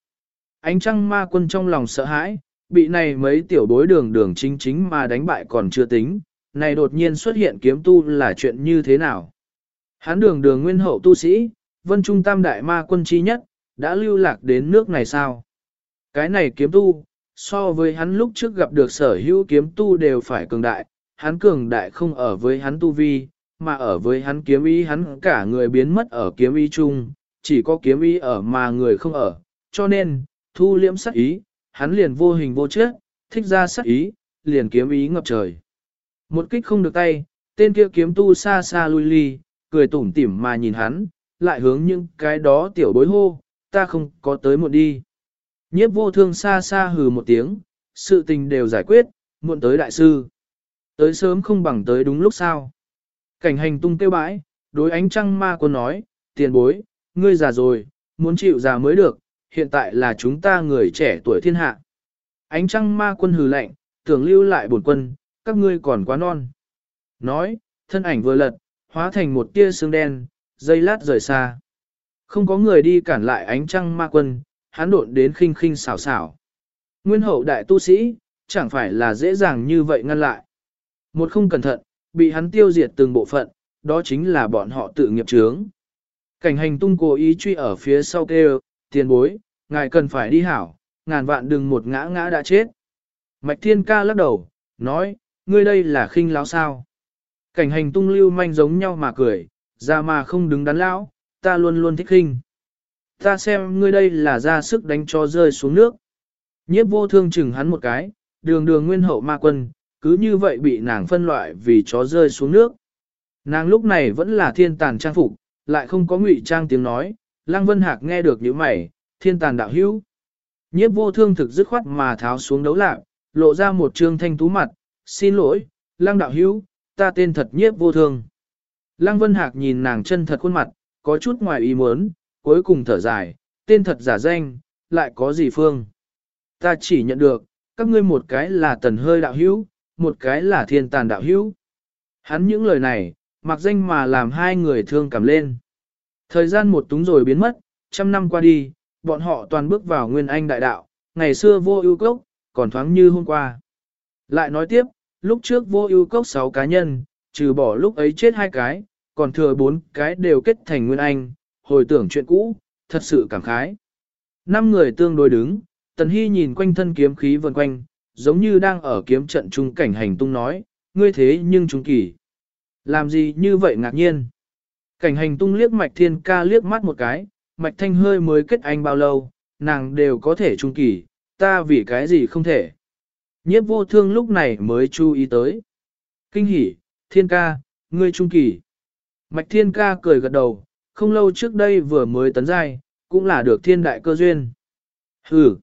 Ánh trăng ma quân trong lòng sợ hãi, bị này mấy tiểu bối đường đường chính chính mà đánh bại còn chưa tính, này đột nhiên xuất hiện kiếm tu là chuyện như thế nào. Hắn đường đường nguyên hậu tu sĩ, vân trung tam đại ma quân chi nhất, đã lưu lạc đến nước này sao? Cái này kiếm tu, so với hắn lúc trước gặp được sở hữu kiếm tu đều phải cường đại, hắn cường đại không ở với hắn tu vi, mà ở với hắn kiếm ý hắn cả người biến mất ở kiếm ý chung, chỉ có kiếm ý ở mà người không ở, cho nên, thu liễm sắc ý, hắn liền vô hình vô chất, thích ra sắc ý, liền kiếm ý ngập trời. Một kích không được tay, tên kia kiếm tu xa xa lui ly, cười tủm tỉm mà nhìn hắn, lại hướng những cái đó tiểu bối hô, ta không có tới muộn đi. Nhiếp vô thương xa xa hừ một tiếng, sự tình đều giải quyết, muộn tới đại sư. Tới sớm không bằng tới đúng lúc sao. Cảnh hành tung tiêu bãi, đối ánh trăng ma quân nói, tiền bối, ngươi già rồi, muốn chịu già mới được, hiện tại là chúng ta người trẻ tuổi thiên hạ. Ánh trăng ma quân hừ lạnh, tưởng lưu lại bổn quân, các ngươi còn quá non. Nói, thân ảnh vừa lật, hóa thành một tia sương đen, dây lát rời xa. Không có người đi cản lại ánh trăng ma quân, hắn độn đến khinh khinh xảo xảo. Nguyên hậu đại tu sĩ, chẳng phải là dễ dàng như vậy ngăn lại. Một không cẩn thận, bị hắn tiêu diệt từng bộ phận, đó chính là bọn họ tự nghiệp chướng. Cảnh hành tung cố ý truy ở phía sau kêu, tiền bối, ngài cần phải đi hảo, ngàn vạn đừng một ngã ngã đã chết. Mạch thiên ca lắc đầu, nói, ngươi đây là khinh lão sao. Cảnh hành tung lưu manh giống nhau mà cười, ra mà không đứng đắn lão, ta luôn luôn thích khinh. Ta xem ngươi đây là ra sức đánh cho rơi xuống nước. Nhiếp vô thương chừng hắn một cái, đường đường nguyên hậu ma quân, cứ như vậy bị nàng phân loại vì chó rơi xuống nước. Nàng lúc này vẫn là thiên tàn trang phục, lại không có ngụy trang tiếng nói, Lăng Vân Hạc nghe được những mày, thiên tàn đạo hữu. Nhiếp vô thương thực dứt khoát mà tháo xuống đấu lạc, lộ ra một trương thanh tú mặt, xin lỗi, Lăng đạo hữu, ta tên thật nhiếp vô thương. Lăng Vân Hạc nhìn nàng chân thật khuôn mặt, có chút ngoài ý muốn, cuối cùng thở dài, tên thật giả danh, lại có gì phương. Ta chỉ nhận được, các ngươi một cái là tần hơi đạo hữu, một cái là thiên tàn đạo hữu. Hắn những lời này, mặc danh mà làm hai người thương cảm lên. Thời gian một túng rồi biến mất, trăm năm qua đi, bọn họ toàn bước vào nguyên anh đại đạo, ngày xưa vô ưu cốc, còn thoáng như hôm qua. Lại nói tiếp, lúc trước vô ưu cốc 6 cá nhân, trừ bỏ lúc ấy chết hai cái, còn thừa bốn cái đều kết thành nguyên anh, hồi tưởng chuyện cũ, thật sự cảm khái. Năm người tương đối đứng, Tần Hy nhìn quanh thân kiếm khí vần quanh, giống như đang ở kiếm trận trung cảnh hành tung nói, ngươi thế nhưng trung kỳ. Làm gì như vậy ngạc nhiên? Cảnh hành tung liếc mạch thiên ca liếc mắt một cái, mạch thanh hơi mới kết anh bao lâu, nàng đều có thể trung kỳ, ta vì cái gì không thể. Nhiếp vô thương lúc này mới chú ý tới. Kinh hỉ, thiên ca, ngươi trung kỳ. Mạch thiên ca cười gật đầu, không lâu trước đây vừa mới tấn giai, cũng là được thiên đại cơ duyên. Hừ.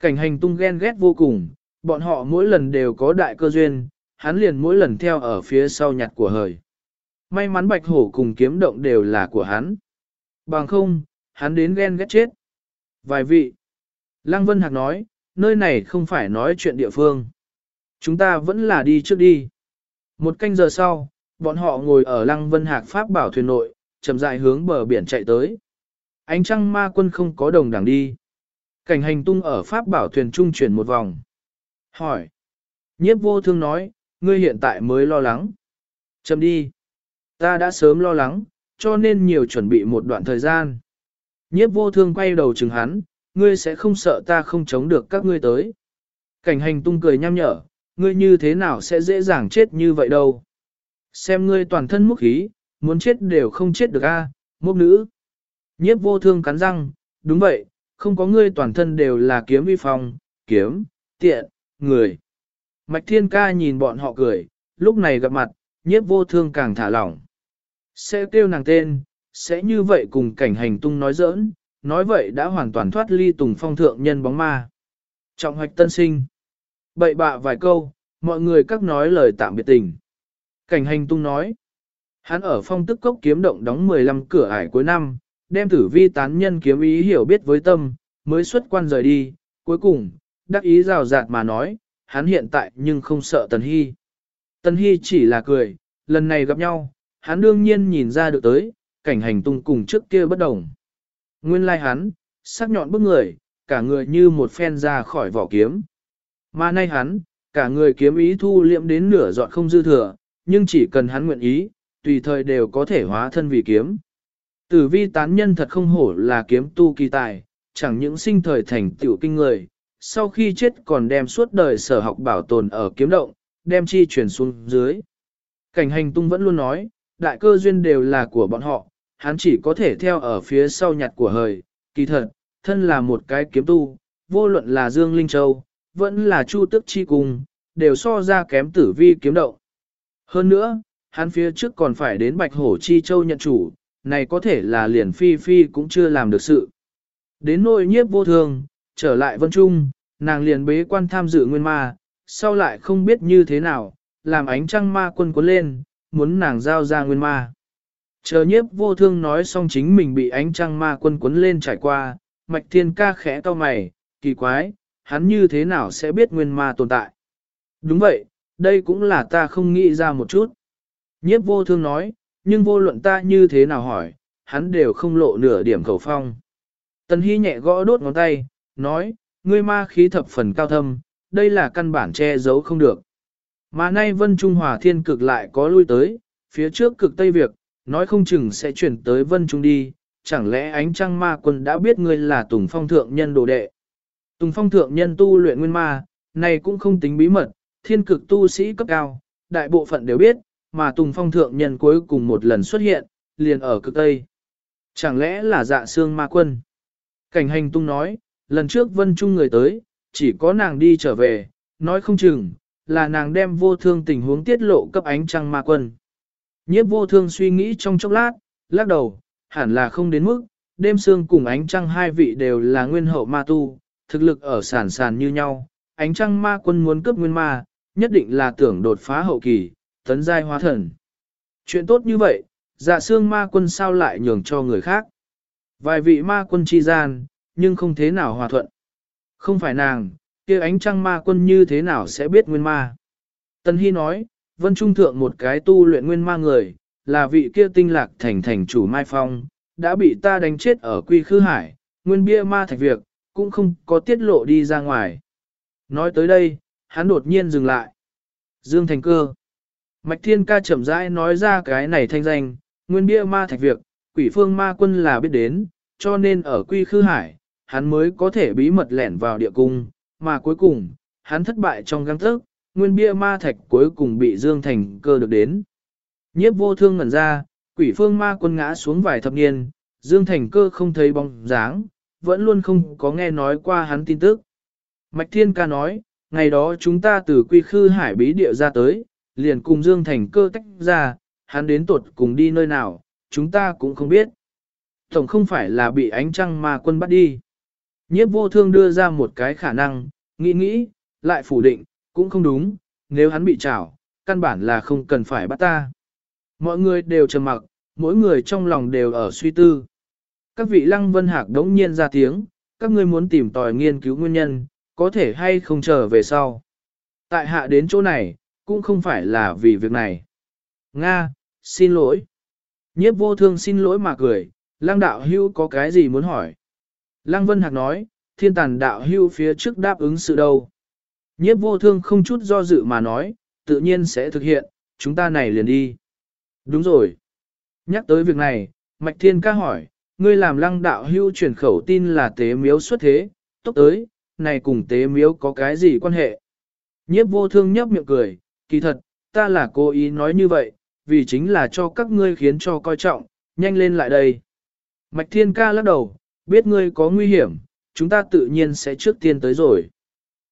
Cảnh hành tung ghen ghét vô cùng, bọn họ mỗi lần đều có đại cơ duyên, hắn liền mỗi lần theo ở phía sau nhặt của hời. May mắn bạch hổ cùng kiếm động đều là của hắn. Bằng không, hắn đến ghen ghét chết. Vài vị. Lăng Vân Hạc nói, nơi này không phải nói chuyện địa phương. Chúng ta vẫn là đi trước đi. Một canh giờ sau, bọn họ ngồi ở Lăng Vân Hạc Pháp bảo thuyền nội, chậm rãi hướng bờ biển chạy tới. Ánh trăng ma quân không có đồng đảng đi. Cảnh hành tung ở Pháp bảo thuyền trung chuyển một vòng. Hỏi. Nhiếp vô thương nói, ngươi hiện tại mới lo lắng. Chậm đi. Ta đã sớm lo lắng, cho nên nhiều chuẩn bị một đoạn thời gian. Nhiếp vô thương quay đầu chừng hắn, ngươi sẽ không sợ ta không chống được các ngươi tới. Cảnh hành tung cười nham nhở, ngươi như thế nào sẽ dễ dàng chết như vậy đâu. Xem ngươi toàn thân múc khí, muốn chết đều không chết được a, à, mốc nữ. Nhiếp vô thương cắn răng, đúng vậy, không có ngươi toàn thân đều là kiếm vi phong, kiếm, tiện, người. Mạch thiên ca nhìn bọn họ cười, lúc này gặp mặt, nhiếp vô thương càng thả lỏng. Sẽ kêu nàng tên, sẽ như vậy cùng cảnh hành tung nói giỡn, nói vậy đã hoàn toàn thoát ly tùng phong thượng nhân bóng ma. Trọng hoạch tân sinh. Bậy bạ vài câu, mọi người các nói lời tạm biệt tình. Cảnh hành tung nói. Hắn ở phong tức cốc kiếm động đóng 15 cửa ải cuối năm, đem tử vi tán nhân kiếm ý hiểu biết với tâm, mới xuất quan rời đi, cuối cùng, đắc ý rào rạt mà nói, hắn hiện tại nhưng không sợ Tần Hy. Tần Hy chỉ là cười, lần này gặp nhau, hắn đương nhiên nhìn ra được tới, cảnh hành tung cùng trước kia bất đồng. Nguyên lai like hắn, sắc nhọn bức người, cả người như một phen ra khỏi vỏ kiếm. Mà nay hắn, cả người kiếm ý thu liệm đến nửa dọn không dư thừa, nhưng chỉ cần hắn nguyện ý, tùy thời đều có thể hóa thân vì kiếm. Tử vi tán nhân thật không hổ là kiếm tu kỳ tài, chẳng những sinh thời thành tiểu kinh người, sau khi chết còn đem suốt đời sở học bảo tồn ở kiếm động, đem chi truyền xuống dưới. Cảnh hành tung vẫn luôn nói, đại cơ duyên đều là của bọn họ, hắn chỉ có thể theo ở phía sau nhặt của hời, kỳ thật, thân là một cái kiếm tu, vô luận là Dương Linh Châu, vẫn là Chu Tức Chi Cung, đều so ra kém tử vi kiếm động. Hơn nữa, hắn phía trước còn phải đến Bạch Hổ Chi Châu nhận chủ, này có thể là liền phi phi cũng chưa làm được sự. Đến nội nhiếp vô thường, trở lại vân trung, nàng liền bế quan tham dự nguyên ma, sau lại không biết như thế nào, làm ánh trăng ma quân cuốn lên, muốn nàng giao ra nguyên ma. Chờ nhiếp vô thương nói xong chính mình bị ánh trăng ma quân cuốn lên trải qua, mạch thiên ca khẽ to mày, kỳ quái, hắn như thế nào sẽ biết nguyên ma tồn tại. Đúng vậy, đây cũng là ta không nghĩ ra một chút. Nhiếp vô thương nói, nhưng vô luận ta như thế nào hỏi, hắn đều không lộ nửa điểm khẩu phong. Tần Hy nhẹ gõ đốt ngón tay, nói, ngươi ma khí thập phần cao thâm, đây là căn bản che giấu không được. Mà nay Vân Trung Hòa Thiên cực lại có lui tới, phía trước cực Tây Việc, nói không chừng sẽ chuyển tới Vân Trung đi, chẳng lẽ ánh trăng ma quân đã biết ngươi là Tùng Phong Thượng Nhân đồ đệ. Tùng Phong Thượng Nhân tu luyện nguyên ma, này cũng không tính bí mật, thiên cực tu sĩ cấp cao, đại bộ phận đều biết, mà Tùng Phong Thượng Nhân cuối cùng một lần xuất hiện, liền ở cực Tây. Chẳng lẽ là dạ xương ma quân? Cảnh hành tung nói, lần trước Vân Trung người tới, chỉ có nàng đi trở về, nói không chừng, là nàng đem vô thương tình huống tiết lộ cấp ánh trăng ma quân. Nhiếp vô thương suy nghĩ trong chốc lát, lắc đầu, hẳn là không đến mức, đêm sương cùng ánh trăng hai vị đều là nguyên hậu ma tu, thực lực ở sản sàn như nhau, ánh trăng ma quân muốn cướp nguyên ma, nhất định là tưởng đột phá hậu kỳ, tấn giai hóa thần. Chuyện tốt như vậy, dạ xương ma quân sao lại nhường cho người khác. Vài vị ma quân chi gian, nhưng không thế nào hòa thuận. Không phải nàng, kia ánh trăng ma quân như thế nào sẽ biết nguyên ma. Tân Hy nói, vân trung thượng một cái tu luyện nguyên ma người, là vị kia tinh lạc thành thành chủ Mai Phong, đã bị ta đánh chết ở quy khư hải, nguyên bia ma thạch việc, cũng không có tiết lộ đi ra ngoài. Nói tới đây, hắn đột nhiên dừng lại. Dương Thành Cơ. Mạch Thiên Ca chậm rãi nói ra cái này thanh danh, nguyên bia ma thạch việc, quỷ phương ma quân là biết đến, cho nên ở quy khư hải, hắn mới có thể bí mật lẻn vào địa cung, mà cuối cùng, hắn thất bại trong găng thức, nguyên bia ma thạch cuối cùng bị Dương Thành Cơ được đến. Nhiếp vô thương ngẩn ra, quỷ phương ma quân ngã xuống vài thập niên, Dương Thành Cơ không thấy bóng dáng, vẫn luôn không có nghe nói qua hắn tin tức. Mạch Thiên Ca nói, ngày đó chúng ta từ quy khư hải bí địa ra tới, liền cùng Dương Thành Cơ tách ra, hắn đến tuột cùng đi nơi nào, chúng ta cũng không biết. Tổng không phải là bị ánh trăng ma quân bắt đi. Nhiếp vô thương đưa ra một cái khả năng, nghĩ nghĩ, lại phủ định, cũng không đúng, nếu hắn bị trảo, căn bản là không cần phải bắt ta. Mọi người đều trầm mặc, mỗi người trong lòng đều ở suy tư. Các vị lăng vân hạc đống nhiên ra tiếng, các ngươi muốn tìm tòi nghiên cứu nguyên nhân, có thể hay không chờ về sau. Tại hạ đến chỗ này, cũng không phải là vì việc này. Nga, xin lỗi. Nhiếp vô thương xin lỗi mà cười, lăng đạo hưu có cái gì muốn hỏi. Lăng vân hạc nói, thiên tàn đạo hưu phía trước đáp ứng sự đâu. Nhiếp vô thương không chút do dự mà nói, tự nhiên sẽ thực hiện, chúng ta này liền đi. Đúng rồi. Nhắc tới việc này, Mạch Thiên ca hỏi, ngươi làm lăng đạo hưu chuyển khẩu tin là tế miếu xuất thế, tốc tới, này cùng tế miếu có cái gì quan hệ? Nhiếp vô thương nhấp miệng cười, kỳ thật, ta là cố ý nói như vậy, vì chính là cho các ngươi khiến cho coi trọng, nhanh lên lại đây. Mạch Thiên ca lắc đầu, biết ngươi có nguy hiểm, chúng ta tự nhiên sẽ trước tiên tới rồi.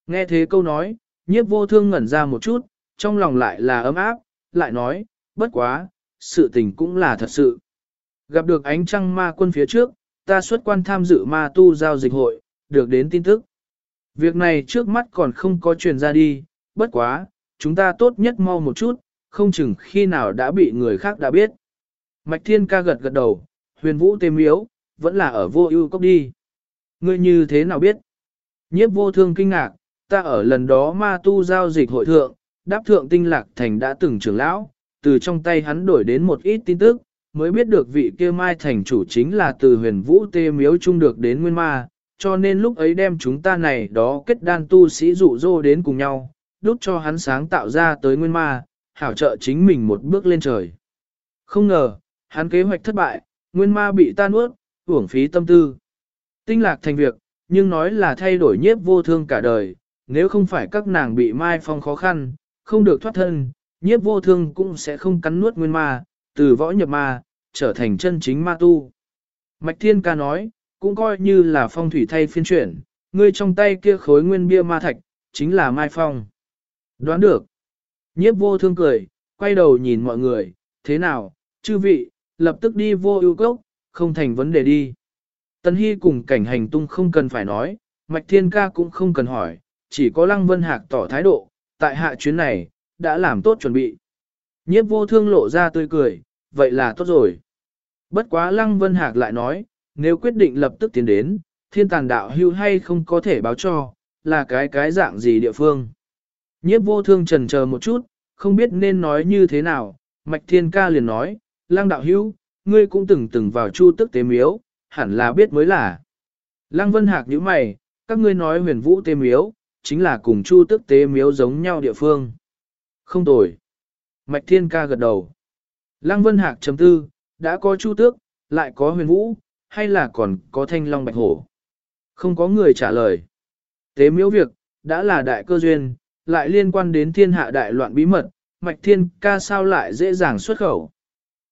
Nghe thế câu nói, nhiếp vô thương ngẩn ra một chút, trong lòng lại là ấm áp, lại nói, bất quá, sự tình cũng là thật sự. Gặp được ánh trăng ma quân phía trước, ta xuất quan tham dự ma tu giao dịch hội, được đến tin tức. Việc này trước mắt còn không có truyền ra đi, bất quá, chúng ta tốt nhất mau một chút, không chừng khi nào đã bị người khác đã biết. Mạch Thiên ca gật gật đầu, huyền vũ tê miếu, vẫn là ở vô ưu cốc đi. Ngươi như thế nào biết? Nhiếp vô thương kinh ngạc, ta ở lần đó ma tu giao dịch hội thượng, đáp thượng tinh lạc thành đã từng trưởng lão, từ trong tay hắn đổi đến một ít tin tức, mới biết được vị kia mai thành chủ chính là từ huyền vũ tê miếu chung được đến nguyên ma, cho nên lúc ấy đem chúng ta này đó kết đan tu sĩ dụ dỗ đến cùng nhau, đút cho hắn sáng tạo ra tới nguyên ma, hảo trợ chính mình một bước lên trời. Không ngờ, hắn kế hoạch thất bại, nguyên ma bị tan nuốt, uổng phí tâm tư. Tinh lạc thành việc, nhưng nói là thay đổi nhiếp vô thương cả đời, nếu không phải các nàng bị mai phong khó khăn, không được thoát thân, nhiếp vô thương cũng sẽ không cắn nuốt nguyên ma, từ võ nhập ma, trở thành chân chính ma tu. Mạch Thiên Ca nói, cũng coi như là phong thủy thay phiên chuyển, ngươi trong tay kia khối nguyên bia ma thạch, chính là Mai Phong. Đoán được. Nhiếp vô thương cười, quay đầu nhìn mọi người, thế nào, chư vị, lập tức đi vô ưu cốc, không thành vấn đề đi. Tân Hy cùng cảnh hành tung không cần phải nói, Mạch Thiên Ca cũng không cần hỏi, chỉ có Lăng Vân Hạc tỏ thái độ, tại hạ chuyến này, đã làm tốt chuẩn bị. Nhiếp vô thương lộ ra tươi cười, vậy là tốt rồi. Bất quá Lăng Vân Hạc lại nói, nếu quyết định lập tức tiến đến, thiên tàn đạo hưu hay không có thể báo cho, là cái cái dạng gì địa phương. Nhiếp vô thương trần chờ một chút, không biết nên nói như thế nào, Mạch Thiên Ca liền nói, Lăng đạo hưu, ngươi cũng từng từng vào chu tức tế miếu, hẳn là biết mới là. Lăng Vân Hạc như mày, các ngươi nói huyền vũ tế miếu, chính là cùng chu tức tế miếu giống nhau địa phương. Không tồi. Mạch Thiên Ca gật đầu. Lăng Vân Hạc chấm tư, đã có chu tước, lại có huyền vũ, hay là còn có thanh long bạch hổ? Không có người trả lời. Tế miếu việc, đã là đại cơ duyên, lại liên quan đến thiên hạ đại loạn bí mật, mạch thiên ca sao lại dễ dàng xuất khẩu.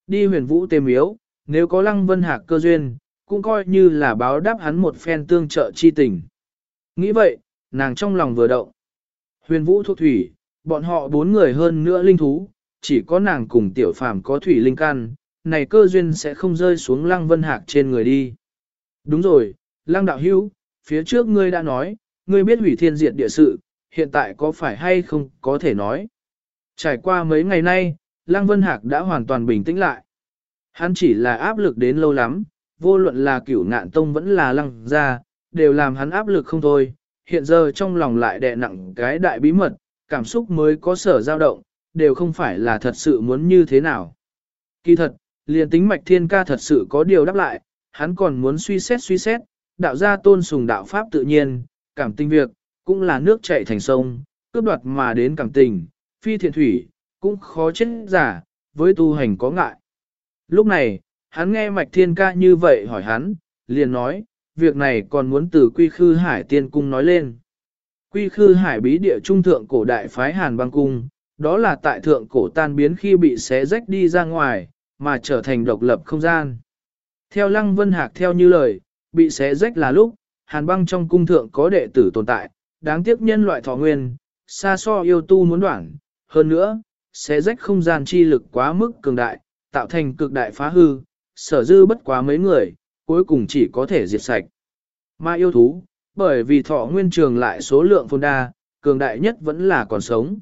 Đi huyền vũ tế miếu, nếu có lăng vân hạc cơ duyên, cũng coi như là báo đáp hắn một phen tương trợ chi tình. Nghĩ vậy, nàng trong lòng vừa động. Huyền vũ thuộc thủy, bọn họ bốn người hơn nữa linh thú, chỉ có nàng cùng tiểu phàm có thủy linh căn, này cơ duyên sẽ không rơi xuống lăng vân hạc trên người đi. Đúng rồi, lăng đạo hữu, phía trước ngươi đã nói, ngươi biết hủy thiên diệt địa sự, hiện tại có phải hay không có thể nói. Trải qua mấy ngày nay, lăng vân hạc đã hoàn toàn bình tĩnh lại. Hắn chỉ là áp lực đến lâu lắm, vô luận là cửu ngạn tông vẫn là lăng gia, đều làm hắn áp lực không thôi. Hiện giờ trong lòng lại đè nặng cái đại bí mật, cảm xúc mới có sở dao động, đều không phải là thật sự muốn như thế nào. Kỳ thật, liền tính mạch thiên ca thật sự có điều đáp lại, hắn còn muốn suy xét suy xét, đạo gia tôn sùng đạo pháp tự nhiên, cảm tình việc, cũng là nước chảy thành sông, cướp đoạt mà đến cảm tình, phi thiện thủy, cũng khó chết giả, với tu hành có ngại. Lúc này, hắn nghe mạch thiên ca như vậy hỏi hắn, liền nói, việc này còn muốn từ quy khư hải tiên cung nói lên. Quy khư hải bí địa trung thượng cổ đại phái Hàn băng cung, đó là tại thượng cổ tan biến khi bị xé rách đi ra ngoài, mà trở thành độc lập không gian. Theo Lăng Vân Hạc theo như lời, bị xé rách là lúc, hàn băng trong cung thượng có đệ tử tồn tại, đáng tiếc nhân loại thọ nguyên, xa so yêu tu muốn đoạn. Hơn nữa, sẽ rách không gian chi lực quá mức cường đại, tạo thành cực đại phá hư, sở dư bất quá mấy người, cuối cùng chỉ có thể diệt sạch. Ma yêu thú, bởi vì thọ nguyên trường lại số lượng phong đa, cường đại nhất vẫn là còn sống.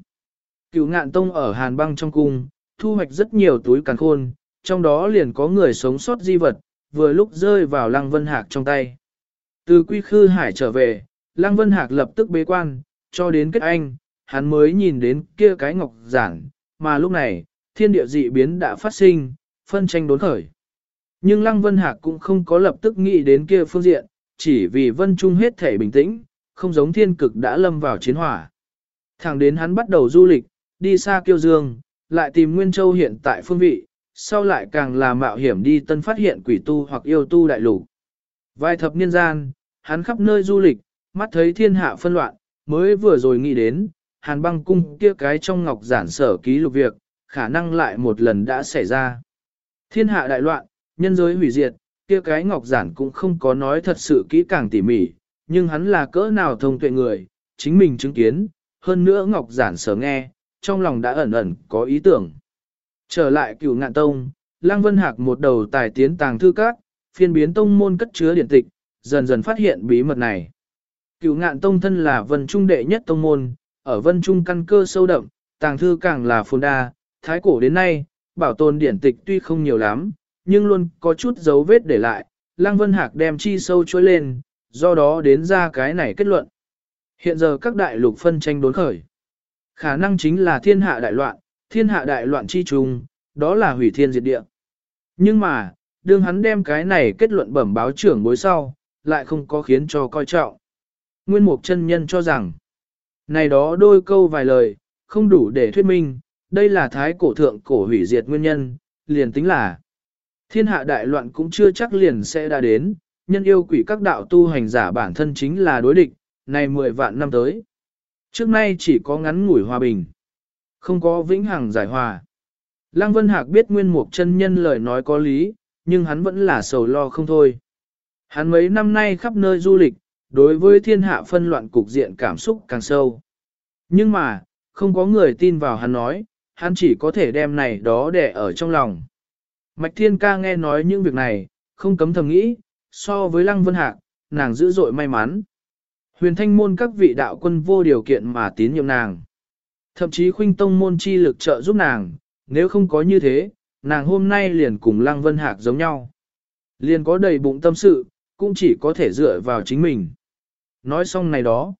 Cựu ngạn tông ở hàn băng trong cung, thu hoạch rất nhiều túi càng khôn, trong đó liền có người sống sót di vật, vừa lúc rơi vào Lăng Vân Hạc trong tay. Từ quy khư hải trở về, Lăng Vân Hạc lập tức bế quan, cho đến kết anh, hắn mới nhìn đến kia cái ngọc giản, mà lúc này, thiên địa dị biến đã phát sinh, phân tranh đốn khởi. Nhưng Lăng Vân Hạc cũng không có lập tức nghĩ đến kia phương diện, chỉ vì Vân Trung hết thể bình tĩnh, không giống thiên cực đã lâm vào chiến hỏa. Thẳng đến hắn bắt đầu du lịch, đi xa kiêu dương, lại tìm Nguyên Châu hiện tại phương vị, sau lại càng là mạo hiểm đi tân phát hiện quỷ tu hoặc yêu tu đại lục. Vài thập niên gian, hắn khắp nơi du lịch, mắt thấy thiên hạ phân loạn, mới vừa rồi nghĩ đến, hàn băng cung kia cái trong ngọc giản sở ký lục việc, khả năng lại một lần đã xảy ra. Thiên hạ đại loạn, nhân giới hủy diệt, kia cái ngọc giản cũng không có nói thật sự kỹ càng tỉ mỉ, nhưng hắn là cỡ nào thông tuệ người, chính mình chứng kiến, hơn nữa ngọc giản sở nghe, trong lòng đã ẩn ẩn có ý tưởng. Trở lại cửu ngạn tông, Lăng Vân Hạc một đầu tài tiến tàng thư các, phiên biến tông môn cất chứa điển tịch, dần dần phát hiện bí mật này. Cửu ngạn tông thân là vân trung đệ nhất tông môn, ở vân trung căn cơ sâu đậm, tàng thư càng là phồn đa, thái cổ đến nay, bảo tồn điển tịch tuy không nhiều lắm, nhưng luôn có chút dấu vết để lại, Lăng Vân Hạc đem chi sâu chối lên, do đó đến ra cái này kết luận. Hiện giờ các đại lục phân tranh đốn khởi. Khả năng chính là thiên hạ đại loạn, thiên hạ đại loạn chi trùng, đó là hủy thiên diệt địa. Nhưng mà, đương hắn đem cái này kết luận bẩm báo trưởng bối sau, lại không có khiến cho coi trọng. Nguyên Mục chân nhân cho rằng, này đó đôi câu vài lời, không đủ để thuyết minh, đây là thái cổ thượng cổ hủy diệt nguyên nhân, liền tính là thiên hạ đại loạn cũng chưa chắc liền sẽ đã đến, nhân yêu quỷ các đạo tu hành giả bản thân chính là đối địch, này 10 vạn năm tới. Trước nay chỉ có ngắn ngủi hòa bình, không có vĩnh hằng giải hòa. Lăng Vân Hạc biết nguyên mục chân nhân lời nói có lý, nhưng hắn vẫn là sầu lo không thôi. Hắn mấy năm nay khắp nơi du lịch, đối với thiên hạ phân loạn cục diện cảm xúc càng sâu. Nhưng mà, không có người tin vào hắn nói, hắn chỉ có thể đem này đó để ở trong lòng. Mạch Thiên Ca nghe nói những việc này, không cấm thầm nghĩ, so với Lăng Vân Hạc, nàng dữ dội may mắn. Huyền thanh môn các vị đạo quân vô điều kiện mà tín nhiệm nàng. Thậm chí khuynh tông môn chi lực trợ giúp nàng, nếu không có như thế, nàng hôm nay liền cùng Lăng Vân Hạc giống nhau. Liền có đầy bụng tâm sự, cũng chỉ có thể dựa vào chính mình. Nói xong này đó.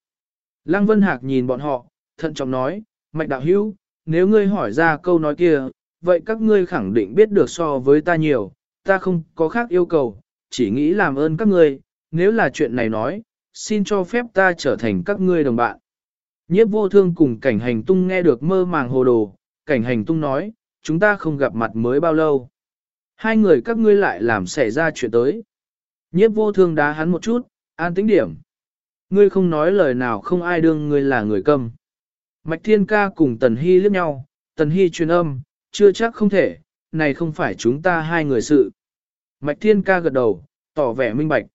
Lăng Vân Hạc nhìn bọn họ, thận trọng nói, Mạch Đạo Hữu nếu ngươi hỏi ra câu nói kia, vậy các ngươi khẳng định biết được so với ta nhiều, ta không có khác yêu cầu, chỉ nghĩ làm ơn các ngươi, nếu là chuyện này nói, xin cho phép ta trở thành các ngươi đồng bạn. Nhiếp vô thương cùng cảnh hành tung nghe được mơ màng hồ đồ, cảnh hành tung nói, chúng ta không gặp mặt mới bao lâu. Hai người các ngươi lại làm xảy ra chuyện tới. Nhiếp vô thương đá hắn một chút, an tính điểm. Ngươi không nói lời nào không ai đương ngươi là người câm. Mạch Thiên Ca cùng Tần Hy liếc nhau, Tần Hy truyền âm, chưa chắc không thể, này không phải chúng ta hai người sự. Mạch Thiên Ca gật đầu, tỏ vẻ minh bạch.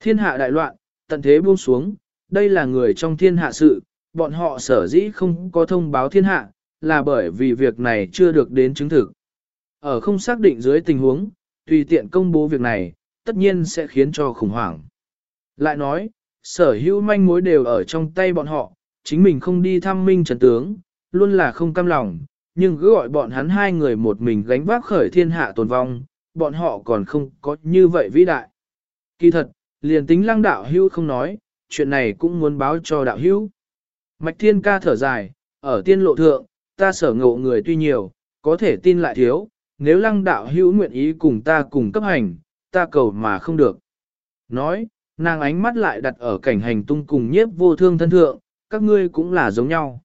Thiên hạ đại loạn, tận thế buông xuống, đây là người trong thiên hạ sự, bọn họ sở dĩ không có thông báo thiên hạ, là bởi vì việc này chưa được đến chứng thực. Ở không xác định dưới tình huống, tùy tiện công bố việc này, tất nhiên sẽ khiến cho khủng hoảng. Lại nói, sở hữu manh mối đều ở trong tay bọn họ, chính mình không đi thăm minh trần tướng, luôn là không cam lòng, nhưng cứ gọi bọn hắn hai người một mình gánh vác khởi thiên hạ tồn vong, bọn họ còn không có như vậy vĩ đại. Kỳ thật, liền tính lăng đạo hữu không nói, chuyện này cũng muốn báo cho đạo hữu. Mạch thiên ca thở dài, ở tiên lộ thượng, ta sở ngộ người tuy nhiều, có thể tin lại thiếu, nếu lăng đạo hữu nguyện ý cùng ta cùng cấp hành, ta cầu mà không được. Nói, nàng ánh mắt lại đặt ở cảnh hành tung cùng nhiếp vô thương thân thượng, các ngươi cũng là giống nhau.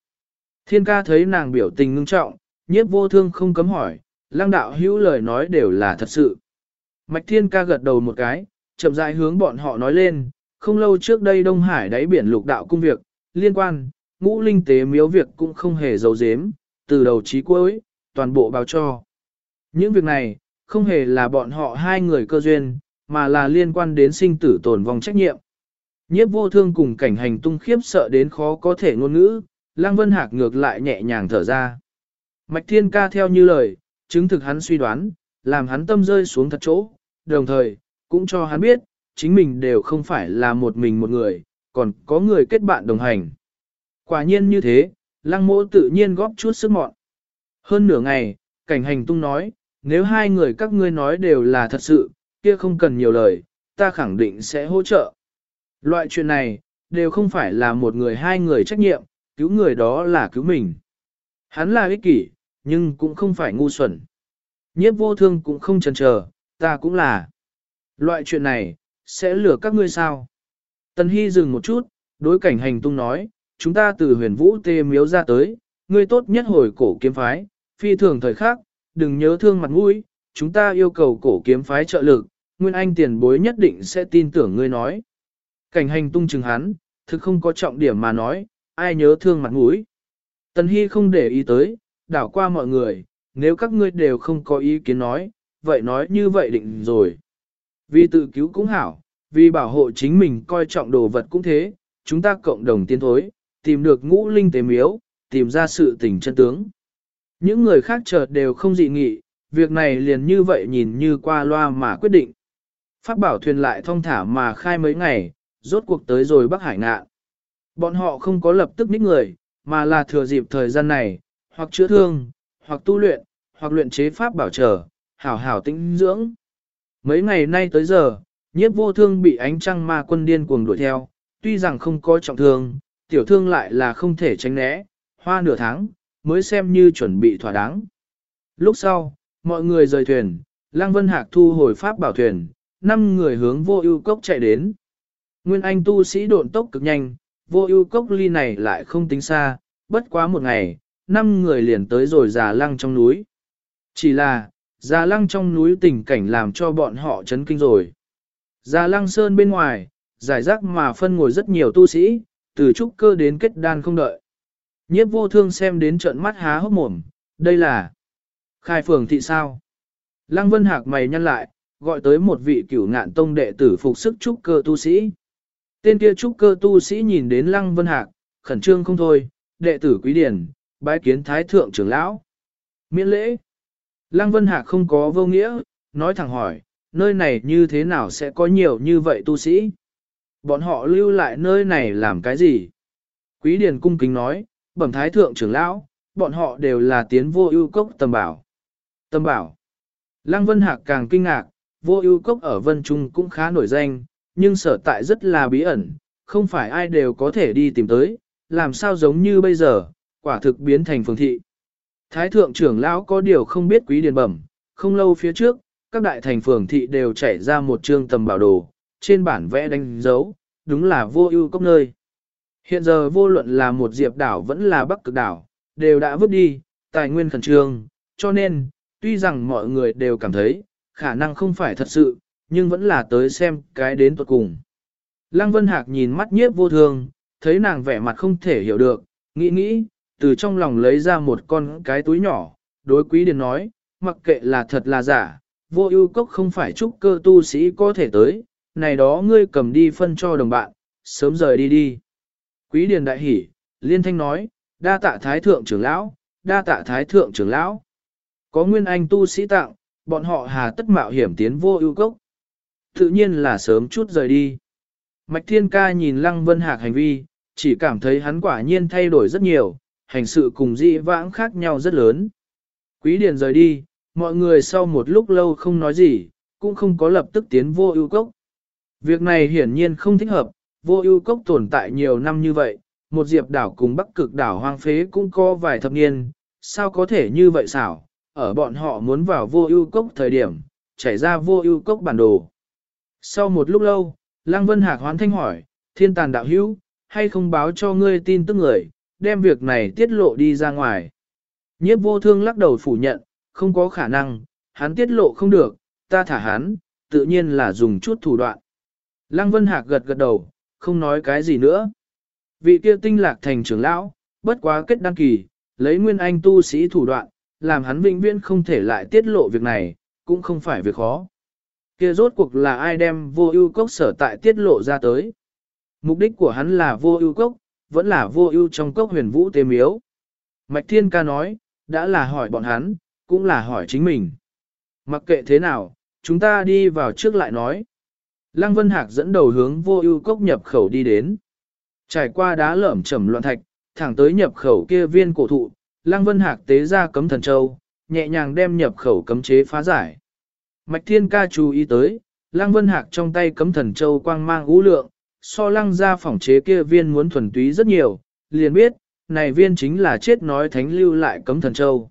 Thiên ca thấy nàng biểu tình ngưng trọng, nhiếp vô thương không cấm hỏi, lăng đạo hữu lời nói đều là thật sự. Mạch thiên ca gật đầu một cái, chậm rãi hướng bọn họ nói lên, không lâu trước đây Đông Hải đáy biển lục đạo cung việc, liên quan, ngũ linh tế miếu việc cũng không hề giấu giếm, từ đầu chí cuối, toàn bộ báo cho. Những việc này, không hề là bọn họ hai người cơ duyên, mà là liên quan đến sinh tử tồn vong trách nhiệm. Nhiếp vô thương cùng cảnh hành tung khiếp sợ đến khó có thể ngôn ngữ, Lăng Vân Hạc ngược lại nhẹ nhàng thở ra. Mạch Thiên ca theo như lời, chứng thực hắn suy đoán, làm hắn tâm rơi xuống thật chỗ, đồng thời, cũng cho hắn biết, chính mình đều không phải là một mình một người, còn có người kết bạn đồng hành. Quả nhiên như thế, lăng mỗ tự nhiên góp chút sức mọn. Hơn nửa ngày, cảnh hành tung nói, nếu hai người các ngươi nói đều là thật sự, kia không cần nhiều lời, ta khẳng định sẽ hỗ trợ. Loại chuyện này, đều không phải là một người hai người trách nhiệm, cứu người đó là cứu mình. Hắn là ích kỷ, nhưng cũng không phải ngu xuẩn. Nhiếp vô thương cũng không chần chờ, ta cũng là. Loại chuyện này, sẽ lừa các ngươi sao? Tần Hy dừng một chút, đối cảnh hành tung nói, chúng ta từ huyền vũ tê miếu ra tới, ngươi tốt nhất hồi cổ kiếm phái, phi thường thời khắc, đừng nhớ thương mặt mũi, chúng ta yêu cầu cổ kiếm phái trợ lực, Nguyên Anh tiền bối nhất định sẽ tin tưởng ngươi nói. Cảnh hành tung chừng hắn, thực không có trọng điểm mà nói, ai nhớ thương mặt mũi. Tần Hy không để ý tới, đảo qua mọi người, nếu các ngươi đều không có ý kiến nói, vậy nói như vậy định rồi. Vì tự cứu cũng hảo, vì bảo hộ chính mình coi trọng đồ vật cũng thế, chúng ta cộng đồng tiến thối, tìm được ngũ linh tế miếu, tìm ra sự tình chân tướng. Những người khác chợt đều không dị nghị, việc này liền như vậy nhìn như qua loa mà quyết định. Phát bảo thuyền lại thông thả mà khai mấy ngày, rốt cuộc tới rồi Bắc Hải ngạ. Bọn họ không có lập tức ních người, mà là thừa dịp thời gian này, hoặc chữa thương, hoặc tu luyện, hoặc luyện chế pháp bảo trở, hảo hảo tĩnh dưỡng. Mấy ngày nay tới giờ, nhiếp vô thương bị ánh trăng ma quân điên cuồng đuổi theo, tuy rằng không có trọng thương, tiểu thương lại là không thể tránh né, hoa nửa tháng, mới xem như chuẩn bị thỏa đáng. Lúc sau, mọi người rời thuyền, Lăng Vân Hạc thu hồi pháp bảo thuyền, năm người hướng vô ưu cốc chạy đến. Nguyên Anh tu sĩ độn tốc cực nhanh, vô ưu cốc ly này lại không tính xa, bất quá một ngày, năm người liền tới rồi già lăng trong núi. Chỉ là, già lăng trong núi tình cảnh làm cho bọn họ chấn kinh rồi. Già lăng sơn bên ngoài, giải rác mà phân ngồi rất nhiều tu sĩ, từ trúc cơ đến kết đan không đợi. Nhiếp vô thương xem đến trận mắt há hốc mồm, đây là khai phường thị sao. Lăng Vân Hạc mày nhăn lại, gọi tới một vị cửu ngạn tông đệ tử phục sức trúc cơ tu sĩ. Tên kia trúc cơ tu sĩ nhìn đến Lăng Vân Hạc, khẩn trương không thôi, đệ tử quý điển, bái kiến thái thượng trưởng lão. Miễn lễ. Lăng Vân Hạc không có vô nghĩa, nói thẳng hỏi, nơi này như thế nào sẽ có nhiều như vậy tu sĩ? Bọn họ lưu lại nơi này làm cái gì? Quý điển cung kính nói, bẩm thái thượng trưởng lão, bọn họ đều là tiến vô ưu cốc tầm bảo. Tầm bảo. Lăng Vân Hạc càng kinh ngạc, vô ưu cốc ở Vân Trung cũng khá nổi danh, nhưng sở tại rất là bí ẩn, không phải ai đều có thể đi tìm tới, làm sao giống như bây giờ, quả thực biến thành phường thị. Thái thượng trưởng lão có điều không biết quý điền bẩm, không lâu phía trước, các đại thành phường thị đều chảy ra một chương tầm bảo đồ, trên bản vẽ đánh dấu, đúng là vô ưu cốc nơi. Hiện giờ vô luận là một diệp đảo vẫn là bắc cực đảo, đều đã vứt đi, tài nguyên khẩn trương, cho nên, tuy rằng mọi người đều cảm thấy, khả năng không phải thật sự, nhưng vẫn là tới xem cái đến tuật cùng. Lăng Vân Hạc nhìn mắt nhiếp vô thương, thấy nàng vẻ mặt không thể hiểu được, nghĩ nghĩ, từ trong lòng lấy ra một con cái túi nhỏ, đối quý điền nói, mặc kệ là thật là giả, vô ưu cốc không phải trúc cơ tu sĩ có thể tới, này đó ngươi cầm đi phân cho đồng bạn, sớm rời đi đi. Quý điền đại hỉ, liên thanh nói, đa tạ thái thượng trưởng lão, đa tạ thái thượng trưởng lão. Có nguyên anh tu sĩ tặng, bọn họ hà tất mạo hiểm tiến vô ưu cốc. Tự nhiên là sớm chút rời đi. Mạch Thiên Ca nhìn Lăng Vân Hạc hành vi, chỉ cảm thấy hắn quả nhiên thay đổi rất nhiều, hành sự cùng dị vãng khác nhau rất lớn. Quý Điền rời đi, mọi người sau một lúc lâu không nói gì, cũng không có lập tức tiến vô ưu cốc. Việc này hiển nhiên không thích hợp, vô ưu cốc tồn tại nhiều năm như vậy, một diệp đảo cùng bắc cực đảo hoang phế cũng có vài thập niên, sao có thể như vậy xảo, ở bọn họ muốn vào vô ưu cốc thời điểm, chảy ra vô ưu cốc bản đồ. Sau một lúc lâu, Lăng Vân Hạc hoán thanh hỏi, thiên tàn đạo hữu, hay không báo cho ngươi tin tức người, đem việc này tiết lộ đi ra ngoài. Nhiếp vô thương lắc đầu phủ nhận, không có khả năng, hắn tiết lộ không được, ta thả hắn, tự nhiên là dùng chút thủ đoạn. Lăng Vân Hạc gật gật đầu, không nói cái gì nữa. Vị kia tinh lạc thành trưởng lão, bất quá kết đăng kỳ, lấy nguyên anh tu sĩ thủ đoạn, làm hắn vĩnh viễn không thể lại tiết lộ việc này, cũng không phải việc khó. Kia rốt cuộc là ai đem vô ưu cốc sở tại tiết lộ ra tới. Mục đích của hắn là vô ưu cốc, vẫn là vô ưu trong cốc huyền vũ tế miếu. Mạch Thiên Ca nói, đã là hỏi bọn hắn, cũng là hỏi chính mình. Mặc kệ thế nào, chúng ta đi vào trước lại nói. Lăng Vân Hạc dẫn đầu hướng vô ưu cốc nhập khẩu đi đến. Trải qua đá lởm chầm loạn thạch, thẳng tới nhập khẩu kia viên cổ thụ, Lăng Vân Hạc tế ra cấm thần châu, nhẹ nhàng đem nhập khẩu cấm chế phá giải. Mạch Thiên Ca chú ý tới, Lăng Vân Hạc trong tay cấm thần châu quang mang ngũ lượng, so lăng ra phỏng chế kia viên muốn thuần túy rất nhiều, liền biết, này viên chính là chết nói thánh lưu lại cấm thần châu.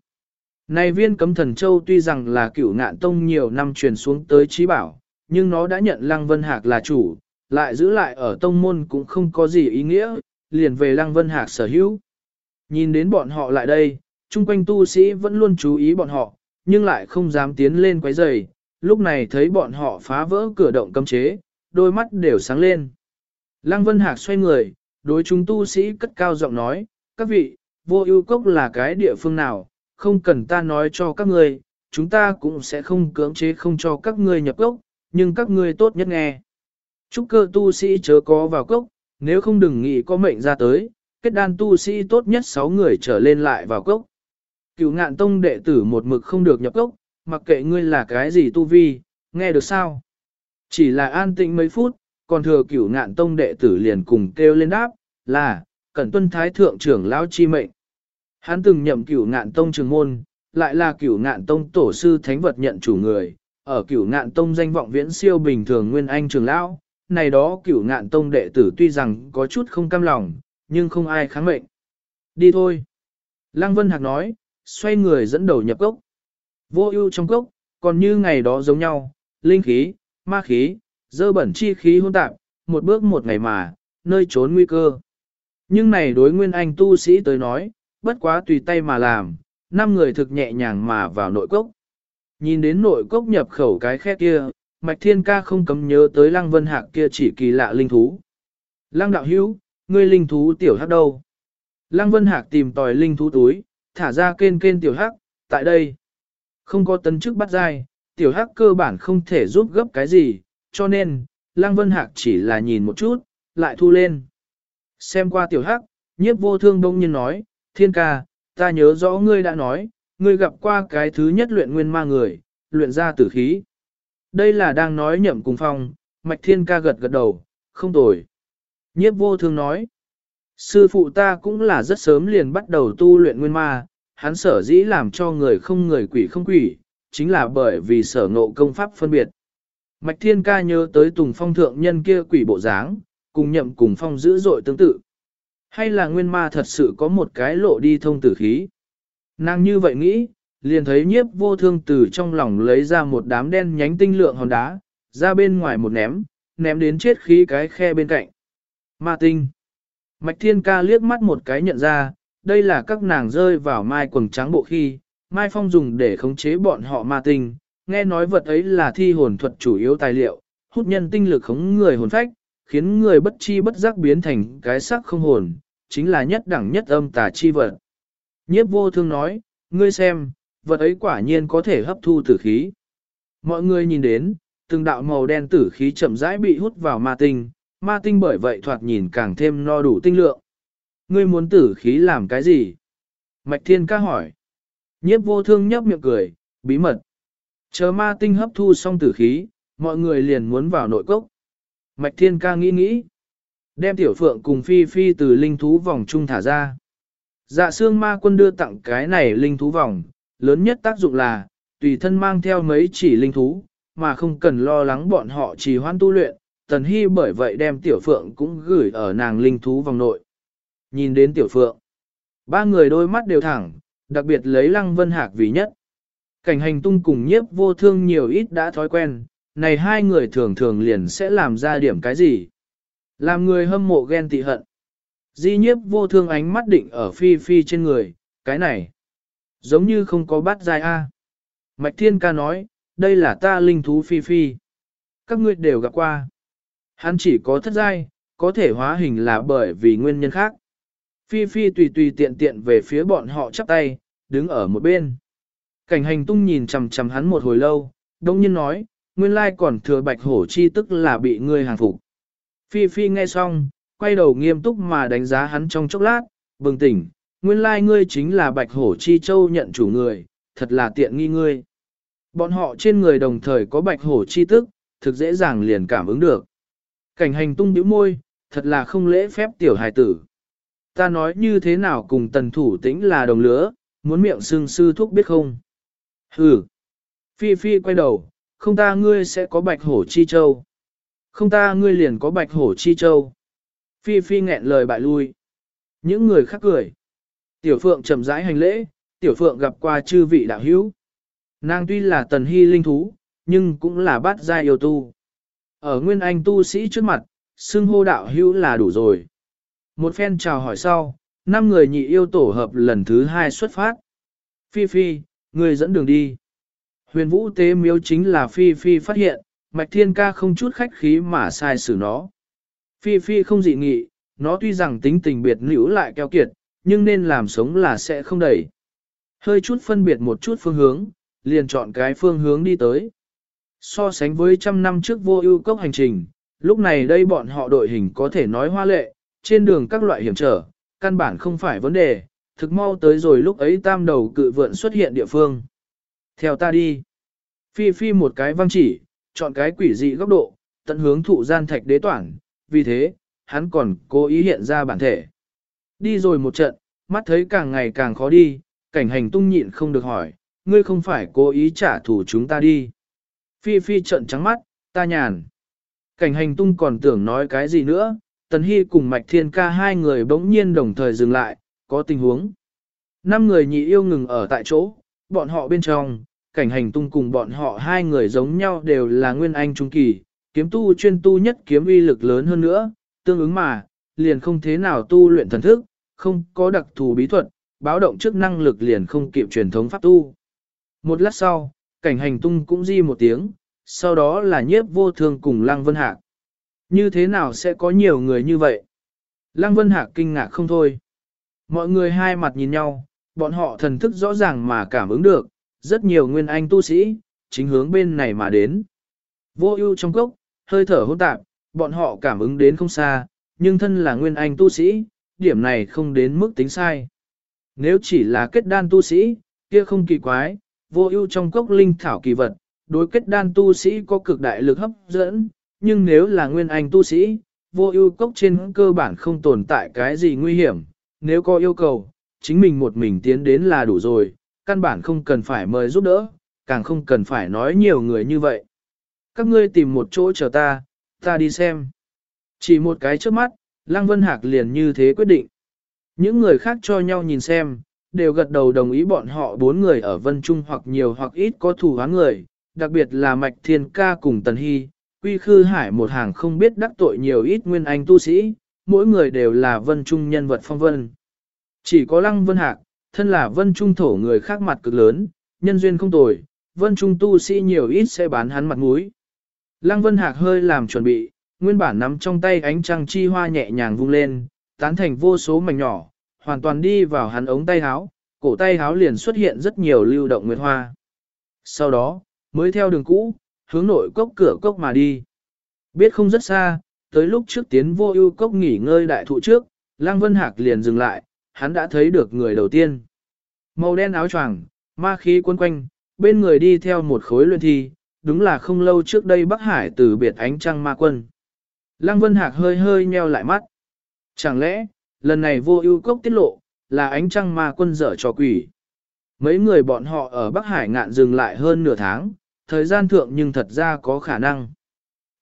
Này viên cấm thần châu tuy rằng là cửu ngạn tông nhiều năm truyền xuống tới trí bảo, nhưng nó đã nhận Lăng Vân Hạc là chủ, lại giữ lại ở tông môn cũng không có gì ý nghĩa, liền về Lăng Vân Hạc sở hữu. Nhìn đến bọn họ lại đây, chung quanh tu sĩ vẫn luôn chú ý bọn họ, nhưng lại không dám tiến lên quấy rầy. lúc này thấy bọn họ phá vỡ cửa động cấm chế, đôi mắt đều sáng lên. Lăng Vân Hạc xoay người, đối chúng tu sĩ cất cao giọng nói, các vị, vô ưu cốc là cái địa phương nào, không cần ta nói cho các ngươi, chúng ta cũng sẽ không cưỡng chế không cho các ngươi nhập cốc, nhưng các ngươi tốt nhất nghe. Chúc cơ tu sĩ chớ có vào cốc, nếu không đừng nghĩ có mệnh ra tới, kết đan tu sĩ tốt nhất 6 người trở lên lại vào cốc. cửu ngạn tông đệ tử một mực không được nhập cốc, mặc kệ ngươi là cái gì tu vi, nghe được sao? Chỉ là an tĩnh mấy phút, còn thừa cửu ngạn tông đệ tử liền cùng kêu lên đáp, là, cẩn tuân thái thượng trưởng lão chi mệnh. Hắn từng nhậm cửu ngạn tông trường môn, lại là cửu ngạn tông tổ sư thánh vật nhận chủ người, ở cửu ngạn tông danh vọng viễn siêu bình thường nguyên anh trường lão, này đó cửu ngạn tông đệ tử tuy rằng có chút không cam lòng, nhưng không ai kháng mệnh. Đi thôi. Lăng Vân Hạc nói, xoay người dẫn đầu nhập cốc. Vô ưu trong cốc, còn như ngày đó giống nhau, linh khí, ma khí, dơ bẩn chi khí hôn tạp, một bước một ngày mà, nơi trốn nguy cơ. Nhưng này đối nguyên anh tu sĩ tới nói, bất quá tùy tay mà làm, năm người thực nhẹ nhàng mà vào nội cốc. Nhìn đến nội cốc nhập khẩu cái khe kia, Mạch Thiên Ca không cấm nhớ tới Lăng Vân Hạc kia chỉ kỳ lạ linh thú. Lăng đạo hữu, ngươi linh thú tiểu hắc đâu? Lăng Vân Hạc tìm tòi linh thú túi, thả ra kên kên tiểu hắc, tại đây. Không có tấn chức bắt dai, tiểu hắc cơ bản không thể giúp gấp cái gì, cho nên, Lăng Vân Hạc chỉ là nhìn một chút, lại thu lên. Xem qua tiểu hắc, nhiếp vô thương đông nhiên nói, thiên ca, ta nhớ rõ ngươi đã nói, ngươi gặp qua cái thứ nhất luyện nguyên ma người, luyện ra tử khí. Đây là đang nói nhậm cùng phong, mạch thiên ca gật gật đầu, không tồi. Nhiếp vô thương nói, sư phụ ta cũng là rất sớm liền bắt đầu tu luyện nguyên ma, hắn sở dĩ làm cho người không người quỷ không quỷ, chính là bởi vì sở ngộ công pháp phân biệt. Mạch thiên ca nhớ tới tùng phong thượng nhân kia quỷ bộ dáng, cùng nhậm cùng phong dữ dội tương tự. Hay là nguyên ma thật sự có một cái lộ đi thông tử khí? Nàng như vậy nghĩ, liền thấy nhiếp vô thương từ trong lòng lấy ra một đám đen nhánh tinh lượng hòn đá, ra bên ngoài một ném, ném đến chết khí cái khe bên cạnh. Ma tinh. Mạch thiên ca liếc mắt một cái nhận ra, đây là các nàng rơi vào mai quần trắng bộ khi, mai phong dùng để khống chế bọn họ ma tinh, nghe nói vật ấy là thi hồn thuật chủ yếu tài liệu, hút nhân tinh lực khống người hồn phách, khiến người bất chi bất giác biến thành cái sắc không hồn, chính là nhất đẳng nhất âm tà chi vật. Nhiếp vô thương nói, ngươi xem, vật ấy quả nhiên có thể hấp thu tử khí. Mọi người nhìn đến, từng đạo màu đen tử khí chậm rãi bị hút vào ma tinh, ma tinh bởi vậy thoạt nhìn càng thêm no đủ tinh lượng. Ngươi muốn tử khí làm cái gì? Mạch Thiên ca hỏi. Nhiếp vô thương nhấp miệng cười, bí mật. Chờ ma tinh hấp thu xong tử khí, mọi người liền muốn vào nội cốc. Mạch Thiên ca nghĩ nghĩ. Đem tiểu phượng cùng phi phi từ linh thú vòng trung thả ra. Dạ xương ma quân đưa tặng cái này linh thú vòng, lớn nhất tác dụng là, tùy thân mang theo mấy chỉ linh thú, mà không cần lo lắng bọn họ chỉ hoan tu luyện, tần hy bởi vậy đem tiểu phượng cũng gửi ở nàng linh thú vòng nội. Nhìn đến tiểu phượng, ba người đôi mắt đều thẳng, đặc biệt lấy lăng vân hạc vì nhất. Cảnh hành tung cùng nhiếp vô thương nhiều ít đã thói quen, này hai người thường thường liền sẽ làm ra điểm cái gì. Làm người hâm mộ ghen tị hận. Di nhiếp vô thương ánh mắt định ở phi phi trên người, cái này. Giống như không có bát dài A. Mạch thiên ca nói, đây là ta linh thú phi phi. Các ngươi đều gặp qua. Hắn chỉ có thất giai, có thể hóa hình là bởi vì nguyên nhân khác. Phi phi tùy tùy tiện tiện về phía bọn họ chắp tay, đứng ở một bên. Cảnh hành tung nhìn chằm chằm hắn một hồi lâu, đông nhiên nói, nguyên lai còn thừa bạch hổ chi tức là bị ngươi hàng phục. Phi Phi nghe xong, quay đầu nghiêm túc mà đánh giá hắn trong chốc lát, bừng tỉnh, nguyên lai ngươi chính là bạch hổ chi châu nhận chủ người, thật là tiện nghi ngươi. Bọn họ trên người đồng thời có bạch hổ chi tức, thực dễ dàng liền cảm ứng được. Cảnh hành tung bĩu môi, thật là không lễ phép tiểu hài tử. Ta nói như thế nào cùng tần thủ tĩnh là đồng lứa, muốn miệng xương sư thuốc biết không? Hừ. Phi Phi quay đầu, không ta ngươi sẽ có bạch hổ chi châu. Không ta ngươi liền có bạch hổ chi châu. Phi Phi nghẹn lời bại lui. Những người khác cười. Tiểu Phượng chậm rãi hành lễ, Tiểu Phượng gặp qua chư vị đạo hữu. Nàng tuy là tần hy linh thú, nhưng cũng là bát gia yêu tu. Ở nguyên anh tu sĩ trước mặt, xưng hô đạo hữu là đủ rồi. Một phen chào hỏi sau, năm người nhị yêu tổ hợp lần thứ hai xuất phát. Phi Phi, người dẫn đường đi. Huyền vũ tế miếu chính là Phi Phi phát hiện, Mạch Thiên Ca không chút khách khí mà sai xử nó. Phi Phi không dị nghị, nó tuy rằng tính tình biệt nữ lại keo kiệt, nhưng nên làm sống là sẽ không đẩy. Hơi chút phân biệt một chút phương hướng, liền chọn cái phương hướng đi tới. So sánh với trăm năm trước vô ưu cốc hành trình, lúc này đây bọn họ đội hình có thể nói hoa lệ, trên đường các loại hiểm trở, căn bản không phải vấn đề, thực mau tới rồi lúc ấy tam đầu cự vượn xuất hiện địa phương. Theo ta đi. Phi phi một cái văng chỉ, chọn cái quỷ dị góc độ, tận hướng thụ gian thạch đế toản, vì thế, hắn còn cố ý hiện ra bản thể. Đi rồi một trận, mắt thấy càng ngày càng khó đi, cảnh hành tung nhịn không được hỏi, ngươi không phải cố ý trả thù chúng ta đi. Phi Phi trợn trắng mắt, ta nhàn. Cảnh hành tung còn tưởng nói cái gì nữa, Tần Hy cùng Mạch Thiên ca hai người bỗng nhiên đồng thời dừng lại, có tình huống. Năm người nhị yêu ngừng ở tại chỗ, bọn họ bên trong, cảnh hành tung cùng bọn họ hai người giống nhau đều là nguyên anh trung kỳ, kiếm tu chuyên tu nhất kiếm uy lực lớn hơn nữa, tương ứng mà, liền không thế nào tu luyện thần thức, không có đặc thù bí thuật, báo động trước năng lực liền không kịp truyền thống pháp tu. Một lát sau, cảnh hành tung cũng di một tiếng, sau đó là nhiếp vô thương cùng Lăng Vân Hạc. Như thế nào sẽ có nhiều người như vậy? Lăng Vân Hạc kinh ngạc không thôi. Mọi người hai mặt nhìn nhau, bọn họ thần thức rõ ràng mà cảm ứng được, rất nhiều nguyên anh tu sĩ, chính hướng bên này mà đến. Vô ưu trong cốc, hơi thở hỗn tạp, bọn họ cảm ứng đến không xa, nhưng thân là nguyên anh tu sĩ, điểm này không đến mức tính sai. Nếu chỉ là kết đan tu sĩ, kia không kỳ quái, vô ưu trong cốc linh thảo kỳ vật, đối kết đan tu sĩ có cực đại lực hấp dẫn, nhưng nếu là nguyên anh tu sĩ, vô ưu cốc trên cơ bản không tồn tại cái gì nguy hiểm, nếu có yêu cầu, chính mình một mình tiến đến là đủ rồi, căn bản không cần phải mời giúp đỡ, càng không cần phải nói nhiều người như vậy. Các ngươi tìm một chỗ chờ ta, ta đi xem. Chỉ một cái trước mắt, Lăng Vân Hạc liền như thế quyết định. Những người khác cho nhau nhìn xem, đều gật đầu đồng ý bọn họ bốn người ở Vân Trung hoặc nhiều hoặc ít có thủ hóa người, đặc biệt là Mạch Thiên Ca cùng Tần Hy, Quy Khư Hải một hàng không biết đắc tội nhiều ít nguyên anh tu sĩ, mỗi người đều là Vân Trung nhân vật phong vân. Chỉ có Lăng Vân Hạc, thân là Vân Trung thổ người khác mặt cực lớn, nhân duyên không tồi, Vân Trung tu sĩ nhiều ít sẽ bán hắn mặt mũi. Lăng Vân Hạc hơi làm chuẩn bị, nguyên bản nắm trong tay ánh trăng chi hoa nhẹ nhàng vung lên, tán thành vô số mảnh nhỏ, hoàn toàn đi vào hắn ống tay háo, cổ tay háo liền xuất hiện rất nhiều lưu động nguyệt hoa. Sau đó, mới theo đường cũ, hướng nội cốc cửa cốc mà đi. Biết không rất xa, tới lúc trước tiến vô ưu cốc nghỉ ngơi đại thụ trước, Lăng Vân Hạc liền dừng lại, hắn đã thấy được người đầu tiên. Màu đen áo choàng, ma khí quấn quanh, bên người đi theo một khối luyện thi, đúng là không lâu trước đây Bắc Hải từ biệt ánh trăng ma quân. Lăng Vân Hạc hơi hơi nheo lại mắt. Chẳng lẽ, lần này vô ưu cốc tiết lộ, là ánh trăng ma quân dở cho quỷ. Mấy người bọn họ ở Bắc Hải ngạn dừng lại hơn nửa tháng, thời gian thượng nhưng thật ra có khả năng.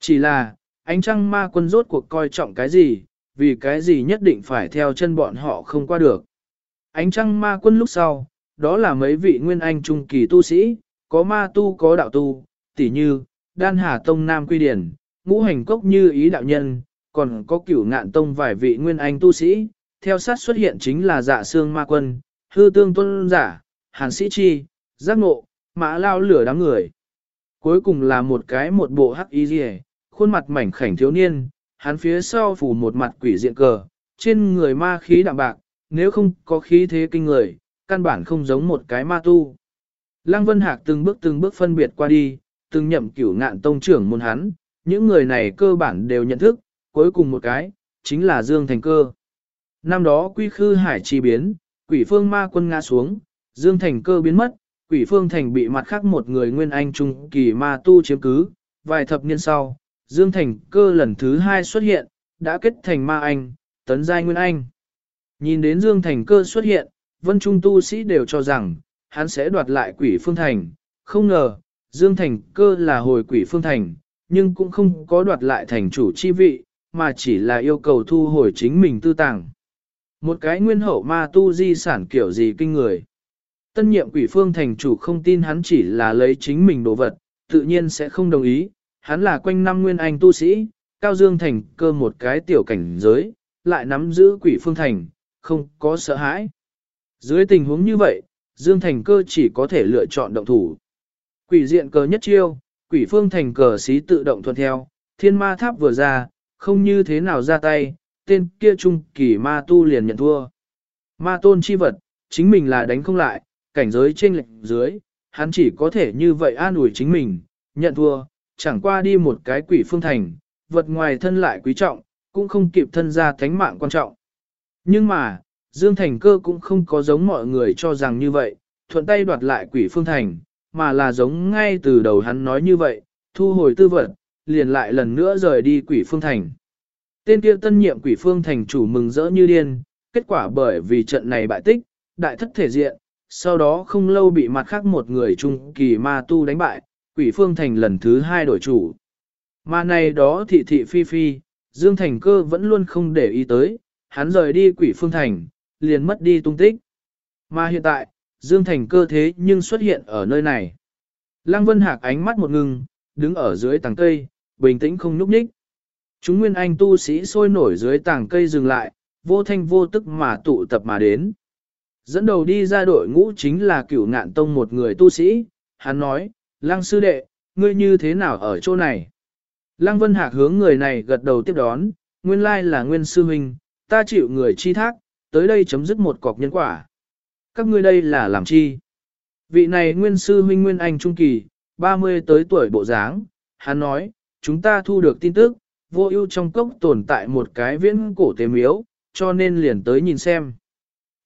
Chỉ là, ánh trăng ma quân rốt cuộc coi trọng cái gì, vì cái gì nhất định phải theo chân bọn họ không qua được. Ánh trăng ma quân lúc sau, đó là mấy vị nguyên anh trung kỳ tu sĩ, có ma tu có đạo tu, tỉ như, đan hà tông nam quy điển, ngũ hành cốc như ý đạo nhân, còn có cửu ngạn tông vài vị nguyên anh tu sĩ, theo sát xuất hiện chính là dạ xương ma quân, hư tương tuân giả, hàn sĩ chi, giác ngộ, mã lao lửa đám người. Cuối cùng là một cái một bộ hắc y rìa, khuôn mặt mảnh khảnh thiếu niên, hắn phía sau phủ một mặt quỷ diện cờ, trên người ma khí đạm bạc, nếu không có khí thế kinh người, căn bản không giống một cái ma tu. Lăng Vân Hạc từng bước từng bước phân biệt qua đi, từng nhậm cửu ngạn tông trưởng môn hắn, những người này cơ bản đều nhận thức, cuối cùng một cái, chính là Dương Thành Cơ. Năm đó quy khư hải chi biến, quỷ phương ma quân ngã xuống, Dương Thành Cơ biến mất, quỷ phương thành bị mặt khác một người nguyên anh trung kỳ ma tu chiếm cứ, vài thập niên sau, Dương Thành Cơ lần thứ hai xuất hiện, đã kết thành ma anh, tấn giai nguyên anh. Nhìn đến Dương Thành Cơ xuất hiện, vân trung tu sĩ đều cho rằng, hắn sẽ đoạt lại quỷ phương thành, không ngờ, Dương Thành Cơ là hồi quỷ phương thành, nhưng cũng không có đoạt lại thành chủ chi vị, mà chỉ là yêu cầu thu hồi chính mình tư tàng. Một cái nguyên hậu ma tu di sản kiểu gì kinh người. Tân nhiệm quỷ phương thành chủ không tin hắn chỉ là lấy chính mình đồ vật, tự nhiên sẽ không đồng ý, hắn là quanh năm nguyên anh tu sĩ, cao dương thành cơ một cái tiểu cảnh giới, lại nắm giữ quỷ phương thành, không có sợ hãi. Dưới tình huống như vậy, dương thành cơ chỉ có thể lựa chọn động thủ. Quỷ diện cờ nhất chiêu, quỷ phương thành cờ xí tự động thuận theo, thiên ma tháp vừa ra, không như thế nào ra tay, tên kia trung kỳ ma tu liền nhận thua. Ma tôn chi vật, chính mình là đánh không lại, cảnh giới trên lệnh dưới, hắn chỉ có thể như vậy an ủi chính mình, nhận thua, chẳng qua đi một cái quỷ phương thành, vật ngoài thân lại quý trọng, cũng không kịp thân ra thánh mạng quan trọng. Nhưng mà, Dương Thành cơ cũng không có giống mọi người cho rằng như vậy, thuận tay đoạt lại quỷ phương thành, mà là giống ngay từ đầu hắn nói như vậy, thu hồi tư vật, liền lại lần nữa rời đi quỷ phương thành. Tên kia tân nhiệm quỷ phương thành chủ mừng rỡ như điên, kết quả bởi vì trận này bại tích, đại thất thể diện, sau đó không lâu bị mặt khác một người trung kỳ ma tu đánh bại, quỷ phương thành lần thứ hai đổi chủ. Mà này đó thị thị phi phi, Dương Thành cơ vẫn luôn không để ý tới, hắn rời đi quỷ phương thành, liền mất đi tung tích. Mà hiện tại, Dương Thành cơ thế nhưng xuất hiện ở nơi này. Lăng Vân Hạc ánh mắt một ngừng, đứng ở dưới tàng cây, bình tĩnh không nhúc nhích. Chúng nguyên anh tu sĩ sôi nổi dưới tàng cây dừng lại, vô thanh vô tức mà tụ tập mà đến. Dẫn đầu đi ra đội ngũ chính là cửu ngạn tông một người tu sĩ, hắn nói, Lăng sư đệ, ngươi như thế nào ở chỗ này? Lăng Vân Hạc hướng người này gật đầu tiếp đón, nguyên lai là nguyên sư huynh, ta chịu người chi thác, tới đây chấm dứt một cọc nhân quả. Các ngươi đây là làm chi? Vị này nguyên sư huynh nguyên anh trung kỳ, 30 tới tuổi bộ dáng, hắn nói, chúng ta thu được tin tức, vô ưu trong cốc tồn tại một cái viễn cổ tế miếu, cho nên liền tới nhìn xem.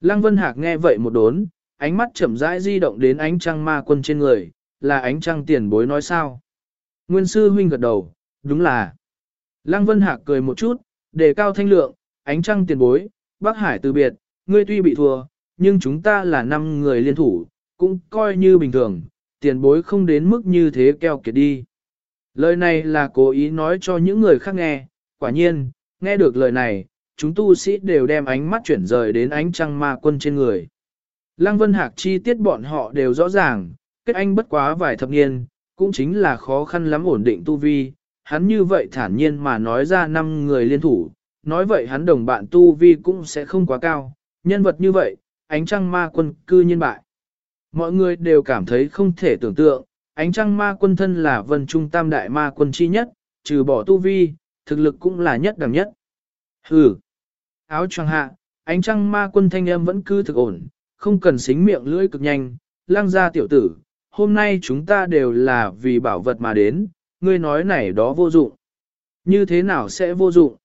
Lăng Vân Hạc nghe vậy một đốn, ánh mắt chậm rãi di động đến ánh trăng ma quân trên người, là ánh trăng tiền bối nói sao. Nguyên sư huynh gật đầu, đúng là. Lăng Vân Hạc cười một chút, đề cao thanh lượng, ánh trăng tiền bối, Bắc Hải từ biệt, ngươi tuy bị thua, nhưng chúng ta là năm người liên thủ, cũng coi như bình thường, tiền bối không đến mức như thế keo kiệt đi. Lời này là cố ý nói cho những người khác nghe, quả nhiên, nghe được lời này, chúng tu sĩ đều đem ánh mắt chuyển rời đến ánh trăng ma quân trên người. Lăng Vân Hạc chi tiết bọn họ đều rõ ràng, kết anh bất quá vài thập niên, cũng chính là khó khăn lắm ổn định tu vi, hắn như vậy thản nhiên mà nói ra năm người liên thủ, nói vậy hắn đồng bạn tu vi cũng sẽ không quá cao, nhân vật như vậy, ánh trăng ma quân cư nhiên bại. Mọi người đều cảm thấy không thể tưởng tượng, ánh trăng ma quân thân là vân trung tam đại ma quân chi nhất, trừ bỏ tu vi, thực lực cũng là nhất đẳng nhất. Hừ, áo choàng hạ, ánh trăng ma quân thanh âm vẫn cứ thực ổn, không cần xính miệng lưỡi cực nhanh, lang ra tiểu tử, hôm nay chúng ta đều là vì bảo vật mà đến, ngươi nói này đó vô dụng. Như thế nào sẽ vô dụng?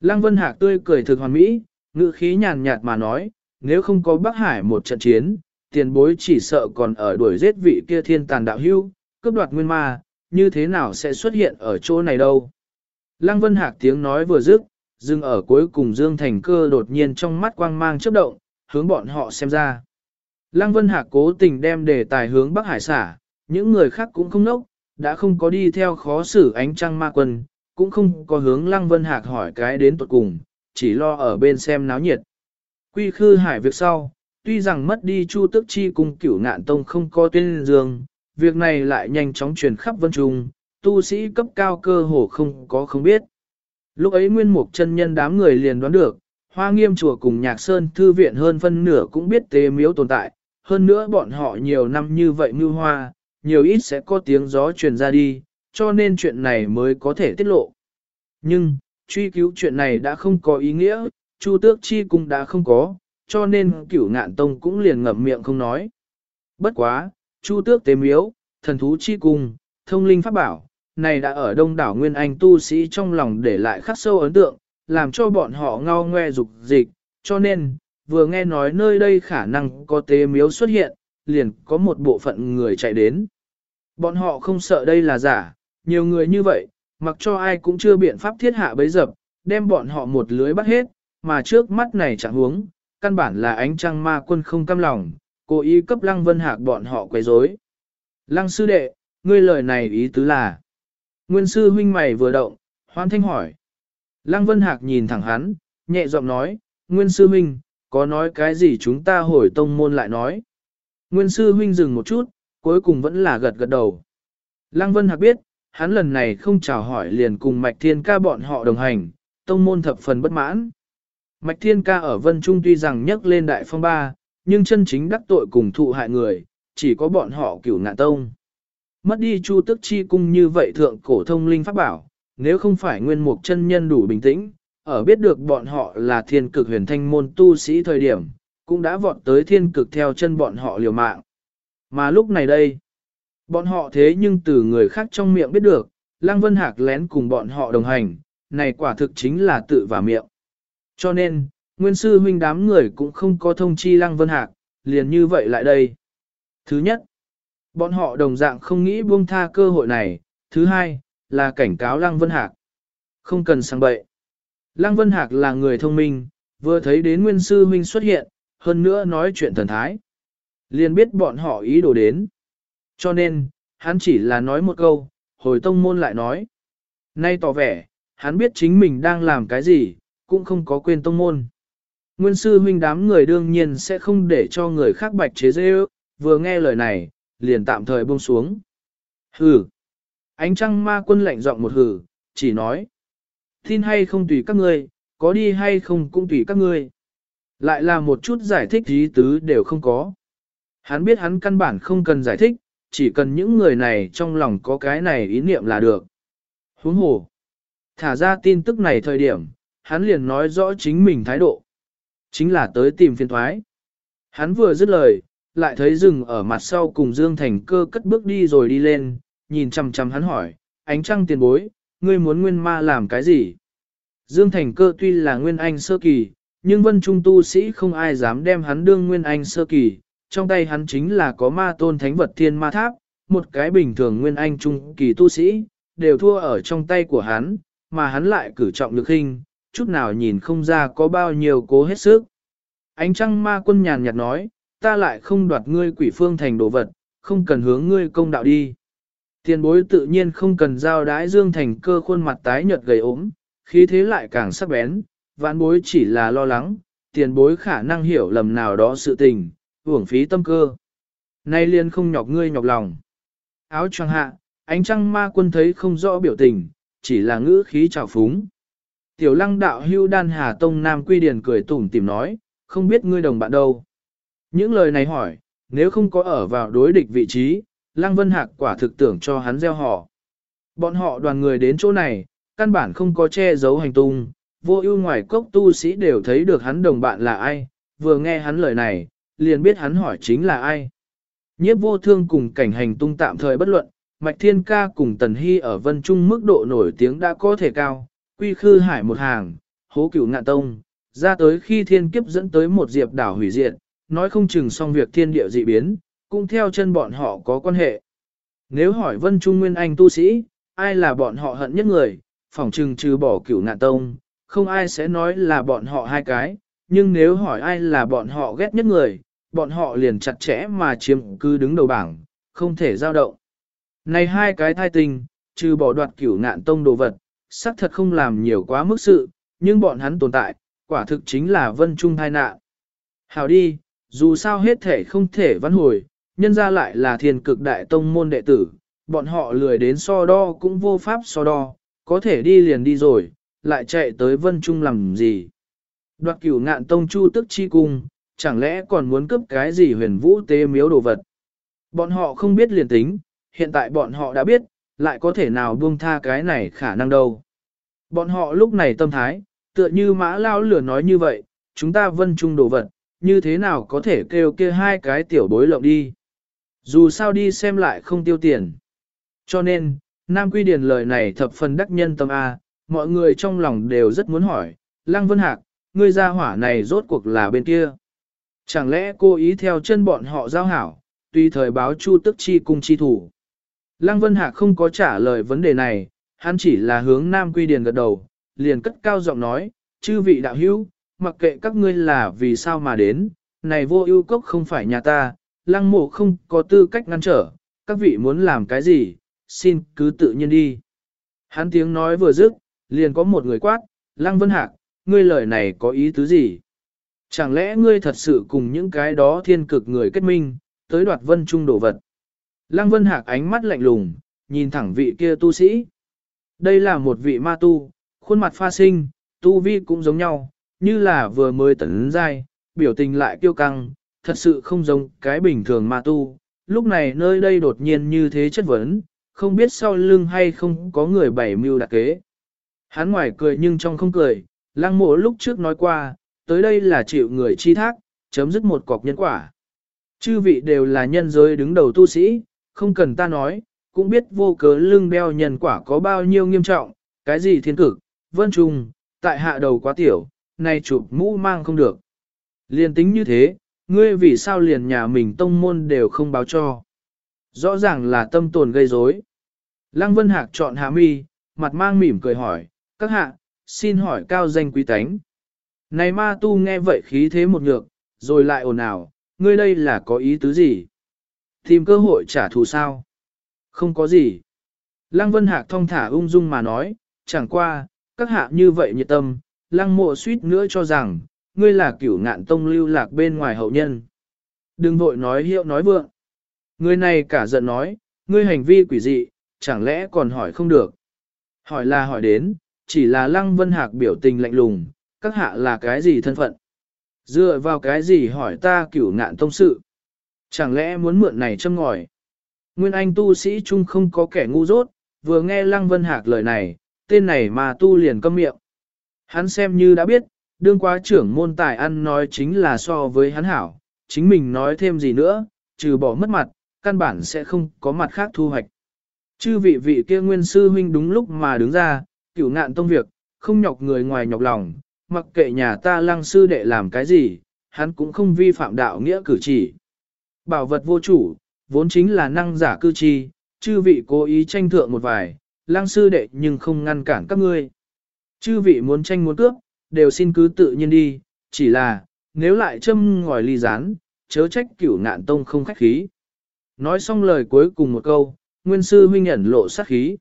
Lăng Vân Hạc tươi cười thực hoàn mỹ, ngữ khí nhàn nhạt mà nói, nếu không có Bắc Hải một trận chiến, tiền bối chỉ sợ còn ở đuổi giết vị kia thiên tàn đạo hưu, cướp đoạt nguyên ma, như thế nào sẽ xuất hiện ở chỗ này đâu. Lăng Vân Hạc tiếng nói vừa dứt, dừng ở cuối cùng Dương Thành Cơ đột nhiên trong mắt quang mang chớp động, hướng bọn họ xem ra. Lăng Vân Hạc cố tình đem đề tài hướng Bắc Hải xả, những người khác cũng không nốc, đã không có đi theo khó xử ánh trăng ma quân, cũng không có hướng Lăng Vân Hạc hỏi cái đến tuột cùng, chỉ lo ở bên xem náo nhiệt. Quy khư hải việc sau, tuy rằng mất đi chu tức chi cùng cửu ngạn tông không có tên dương, việc này lại nhanh chóng truyền khắp vân trung, tu sĩ cấp cao cơ hồ không có không biết. Lúc ấy nguyên mục chân nhân đám người liền đoán được, hoa nghiêm chùa cùng nhạc sơn thư viện hơn phân nửa cũng biết tế miếu tồn tại, hơn nữa bọn họ nhiều năm như vậy mưu hoa, nhiều ít sẽ có tiếng gió truyền ra đi, cho nên chuyện này mới có thể tiết lộ. Nhưng, truy cứu chuyện này đã không có ý nghĩa, Chu Tước Chi cũng đã không có, cho nên cửu ngạn tông cũng liền ngậm miệng không nói. Bất quá, Chu Tước Tế Miếu, Thần Thú Chi Cung, Thông Linh Pháp Bảo, này đã ở đông đảo Nguyên Anh tu sĩ trong lòng để lại khắc sâu ấn tượng, làm cho bọn họ ngao ngoe dục dịch, cho nên, vừa nghe nói nơi đây khả năng có tế miếu xuất hiện, liền có một bộ phận người chạy đến. Bọn họ không sợ đây là giả, nhiều người như vậy, mặc cho ai cũng chưa biện pháp thiết hạ bấy dập, đem bọn họ một lưới bắt hết, mà trước mắt này chẳng huống, căn bản là ánh trăng ma quân không cam lòng, cố ý cấp lăng vân hạc bọn họ quấy rối. Lăng sư đệ, ngươi lời này ý tứ là. Nguyên sư huynh mày vừa động, hoan thanh hỏi. Lăng vân hạc nhìn thẳng hắn, nhẹ giọng nói, Nguyên sư huynh, có nói cái gì chúng ta hồi tông môn lại nói. Nguyên sư huynh dừng một chút, cuối cùng vẫn là gật gật đầu. Lăng Vân Hạc biết, hắn lần này không chào hỏi liền cùng Mạch Thiên ca bọn họ đồng hành, tông môn thập phần bất mãn. Mạch Thiên ca ở Vân Trung tuy rằng nhắc lên đại phong ba, nhưng chân chính đắc tội cùng thụ hại người, chỉ có bọn họ cửu ngạn tông. Mất đi chu tức chi cung như vậy thượng cổ thông linh pháp bảo, nếu không phải nguyên mục chân nhân đủ bình tĩnh, ở biết được bọn họ là thiên cực huyền thanh môn tu sĩ thời điểm, cũng đã vọt tới thiên cực theo chân bọn họ liều mạng. Mà lúc này đây, bọn họ thế nhưng từ người khác trong miệng biết được, Lăng Vân Hạc lén cùng bọn họ đồng hành, này quả thực chính là tự vả miệng. Cho nên, nguyên sư huynh đám người cũng không có thông chi Lăng Vân Hạc, liền như vậy lại đây. Thứ nhất, bọn họ đồng dạng không nghĩ buông tha cơ hội này. Thứ hai, là cảnh cáo Lăng Vân Hạc. Không cần sang bậy. Lăng Vân Hạc là người thông minh, vừa thấy đến nguyên sư huynh xuất hiện, hơn nữa nói chuyện thần thái. Liền biết bọn họ ý đồ đến. Cho nên, hắn chỉ là nói một câu, hồi tông môn lại nói. Nay tỏ vẻ, hắn biết chính mình đang làm cái gì, cũng không có quên tông môn. Nguyên sư huynh đám người đương nhiên sẽ không để cho người khác bạch chế dễ ước, vừa nghe lời này, liền tạm thời buông xuống. Hừ. Ánh trăng ma quân lạnh giọng một hừ, chỉ nói. Tin hay không tùy các ngươi, có đi hay không cũng tùy các ngươi. Lại là một chút giải thích ý tứ đều không có. Hắn biết hắn căn bản không cần giải thích, chỉ cần những người này trong lòng có cái này ý niệm là được. Huống hồ. Thả ra tin tức này thời điểm, hắn liền nói rõ chính mình thái độ. Chính là tới tìm phiên thoái. Hắn vừa dứt lời, lại thấy rừng ở mặt sau cùng Dương Thành cơ cất bước đi rồi đi lên, nhìn chằm chằm hắn hỏi, ánh trăng tiền bối, ngươi muốn nguyên ma làm cái gì? Dương Thành cơ tuy là nguyên anh sơ kỳ, nhưng vân trung tu sĩ không ai dám đem hắn đương nguyên anh sơ kỳ, trong tay hắn chính là có ma tôn thánh vật thiên ma tháp, một cái bình thường nguyên anh trung kỳ tu sĩ, đều thua ở trong tay của hắn, mà hắn lại cử trọng lực hình, chút nào nhìn không ra có bao nhiêu cố hết sức. Ánh trăng ma quân nhàn nhạt nói, ta lại không đoạt ngươi quỷ phương thành đồ vật, không cần hướng ngươi công đạo đi. Tiền bối tự nhiên không cần giao đái dương thành cơ khuôn mặt tái nhợt gầy ốm, khí thế lại càng sắc bén, vạn bối chỉ là lo lắng, tiền bối khả năng hiểu lầm nào đó sự tình, uổng phí tâm cơ. Nay liền không nhọc ngươi nhọc lòng. Áo choàng hạ, ánh trăng ma quân thấy không rõ biểu tình, chỉ là ngữ khí trào phúng. Tiểu lăng đạo hưu đan hà tông nam quy điền cười tủm tìm nói, không biết ngươi đồng bạn đâu. Những lời này hỏi, nếu không có ở vào đối địch vị trí, lăng vân hạc quả thực tưởng cho hắn gieo họ. Bọn họ đoàn người đến chỗ này, căn bản không có che giấu hành tung, vô ưu ngoài cốc tu sĩ đều thấy được hắn đồng bạn là ai, vừa nghe hắn lời này, liền biết hắn hỏi chính là ai. Nhiếp vô thương cùng cảnh hành tung tạm thời bất luận, Mạch Thiên Ca cùng Tần Hy ở Vân Trung mức độ nổi tiếng đã có thể cao, quy khư hải một hàng, hố cửu ngạn tông, ra tới khi thiên kiếp dẫn tới một diệp đảo hủy diệt, nói không chừng xong việc thiên địa dị biến, cũng theo chân bọn họ có quan hệ. Nếu hỏi Vân Trung Nguyên Anh tu sĩ, ai là bọn họ hận nhất người, phỏng chừng trừ bỏ cửu ngạn tông, không ai sẽ nói là bọn họ hai cái, nhưng nếu hỏi ai là bọn họ ghét nhất người, bọn họ liền chặt chẽ mà chiếm cứ đứng đầu bảng, không thể giao động. Này hai cái thai tình, trừ bỏ đoạt cửu ngạn tông đồ vật, xác thật không làm nhiều quá mức sự, nhưng bọn hắn tồn tại, quả thực chính là vân trung thai nạn. Hào đi, dù sao hết thể không thể văn hồi, nhân ra lại là thiền cực đại tông môn đệ tử, bọn họ lười đến so đo cũng vô pháp so đo, có thể đi liền đi rồi, lại chạy tới vân trung làm gì. Đoạt cửu ngạn tông chu tức chi cung, chẳng lẽ còn muốn cướp cái gì huyền vũ tế miếu đồ vật. Bọn họ không biết liền tính, hiện tại bọn họ đã biết, lại có thể nào buông tha cái này khả năng đâu. Bọn họ lúc này tâm thái, tựa như mã lao lửa nói như vậy, chúng ta vân trung đồ vật, như thế nào có thể kêu kia hai cái tiểu bối lộng đi. Dù sao đi xem lại không tiêu tiền. Cho nên, Nam Quy Điền lời này thập phần đắc nhân tâm A, mọi người trong lòng đều rất muốn hỏi, Lăng Vân Hạc, ngươi ra hỏa này rốt cuộc là bên kia. Chẳng lẽ cô ý theo chân bọn họ giao hảo, tùy thời báo chu tức chi cung chi thủ. Lăng Vân Hạc không có trả lời vấn đề này, hắn chỉ là hướng Nam Quy Điền gật đầu, liền cất cao giọng nói, chư vị đạo hữu, mặc kệ các ngươi là vì sao mà đến, này vô ưu cốc không phải nhà ta, lăng mộ không có tư cách ngăn trở, các vị muốn làm cái gì, xin cứ tự nhiên đi. Hắn tiếng nói vừa dứt, liền có một người quát, lăng vân hạc, ngươi lời này có ý tứ gì? Chẳng lẽ ngươi thật sự cùng những cái đó thiên cực người kết minh, tới đoạt vân trung đồ vật? Lăng vân hạc ánh mắt lạnh lùng, nhìn thẳng vị kia tu sĩ. Đây là một vị ma tu, khuôn mặt pha sinh, tu vi cũng giống nhau, như là vừa mới tấn giai, biểu tình lại kiêu căng, thật sự không giống cái bình thường ma tu. Lúc này nơi đây đột nhiên như thế chất vấn, không biết sau lưng hay không có người bảy mưu đặc kế. Hắn ngoài cười nhưng trong không cười, lăng mộ lúc trước nói qua, tới đây là chịu người chi thác, chấm dứt một cọc nhân quả. Chư vị đều là nhân giới đứng đầu tu sĩ, không cần ta nói, cũng biết vô cớ lưng đeo nhân quả có bao nhiêu nghiêm trọng, cái gì thiên cực, vân trùng, tại hạ đầu quá tiểu, nay chụp mũ mang không được. Liên tính như thế, ngươi vì sao liền nhà mình tông môn đều không báo cho. Rõ ràng là tâm tồn gây rối. Lăng Vân Hạc chọn hạ mi, mặt mang mỉm cười hỏi, các hạ, xin hỏi cao danh quý tánh. Này ma tu nghe vậy khí thế một nhược, rồi lại ồn ào, ngươi đây là có ý tứ gì? Tìm cơ hội trả thù sao? Không có gì. Lăng Vân Hạc thong thả ung dung mà nói, chẳng qua, các hạ như vậy nhiệt tâm, lăng mộ suýt nữa cho rằng, ngươi là cửu ngạn tông lưu lạc bên ngoài hậu nhân. Đừng vội nói hiệu nói vượng. Người này cả giận nói, ngươi hành vi quỷ dị, chẳng lẽ còn hỏi không được. Hỏi là hỏi đến, chỉ là lăng vân hạc biểu tình lạnh lùng, các hạ là cái gì thân phận. Dựa vào cái gì hỏi ta cửu ngạn tông sự. Chẳng lẽ muốn mượn này châm ngòi. Nguyên Anh tu sĩ chung không có kẻ ngu dốt, vừa nghe Lăng Vân Hạc lời này, tên này mà tu liền câm miệng. Hắn xem như đã biết, đương quá trưởng môn tài ăn nói chính là so với hắn hảo, chính mình nói thêm gì nữa, trừ bỏ mất mặt, căn bản sẽ không có mặt khác thu hoạch. Chư vị vị kia nguyên sư huynh đúng lúc mà đứng ra, cửu ngạn tông việc, không nhọc người ngoài nhọc lòng, mặc kệ nhà ta lăng sư đệ làm cái gì, hắn cũng không vi phạm đạo nghĩa cử chỉ. Bảo vật vô chủ, vốn chính là năng giả cư chi, chư vị cố ý tranh thượng một vài, lang sư đệ nhưng không ngăn cản các ngươi. Chư vị muốn tranh muốn cướp, đều xin cứ tự nhiên đi, chỉ là, nếu lại châm ngòi ly rán, chớ trách cửu ngạn tông không khách khí. Nói xong lời cuối cùng một câu, nguyên sư huynh ẩn lộ sát khí.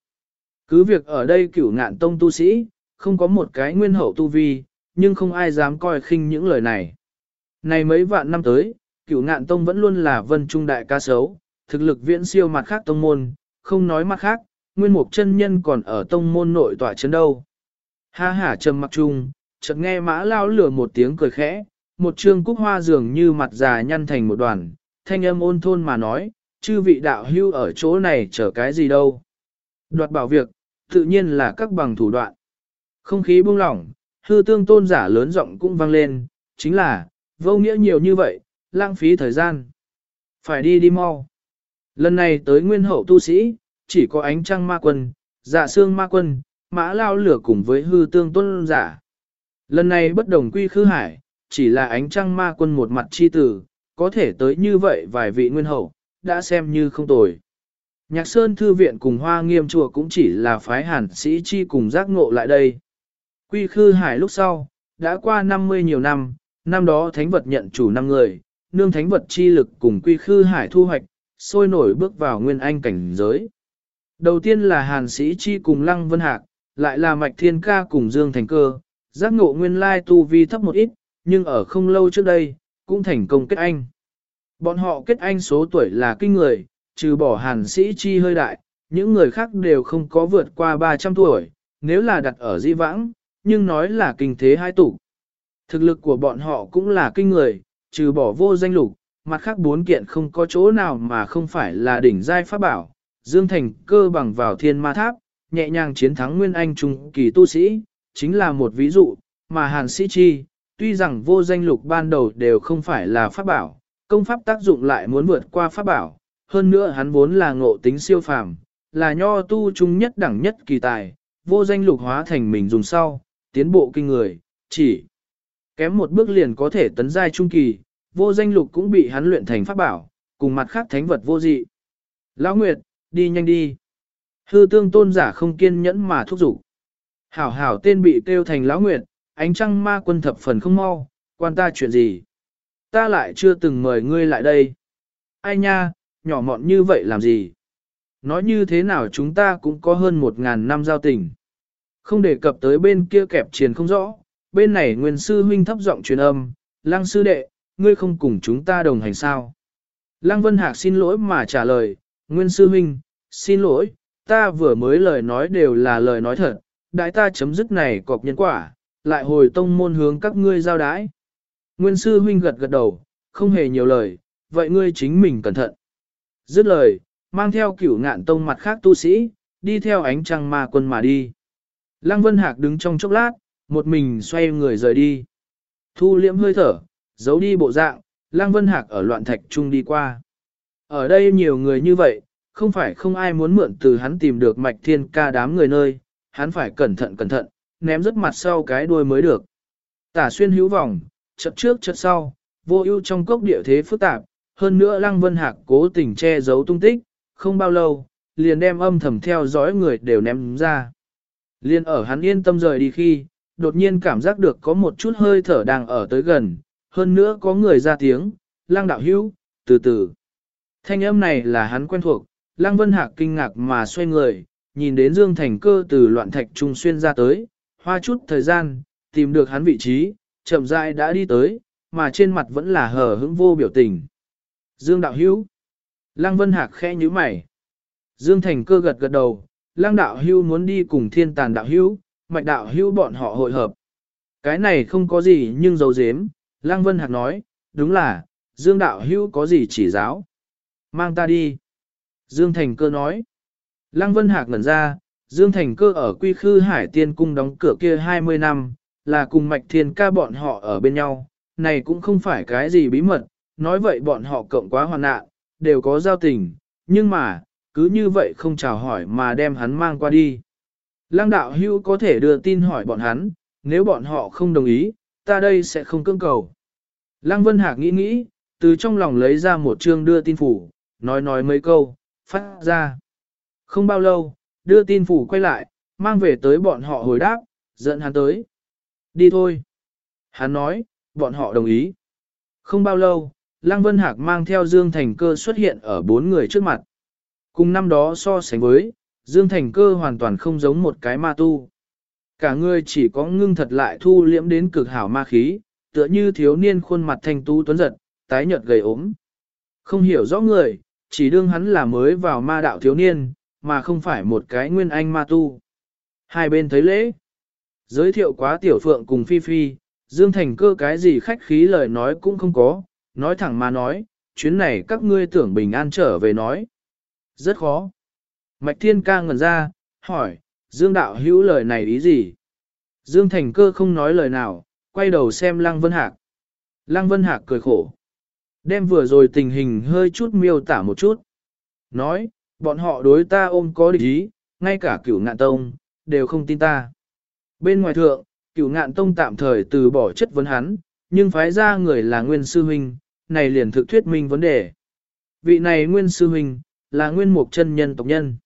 Cứ việc ở đây cửu ngạn tông tu sĩ, không có một cái nguyên hậu tu vi, nhưng không ai dám coi khinh những lời này. Này mấy vạn năm tới, cửu ngạn tông vẫn luôn là vân trung đại ca sấu, thực lực viễn siêu mặt khác tông môn, không nói mặt khác, nguyên mục chân nhân còn ở tông môn nội tọa chấn đâu. Ha ha trầm mặc trung, chợt nghe mã lao lửa một tiếng cười khẽ, một trương cúc hoa dường như mặt già nhăn thành một đoàn, thanh âm ôn thôn mà nói, chư vị đạo hưu ở chỗ này chờ cái gì đâu. Đoạt bảo việc, tự nhiên là các bằng thủ đoạn. Không khí buông lỏng, hư tương tôn giả lớn giọng cũng vang lên, chính là, vô nghĩa nhiều như vậy, lãng phí thời gian. Phải đi đi mau. Lần này tới nguyên hậu tu sĩ, chỉ có ánh trăng ma quân, dạ xương ma quân, mã lao lửa cùng với hư tương tôn giả. Lần này bất đồng quy khư hải, chỉ là ánh trăng ma quân một mặt chi tử, có thể tới như vậy vài vị nguyên hậu, đã xem như không tồi. Nhạc Sơn Thư Viện cùng Hoa Nghiêm Chùa cũng chỉ là phái hàn sĩ chi cùng giác ngộ lại đây. Quy khư hải lúc sau, đã qua 50 nhiều năm, năm đó thánh vật nhận chủ năm người, nương thánh vật chi lực cùng quy khư hải thu hoạch, sôi nổi bước vào nguyên anh cảnh giới. Đầu tiên là hàn sĩ chi cùng lăng vân hạc, lại là mạch thiên ca cùng dương thành cơ, giác ngộ nguyên lai tu vi thấp một ít, nhưng ở không lâu trước đây, cũng thành công kết anh. Bọn họ kết anh số tuổi là kinh người, trừ bỏ hàn sĩ chi hơi đại, những người khác đều không có vượt qua 300 tuổi, nếu là đặt ở di vãng, nhưng nói là kinh thế hai tủ. Thực lực của bọn họ cũng là kinh người, trừ bỏ vô danh lục, mặt khác bốn kiện không có chỗ nào mà không phải là đỉnh giai pháp bảo. Dương Thành cơ bằng vào thiên ma tháp, nhẹ nhàng chiến thắng Nguyên Anh trung kỳ tu sĩ, chính là một ví dụ, mà Hàn Sĩ Chi, tuy rằng vô danh lục ban đầu đều không phải là pháp bảo, công pháp tác dụng lại muốn vượt qua pháp bảo, hơn nữa hắn vốn là ngộ tính siêu phàm, là nho tu trung nhất đẳng nhất kỳ tài, vô danh lục hóa thành mình dùng sau, tiến bộ kinh người, chỉ kém một bước liền có thể tấn giai trung kỳ, vô danh lục cũng bị hắn luyện thành pháp bảo, cùng mặt khác thánh vật vô dị. Lão Nguyệt, đi nhanh đi. Hư tương tôn giả không kiên nhẫn mà thúc giục. Hảo hảo tên bị kêu thành Lão Nguyệt, ánh trăng ma quân thập phần không mau, quan ta chuyện gì. Ta lại chưa từng mời ngươi lại đây. Ai nha, nhỏ mọn như vậy làm gì? Nói như thế nào chúng ta cũng có hơn một ngàn năm giao tình. Không đề cập tới bên kia kẹp triền không rõ, bên này nguyên sư huynh thấp giọng truyền âm, lăng sư đệ, ngươi không cùng chúng ta đồng hành sao? Lăng Vân Hạc xin lỗi mà trả lời, nguyên sư huynh, xin lỗi, ta vừa mới lời nói đều là lời nói thật, đại ta chấm dứt này cọc nhân quả, lại hồi tông môn hướng các ngươi giao đái. Nguyên sư huynh gật gật đầu, không hề nhiều lời, vậy ngươi chính mình cẩn thận. Dứt lời, mang theo cửu ngạn tông mặt khác tu sĩ, đi theo ánh trăng ma quân mà đi. Lăng Vân Hạc đứng trong chốc lát, một mình xoay người rời đi. Thu liễm hơi thở, giấu đi bộ dạng, Lăng Vân Hạc ở loạn thạch trung đi qua. Ở đây nhiều người như vậy, không phải không ai muốn mượn từ hắn tìm được mạch thiên ca đám người nơi, hắn phải cẩn thận cẩn thận, ném rất mặt sau cái đuôi mới được. Tả xuyên hữu vòng, chật trước chật sau, vô ưu trong cốc địa thế phức tạp, hơn nữa Lăng Vân Hạc cố tình che giấu tung tích, không bao lâu, liền đem âm thầm theo dõi người đều ném ra. Liên ở hắn yên tâm rời đi khi, đột nhiên cảm giác được có một chút hơi thở đang ở tới gần, hơn nữa có người ra tiếng, Lăng đạo hữu, từ từ. Thanh âm này là hắn quen thuộc, Lăng Vân Hạc kinh ngạc mà xoay người, nhìn đến Dương Thành cơ từ loạn thạch trung xuyên ra tới, hoa chút thời gian, tìm được hắn vị trí, chậm rãi đã đi tới, mà trên mặt vẫn là hờ hững vô biểu tình. Dương đạo hữu. Lăng Vân Hạc khẽ nhíu mày. Dương Thành cơ gật gật đầu, Lăng đạo hữu muốn đi cùng thiên tàn đạo hữu, mạch đạo hữu bọn họ hội hợp. Cái này không có gì nhưng dấu dếm, Lăng Vân Hạc nói, đúng là, Dương đạo hữu có gì chỉ giáo. Mang ta đi. Dương Thành cơ nói. Lăng Vân Hạc ngẩn ra, Dương Thành cơ ở quy khư hải tiên cung đóng cửa kia 20 năm, là cùng mạch thiên ca bọn họ ở bên nhau, này cũng không phải cái gì bí mật, nói vậy bọn họ cộng quá hoàn nạn, đều có giao tình, nhưng mà, cứ như vậy không chào hỏi mà đem hắn mang qua đi. Lăng đạo hưu có thể đưa tin hỏi bọn hắn, nếu bọn họ không đồng ý, ta đây sẽ không cưỡng cầu. Lăng Vân Hạc nghĩ nghĩ, từ trong lòng lấy ra một chương đưa tin phủ, nói nói mấy câu, phát ra. Không bao lâu, đưa tin phủ quay lại, mang về tới bọn họ hồi đáp, dẫn hắn tới. Đi thôi. Hắn nói, bọn họ đồng ý. Không bao lâu, Lăng Vân Hạc mang theo Dương Thành Cơ xuất hiện ở bốn người trước mặt. Cùng năm đó so sánh với, Dương Thành Cơ hoàn toàn không giống một cái ma tu. Cả người chỉ có ngưng thật lại thu liễm đến cực hảo ma khí, tựa như thiếu niên khuôn mặt thanh tu tuấn giật, tái nhợt gầy ốm. Không hiểu rõ người, chỉ đương hắn là mới vào ma đạo thiếu niên, mà không phải một cái nguyên anh ma tu. Hai bên thấy lễ. Giới thiệu quá tiểu phượng cùng Phi Phi, Dương Thành cơ cái gì khách khí lời nói cũng không có, nói thẳng mà nói, chuyến này các ngươi tưởng bình an trở về nói. Rất khó. Mạch Thiên ca ngẩn ra, hỏi, Dương đạo hữu lời này ý gì? Dương Thành cơ không nói lời nào, quay đầu xem Lăng Vân Hạc. Lăng Vân Hạc cười khổ. Đem vừa rồi tình hình hơi chút miêu tả một chút. Nói, bọn họ đối ta ôm có địch ý, ngay cả cửu ngạn tông, đều không tin ta. Bên ngoài thượng, cửu ngạn tông tạm thời từ bỏ chất vấn hắn, nhưng phái ra người là nguyên sư huynh, này liền thực thuyết minh vấn đề. Vị này nguyên sư huynh, là nguyên mục chân nhân tộc nhân.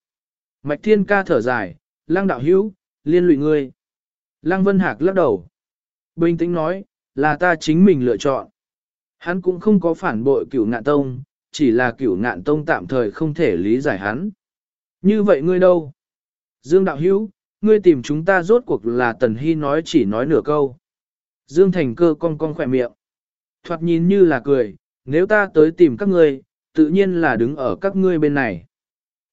Mạch thiên ca thở dài, lăng đạo hữu, liên lụy ngươi. Lăng vân hạc lắc đầu. Bình tĩnh nói, là ta chính mình lựa chọn. Hắn cũng không có phản bội cửu ngạn tông, chỉ là cửu ngạn tông tạm thời không thể lý giải hắn. Như vậy ngươi đâu? Dương đạo hữu, ngươi tìm chúng ta rốt cuộc là tần hy nói chỉ nói nửa câu. Dương thành cơ cong cong khỏe miệng. Thoạt nhìn như là cười, nếu ta tới tìm các ngươi, tự nhiên là đứng ở các ngươi bên này.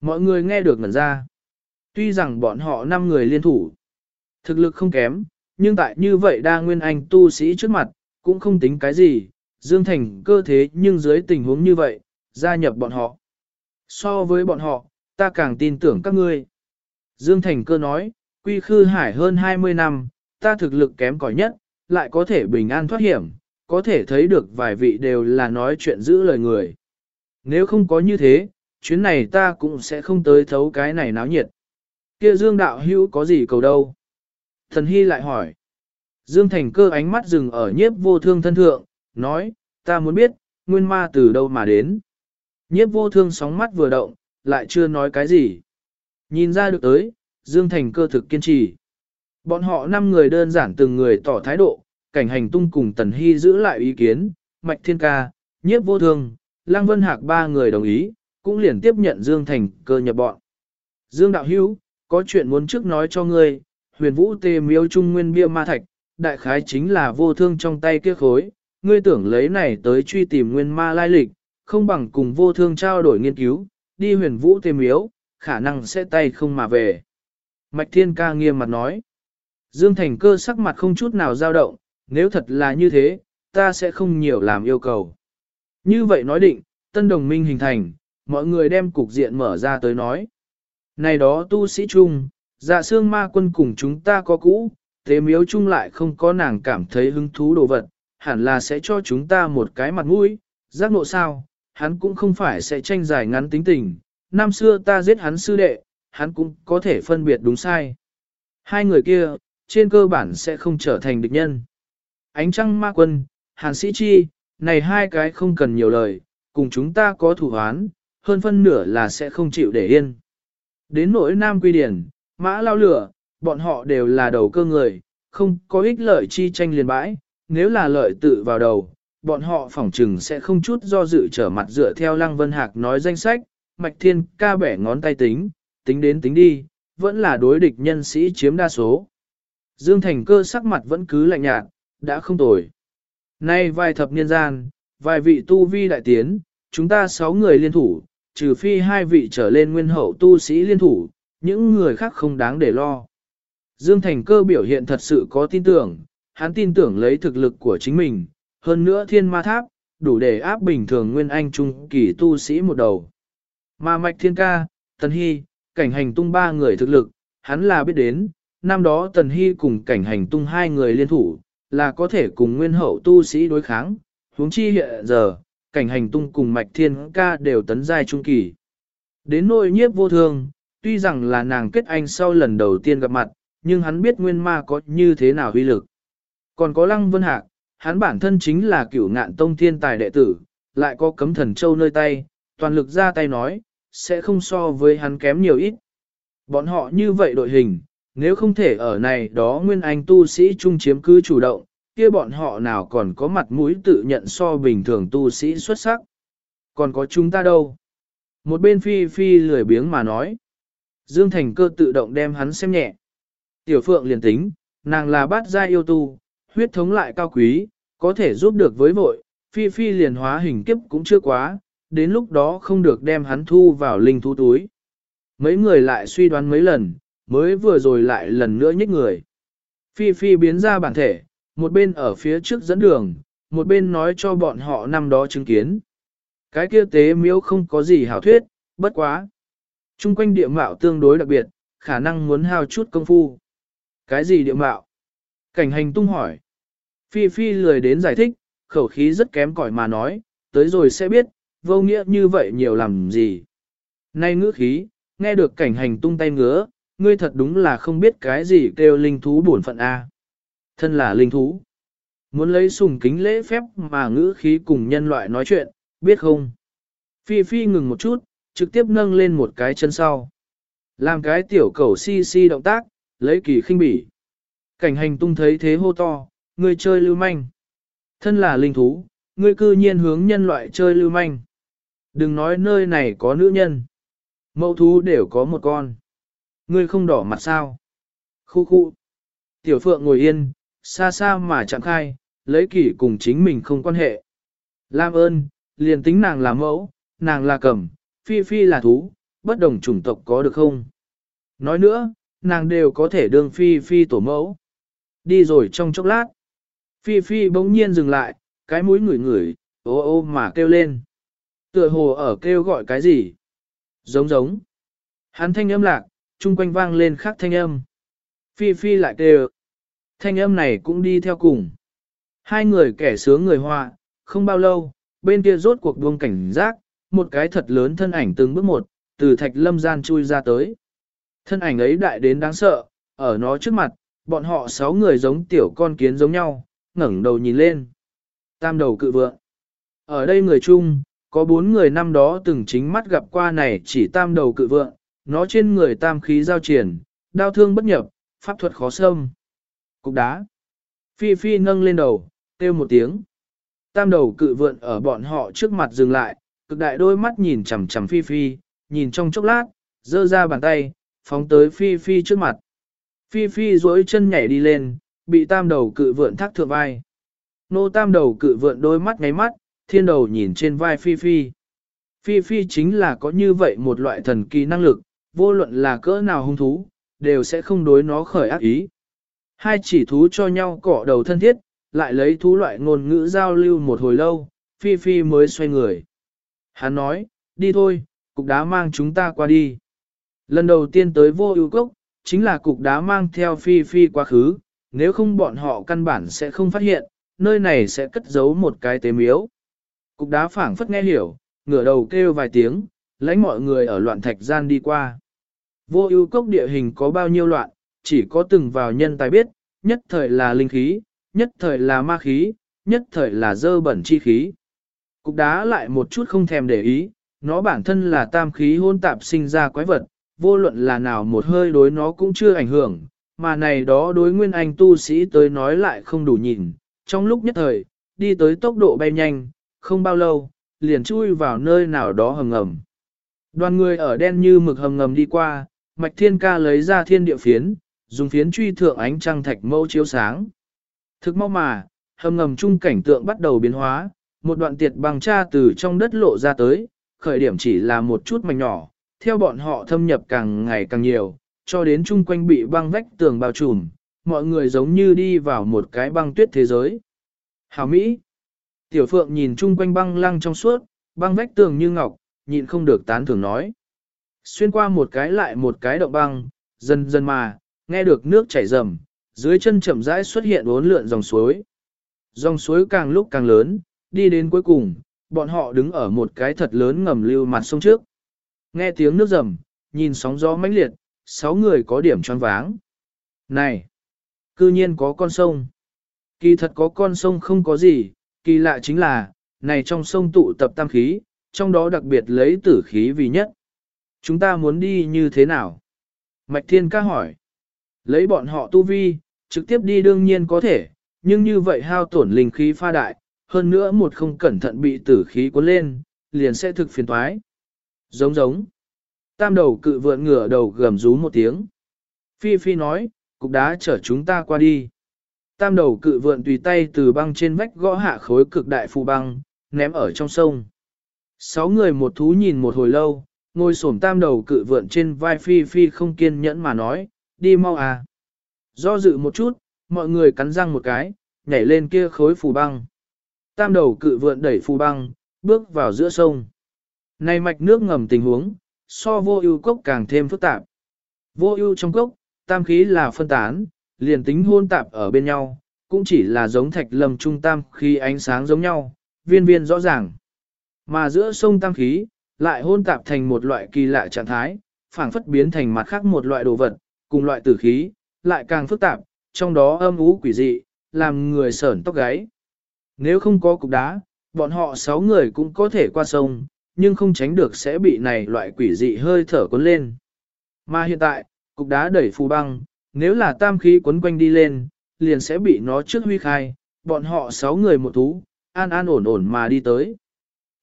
Mọi người nghe được ngẩn ra. Tuy rằng bọn họ năm người liên thủ, thực lực không kém, nhưng tại như vậy đa nguyên anh tu sĩ trước mặt, cũng không tính cái gì, Dương Thành cơ thế nhưng dưới tình huống như vậy, gia nhập bọn họ. So với bọn họ, ta càng tin tưởng các ngươi. Dương Thành cơ nói, quy khư hải hơn 20 năm, ta thực lực kém cỏi nhất, lại có thể bình an thoát hiểm, có thể thấy được vài vị đều là nói chuyện giữ lời người. Nếu không có như thế, chuyến này ta cũng sẽ không tới thấu cái này náo nhiệt. Kia Dương đạo hữu có gì cầu đâu? Thần Hy lại hỏi. Dương Thành cơ ánh mắt dừng ở nhiếp vô thương thân thượng, nói, ta muốn biết, nguyên ma từ đâu mà đến. Nhiếp vô thương sóng mắt vừa động, lại chưa nói cái gì. Nhìn ra được tới, Dương Thành cơ thực kiên trì. Bọn họ năm người đơn giản từng người tỏ thái độ, cảnh hành tung cùng Tần Hy giữ lại ý kiến, Mạch Thiên Ca, Nhiếp Vô Thương, Lăng Vân Hạc ba người đồng ý, cũng liền tiếp nhận Dương Thành cơ nhập bọn. Dương Đạo Hữu có chuyện muốn trước nói cho ngươi, huyền vũ tê miếu trung nguyên bia ma thạch, đại khái chính là vô thương trong tay kia khối, ngươi tưởng lấy này tới truy tìm nguyên ma lai lịch, không bằng cùng vô thương trao đổi nghiên cứu, đi huyền vũ tê miếu, khả năng sẽ tay không mà về. Mạch Thiên ca nghiêm mặt nói. Dương Thành cơ sắc mặt không chút nào dao động, nếu thật là như thế, ta sẽ không nhiều làm yêu cầu. Như vậy nói định, tân đồng minh hình thành, mọi người đem cục diện mở ra tới nói. Này đó tu sĩ chung, dạ xương ma quân cùng chúng ta có cũ, tế miếu chung lại không có nàng cảm thấy hứng thú đồ vật, hẳn là sẽ cho chúng ta một cái mặt mũi, giác nộ sao, hắn cũng không phải sẽ tranh giải ngắn tính tình, năm xưa ta giết hắn sư đệ, hắn cũng có thể phân biệt đúng sai. Hai người kia, trên cơ bản sẽ không trở thành địch nhân. Ánh trăng ma quân, hàn sĩ chi, này hai cái không cần nhiều lời, cùng chúng ta có thủ hoán, hơn phân nửa là sẽ không chịu để yên. Đến nỗi nam quy điển, mã lao lửa, bọn họ đều là đầu cơ người, không có ích lợi chi tranh liền bãi, nếu là lợi tự vào đầu, bọn họ phỏng trừng sẽ không chút do dự trở mặt dựa theo Lăng Vân Hạc nói danh sách, Mạch Thiên ca bẻ ngón tay tính, tính đến tính đi, vẫn là đối địch nhân sĩ chiếm đa số. Dương Thành cơ sắc mặt vẫn cứ lạnh nhạt, đã không tồi. Nay vài thập niên gian, vài vị tu vi đại tiến, chúng ta sáu người liên thủ, trừ phi hai vị trở lên nguyên hậu tu sĩ liên thủ, những người khác không đáng để lo. Dương Thành cơ biểu hiện thật sự có tin tưởng, hắn tin tưởng lấy thực lực của chính mình, hơn nữa thiên ma tháp, đủ để áp bình thường nguyên anh trung kỳ tu sĩ một đầu. Mà mạch thiên ca, tần hy, cảnh hành tung ba người thực lực, hắn là biết đến, năm đó tần hy cùng cảnh hành tung hai người liên thủ, là có thể cùng nguyên hậu tu sĩ đối kháng, huống chi hiện giờ, cảnh hành tung cùng mạch thiên ca đều tấn giai trung kỳ. Đến nỗi nhiếp vô thương, tuy rằng là nàng kết anh sau lần đầu tiên gặp mặt, nhưng hắn biết nguyên ma có như thế nào uy lực. Còn có lăng vân hạc, hắn bản thân chính là cửu ngạn tông thiên tài đệ tử, lại có cấm thần châu nơi tay, toàn lực ra tay nói, sẽ không so với hắn kém nhiều ít. Bọn họ như vậy đội hình, nếu không thể ở này đó nguyên anh tu sĩ trung chiếm cứ chủ động, kia bọn họ nào còn có mặt mũi tự nhận so bình thường tu sĩ xuất sắc. Còn có chúng ta đâu? Một bên phi phi lười biếng mà nói. Dương Thành cơ tự động đem hắn xem nhẹ. Tiểu Phượng liền tính, nàng là bát gia yêu tu, huyết thống lại cao quý, có thể giúp được với vội, phi phi liền hóa hình kiếp cũng chưa quá, đến lúc đó không được đem hắn thu vào linh thú túi. Mấy người lại suy đoán mấy lần, mới vừa rồi lại lần nữa nhích người. Phi phi biến ra bản thể, một bên ở phía trước dẫn đường, một bên nói cho bọn họ năm đó chứng kiến. Cái kia tế miếu không có gì hảo thuyết, bất quá. Trung quanh địa mạo tương đối đặc biệt, khả năng muốn hao chút công phu. Cái gì địa mạo? Cảnh hành tung hỏi. Phi Phi lười đến giải thích, khẩu khí rất kém cỏi mà nói, tới rồi sẽ biết, vô nghĩa như vậy nhiều làm gì. Nay ngữ khí, nghe được cảnh hành tung tay ngứa, ngươi thật đúng là không biết cái gì kêu linh thú bổn phận A. Thân là linh thú. Muốn lấy sùng kính lễ phép mà ngữ khí cùng nhân loại nói chuyện, biết không? Phi Phi ngừng một chút, trực tiếp nâng lên một cái chân sau. Làm cái tiểu cầu si si động tác, lấy kỳ khinh bỉ. Cảnh hành tung thấy thế hô to, người chơi lưu manh. Thân là linh thú, ngươi cư nhiên hướng nhân loại chơi lưu manh. Đừng nói nơi này có nữ nhân. Mẫu thú đều có một con. Ngươi không đỏ mặt sao? Khu khu. Tiểu phượng ngồi yên, xa xa mà chẳng khai, lấy kỷ cùng chính mình không quan hệ. Lam ơn, liền tính nàng là mẫu, nàng là cẩm, phi phi là thú, bất đồng chủng tộc có được không? Nói nữa, nàng đều có thể đương phi phi tổ mẫu. Đi rồi trong chốc lát. Phi phi bỗng nhiên dừng lại, cái mũi ngửi ngửi, ô ô mà kêu lên. Tựa hồ ở kêu gọi cái gì? Giống giống. Hắn thanh âm lạc, chung quanh vang lên khác thanh âm. Phi phi lại kêu. Thanh âm này cũng đi theo cùng. Hai người kẻ sướng người họa, không bao lâu, bên kia rốt cuộc buông cảnh giác, một cái thật lớn thân ảnh từng bước một, từ thạch lâm gian chui ra tới. Thân ảnh ấy đại đến đáng sợ, ở nó trước mặt, bọn họ sáu người giống tiểu con kiến giống nhau, ngẩng đầu nhìn lên. Tam đầu cự vượng. Ở đây người chung, có bốn người năm đó từng chính mắt gặp qua này chỉ tam đầu cự vượng, nó trên người tam khí giao triển, đau thương bất nhập, pháp thuật khó xâm. Cục đá. Phi Phi nâng lên đầu, kêu một tiếng. Tam đầu cự vượn ở bọn họ trước mặt dừng lại, cực đại đôi mắt nhìn chằm chằm Phi Phi, nhìn trong chốc lát, giơ ra bàn tay, phóng tới Phi Phi trước mặt. Phi Phi duỗi chân nhảy đi lên, bị tam đầu cự vượn thác thượng vai. Nô tam đầu cự vượn đôi mắt ngáy mắt, thiên đầu nhìn trên vai Phi Phi. Phi Phi chính là có như vậy một loại thần kỳ năng lực, vô luận là cỡ nào hung thú, đều sẽ không đối nó khởi ác ý. Hai chỉ thú cho nhau cọ đầu thân thiết, lại lấy thú loại ngôn ngữ giao lưu một hồi lâu, Phi Phi mới xoay người. Hắn nói, đi thôi, cục đá mang chúng ta qua đi. Lần đầu tiên tới vô ưu cốc, chính là cục đá mang theo Phi Phi quá khứ, nếu không bọn họ căn bản sẽ không phát hiện, nơi này sẽ cất giấu một cái tế miếu. Cục đá phảng phất nghe hiểu, ngửa đầu kêu vài tiếng, lãnh mọi người ở loạn thạch gian đi qua. Vô ưu cốc địa hình có bao nhiêu loạn, chỉ có từng vào nhân tài biết, nhất thời là linh khí, nhất thời là ma khí, nhất thời là dơ bẩn chi khí. Cục đá lại một chút không thèm để ý, nó bản thân là tam khí hôn tạp sinh ra quái vật, vô luận là nào một hơi đối nó cũng chưa ảnh hưởng, mà này đó đối nguyên anh tu sĩ tới nói lại không đủ nhìn. Trong lúc nhất thời, đi tới tốc độ bay nhanh, không bao lâu, liền chui vào nơi nào đó hầm ngầm. Đoàn người ở đen như mực hầm ngầm đi qua, Mạch Thiên Ca lấy ra thiên địa phiến, dùng phiến truy thượng ánh trăng thạch mâu chiếu sáng. Thực mau mà, hầm ngầm chung cảnh tượng bắt đầu biến hóa, một đoạn tiệt bằng cha từ trong đất lộ ra tới, khởi điểm chỉ là một chút mảnh nhỏ, theo bọn họ thâm nhập càng ngày càng nhiều, cho đến chung quanh bị băng vách tường bao trùm, mọi người giống như đi vào một cái băng tuyết thế giới. Hảo Mỹ Tiểu Phượng nhìn chung quanh băng lăng trong suốt, băng vách tường như ngọc, nhịn không được tán thưởng nói. Xuyên qua một cái lại một cái động băng, dần dần mà, nghe được nước chảy rầm, dưới chân chậm rãi xuất hiện bốn lượn dòng suối. Dòng suối càng lúc càng lớn, đi đến cuối cùng, bọn họ đứng ở một cái thật lớn ngầm lưu mặt sông trước. Nghe tiếng nước rầm, nhìn sóng gió mãnh liệt, sáu người có điểm tròn váng. Này! Cư nhiên có con sông. Kỳ thật có con sông không có gì, kỳ lạ chính là, này trong sông tụ tập tam khí, trong đó đặc biệt lấy tử khí vì nhất. Chúng ta muốn đi như thế nào? Mạch Thiên ca hỏi. Lấy bọn họ tu vi, trực tiếp đi đương nhiên có thể, nhưng như vậy hao tổn linh khí pha đại, hơn nữa một không cẩn thận bị tử khí cuốn lên, liền sẽ thực phiền toái. Giống giống. Tam đầu cự vượn ngửa đầu gầm rú một tiếng. Phi Phi nói, cục đá chở chúng ta qua đi. Tam đầu cự vượn tùy tay từ băng trên vách gõ hạ khối cực đại phù băng, ném ở trong sông. Sáu người một thú nhìn một hồi lâu, ngồi xổm tam đầu cự vượn trên vai Phi Phi không kiên nhẫn mà nói, đi mau à. Do dự một chút, mọi người cắn răng một cái, nhảy lên kia khối phù băng. Tam đầu cự vượn đẩy phù băng, bước vào giữa sông. Này mạch nước ngầm tình huống, so vô ưu cốc càng thêm phức tạp. Vô ưu trong cốc, tam khí là phân tán, liền tính hôn tạp ở bên nhau, cũng chỉ là giống thạch lâm trung tam khí ánh sáng giống nhau, viên viên rõ ràng. Mà giữa sông tam khí, lại hôn tạp thành một loại kỳ lạ trạng thái, phảng phất biến thành mặt khác một loại đồ vật, cùng loại tử khí, lại càng phức tạp, trong đó âm ú quỷ dị, làm người sởn tóc gáy. Nếu không có cục đá, bọn họ sáu người cũng có thể qua sông, nhưng không tránh được sẽ bị này loại quỷ dị hơi thở cuốn lên. Mà hiện tại, cục đá đẩy phù băng, nếu là tam khí cuốn quanh đi lên, liền sẽ bị nó trước huy khai, bọn họ sáu người một thú, an an ổn ổn mà đi tới.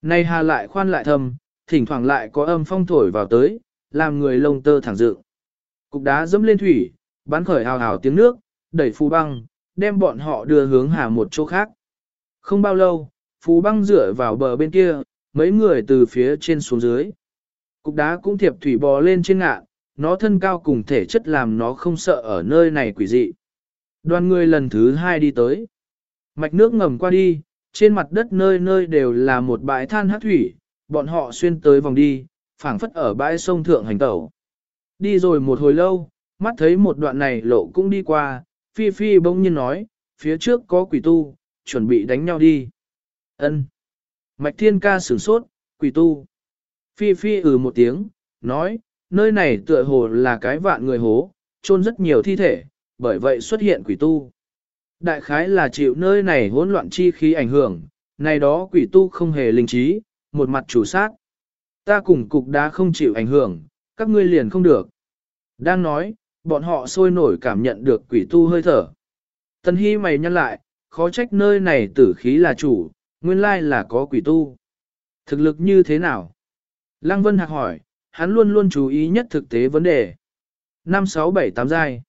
Này hà lại khoan lại thầm, thỉnh thoảng lại có âm phong thổi vào tới, làm người lông tơ thẳng dựng Cục đá dẫm lên thủy, bắn khởi hào hào tiếng nước, đẩy phù băng, đem bọn họ đưa hướng hà một chỗ khác. Không bao lâu, phù băng dựa vào bờ bên kia, mấy người từ phía trên xuống dưới. Cục đá cũng thiệp thủy bò lên trên ngạ, nó thân cao cùng thể chất làm nó không sợ ở nơi này quỷ dị. Đoàn người lần thứ hai đi tới. Mạch nước ngầm qua đi, trên mặt đất nơi nơi đều là một bãi than hát thủy, bọn họ xuyên tới vòng đi, phảng phất ở bãi sông thượng hành tẩu. Đi rồi một hồi lâu, mắt thấy một đoạn này lộ cũng đi qua, Phi Phi bỗng nhiên nói, phía trước có quỷ tu, chuẩn bị đánh nhau đi. Ân. Mạch Thiên Ca sửng sốt, quỷ tu. Phi Phi ừ một tiếng, nói, nơi này tựa hồ là cái vạn người hố, chôn rất nhiều thi thể, bởi vậy xuất hiện quỷ tu. Đại khái là chịu nơi này hỗn loạn chi khí ảnh hưởng, này đó quỷ tu không hề linh trí, một mặt chủ sát. Ta cùng cục đá không chịu ảnh hưởng, các ngươi liền không được. Đang nói, bọn họ sôi nổi cảm nhận được quỷ tu hơi thở. Tần Hy mày nhăn lại, khó trách nơi này tử khí là chủ, nguyên lai là có quỷ tu. Thực lực như thế nào? Lăng Vân Hạc hỏi, hắn luôn luôn chú ý nhất thực tế vấn đề. 5, 6, 7, 8 giai.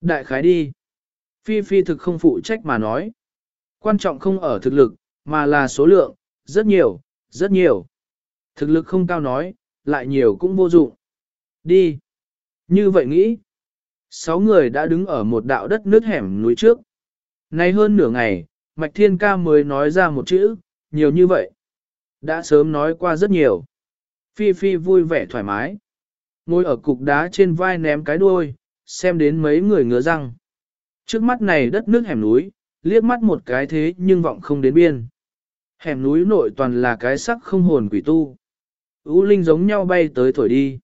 Đại khái đi. Phi Phi thực không phụ trách mà nói. Quan trọng không ở thực lực, mà là số lượng, rất nhiều, rất nhiều. Thực lực không cao nói, lại nhiều cũng vô dụng. Đi. Như vậy nghĩ. Sáu người đã đứng ở một đạo đất nước hẻm núi trước. Nay hơn nửa ngày, Mạch Thiên Ca mới nói ra một chữ, nhiều như vậy. Đã sớm nói qua rất nhiều. Phi Phi vui vẻ thoải mái. Ngồi ở cục đá trên vai ném cái đuôi, xem đến mấy người ngứa răng. Trước mắt này đất nước hẻm núi, liếc mắt một cái thế nhưng vọng không đến biên. Hẻm núi nội toàn là cái sắc không hồn quỷ tu. Ú linh giống nhau bay tới thổi đi.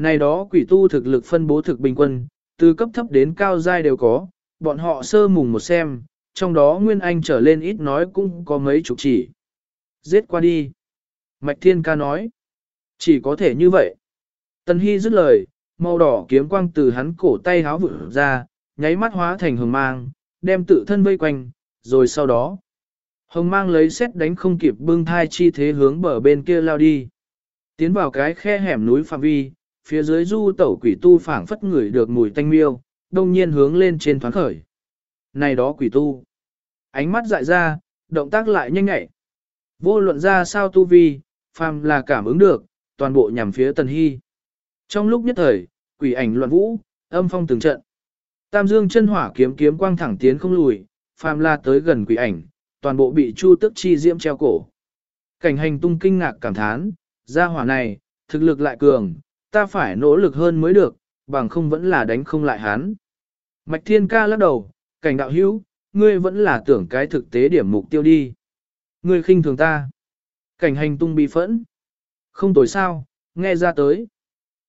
Này đó quỷ tu thực lực phân bố thực bình quân, từ cấp thấp đến cao giai đều có, bọn họ sơ mùng một xem, trong đó Nguyên Anh trở lên ít nói cũng có mấy chục chỉ. Giết qua đi. Mạch Thiên ca nói. Chỉ có thể như vậy. Tần Hy dứt lời, màu đỏ kiếm quang từ hắn cổ tay háo vự ra, nháy mắt hóa thành hồng mang, đem tự thân vây quanh, rồi sau đó. Hồng mang lấy xét đánh không kịp bưng thai chi thế hướng bờ bên kia lao đi. Tiến vào cái khe hẻm núi phạm vi, phía dưới du tẩu quỷ tu phảng phất người được mùi tanh miêu, đông nhiên hướng lên trên thoáng khởi. Này đó quỷ tu. Ánh mắt dại ra, động tác lại nhanh nhạy. Vô luận ra sao tu vi, phàm là cảm ứng được, toàn bộ nhằm phía tần hy. Trong lúc nhất thời, quỷ ảnh loạn vũ, âm phong từng trận. Tam dương chân hỏa kiếm kiếm quang thẳng tiến không lùi, phàm là tới gần quỷ ảnh, toàn bộ bị chu tức chi diễm treo cổ. Cảnh hành tung kinh ngạc cảm thán, gia hỏa này, thực lực lại cường, ta phải nỗ lực hơn mới được, bằng không vẫn là đánh không lại hắn. Mạch thiên ca lắc đầu, cảnh đạo hữu, ngươi vẫn là tưởng cái thực tế điểm mục tiêu đi. Ngươi khinh thường ta. Cảnh hành tung bị phẫn. Không tối sao, nghe ra tới.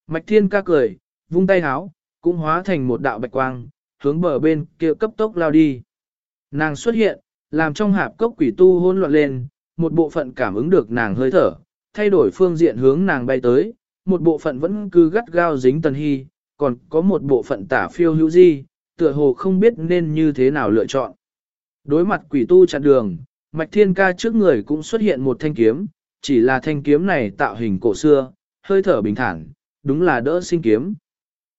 Mạch thiên ca cười, vung tay háo, cũng hóa thành một đạo bạch quang, hướng bờ bên kia cấp tốc lao đi. Nàng xuất hiện, làm trong hạp cốc quỷ tu hỗn loạn lên, một bộ phận cảm ứng được nàng hơi thở, thay đổi phương diện hướng nàng bay tới, một bộ phận vẫn cứ gắt gao dính tần hy, còn có một bộ phận tả phiêu hữu di, tựa hồ không biết nên như thế nào lựa chọn. Đối mặt quỷ tu chặn đường, mạch thiên ca trước người cũng xuất hiện một thanh kiếm, chỉ là thanh kiếm này tạo hình cổ xưa, hơi thở bình thản, đúng là đỡ sinh kiếm.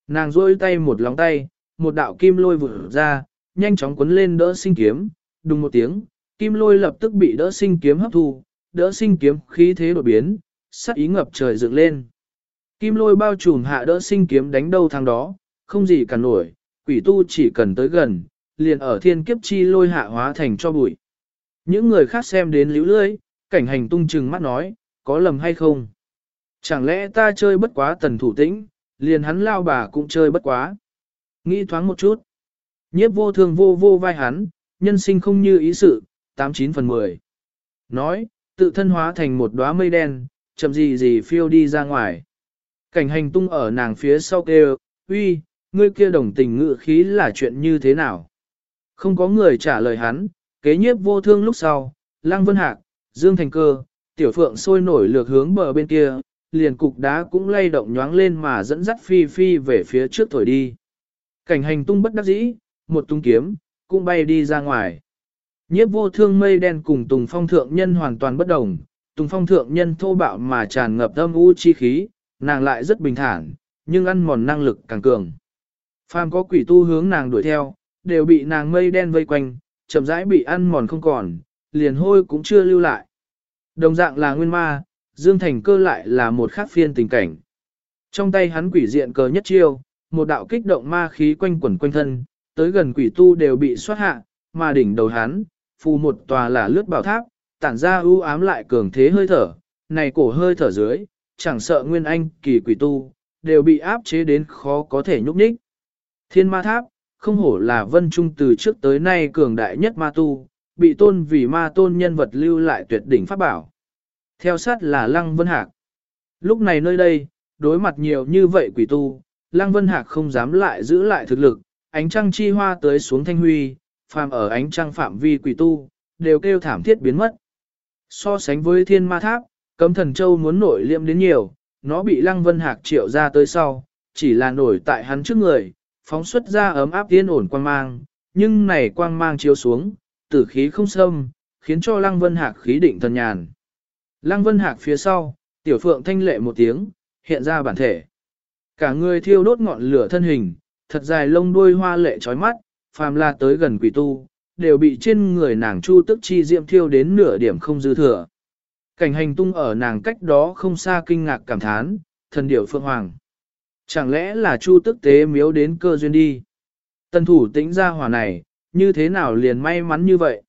Nàng rôi tay một lóng tay, một đạo kim lôi vụt ra, nhanh chóng quấn lên đỡ sinh kiếm, đùng một tiếng, kim lôi lập tức bị đỡ sinh kiếm hấp thu, đỡ sinh kiếm khí thế đột biến, sắc ý ngập trời dựng lên. Kim lôi bao trùm hạ đỡ sinh kiếm đánh đâu thằng đó, không gì cả nổi, quỷ tu chỉ cần tới gần, liền ở thiên kiếp chi lôi hạ hóa thành cho bụi. Những người khác xem đến liễu lưỡi, cảnh hành tung chừng mắt nói, có lầm hay không? Chẳng lẽ ta chơi bất quá tần thủ tĩnh, liền hắn lao bà cũng chơi bất quá. Nghĩ thoáng một chút. Nhiếp vô thường vô vô vai hắn, nhân sinh không như ý sự, 89 phần 10. Nói, tự thân hóa thành một đóa mây đen, chậm gì gì phiêu đi ra ngoài. Cảnh hành tung ở nàng phía sau kêu, uy, ngươi kia đồng tình ngự khí là chuyện như thế nào? Không có người trả lời hắn, kế nhiếp vô thương lúc sau, Lăng Vân Hạc, Dương Thành Cơ, Tiểu Phượng sôi nổi lược hướng bờ bên kia, liền cục đá cũng lay động nhoáng lên mà dẫn dắt phi phi về phía trước thổi đi. Cảnh hành tung bất đắc dĩ, một tung kiếm, cũng bay đi ra ngoài. Nhiếp vô thương mây đen cùng Tùng Phong Thượng Nhân hoàn toàn bất đồng, Tùng Phong Thượng Nhân thô bạo mà tràn ngập âm u chi khí, nàng lại rất bình thản, nhưng ăn mòn năng lực càng cường. Phàm có quỷ tu hướng nàng đuổi theo, đều bị nàng mây đen vây quanh, chậm rãi bị ăn mòn không còn, liền hôi cũng chưa lưu lại. Đồng dạng là nguyên ma, Dương Thành cơ lại là một khác phiên tình cảnh. Trong tay hắn quỷ diện cờ nhất chiêu, một đạo kích động ma khí quanh quẩn quanh thân, tới gần quỷ tu đều bị xoát hạ, mà đỉnh đầu hắn, phù một tòa là lướt bảo tháp, tản ra ưu ám lại cường thế hơi thở, này cổ hơi thở dưới, chẳng sợ nguyên anh kỳ quỷ tu, đều bị áp chế đến khó có thể nhúc nhích. Thiên ma tháp, không hổ là vân trung từ trước tới nay cường đại nhất ma tu, bị tôn vì ma tôn nhân vật lưu lại tuyệt đỉnh pháp bảo. Theo sát là Lăng Vân Hạc. Lúc này nơi đây, đối mặt nhiều như vậy quỷ tu, Lăng Vân Hạc không dám lại giữ lại thực lực, ánh trăng chi hoa tới xuống thanh huy, phàm ở ánh trăng phạm vi quỷ tu, đều kêu thảm thiết biến mất. So sánh với thiên ma tháp, cấm thần châu muốn nổi liêm đến nhiều, nó bị Lăng Vân Hạc triệu ra tới sau, chỉ là nổi tại hắn trước người, phóng xuất ra ấm áp tiên ổn quang mang, nhưng này quang mang chiếu xuống, tử khí không xâm, khiến cho Lăng Vân Hạc khí định thần nhàn. Lăng Vân Hạc phía sau, tiểu phượng thanh lệ một tiếng, hiện ra bản thể. Cả người thiêu đốt ngọn lửa thân hình, thật dài lông đuôi hoa lệ trói mắt, phàm la tới gần quỷ tu, đều bị trên người nàng chu tức chi diệm thiêu đến nửa điểm không dư thừa. Cảnh hành tung ở nàng cách đó không xa kinh ngạc cảm thán, thần điểu phượng hoàng. Chẳng lẽ là chu tức tế miếu đến cơ duyên đi? Tần thủ tĩnh ra hỏa này, như thế nào liền may mắn như vậy?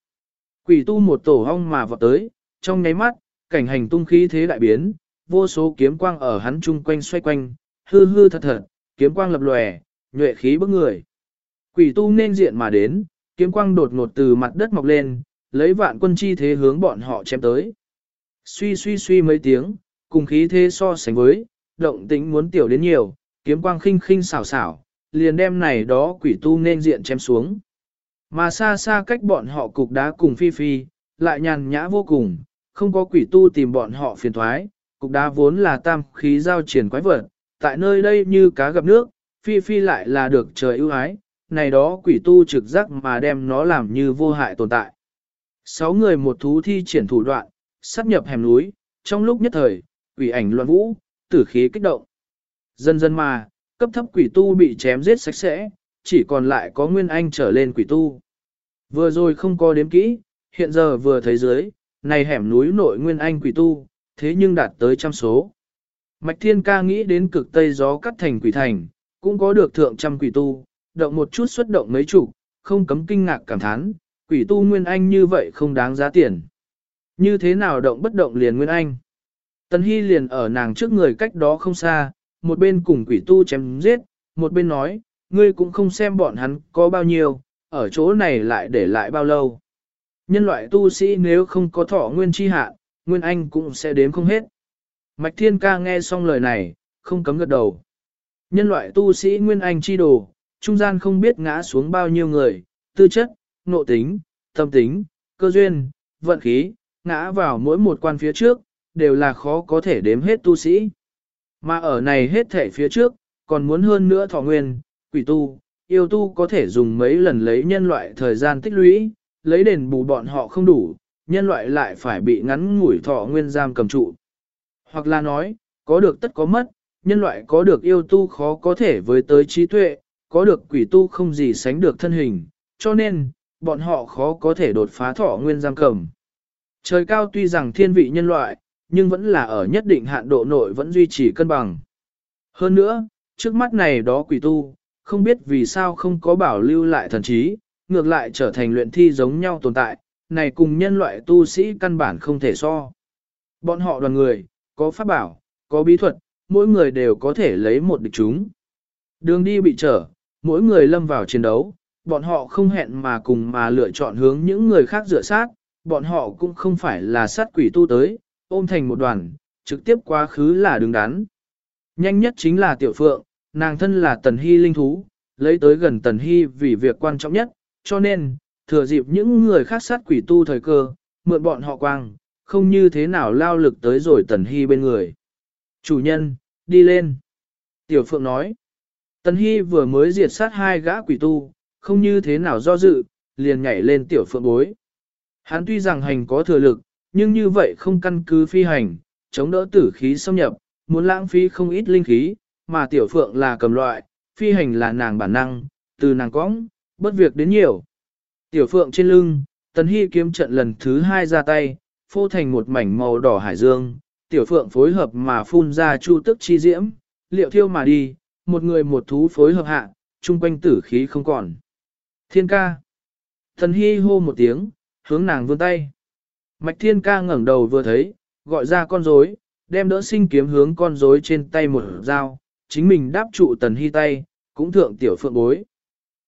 Quỷ tu một tổ hong mà vọt tới, trong nháy mắt, cảnh hành tung khí thế đại biến, vô số kiếm quang ở hắn chung quanh xoay quanh, hư hư thật thật, kiếm quang lập lòe, nhuệ khí bức người. Quỷ tu nên diện mà đến, kiếm quang đột ngột từ mặt đất mọc lên, lấy vạn quân chi thế hướng bọn họ chém tới. Suy suy suy mấy tiếng, cùng khí thế so sánh với, động tĩnh muốn tiểu đến nhiều, kiếm quang khinh khinh xảo xảo, liền đem này đó quỷ tu nên diện chém xuống. Mà xa xa cách bọn họ cục đá cùng phi phi, lại nhàn nhã vô cùng, không có quỷ tu tìm bọn họ phiền thoái, cục đá vốn là tam khí giao triển quái vật, tại nơi đây như cá gặp nước, phi phi lại là được trời ưu ái, này đó quỷ tu trực giác mà đem nó làm như vô hại tồn tại. Sáu người một thú thi triển thủ đoạn, sát nhập hẻm núi, trong lúc nhất thời, quỷ ảnh loạn vũ, tử khí kích động. Dần dần mà, cấp thấp quỷ tu bị chém giết sạch sẽ, chỉ còn lại có Nguyên Anh trở lên quỷ tu. Vừa rồi không có đếm kỹ, hiện giờ vừa thấy dưới, này hẻm núi nội Nguyên Anh quỷ tu, thế nhưng đạt tới trăm số. Mạch Thiên Ca nghĩ đến cực tây gió cắt thành quỷ thành, cũng có được thượng trăm quỷ tu, động một chút xuất động mấy chục, không cấm kinh ngạc cảm thán, quỷ tu Nguyên Anh như vậy không đáng giá tiền. Như thế nào động bất động liền Nguyên Anh? Tần Hy liền ở nàng trước người cách đó không xa, một bên cùng quỷ tu chém giết, một bên nói, ngươi cũng không xem bọn hắn có bao nhiêu, ở chỗ này lại để lại bao lâu. Nhân loại tu sĩ nếu không có thọ nguyên chi hạ, nguyên anh cũng sẽ đếm không hết. Mạch Thiên Ca nghe xong lời này, không cấm gật đầu. Nhân loại tu sĩ nguyên anh chi đồ, trung gian không biết ngã xuống bao nhiêu người, tư chất, nộ tính, tâm tính, cơ duyên, vận khí, ngã vào mỗi một quan phía trước, đều là khó có thể đếm hết tu sĩ. Mà ở này hết thể phía trước, còn muốn hơn nữa thọ nguyên, quỷ tu, yêu tu có thể dùng mấy lần lấy nhân loại thời gian tích lũy, lấy đền bù bọn họ không đủ, nhân loại lại phải bị ngắn ngủi thọ nguyên giam cầm trụ. Hoặc là nói, có được tất có mất, nhân loại có được yêu tu khó có thể với tới trí tuệ, có được quỷ tu không gì sánh được thân hình, cho nên, bọn họ khó có thể đột phá thọ nguyên giam cầm. Trời cao tuy rằng thiên vị nhân loại, nhưng vẫn là ở nhất định hạn độ nội vẫn duy trì cân bằng. Hơn nữa, trước mắt này đó quỷ tu, không biết vì sao không có bảo lưu lại thần trí, ngược lại trở thành luyện thi giống nhau tồn tại, này cùng nhân loại tu sĩ căn bản không thể so. Bọn họ đoàn người, có pháp bảo, có bí thuật, mỗi người đều có thể lấy một địch chúng. Đường đi bị trở, mỗi người lâm vào chiến đấu, bọn họ không hẹn mà cùng mà lựa chọn hướng những người khác dựa sát, bọn họ cũng không phải là sát quỷ tu tới, ôm thành một đoàn, trực tiếp quá khứ là đứng đắn. Nhanh nhất chính là tiểu phượng, nàng thân là tần hy linh thú, lấy tới gần tần hy vì việc quan trọng nhất, cho nên, thừa dịp những người khác sát quỷ tu thời cơ, mượn bọn họ quang, không như thế nào lao lực tới rồi tần hy bên người. Chủ nhân, đi lên. Tiểu phượng nói, tần hy vừa mới diệt sát hai gã quỷ tu, không như thế nào do dự, liền nhảy lên tiểu phượng bối. Hắn tuy rằng hành có thừa lực, nhưng như vậy không căn cứ phi hành, chống đỡ tử khí xâm nhập, muốn lãng phí không ít linh khí, mà tiểu phượng là cầm loại, phi hành là nàng bản năng, từ nàng cõng, bất việc đến nhiều. Tiểu phượng trên lưng, tần hy kiếm trận lần thứ hai ra tay, phô thành một mảnh màu đỏ hải dương, tiểu phượng phối hợp mà phun ra chu tức chi diễm, liệu thiêu mà đi, một người một thú phối hợp hạ, chung quanh tử khí không còn. Thiên ca. Tần hy hô một tiếng, hướng nàng vươn tay. Mạch thiên ca ngẩng đầu vừa thấy, gọi ra con rối, đem đỡ sinh kiếm hướng con rối trên tay một dao, chính mình đáp trụ tần hy tay, cũng thượng tiểu phượng bối.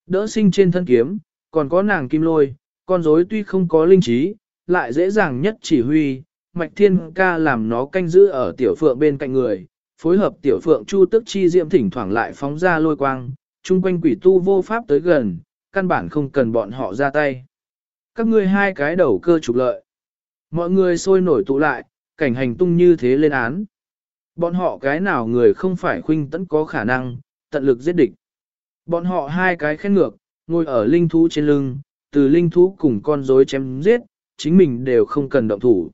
Đỡ sinh trên thân kiếm, còn có nàng kim lôi, con rối tuy không có linh trí, lại dễ dàng nhất chỉ huy, mạch thiên ca làm nó canh giữ ở tiểu phượng bên cạnh người, phối hợp tiểu phượng chu tức chi diệm thỉnh thoảng lại phóng ra lôi quang, chung quanh quỷ tu vô pháp tới gần, căn bản không cần bọn họ ra tay. Các ngươi hai cái đầu cơ trục lợi. Mọi người sôi nổi tụ lại, cảnh hành tung như thế lên án. Bọn họ cái nào người không phải khuynh tấn có khả năng, tận lực giết địch. Bọn họ hai cái khen ngược, ngồi ở linh thú trên lưng, từ linh thú cùng con rối chém giết, chính mình đều không cần động thủ.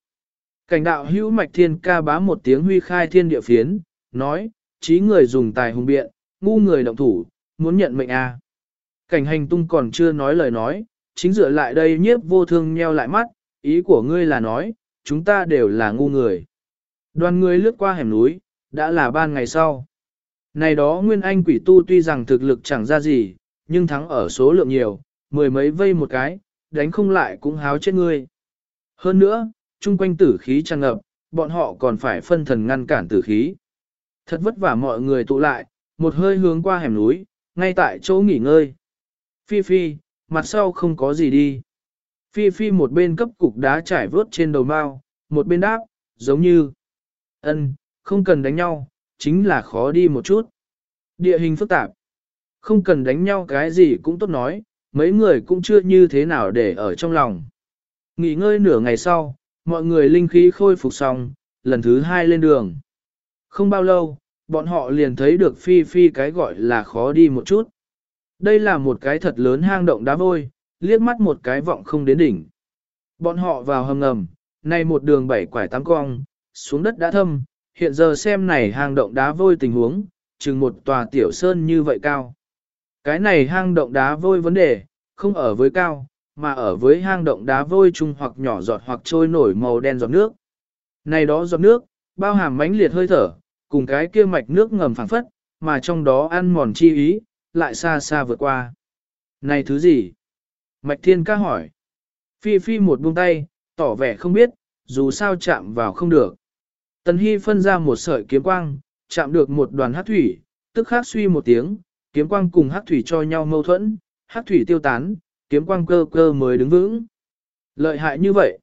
Cảnh đạo hữu mạch thiên ca bá một tiếng huy khai thiên địa phiến, nói, trí người dùng tài hùng biện, ngu người động thủ, muốn nhận mệnh a. À. Cảnh hành tung còn chưa nói lời nói, chính dựa lại đây nhiếp vô thương nheo lại mắt, ý của ngươi là nói, chúng ta đều là ngu người. Đoàn người lướt qua hẻm núi, đã là ban ngày sau. Này đó Nguyên Anh quỷ tu tuy rằng thực lực chẳng ra gì, nhưng thắng ở số lượng nhiều, mười mấy vây một cái, đánh không lại cũng háo chết ngươi. Hơn nữa, chung quanh tử khí tràn ngập, bọn họ còn phải phân thần ngăn cản tử khí. Thật vất vả mọi người tụ lại, một hơi hướng qua hẻm núi, ngay tại chỗ nghỉ ngơi. Phi Phi, mặt sau không có gì đi. Phi Phi một bên cấp cục đá trải vớt trên đầu mao, một bên đáp, giống như ân, không cần đánh nhau, chính là khó đi một chút. Địa hình phức tạp. Không cần đánh nhau cái gì cũng tốt nói, mấy người cũng chưa như thế nào để ở trong lòng. Nghỉ ngơi nửa ngày sau, mọi người linh khí khôi phục xong, lần thứ hai lên đường. Không bao lâu, bọn họ liền thấy được phi phi cái gọi là khó đi một chút. Đây là một cái thật lớn hang động đá vôi, liếc mắt một cái vọng không đến đỉnh. Bọn họ vào hầm ngầm, nay một đường bảy quải tám cong, xuống đất đã thâm, hiện giờ xem này hang động đá vôi tình huống, chừng một tòa tiểu sơn như vậy cao. Cái này hang động đá vôi vấn đề, không ở với cao, mà ở với hang động đá vôi chung hoặc nhỏ giọt hoặc trôi nổi màu đen giọt nước. Này đó giọt nước, bao hàm mãnh liệt hơi thở, cùng cái kia mạch nước ngầm phẳng phất, mà trong đó ăn mòn chi ý, lại xa xa vượt qua. Này thứ gì? Mạch Thiên ca hỏi. Phi Phi một buông tay, tỏ vẻ không biết, dù sao chạm vào không được. Tần Hy phân ra một sợi kiếm quang, chạm được một đoàn hát thủy, tức khắc suy một tiếng, kiếm quang cùng hát thủy cho nhau mâu thuẫn, hát thủy tiêu tán, kiếm quang cơ cơ mới đứng vững. Lợi hại như vậy.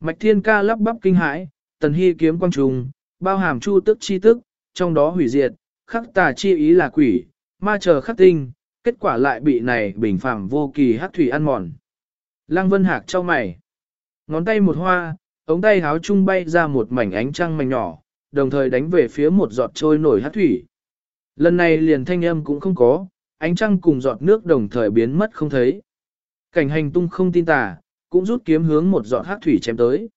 Mạch Thiên ca lắp bắp kinh hãi, Tần Hy kiếm quang trùng, bao hàm chu tức chi tức, trong đó hủy diệt, khắc tà chi ý là quỷ, ma chờ khắc tinh, kết quả lại bị này bình phẳng vô kỳ hát thủy ăn mòn. Lăng Vân Hạc cho mày. Ngón tay một hoa, ống tay háo trung bay ra một mảnh ánh trăng mảnh nhỏ, đồng thời đánh về phía một giọt trôi nổi hát thủy. Lần này liền thanh âm cũng không có, ánh trăng cùng giọt nước đồng thời biến mất không thấy. Cảnh hành tung không tin tà, cũng rút kiếm hướng một giọt hát thủy chém tới.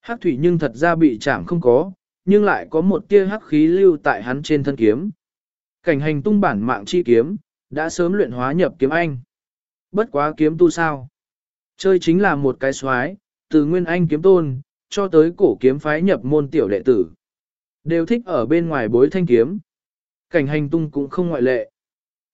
Hát thủy nhưng thật ra bị chạm không có, nhưng lại có một tia hắc khí lưu tại hắn trên thân kiếm. Cảnh hành tung bản mạng chi kiếm, đã sớm luyện hóa nhập kiếm anh. Bất quá kiếm tu sao? Chơi chính là một cái xoái, từ nguyên anh kiếm tôn, cho tới cổ kiếm phái nhập môn tiểu đệ tử. Đều thích ở bên ngoài bối thanh kiếm. Cảnh hành tung cũng không ngoại lệ.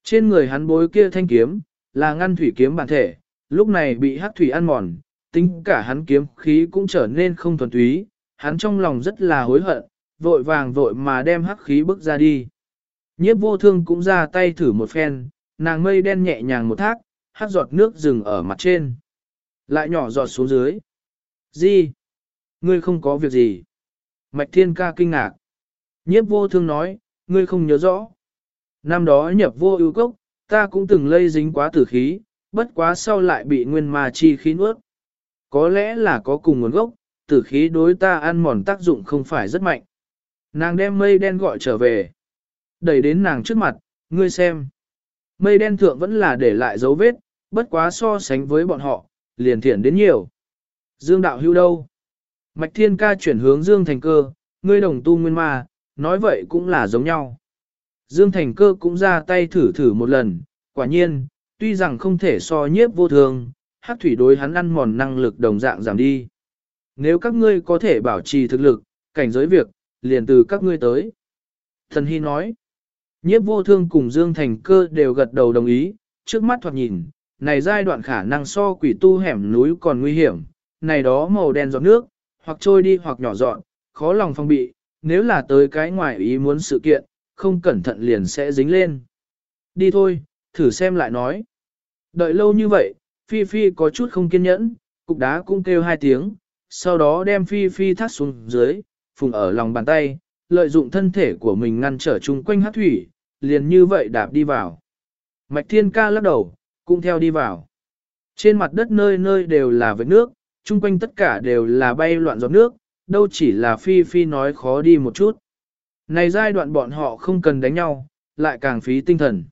Trên người hắn bối kia thanh kiếm, là ngăn thủy kiếm bản thể, lúc này bị hắc thủy ăn mòn, tính cả hắn kiếm khí cũng trở nên không thuần túy, hắn trong lòng rất là hối hận, vội vàng vội mà đem hắc khí bước ra đi. Nhiếp vô thương cũng ra tay thử một phen, nàng mây đen nhẹ nhàng một thác, hát giọt nước dừng ở mặt trên. Lại nhỏ giọt xuống dưới. Gì? Ngươi không có việc gì. Mạch thiên ca kinh ngạc. Nhiếp vô thương nói, ngươi không nhớ rõ. Năm đó nhập vô ưu cốc, ta cũng từng lây dính quá tử khí, bất quá sau lại bị nguyên ma chi khí nuốt. Có lẽ là có cùng nguồn gốc, tử khí đối ta ăn mòn tác dụng không phải rất mạnh. Nàng đem mây đen gọi trở về. Đẩy đến nàng trước mặt, ngươi xem. Mây đen thượng vẫn là để lại dấu vết, bất quá so sánh với bọn họ, liền thiện đến nhiều. Dương đạo hưu đâu? Mạch thiên ca chuyển hướng Dương thành cơ, ngươi đồng tu nguyên ma, nói vậy cũng là giống nhau. Dương thành cơ cũng ra tay thử thử một lần, quả nhiên, tuy rằng không thể so nhiếp vô thường, hắc thủy đối hắn ăn mòn năng lực đồng dạng giảm đi. Nếu các ngươi có thể bảo trì thực lực, cảnh giới việc, liền từ các ngươi tới. Thần Hy nói, nhiếp vô thương cùng Dương Thành Cơ đều gật đầu đồng ý, trước mắt thoạt nhìn, này giai đoạn khả năng so quỷ tu hẻm núi còn nguy hiểm, này đó màu đen giọt nước, hoặc trôi đi hoặc nhỏ dọn, khó lòng phong bị, nếu là tới cái ngoài ý muốn sự kiện, không cẩn thận liền sẽ dính lên. Đi thôi, thử xem lại nói. Đợi lâu như vậy, Phi Phi có chút không kiên nhẫn, cục đá cũng kêu hai tiếng, sau đó đem Phi Phi thắt xuống dưới, phùng ở lòng bàn tay, lợi dụng thân thể của mình ngăn trở chung quanh hát thủy, liền như vậy đạp đi vào. Mạch Thiên Ca lắc đầu, cũng theo đi vào. Trên mặt đất nơi nơi đều là vết nước, chung quanh tất cả đều là bay loạn giọt nước, đâu chỉ là Phi Phi nói khó đi một chút. Này giai đoạn bọn họ không cần đánh nhau, lại càng phí tinh thần.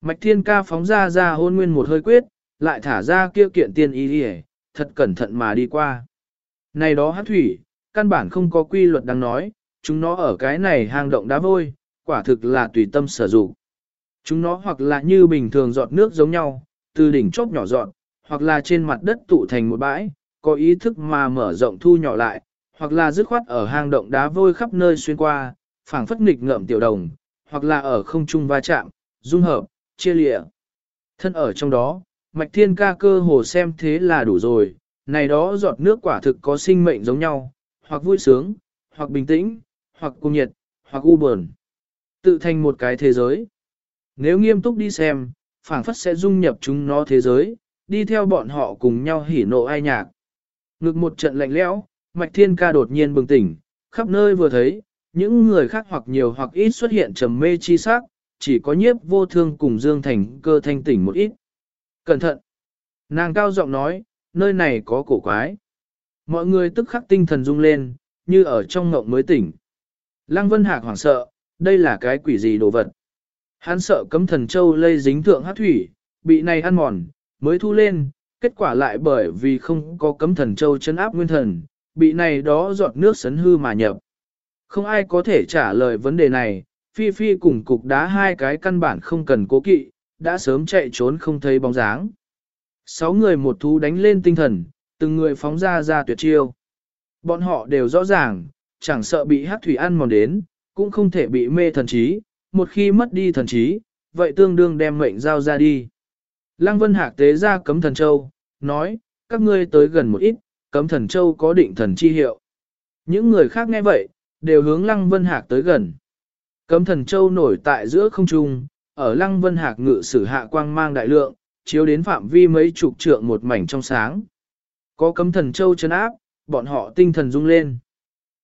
Mạch Thiên Ca phóng ra ra hôn nguyên một hơi quyết, lại thả ra kia kiện tiên y đi thật cẩn thận mà đi qua. Này đó hát thủy, căn bản không có quy luật đang nói, chúng nó ở cái này hang động đá vôi, quả thực là tùy tâm sở dụng. Chúng nó hoặc là như bình thường giọt nước giống nhau, từ đỉnh chóp nhỏ giọt, hoặc là trên mặt đất tụ thành một bãi, có ý thức mà mở rộng thu nhỏ lại, hoặc là dứt khoát ở hang động đá vôi khắp nơi xuyên qua, phảng phất nghịch ngợm tiểu đồng, hoặc là ở không trung va chạm, dung hợp, chia lịa. Thân ở trong đó, mạch thiên ca cơ hồ xem thế là đủ rồi, này đó giọt nước quả thực có sinh mệnh giống nhau, hoặc vui sướng, hoặc bình tĩnh, hoặc cung nhiệt, hoặc u buồn. Tự thành một cái thế giới. Nếu nghiêm túc đi xem, phảng phất sẽ dung nhập chúng nó thế giới, đi theo bọn họ cùng nhau hỉ nộ ai nhạc. Ngực một trận lạnh lẽo, Mạch Thiên Ca đột nhiên bừng tỉnh, khắp nơi vừa thấy, những người khác hoặc nhiều hoặc ít xuất hiện trầm mê chi sắc, chỉ có nhiếp vô thương cùng Dương Thành cơ thanh tỉnh một ít. Cẩn thận! Nàng cao giọng nói, nơi này có cổ quái. Mọi người tức khắc tinh thần rung lên, như ở trong ngộng mới tỉnh. Lăng Vân Hạc hoảng sợ, đây là cái quỷ gì đồ vật. Hắn sợ cấm thần châu lây dính thượng hát thủy, bị này ăn mòn, mới thu lên, kết quả lại bởi vì không có cấm thần châu chân áp nguyên thần, bị này đó giọt nước sấn hư mà nhập. Không ai có thể trả lời vấn đề này, Phi Phi cùng cục đá hai cái căn bản không cần cố kỵ, đã sớm chạy trốn không thấy bóng dáng. Sáu người một thú đánh lên tinh thần, từng người phóng ra ra tuyệt chiêu. Bọn họ đều rõ ràng, chẳng sợ bị hát thủy ăn mòn đến, cũng không thể bị mê thần trí, một khi mất đi thần trí, vậy tương đương đem mệnh giao ra đi. Lăng Vân Hạc tế ra cấm thần châu, nói, các ngươi tới gần một ít, cấm thần châu có định thần chi hiệu. Những người khác nghe vậy, đều hướng Lăng Vân Hạc tới gần. Cấm thần châu nổi tại giữa không trung, ở Lăng Vân Hạc ngự sử hạ quang mang đại lượng, chiếu đến phạm vi mấy chục trượng một mảnh trong sáng. Có cấm thần châu chấn áp, bọn họ tinh thần rung lên.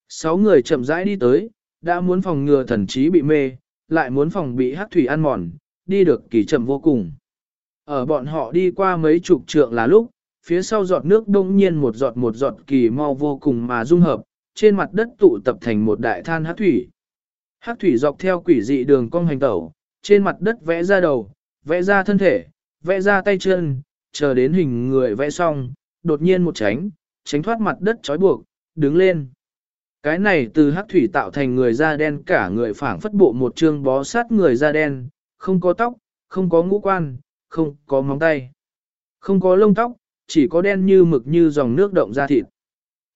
Sáu người chậm rãi đi tới, đã muốn phòng ngừa thần trí bị mê, lại muốn phòng bị hắc thủy ăn mòn, đi được kỳ chậm vô cùng. Ở bọn họ đi qua mấy chục trượng là lúc, phía sau giọt nước đông nhiên một giọt một giọt kỳ mau vô cùng mà dung hợp, trên mặt đất tụ tập thành một đại than hắc thủy. Hắc thủy dọc theo quỷ dị đường cong hành tẩu, trên mặt đất vẽ ra đầu, vẽ ra thân thể, vẽ ra tay chân, chờ đến hình người vẽ xong, đột nhiên một tránh, tránh thoát mặt đất trói buộc, đứng lên. Cái này từ hắc thủy tạo thành người da đen cả người phảng phất bộ một chương bó sát người da đen, không có tóc, không có ngũ quan, không có móng tay, không có lông tóc, chỉ có đen như mực như dòng nước động ra thịt.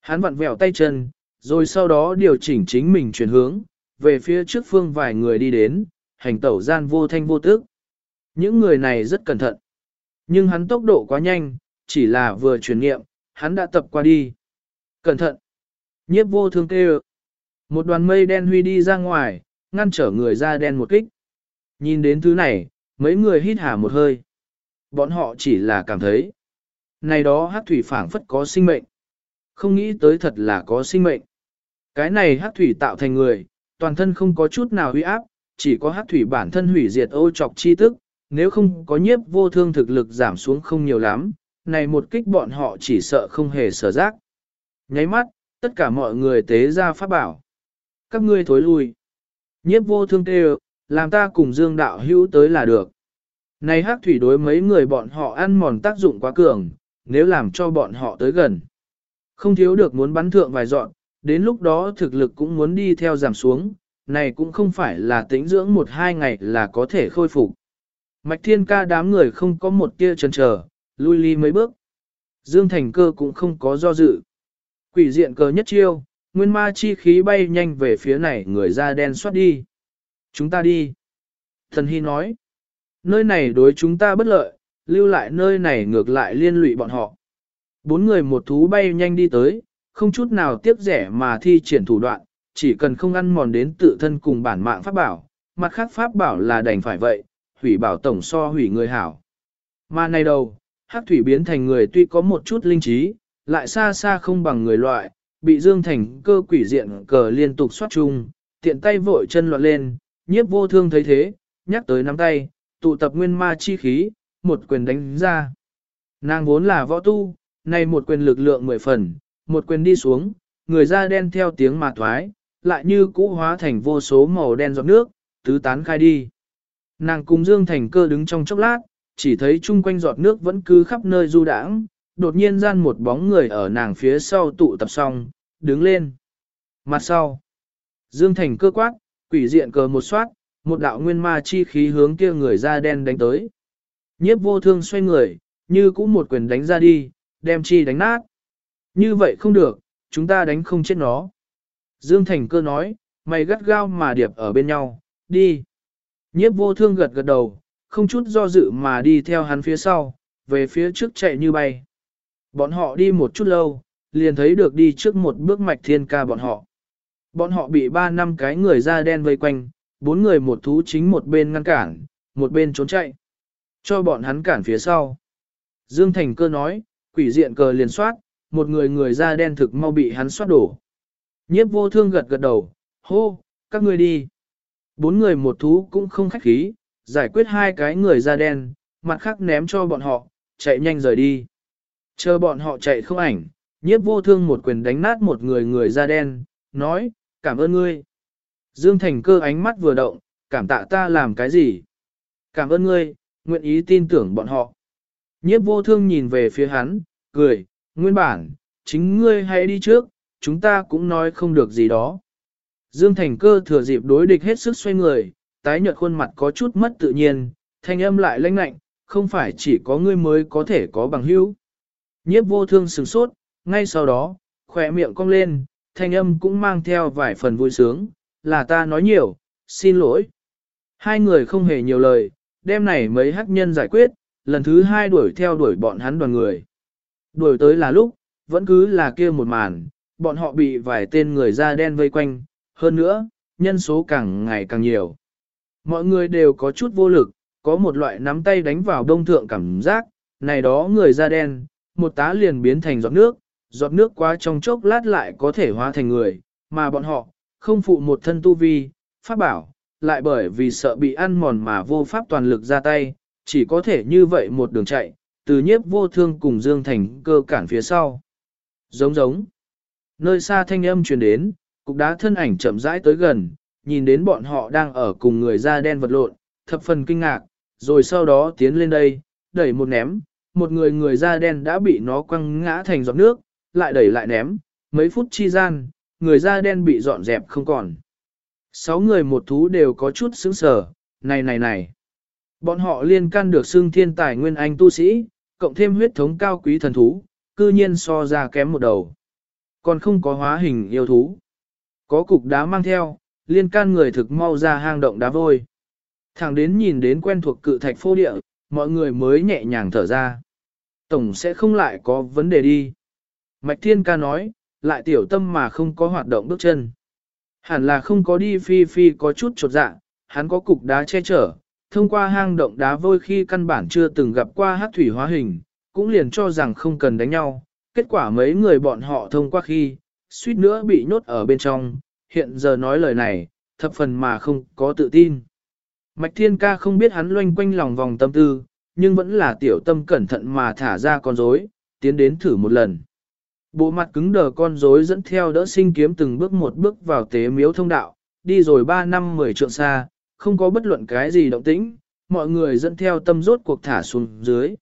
Hắn vặn vẹo tay chân, rồi sau đó điều chỉnh chính mình chuyển hướng, về phía trước phương vài người đi đến, hành tẩu gian vô thanh vô tức. Những người này rất cẩn thận. Nhưng hắn tốc độ quá nhanh, chỉ là vừa chuyển nghiệm, hắn đã tập qua đi. Cẩn thận! Nhiếp vô thương kêu. Một đoàn mây đen huy đi ra ngoài, ngăn trở người da đen một kích. Nhìn đến thứ này, mấy người hít hà một hơi. Bọn họ chỉ là cảm thấy. Này đó hát thủy phảng phất có sinh mệnh. Không nghĩ tới thật là có sinh mệnh. Cái này hát thủy tạo thành người, toàn thân không có chút nào huy áp, chỉ có hát thủy bản thân hủy diệt ô trọc chi tức, nếu không có nhiếp vô thương thực lực giảm xuống không nhiều lắm, này một kích bọn họ chỉ sợ không hề sở giác. Nháy mắt, tất cả mọi người tế ra pháp bảo. Các ngươi thối lui. Nhiếp vô thương kêu, làm ta cùng dương đạo hữu tới là được. Này hắc thủy đối mấy người bọn họ ăn mòn tác dụng quá cường, nếu làm cho bọn họ tới gần. Không thiếu được muốn bắn thượng vài dọn, đến lúc đó thực lực cũng muốn đi theo giảm xuống, này cũng không phải là tĩnh dưỡng một hai ngày là có thể khôi phục. Mạch thiên ca đám người không có một tia chần chờ, lui ly mấy bước. Dương Thành cơ cũng không có do dự. Quỷ diện cờ nhất chiêu, nguyên ma chi khí bay nhanh về phía này người da đen xoát đi. Chúng ta đi. Thần Hy nói, nơi này đối chúng ta bất lợi, lưu lại nơi này ngược lại liên lụy bọn họ. Bốn người một thú bay nhanh đi tới, không chút nào tiếc rẻ mà thi triển thủ đoạn, chỉ cần không ăn mòn đến tự thân cùng bản mạng pháp bảo, mặt khác pháp bảo là đành phải vậy, hủy bảo tổng so hủy người hảo. Mà này đâu, hắc thủy biến thành người tuy có một chút linh trí, lại xa xa không bằng người loại, bị dương thành cơ quỷ diện cờ liên tục xoát chung, tiện tay vội chân loạn lên, nhiếp vô thương thấy thế, nhắc tới nắm tay, tụ tập nguyên ma chi khí, một quyền đánh ra. Nàng vốn là võ tu, nay một quyền lực lượng mười phần, một quyền đi xuống, người da đen theo tiếng mà thoái, lại như cũ hóa thành vô số màu đen giọt nước, tứ tán khai đi. Nàng cùng Dương Thành cơ đứng trong chốc lát, chỉ thấy chung quanh giọt nước vẫn cứ khắp nơi du đãng, đột nhiên gian một bóng người ở nàng phía sau tụ tập xong, đứng lên. Mặt sau, Dương Thành cơ quát, quỷ diện cờ một soát, một đạo nguyên ma chi khí hướng kia người da đen đánh tới. Nhiếp vô thương xoay người, như cũng một quyền đánh ra đi, đem chi đánh nát. Như vậy không được, chúng ta đánh không chết nó. Dương Thành cơ nói, mày gắt gao mà điệp ở bên nhau, đi. Nhiếp vô thương gật gật đầu, không chút do dự mà đi theo hắn phía sau, về phía trước chạy như bay. Bọn họ đi một chút lâu, liền thấy được đi trước một bước mạch thiên ca bọn họ. Bọn họ bị ba năm cái người da đen vây quanh, bốn người một thú chính một bên ngăn cản, một bên trốn chạy. Cho bọn hắn cản phía sau. Dương Thành cơ nói, quỷ diện cờ liền soát, một người người da đen thực mau bị hắn soát đổ. Nhiếp vô thương gật gật đầu, hô, các ngươi đi. Bốn người một thú cũng không khách khí, giải quyết hai cái người da đen, mặt khác ném cho bọn họ, chạy nhanh rời đi. Chờ bọn họ chạy không ảnh, nhiếp vô thương một quyền đánh nát một người người da đen, nói, cảm ơn ngươi. Dương Thành cơ ánh mắt vừa động, cảm tạ ta làm cái gì? Cảm ơn ngươi, nguyện ý tin tưởng bọn họ. Nhiếp vô thương nhìn về phía hắn, cười, nguyên bản, chính ngươi hãy đi trước, chúng ta cũng nói không được gì đó. Dương Thành cơ thừa dịp đối địch hết sức xoay người, tái nhợt khuôn mặt có chút mất tự nhiên, thanh âm lại lãnh lạnh, không phải chỉ có ngươi mới có thể có bằng hữu. Nhiếp vô thương sửng sốt, ngay sau đó, khỏe miệng cong lên, thanh âm cũng mang theo vài phần vui sướng, là ta nói nhiều, xin lỗi. Hai người không hề nhiều lời, đêm này mấy hắc nhân giải quyết, lần thứ hai đuổi theo đuổi bọn hắn đoàn người. Đuổi tới là lúc, vẫn cứ là kia một màn, bọn họ bị vài tên người da đen vây quanh, hơn nữa, nhân số càng ngày càng nhiều. Mọi người đều có chút vô lực, có một loại nắm tay đánh vào đông thượng cảm giác, này đó người da đen, một tá liền biến thành giọt nước, giọt nước quá trong chốc lát lại có thể hóa thành người, mà bọn họ, không phụ một thân tu vi, pháp bảo, lại bởi vì sợ bị ăn mòn mà vô pháp toàn lực ra tay, chỉ có thể như vậy một đường chạy, từ nhiếp vô thương cùng Dương Thành cơ cản phía sau. Giống giống. Nơi xa thanh âm truyền đến, cục đá thân ảnh chậm rãi tới gần, nhìn đến bọn họ đang ở cùng người da đen vật lộn, thập phần kinh ngạc, rồi sau đó tiến lên đây, đẩy một ném, một người người da đen đã bị nó quăng ngã thành giọt nước, lại đẩy lại ném, mấy phút chi gian, người da đen bị dọn dẹp không còn. Sáu người một thú đều có chút sững sờ, này này này. Bọn họ liên can được xưng thiên tài nguyên anh tu sĩ, cộng thêm huyết thống cao quý thần thú, cư nhiên so ra kém một đầu. Còn không có hóa hình yêu thú. Có cục đá mang theo, liên can người thực mau ra hang động đá vôi. Thẳng đến nhìn đến quen thuộc cự thạch phô địa, mọi người mới nhẹ nhàng thở ra. Tổng sẽ không lại có vấn đề đi. Mạch Thiên ca nói, lại tiểu tâm mà không có hoạt động bước chân. Hẳn là không có đi phi phi có chút trột dạ, hắn có cục đá che chở, thông qua hang động đá vôi khi căn bản chưa từng gặp qua hát thủy hóa hình, cũng liền cho rằng không cần đánh nhau. Kết quả mấy người bọn họ thông qua khi, suýt nữa bị nhốt ở bên trong, hiện giờ nói lời này, thập phần mà không có tự tin. Mạch Thiên Ca không biết hắn loanh quanh lòng vòng tâm tư, nhưng vẫn là tiểu tâm cẩn thận mà thả ra con rối, tiến đến thử một lần. Bộ mặt cứng đờ con rối dẫn theo đỡ sinh kiếm từng bước một bước vào tế miếu thông đạo, đi rồi 3 năm 10 trượng xa, không có bất luận cái gì động tĩnh, mọi người dẫn theo tâm rốt cuộc thả xuống dưới.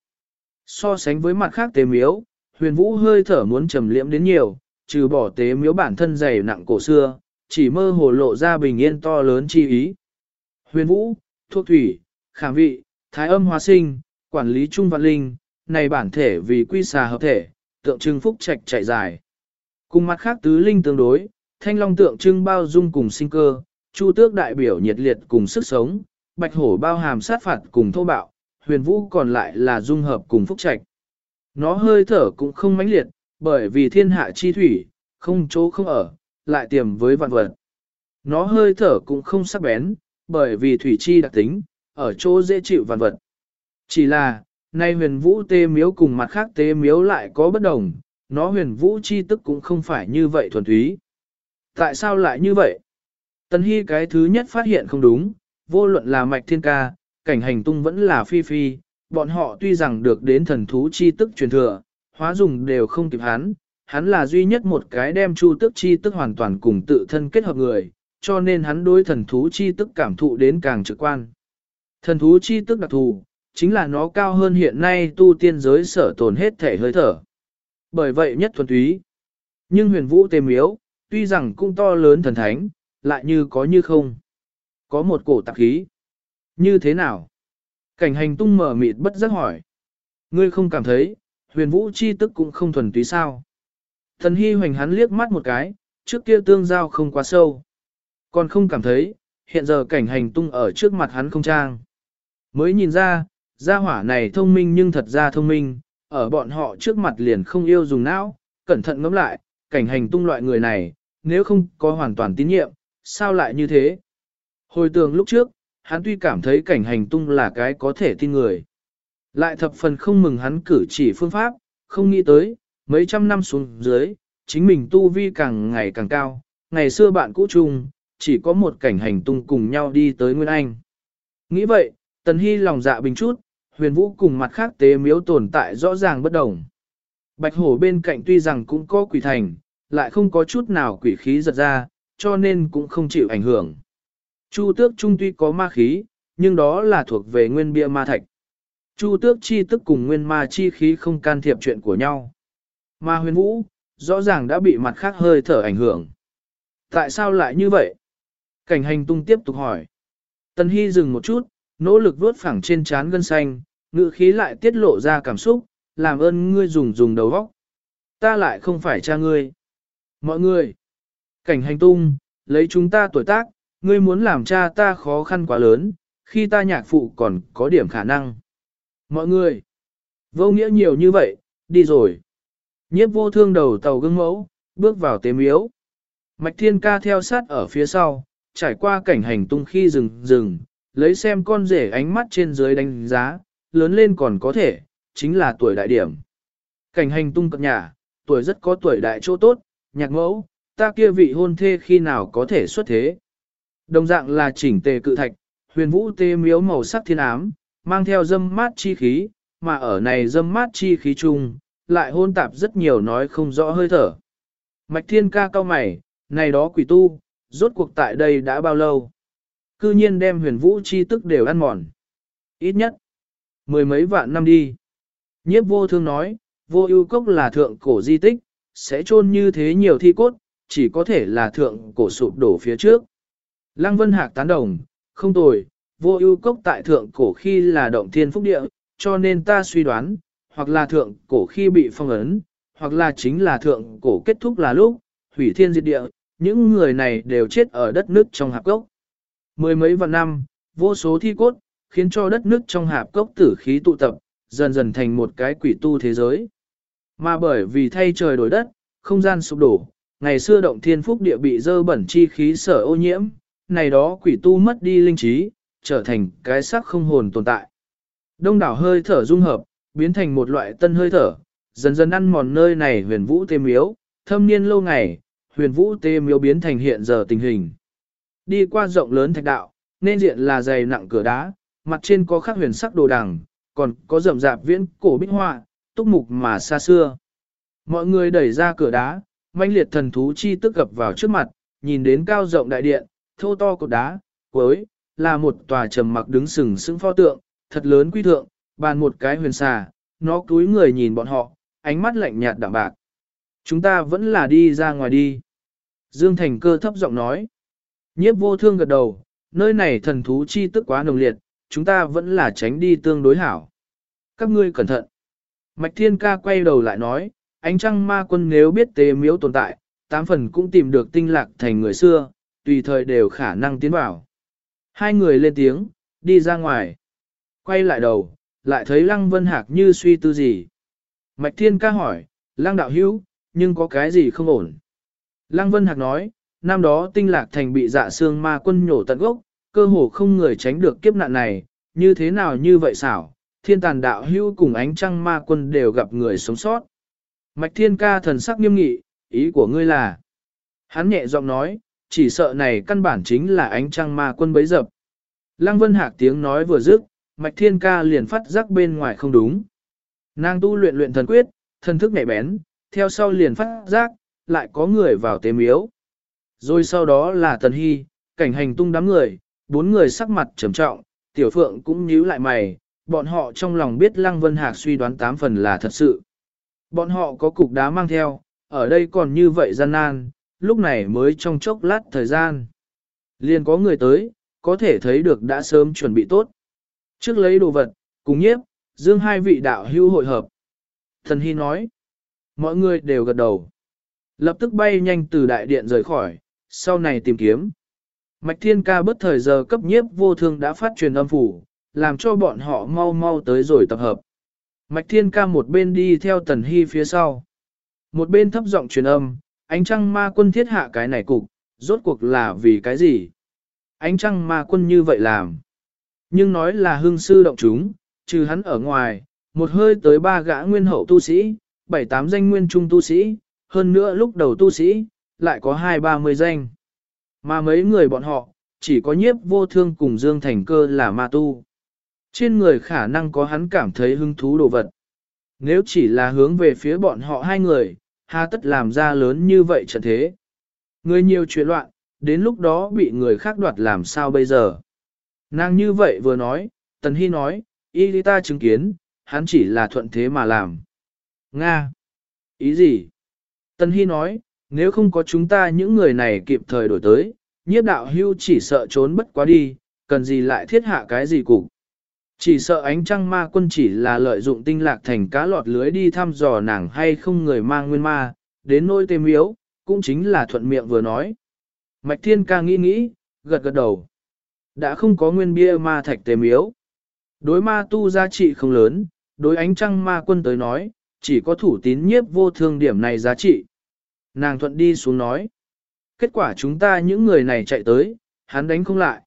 So sánh với mặt khác tế miếu, huyền vũ hơi thở muốn trầm liễm đến nhiều, trừ bỏ tế miếu bản thân dày nặng cổ xưa, chỉ mơ hồ lộ ra bình yên to lớn chi ý. Huyền vũ, thuốc thủy, khảm vị, thái âm hóa sinh, quản lý trung vạn linh, này bản thể vì quy xà hợp thể, tượng trưng phúc trạch chạy dài. Cùng mặt khác tứ linh tương đối, thanh long tượng trưng bao dung cùng sinh cơ, chu tước đại biểu nhiệt liệt cùng sức sống, bạch hổ bao hàm sát phạt cùng thô bạo, huyền vũ còn lại là dung hợp cùng phúc trạch. Nó hơi thở cũng không mãnh liệt, bởi vì thiên hạ chi thủy, không chỗ không ở, lại tiềm với vạn vật. Nó hơi thở cũng không sắc bén, bởi vì thủy chi đặc tính, ở chỗ dễ chịu vạn vật. Chỉ là, nay huyền vũ tê miếu cùng mặt khác tê miếu lại có bất đồng, nó huyền vũ chi tức cũng không phải như vậy thuần túy. Tại sao lại như vậy? Tần Hy cái thứ nhất phát hiện không đúng, vô luận là mạch thiên ca, cảnh hành tung vẫn là phi phi, bọn họ tuy rằng được đến thần thú chi tức truyền thừa, hóa dùng đều không kịp hắn, hắn là duy nhất một cái đem chu tức chi tức hoàn toàn cùng tự thân kết hợp người, cho nên hắn đối thần thú chi tức cảm thụ đến càng trực quan. Thần thú chi tức đặc thù, chính là nó cao hơn hiện nay tu tiên giới sở tồn hết thể hơi thở. Bởi vậy nhất thuần túy. Nhưng huyền vũ tề miếu, tuy rằng cũng to lớn thần thánh, lại như có như không. Có một cổ tạp khí. Như thế nào? Cảnh hành tung mở mịt bất giác hỏi. Ngươi không cảm thấy, huyền vũ chi tức cũng không thuần túy sao? Thần hy hoành hắn liếc mắt một cái, trước kia tương giao không quá sâu. Còn không cảm thấy, hiện giờ cảnh hành tung ở trước mặt hắn không trang. Mới nhìn ra, gia hỏa này thông minh nhưng thật ra thông minh, ở bọn họ trước mặt liền không yêu dùng não, cẩn thận ngẫm lại, cảnh hành tung loại người này, nếu không có hoàn toàn tín nhiệm, sao lại như thế? Hồi tưởng lúc trước, hắn tuy cảm thấy cảnh hành tung là cái có thể tin người. Lại thập phần không mừng hắn cử chỉ phương pháp, không nghĩ tới, mấy trăm năm xuống dưới, chính mình tu vi càng ngày càng cao, ngày xưa bạn cũ chung, chỉ có một cảnh hành tung cùng nhau đi tới Nguyên Anh. Nghĩ vậy, Tần Hy lòng dạ bình chút, huyền vũ cùng mặt khác tế miếu tồn tại rõ ràng bất đồng. Bạch hổ bên cạnh tuy rằng cũng có quỷ thành, lại không có chút nào quỷ khí giật ra, cho nên cũng không chịu ảnh hưởng. Chu tước trung tuy có ma khí, nhưng đó là thuộc về nguyên bia ma thạch. Chu tước chi tức cùng nguyên ma chi khí không can thiệp chuyện của nhau. Ma huyền vũ, rõ ràng đã bị mặt khác hơi thở ảnh hưởng. Tại sao lại như vậy? Cảnh hành tung tiếp tục hỏi. Tần Hy dừng một chút, nỗ lực vuốt phẳng trên trán gân xanh, ngữ khí lại tiết lộ ra cảm xúc, làm ơn ngươi dùng dùng đầu óc. Ta lại không phải cha ngươi. Mọi người, cảnh hành tung, lấy chúng ta tuổi tác, ngươi muốn làm cha ta khó khăn quá lớn, khi ta nhạc phụ còn có điểm khả năng. Mọi người, vô nghĩa nhiều như vậy, đi rồi. Nhiếp vô thương đầu tàu gương mẫu, bước vào tế miếu. Mạch thiên ca theo sát ở phía sau, trải qua cảnh hành tung khi dừng dừng, lấy xem con rể ánh mắt trên dưới đánh giá, lớn lên còn có thể, chính là tuổi đại điểm. Cảnh hành tung cập nhà, tuổi rất có tuổi đại chỗ tốt, nhạc mẫu, ta kia vị hôn thê khi nào có thể xuất thế. Đồng dạng là chỉnh tề cự thạch, huyền vũ tê miếu màu sắc thiên ám, mang theo dâm mát chi khí, mà ở này dâm mát chi khí chung, lại hôn tạp rất nhiều nói không rõ hơi thở. Mạch thiên ca cao mày, này đó quỷ tu, rốt cuộc tại đây đã bao lâu? Cư nhiên đem huyền vũ chi tức đều ăn mòn. Ít nhất, mười mấy vạn năm đi. Nhiếp vô thương nói, vô ưu cốc là thượng cổ di tích, sẽ chôn như thế nhiều thi cốt, chỉ có thể là thượng cổ sụp đổ phía trước. Lăng Vân Hạc tán đồng, không tồi, vô ưu cốc tại thượng cổ khi là động thiên phúc địa, cho nên ta suy đoán, hoặc là thượng cổ khi bị phong ấn, hoặc là chính là thượng cổ kết thúc là lúc, hủy thiên diệt địa, những người này đều chết ở đất nước trong hạp cốc. Mười mấy vạn năm, vô số thi cốt, khiến cho đất nước trong hạp cốc tử khí tụ tập, dần dần thành một cái quỷ tu thế giới. Mà bởi vì thay trời đổi đất, không gian sụp đổ, ngày xưa động thiên phúc địa bị dơ bẩn chi khí sở ô nhiễm, này đó quỷ tu mất đi linh trí, trở thành cái xác không hồn tồn tại. Đông đảo hơi thở dung hợp, biến thành một loại tân hơi thở, dần dần ăn mòn nơi này huyền vũ tê miếu, thâm niên lâu ngày, huyền vũ tê miếu biến thành hiện giờ tình hình. Đi qua rộng lớn thạch đạo, nên diện là dày nặng cửa đá, mặt trên có khắc huyền sắc đồ đằng, còn có rậm rạp viễn cổ bích họa, túc mục mà xa xưa. Mọi người đẩy ra cửa đá, manh liệt thần thú chi tức gập vào trước mặt, nhìn đến cao rộng đại điện, thô to cột đá, cuối, là một tòa trầm mặc đứng sừng sững pho tượng, thật lớn quy thượng, bàn một cái huyền xà, nó cúi người nhìn bọn họ, ánh mắt lạnh nhạt đạm bạc. Chúng ta vẫn là đi ra ngoài đi. Dương Thành cơ thấp giọng nói. Nhiếp vô thương gật đầu, nơi này thần thú chi tức quá nồng liệt, chúng ta vẫn là tránh đi tương đối hảo. Các ngươi cẩn thận. Mạch Thiên Ca quay đầu lại nói, ánh trăng ma quân nếu biết tế miếu tồn tại, tám phần cũng tìm được tinh lạc thành người xưa, tùy thời đều khả năng tiến vào. Hai người lên tiếng, đi ra ngoài. Quay lại đầu, lại thấy Lăng Vân Hạc như suy tư gì. Mạch Thiên Ca hỏi, Lăng Đạo Hữu, nhưng có cái gì không ổn? Lăng Vân Hạc nói, năm đó tinh lạc thành bị dạ xương ma quân nhổ tận gốc, cơ hồ không người tránh được kiếp nạn này, như thế nào như vậy xảo, thiên tàn đạo hưu cùng ánh trăng ma quân đều gặp người sống sót. Mạch thiên ca thần sắc nghiêm nghị, ý của ngươi là. Hắn nhẹ giọng nói, chỉ sợ này căn bản chính là ánh trăng ma quân bấy dập. Lăng Vân Hạc tiếng nói vừa dứt, Mạch Thiên Ca liền phát giác bên ngoài không đúng. Nàng tu luyện luyện thần quyết, thần thức nhạy bén, theo sau liền phát giác, lại có người vào tế miếu. Rồi sau đó là Tần Hy, cảnh hành tung đám người, bốn người sắc mặt trầm trọng, Tiểu Phượng cũng nhíu lại mày, bọn họ trong lòng biết Lăng Vân Hạc suy đoán tám phần là thật sự. Bọn họ có cục đá mang theo, ở đây còn như vậy gian nan, lúc này mới trong chốc lát thời gian. Liền có người tới, có thể thấy được đã sớm chuẩn bị tốt. Trước lấy đồ vật, cùng nhiếp, dương hai vị đạo hưu hội hợp. Thần Hy nói, mọi người đều gật đầu. Lập tức bay nhanh từ đại điện rời khỏi, sau này tìm kiếm. Mạch Thiên Ca bất thời giờ cấp nhiếp vô thương đã phát truyền âm phủ, làm cho bọn họ mau mau tới rồi tập hợp. Mạch Thiên Ca một bên đi theo Tần Hy phía sau. Một bên thấp giọng truyền âm, ánh trăng ma quân thiết hạ cái này cục, rốt cuộc là vì cái gì? Ánh trăng ma quân như vậy làm. Nhưng nói là hương sư động chúng, trừ hắn ở ngoài, một hơi tới ba gã nguyên hậu tu sĩ, bảy tám danh nguyên trung tu sĩ, hơn nữa lúc đầu tu sĩ, lại có hai ba mươi danh. Mà mấy người bọn họ, chỉ có nhiếp vô thương cùng Dương Thành Cơ là ma tu. Trên người khả năng có hắn cảm thấy hứng thú đồ vật. Nếu chỉ là hướng về phía bọn họ hai người, hà tất làm ra lớn như vậy trận thế. Người nhiều chuyện loạn, đến lúc đó bị người khác đoạt làm sao bây giờ. Nàng như vậy vừa nói, Tần Hy nói, y ta chứng kiến, hắn chỉ là thuận thế mà làm. Nga! Ý gì? Tần Hy nói, nếu không có chúng ta những người này kịp thời đổi tới, nhiếp đạo hưu chỉ sợ trốn bất quá đi, cần gì lại thiết hạ cái gì cục. Chỉ sợ ánh trăng ma quân chỉ là lợi dụng tinh lạc thành cá lọt lưới đi thăm dò nàng hay không người mang nguyên ma, đến nỗi tê miếu, cũng chính là thuận miệng vừa nói. Mạch thiên ca nghĩ nghĩ, gật gật đầu. Đã không có nguyên bia ma thạch tê miếu. Đối ma tu giá trị không lớn, đối ánh trăng ma quân tới nói, chỉ có thủ tín nhiếp vô thương điểm này giá trị. Nàng thuận đi xuống nói. Kết quả chúng ta những người này chạy tới, hắn đánh không lại.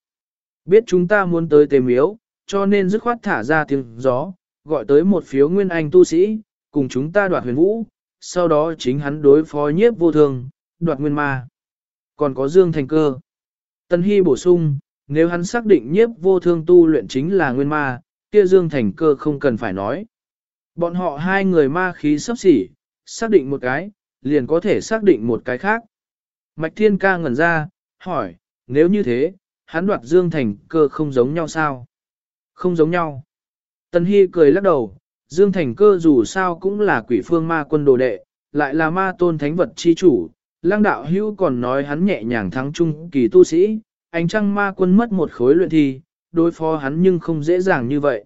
Biết chúng ta muốn tới tề miếu, cho nên dứt khoát thả ra tiếng gió, gọi tới một phiếu nguyên anh tu sĩ, cùng chúng ta đoạt huyền vũ, sau đó chính hắn đối phó nhiếp vô thường đoạt nguyên ma. Còn có Dương Thành Cơ. Tân Hy bổ sung, nếu hắn xác định nhiếp vô thương tu luyện chính là nguyên ma, kia Dương Thành Cơ không cần phải nói. Bọn họ hai người ma khí sắp xỉ, xác định một cái, liền có thể xác định một cái khác. Mạch Thiên ca ngẩn ra, hỏi, nếu như thế, hắn đoạt Dương Thành cơ không giống nhau sao? Không giống nhau. Tần Hy cười lắc đầu, Dương Thành cơ dù sao cũng là quỷ phương ma quân đồ đệ, lại là ma tôn thánh vật chi chủ. Lăng đạo hữu còn nói hắn nhẹ nhàng thắng trung kỳ tu sĩ, ánh trăng ma quân mất một khối luyện thi, đối phó hắn nhưng không dễ dàng như vậy.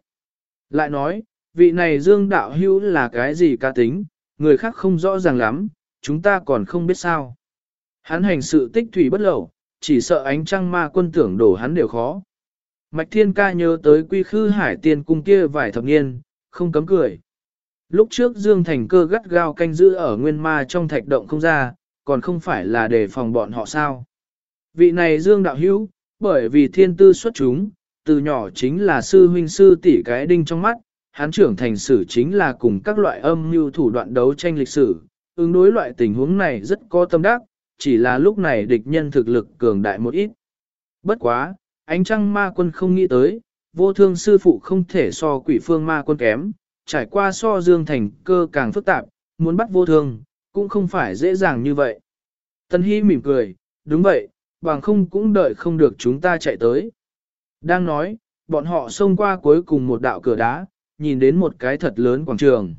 Lại nói, vị này Dương đạo hữu là cái gì ca tính, người khác không rõ ràng lắm, chúng ta còn không biết sao. Hắn hành sự tích thủy bất lậu, chỉ sợ ánh trăng ma quân tưởng đổ hắn đều khó. Mạch Thiên Ca nhớ tới quy khư hải tiên cung kia vài thập niên, không cấm cười. Lúc trước Dương Thành cơ gắt gao canh giữ ở nguyên ma trong thạch động không ra, còn không phải là để phòng bọn họ sao. Vị này Dương Đạo Hữu, bởi vì thiên tư xuất chúng, từ nhỏ chính là sư huynh sư tỷ cái đinh trong mắt, hắn trưởng thành sử chính là cùng các loại âm mưu thủ đoạn đấu tranh lịch sử, ứng đối loại tình huống này rất có tâm đắc, chỉ là lúc này địch nhân thực lực cường đại một ít. Bất quá, ánh trăng ma quân không nghĩ tới, vô thương sư phụ không thể so quỷ phương ma quân kém, trải qua so dương thành cơ càng phức tạp, muốn bắt vô thương, cũng không phải dễ dàng như vậy. Tân Hy mỉm cười, đúng vậy, bằng không cũng đợi không được chúng ta chạy tới. Đang nói, bọn họ xông qua cuối cùng một đạo cửa đá, nhìn đến một cái thật lớn quảng trường.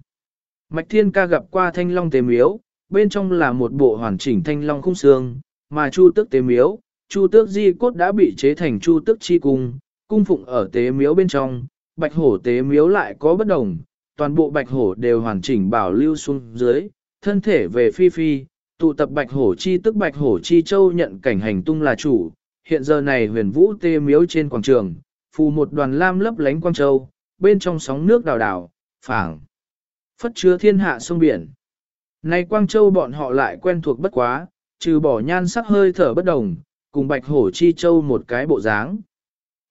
Mạch Thiên ca gặp qua thanh long tế miếu, bên trong là một bộ hoàn chỉnh thanh long khung xương, mà chu tước tế miếu, chu tước di cốt đã bị chế thành chu tước chi cung, cung phụng ở tế miếu bên trong, bạch hổ tế miếu lại có bất đồng, toàn bộ bạch hổ đều hoàn chỉnh bảo lưu xuống dưới, thân thể về phi phi, tụ tập bạch hổ chi tức bạch hổ chi châu nhận cảnh hành tung là chủ, hiện giờ này huyền vũ tế miếu trên quảng trường, phù một đoàn lam lấp lánh quang châu, bên trong sóng nước đào đảo, phảng phất chứa thiên hạ sông biển. nay Quang Châu bọn họ lại quen thuộc bất quá, trừ bỏ nhan sắc hơi thở bất đồng, cùng Bạch Hổ Chi Châu một cái bộ dáng.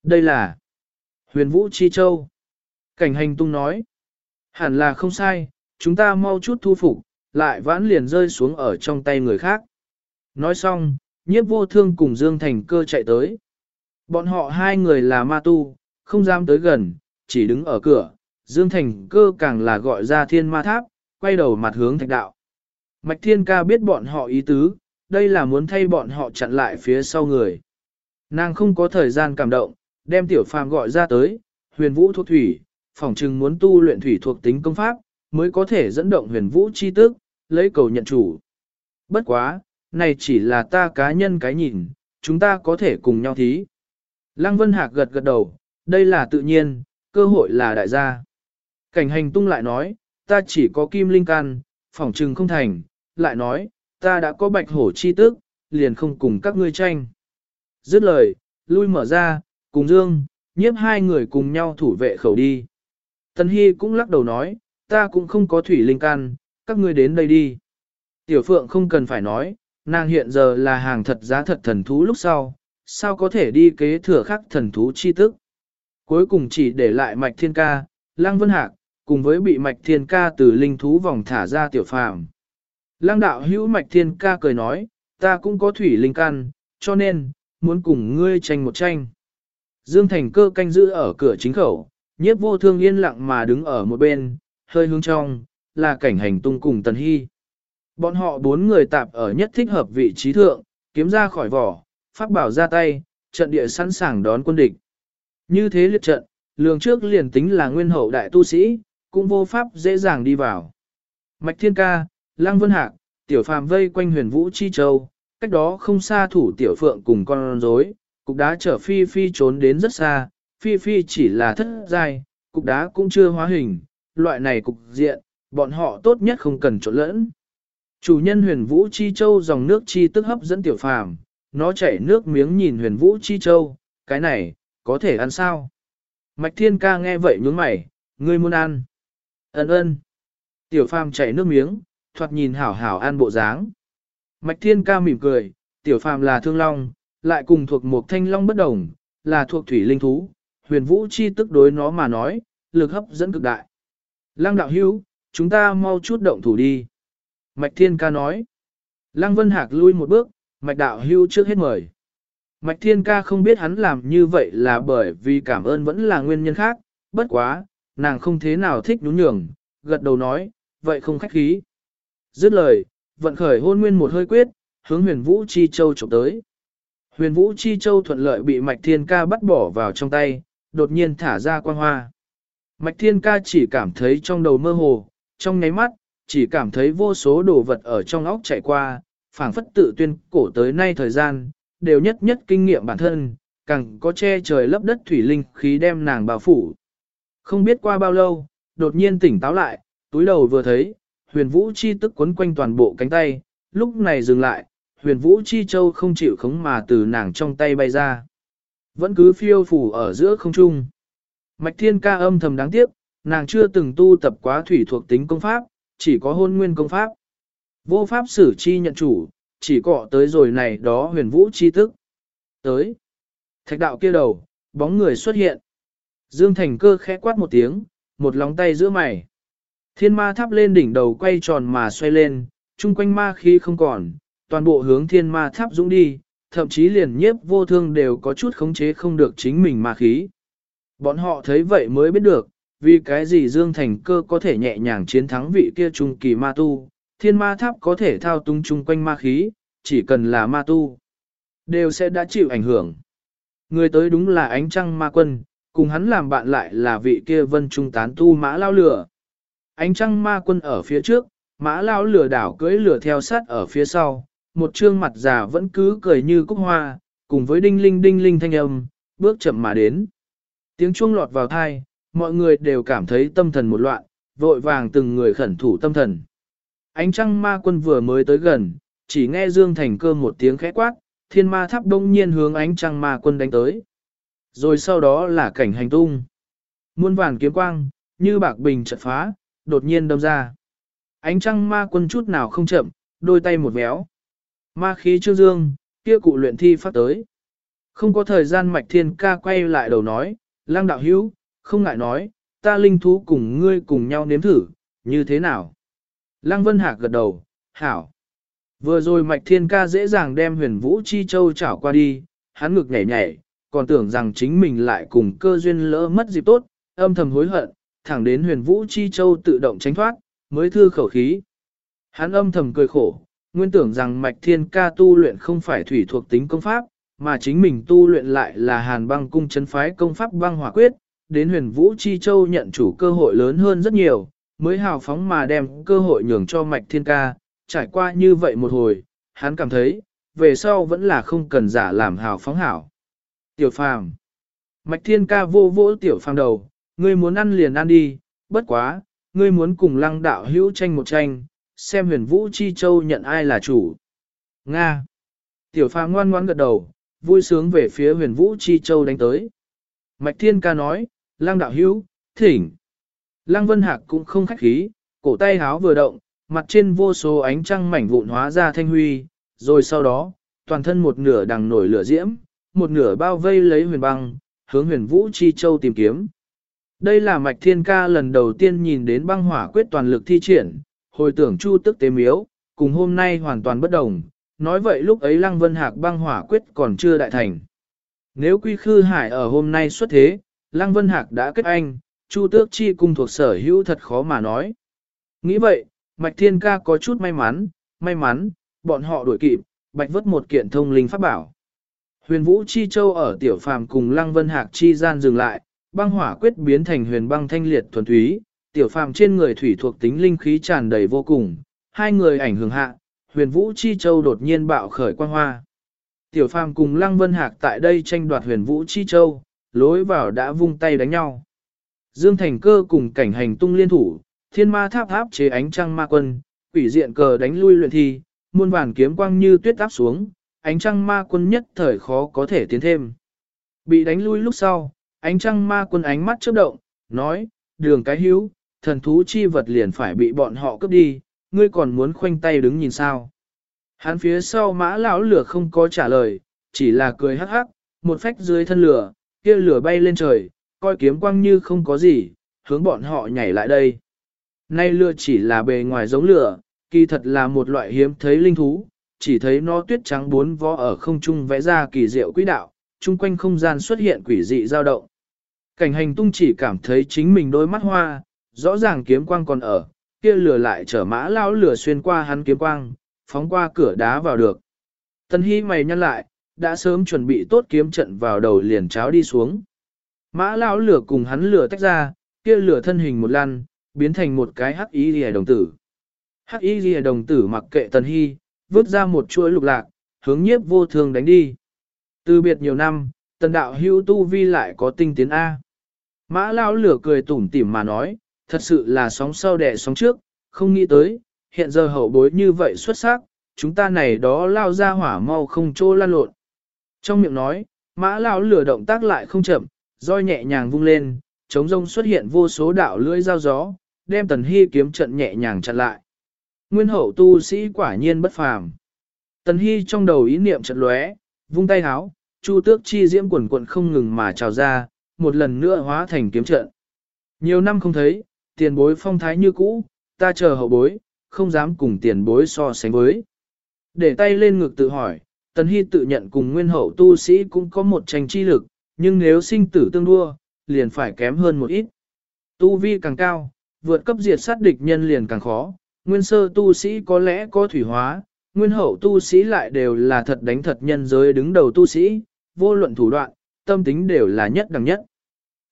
Đây là huyền vũ Chi Châu. Cảnh hành tung nói, hẳn là không sai, chúng ta mau chút thu phục, lại vãn liền rơi xuống ở trong tay người khác. Nói xong, nhiếp vô thương cùng Dương Thành cơ chạy tới. Bọn họ hai người là ma tu, không dám tới gần, chỉ đứng ở cửa, Dương Thành cơ càng là gọi ra thiên ma tháp, quay đầu mặt hướng thạch đạo. Mạch Thiên Ca biết bọn họ ý tứ, đây là muốn thay bọn họ chặn lại phía sau người. Nàng không có thời gian cảm động, đem tiểu phàm gọi ra tới, huyền vũ thuộc thủy, phỏng chừng muốn tu luyện thủy thuộc tính công pháp, mới có thể dẫn động huyền vũ chi tức, lấy cầu nhận chủ. Bất quá, này chỉ là ta cá nhân cái nhìn, chúng ta có thể cùng nhau thí. Lăng Vân Hạc gật gật đầu, đây là tự nhiên, cơ hội là đại gia. Cảnh hành tung lại nói, ta chỉ có kim linh can, phỏng trừng không thành, lại nói, ta đã có bạch hổ chi tức, liền không cùng các ngươi tranh. Dứt lời, lui mở ra, cùng Dương, nhiếp hai người cùng nhau thủ vệ khẩu đi. Tần Hy cũng lắc đầu nói, ta cũng không có thủy linh can, các ngươi đến đây đi. Tiểu Phượng không cần phải nói, nàng hiện giờ là hàng thật giá thật thần thú lúc sau, sao có thể đi kế thừa khắc thần thú chi tức. Cuối cùng chỉ để lại mạch thiên ca, lăng vân hạc, cùng với bị mạch thiên ca từ linh thú vòng thả ra tiểu phàm. Lăng đạo hữu mạch thiên ca cười nói, ta cũng có thủy linh căn, cho nên, muốn cùng ngươi tranh một tranh. Dương Thành cơ canh giữ ở cửa chính khẩu, nhiếp vô thương yên lặng mà đứng ở một bên, hơi hướng trong, là cảnh hành tung cùng tần hy. Bọn họ bốn người tạp ở nhất thích hợp vị trí thượng, kiếm ra khỏi vỏ, phát bảo ra tay, trận địa sẵn sàng đón quân địch. Như thế liệt trận, lường trước liền tính là nguyên hậu đại tu sĩ, cũng vô pháp dễ dàng đi vào. Mạch Thiên Ca, Lăng Vân Hạc, Tiểu Phàm vây quanh huyền vũ chi châu, cách đó không xa thủ tiểu phượng cùng con rối, cục đá chở Phi Phi trốn đến rất xa, Phi Phi chỉ là thất giai, cục đá cũng chưa hóa hình, loại này cục diện, bọn họ tốt nhất không cần trộn lẫn. Chủ nhân huyền vũ chi châu dòng nước chi tức hấp dẫn tiểu phàm, nó chảy nước miếng nhìn huyền vũ chi châu, cái này, có thể ăn sao? Mạch thiên ca nghe vậy nhướng mày, ngươi muốn ăn. Ấn ơn. Tiểu phàm chảy nước miếng, thoạt nhìn hảo hảo an bộ dáng. Mạch thiên ca mỉm cười, tiểu phàm là thương long, lại cùng thuộc một thanh long bất đồng, là thuộc thủy linh thú, huyền vũ chi tức đối nó mà nói, lực hấp dẫn cực đại. Lăng đạo hữu, chúng ta mau chút động thủ đi. Mạch thiên ca nói. Lăng vân hạc lui một bước, mạch đạo hữu trước hết mời. Mạch thiên ca không biết hắn làm như vậy là bởi vì cảm ơn vẫn là nguyên nhân khác, bất quá, nàng không thế nào thích nhún nhường, gật đầu nói, vậy không khách khí. Dứt lời, vận khởi hôn nguyên một hơi quyết, hướng huyền vũ chi châu trộm tới. Huyền vũ chi châu thuận lợi bị mạch thiên ca bắt bỏ vào trong tay, đột nhiên thả ra quang hoa. Mạch thiên ca chỉ cảm thấy trong đầu mơ hồ, trong nháy mắt, chỉ cảm thấy vô số đồ vật ở trong óc chạy qua, phảng phất tự tuyên cổ tới nay thời gian, đều nhất nhất kinh nghiệm bản thân, càng có che trời lấp đất thủy linh khí đem nàng bao phủ. Không biết qua bao lâu, đột nhiên tỉnh táo lại, túi đầu vừa thấy, huyền vũ chi tức quấn quanh toàn bộ cánh tay, lúc này dừng lại, huyền vũ chi châu không chịu khống mà từ nàng trong tay bay ra. Vẫn cứ phiêu phủ ở giữa không trung. Mạch thiên ca âm thầm đáng tiếc, nàng chưa từng tu tập quá thủy thuộc tính công pháp, chỉ có hôn nguyên công pháp. Vô pháp sử chi nhận chủ, chỉ cọ tới rồi này đó huyền vũ chi tức. Tới. Thạch đạo kia đầu, bóng người xuất hiện. Dương Thành cơ khẽ quát một tiếng, một lóng tay giữa mày. Thiên ma tháp lên đỉnh đầu quay tròn mà xoay lên, chung quanh ma khí không còn, toàn bộ hướng thiên ma tháp dũng đi, thậm chí liền nhiếp vô thương đều có chút khống chế không được chính mình ma khí. Bọn họ thấy vậy mới biết được, vì cái gì Dương Thành cơ có thể nhẹ nhàng chiến thắng vị kia trung kỳ ma tu, thiên ma tháp có thể thao tung chung quanh ma khí, chỉ cần là ma tu, đều sẽ đã chịu ảnh hưởng. Người tới đúng là ánh trăng ma quân, cùng hắn làm bạn lại là vị kia vân trung tán tu mã lao lửa. Ánh trăng ma quân ở phía trước, mã lao lửa đảo cưỡi lửa theo sát ở phía sau, một trương mặt già vẫn cứ cười như cúc hoa, cùng với đinh linh đinh linh thanh âm, bước chậm mà đến. Tiếng chuông lọt vào thai, mọi người đều cảm thấy tâm thần một loạn, vội vàng từng người khẩn thủ tâm thần. Ánh trăng ma quân vừa mới tới gần, chỉ nghe Dương Thành cơ một tiếng khẽ quát, thiên ma tháp đông nhiên hướng ánh trăng ma quân đánh tới. Rồi sau đó là cảnh hành tung. Muôn vàn kiếm quang, như bạc bình chợt phá, đột nhiên đâm ra. Ánh trăng ma quân chút nào không chậm, đôi tay một véo. Ma khí trương dương, kia cụ luyện thi phát tới. Không có thời gian mạch thiên ca quay lại đầu nói, lang đạo hữu, không ngại nói, ta linh thú cùng ngươi cùng nhau nếm thử, như thế nào? Lăng Vân Hạc gật đầu, hảo. Vừa rồi Mạch Thiên Ca dễ dàng đem huyền vũ chi châu chảo qua đi, hắn ngực nhảy nhảy, còn tưởng rằng chính mình lại cùng cơ duyên lỡ mất dịp tốt, âm thầm hối hận, thẳng đến huyền vũ chi châu tự động tránh thoát, mới thư khẩu khí. Hắn âm thầm cười khổ, nguyên tưởng rằng Mạch Thiên Ca tu luyện không phải thủy thuộc tính công pháp, mà chính mình tu luyện lại là hàn băng cung chấn phái công pháp băng hỏa quyết, đến huyền vũ chi châu nhận chủ cơ hội lớn hơn rất nhiều, mới hào phóng mà đem cơ hội nhường cho mạch thiên ca, trải qua như vậy một hồi, hắn cảm thấy, về sau vẫn là không cần giả làm hào phóng hảo. Tiểu phàm Mạch thiên ca vô vỗ tiểu phàm đầu, ngươi muốn ăn liền ăn đi, bất quá, ngươi muốn cùng lăng đạo hữu tranh một tranh, xem huyền vũ chi châu nhận ai là chủ. Nga Tiểu phàm ngoan ngoãn gật đầu, vui sướng về phía huyền vũ chi châu đánh tới. Mạch thiên ca nói, lăng đạo hữu, thỉnh. Lăng Vân Hạc cũng không khách khí, cổ tay háo vừa động, mặt trên vô số ánh trăng mảnh vụn hóa ra thanh huy, rồi sau đó, toàn thân một nửa đằng nổi lửa diễm, một nửa bao vây lấy huyền băng, hướng huyền vũ chi châu tìm kiếm. Đây là mạch thiên ca lần đầu tiên nhìn đến băng hỏa quyết toàn lực thi triển, hồi tưởng chu tức tế miếu, cùng hôm nay hoàn toàn bất đồng, nói vậy lúc ấy lăng vân hạc băng hỏa quyết còn chưa đại thành. Nếu quy khư hải ở hôm nay xuất thế, lăng vân hạc đã kết anh, Chu Tước Chi cung thuộc sở hữu thật khó mà nói. Nghĩ vậy, Mạch Thiên Ca có chút may mắn, may mắn, bọn họ đuổi kịp, bạch vất một kiện thông linh pháp bảo. Huyền Vũ Chi Châu ở Tiểu Phàm cùng Lăng Vân Hạc Chi gian dừng lại, băng hỏa quyết biến thành huyền băng thanh liệt thuần túy, Tiểu Phàm trên người thủy thuộc tính linh khí tràn đầy vô cùng, hai người ảnh hưởng hạ, huyền vũ chi châu đột nhiên bạo khởi quang hoa. Tiểu phàm cùng Lăng Vân Hạc tại đây tranh đoạt huyền vũ chi châu, lối vào đã vung tay đánh nhau. Dương Thành Cơ cùng cảnh hành tung liên thủ, thiên ma tháp áp chế ánh trăng ma quân, quỷ diện cờ đánh lui luyện thi, muôn vàn kiếm quang như tuyết áp xuống, ánh trăng ma quân nhất thời khó có thể tiến thêm. Bị đánh lui lúc sau, ánh trăng ma quân ánh mắt chớp động, nói, đường cái hữu, thần thú chi vật liền phải bị bọn họ cướp đi, ngươi còn muốn khoanh tay đứng nhìn sao. Hắn phía sau mã lão lửa không có trả lời, chỉ là cười hắc hắc, một phách dưới thân lửa, kia lửa bay lên trời, coi kiếm quang như không có gì, hướng bọn họ nhảy lại đây. Nay lửa chỉ là bề ngoài giống lửa, kỳ thật là một loại hiếm thấy linh thú, chỉ thấy nó tuyết trắng bốn vó ở không trung vẽ ra kỳ diệu quỹ đạo, chung quanh không gian xuất hiện quỷ dị dao động. Cảnh hành tung chỉ cảm thấy chính mình đôi mắt hoa, rõ ràng kiếm quang còn ở, kia lửa lại chở mã lao lửa xuyên qua hắn kiếm quang, phóng qua cửa đá vào được. Tân Hy mày nhăn lại, đã sớm chuẩn bị tốt kiếm trận vào đầu liền cháo đi xuống. Mã lão lửa cùng hắn lửa tách ra, kia lửa thân hình một lăn, biến thành một cái hắc y lìa đồng tử. Hắc y lìa đồng tử mặc kệ Tân Hy, vứt ra một chuỗi lục lạc, hướng nhiếp vô thường đánh đi. Từ biệt nhiều năm, tần đạo hưu tu vi lại có tinh tiến A. Mã lão lửa cười tủm tỉm mà nói, thật sự là sóng sau đẻ sóng trước, không nghĩ tới, hiện giờ hậu bối như vậy xuất sắc, chúng ta này đó lao ra hỏa mau không trô lan lộn. Trong miệng nói, mã lao lửa động tác lại không chậm, roi nhẹ nhàng vung lên, chống rông xuất hiện vô số đạo lưỡi dao gió, đem tần hy kiếm trận nhẹ nhàng chặn lại. Nguyên hậu tu sĩ quả nhiên bất phàm. Tần hy trong đầu ý niệm trận lóe, vung tay háo, chu tước chi diễm quần quận không ngừng mà trào ra, một lần nữa hóa thành kiếm trận. Nhiều năm không thấy, tiền bối phong thái như cũ, ta chờ hậu bối, không dám cùng tiền bối so sánh với. Để tay lên ngực tự hỏi, Tần Hy tự nhận cùng nguyên hậu tu sĩ cũng có một tranh chi lực, nhưng nếu sinh tử tương đua, liền phải kém hơn một ít. Tu vi càng cao, vượt cấp diệt sát địch nhân liền càng khó, nguyên sơ tu sĩ có lẽ có thủy hóa, nguyên hậu tu sĩ lại đều là thật đánh thật nhân giới đứng đầu tu sĩ, vô luận thủ đoạn, tâm tính đều là nhất đẳng nhất.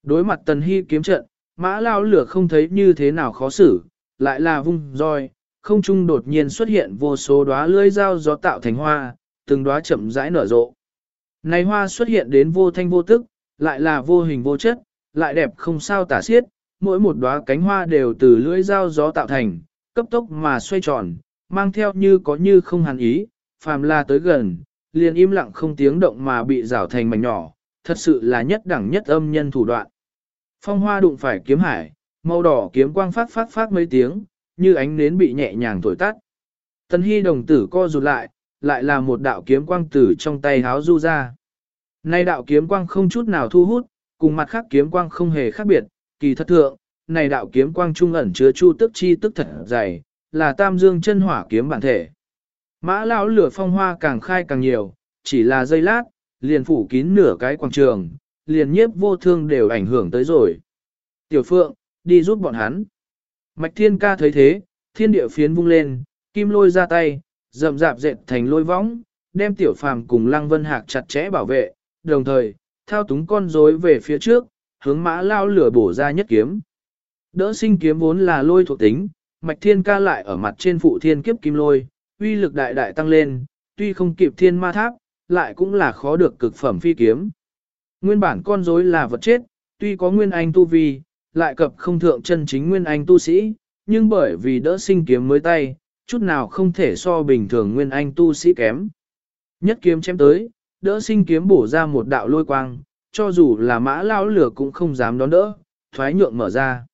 Đối mặt Tần Hy kiếm trận, mã lao lửa không thấy như thế nào khó xử, lại là vung roi, không trung đột nhiên xuất hiện vô số đóa lưỡi dao gió tạo thành hoa, từng đóa chậm rãi nở rộ. Này hoa xuất hiện đến vô thanh vô tức, lại là vô hình vô chất, lại đẹp không sao tả xiết, mỗi một đóa cánh hoa đều từ lưỡi dao gió tạo thành, cấp tốc mà xoay tròn, mang theo như có như không hàn ý, phàm la tới gần, liền im lặng không tiếng động mà bị rào thành mảnh nhỏ, thật sự là nhất đẳng nhất âm nhân thủ đoạn. Phong hoa đụng phải kiếm hải, màu đỏ kiếm quang phát phát phát mấy tiếng, như ánh nến bị nhẹ nhàng thổi tắt. Tân Hy đồng tử co rụt lại, lại là một đạo kiếm quang tử trong tay háo du ra. Nay đạo kiếm quang không chút nào thu hút, cùng mặt khác kiếm quang không hề khác biệt, kỳ thật thượng, này đạo kiếm quang trung ẩn chứa chu tức chi tức thật dày, là tam dương chân hỏa kiếm bản thể. Mã lão lửa phong hoa càng khai càng nhiều, chỉ là giây lát, liền phủ kín nửa cái quảng trường, liền nhiếp vô thương đều ảnh hưởng tới rồi. Tiểu Phượng, đi giúp bọn hắn. Mạch Thiên Ca thấy thế, thiên địa phiến vung lên, kim lôi ra tay, rậm rạp dệt thành lôi võng, đem Tiểu Phàm cùng Lăng Vân Hạc chặt chẽ bảo vệ, đồng thời, thao túng con rối về phía trước, hướng mã lao lửa bổ ra nhất kiếm. Đỡ sinh kiếm vốn là lôi thuộc tính, Mạch Thiên Ca lại ở mặt trên phụ thiên kiếp kim lôi, uy lực đại đại tăng lên, tuy không kịp thiên ma tháp, lại cũng là khó được cực phẩm phi kiếm. Nguyên bản con rối là vật chết, tuy có nguyên anh tu vi, lại cập không thượng chân chính nguyên anh tu sĩ, nhưng bởi vì đỡ sinh kiếm mới tay, chút nào không thể so bình thường nguyên anh tu sĩ kém. Nhất kiếm chém tới, đỡ sinh kiếm bổ ra một đạo lôi quang, cho dù là mã lao lửa cũng không dám đón đỡ, thoái nhượng mở ra.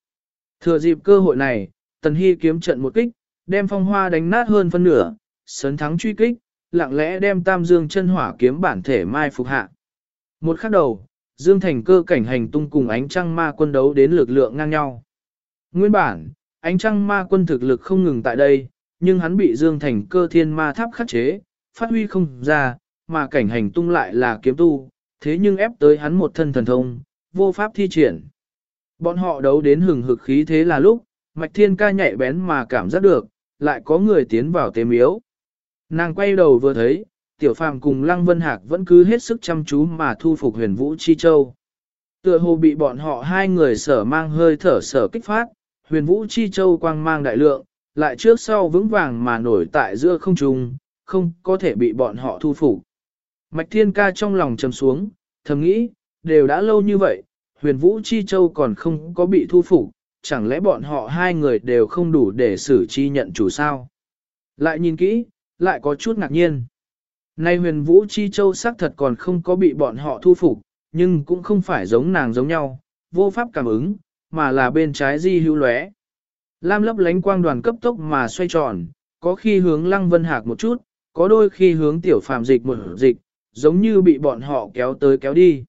Thừa dịp cơ hội này, tần hy kiếm trận một kích, đem phong hoa đánh nát hơn phân nửa, sấn thắng truy kích, lặng lẽ đem tam dương chân hỏa kiếm bản thể mai phục hạ. Một khắc đầu, Dương Thành cơ cảnh hành tung cùng ánh trăng ma quân đấu đến lực lượng ngang nhau. Nguyên bản, ánh trăng ma quân thực lực không ngừng tại đây, nhưng hắn bị Dương Thành cơ thiên ma tháp khắc chế, phát huy không ra, mà cảnh hành tung lại là kiếm tu, thế nhưng ép tới hắn một thân thần thông, vô pháp thi triển. Bọn họ đấu đến hừng hực khí thế là lúc, Mạch Thiên ca nhạy bén mà cảm giác được, lại có người tiến vào tế miếu. Nàng quay đầu vừa thấy, Tiểu Phàm cùng Lăng Vân Hạc vẫn cứ hết sức chăm chú mà thu phục huyền vũ chi châu. Tựa hồ bị bọn họ hai người sở mang hơi thở sở kích phát, huyền vũ chi châu quang mang đại lượng, lại trước sau vững vàng mà nổi tại giữa không trung, không có thể bị bọn họ thu phục. Mạch Thiên Ca trong lòng trầm xuống, thầm nghĩ, đều đã lâu như vậy, huyền vũ chi châu còn không có bị thu phục, chẳng lẽ bọn họ hai người đều không đủ để xử chi nhận chủ sao? Lại nhìn kỹ, lại có chút ngạc nhiên. Nay huyền vũ chi châu xác thật còn không có bị bọn họ thu phục, nhưng cũng không phải giống nàng giống nhau, vô pháp cảm ứng, mà là bên trái di hữu lóe. Lam lấp lánh quang đoàn cấp tốc mà xoay tròn, có khi hướng lăng vân hạc một chút, có đôi khi hướng tiểu phàm dịch một dịch, giống như bị bọn họ kéo tới kéo đi.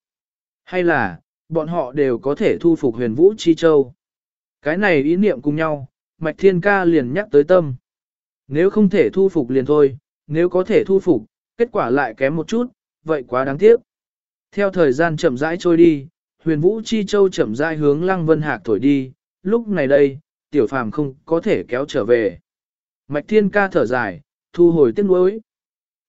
Hay là, bọn họ đều có thể thu phục huyền vũ chi châu. Cái này ý niệm cùng nhau, Mạch Thiên Ca liền nhắc tới tâm. Nếu không thể thu phục liền thôi, nếu có thể thu phục, kết quả lại kém một chút, vậy quá đáng tiếc. Theo thời gian chậm rãi trôi đi, huyền vũ chi châu chậm rãi hướng lăng vân hạc thổi đi, lúc này đây, tiểu phàm không có thể kéo trở về. Mạch thiên ca thở dài, thu hồi tiếc nuối.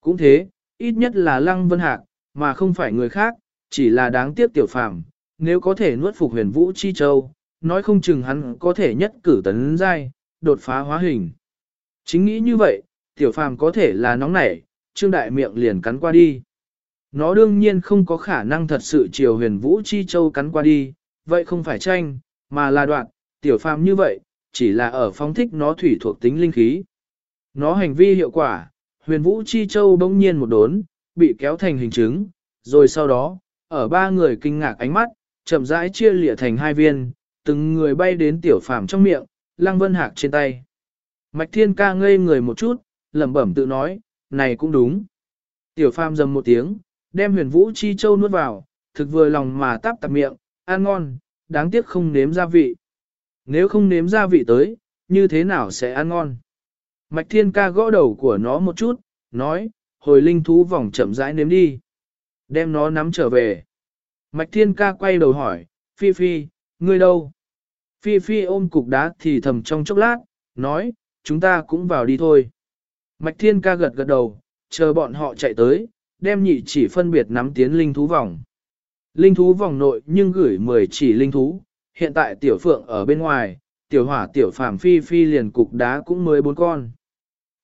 Cũng thế, ít nhất là lăng vân hạc, mà không phải người khác, chỉ là đáng tiếc tiểu phàm, nếu có thể nuốt phục huyền vũ chi châu, nói không chừng hắn có thể nhất cử tấn giai, đột phá hóa hình. Chính nghĩ như vậy, tiểu phàm có thể là nóng nảy, trương đại miệng liền cắn qua đi. Nó đương nhiên không có khả năng thật sự chiều huyền vũ chi châu cắn qua đi, vậy không phải tranh, mà là đoạn, tiểu phàm như vậy, chỉ là ở phóng thích nó thủy thuộc tính linh khí. Nó hành vi hiệu quả, huyền vũ chi châu bỗng nhiên một đốn, bị kéo thành hình chứng, rồi sau đó, ở ba người kinh ngạc ánh mắt, chậm rãi chia lịa thành hai viên, từng người bay đến tiểu phàm trong miệng, lăng vân hạc trên tay. Mạch thiên ca ngây người một chút, lẩm bẩm tự nói, này cũng đúng. Tiểu phàm dầm một tiếng, đem huyền vũ chi châu nuốt vào, thực vừa lòng mà tắp tạp miệng, ăn ngon, đáng tiếc không nếm gia vị. Nếu không nếm gia vị tới, như thế nào sẽ ăn ngon? Mạch thiên ca gõ đầu của nó một chút, nói, hồi linh thú vòng chậm rãi nếm đi. Đem nó nắm trở về. Mạch thiên ca quay đầu hỏi, Phi Phi, ngươi đâu? Phi Phi ôm cục đá thì thầm trong chốc lát, nói, chúng ta cũng vào đi thôi. Mạch thiên ca gật gật đầu, chờ bọn họ chạy tới, đem nhị chỉ phân biệt nắm tiến linh thú vòng. Linh thú vòng nội nhưng gửi 10 chỉ linh thú, hiện tại tiểu phượng ở bên ngoài, tiểu hỏa tiểu phàm phi phi liền cục đá cũng mới bốn con.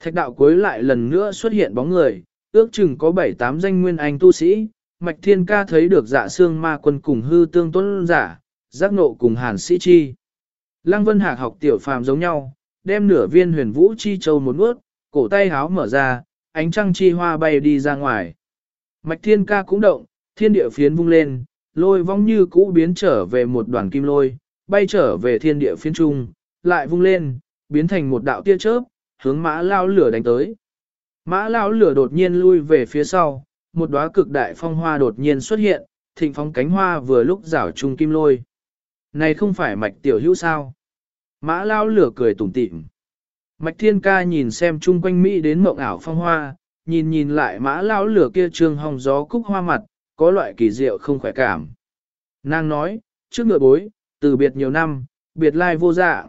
Thạch đạo cuối lại lần nữa xuất hiện bóng người, ước chừng có 7-8 danh nguyên anh tu sĩ, Mạch Thiên Ca thấy được dạ xương ma quân cùng hư tương tuấn giả, giác nộ cùng hàn sĩ chi. Lăng Vân Hạc học tiểu phàm giống nhau, đem nửa viên huyền vũ chi châu một nuốt, cổ tay háo mở ra, ánh trăng chi hoa bay đi ra ngoài. Mạch Thiên Ca cũng động, thiên địa phiến vung lên, lôi vong như cũ biến trở về một đoàn kim lôi, bay trở về thiên địa phiến trung, lại vung lên, biến thành một đạo tia chớp, hướng mã lao lửa đánh tới. Mã lao lửa đột nhiên lui về phía sau, một đóa cực đại phong hoa đột nhiên xuất hiện, thịnh phóng cánh hoa vừa lúc rảo trung kim lôi. Này không phải mạch tiểu hữu sao? Mã lao lửa cười tủm tỉm. Mạch thiên ca nhìn xem chung quanh Mỹ đến mộng ảo phong hoa, nhìn nhìn lại mã lao lửa kia trương hồng gió cúc hoa mặt, có loại kỳ diệu không khỏe cảm. Nàng nói, trước ngựa bối, từ biệt nhiều năm, biệt lai vô dạ.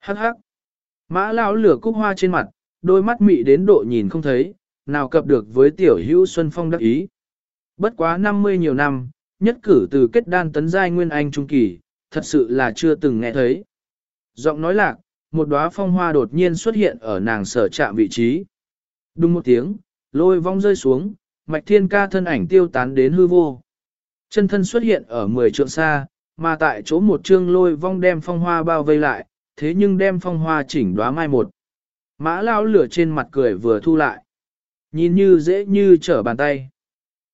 Hắc hắc. Mã lao lửa cúc hoa trên mặt, đôi mắt mị đến độ nhìn không thấy, nào cập được với tiểu hữu Xuân Phong đắc ý. Bất quá 50 nhiều năm, nhất cử từ kết đan tấn giai nguyên anh trung kỳ, thật sự là chưa từng nghe thấy. Giọng nói lạc, một đóa phong hoa đột nhiên xuất hiện ở nàng sở chạm vị trí. Đúng một tiếng, lôi vong rơi xuống, mạch thiên ca thân ảnh tiêu tán đến hư vô. Chân thân xuất hiện ở 10 trượng xa, mà tại chỗ một trương lôi vong đem phong hoa bao vây lại, thế nhưng đem phong hoa chỉnh đóa mai một. Mã lao lửa trên mặt cười vừa thu lại. Nhìn như dễ như trở bàn tay.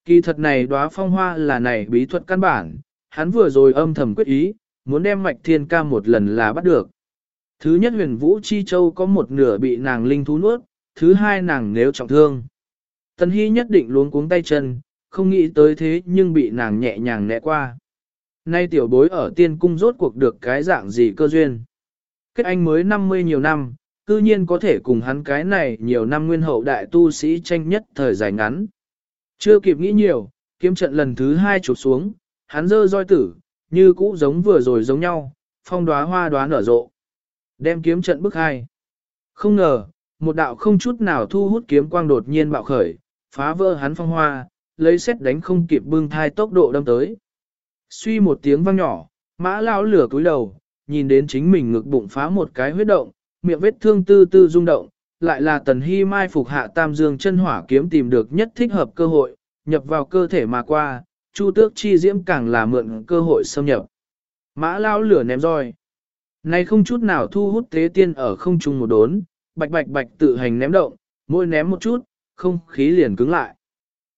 Kỳ thật này đóa phong hoa là này bí thuật căn bản, hắn vừa rồi âm thầm quyết ý, muốn đem mạch thiên ca một lần là bắt được. Thứ nhất huyền vũ chi châu có một nửa bị nàng linh thú nuốt, thứ hai nàng nếu trọng thương. Tần Hy nhất định luống cuống tay chân, không nghĩ tới thế nhưng bị nàng nhẹ nhàng né qua. Nay tiểu bối ở tiên cung rốt cuộc được cái dạng gì cơ duyên. Kết anh mới 50 nhiều năm, cư nhiên có thể cùng hắn cái này nhiều năm nguyên hậu đại tu sĩ tranh nhất thời dài ngắn. Chưa kịp nghĩ nhiều, kiếm trận lần thứ hai chụp xuống, hắn dơ roi tử, như cũ giống vừa rồi giống nhau, phong đóa hoa đoá nở rộ. Đem kiếm trận bức hai. Không ngờ, một đạo không chút nào thu hút kiếm quang đột nhiên bạo khởi, phá vỡ hắn phong hoa, lấy xét đánh không kịp bưng thai tốc độ đâm tới. Suy một tiếng vang nhỏ, mã lão lửa cúi đầu, nhìn đến chính mình ngực bụng phá một cái huyết động, miệng vết thương tư tư rung động, lại là tần hy mai phục hạ tam dương chân hỏa kiếm tìm được nhất thích hợp cơ hội, nhập vào cơ thể mà qua, chu tước chi diễm càng là mượn cơ hội xâm nhập. Mã lao lửa ném roi. Này không chút nào thu hút tế tiên ở không trung một đốn, bạch bạch bạch tự hành ném động, mỗi ném một chút, không khí liền cứng lại.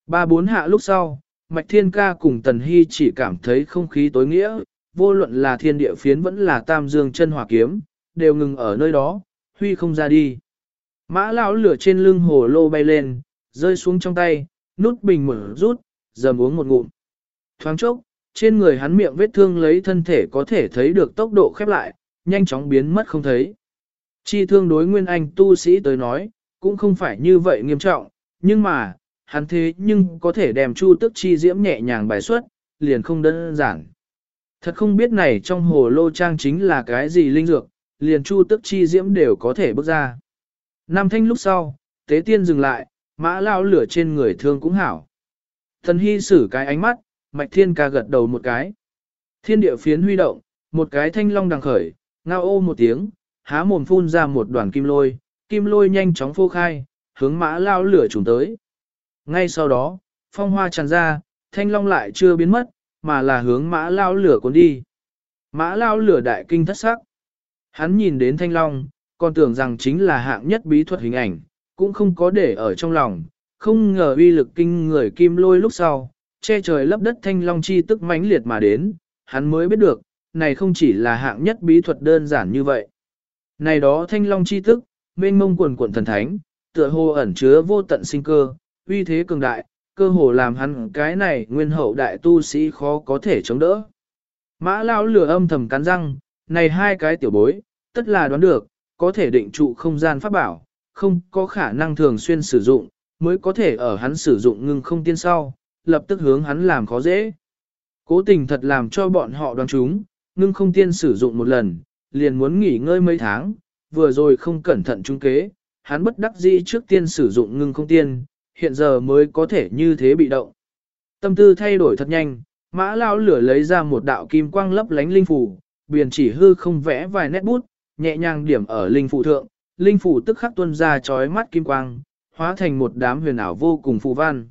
Ba bốn hạ lúc sau, Mạch Thiên Ca cùng Tần Hy chỉ cảm thấy không khí tối nghĩa, vô luận là thiên địa phiến vẫn là tam dương chân hỏa kiếm, đều ngừng ở nơi đó, huy không ra đi. Mã lão lửa trên lưng hồ lô bay lên, rơi xuống trong tay, nút bình mở rút, dầm uống một ngụm. Thoáng chốc, trên người hắn miệng vết thương lấy thân thể có thể thấy được tốc độ khép lại, nhanh chóng biến mất không thấy. Chi thương đối nguyên anh tu sĩ tới nói, cũng không phải như vậy nghiêm trọng, nhưng mà, hắn thế nhưng có thể đem chu tức chi diễm nhẹ nhàng bài xuất, liền không đơn giản. Thật không biết này trong hồ lô trang chính là cái gì linh dược, liền chu tức chi diễm đều có thể bước ra. Nam thanh lúc sau, tế tiên dừng lại, mã lao lửa trên người thương cũng hảo. Thần hy sử cái ánh mắt, mạch thiên ca gật đầu một cái. Thiên địa phiến huy động, một cái thanh long đằng khởi, ngao ô một tiếng, há mồm phun ra một đoàn kim lôi, kim lôi nhanh chóng phô khai, hướng mã lao lửa trùng tới. Ngay sau đó, phong hoa tràn ra, thanh long lại chưa biến mất, mà là hướng mã lao lửa cuốn đi. Mã lao lửa đại kinh thất sắc. Hắn nhìn đến thanh long, còn tưởng rằng chính là hạng nhất bí thuật hình ảnh, cũng không có để ở trong lòng, không ngờ uy lực kinh người kim lôi lúc sau, che trời lấp đất thanh long chi tức mãnh liệt mà đến, hắn mới biết được, này không chỉ là hạng nhất bí thuật đơn giản như vậy. Này đó thanh long chi tức, mênh mông quần quần thần thánh, tựa hồ ẩn chứa vô tận sinh cơ, uy thế cường đại, cơ hồ làm hắn cái này nguyên hậu đại tu sĩ khó có thể chống đỡ. Mã lao lửa âm thầm cắn răng, này hai cái tiểu bối, tất là đoán được, có thể định trụ không gian pháp bảo, không có khả năng thường xuyên sử dụng, mới có thể ở hắn sử dụng ngưng không tiên sau, lập tức hướng hắn làm khó dễ. Cố tình thật làm cho bọn họ đoán chúng, ngưng không tiên sử dụng một lần, liền muốn nghỉ ngơi mấy tháng, vừa rồi không cẩn thận trung kế, hắn bất đắc dĩ trước tiên sử dụng ngưng không tiên, hiện giờ mới có thể như thế bị động. Tâm tư thay đổi thật nhanh, mã lao lửa lấy ra một đạo kim quang lấp lánh linh phủ, biển chỉ hư không vẽ vài nét bút, nhẹ nhàng điểm ở linh phủ thượng, linh phủ tức khắc tuôn ra chói mắt kim quang, hóa thành một đám huyền ảo vô cùng phù văn.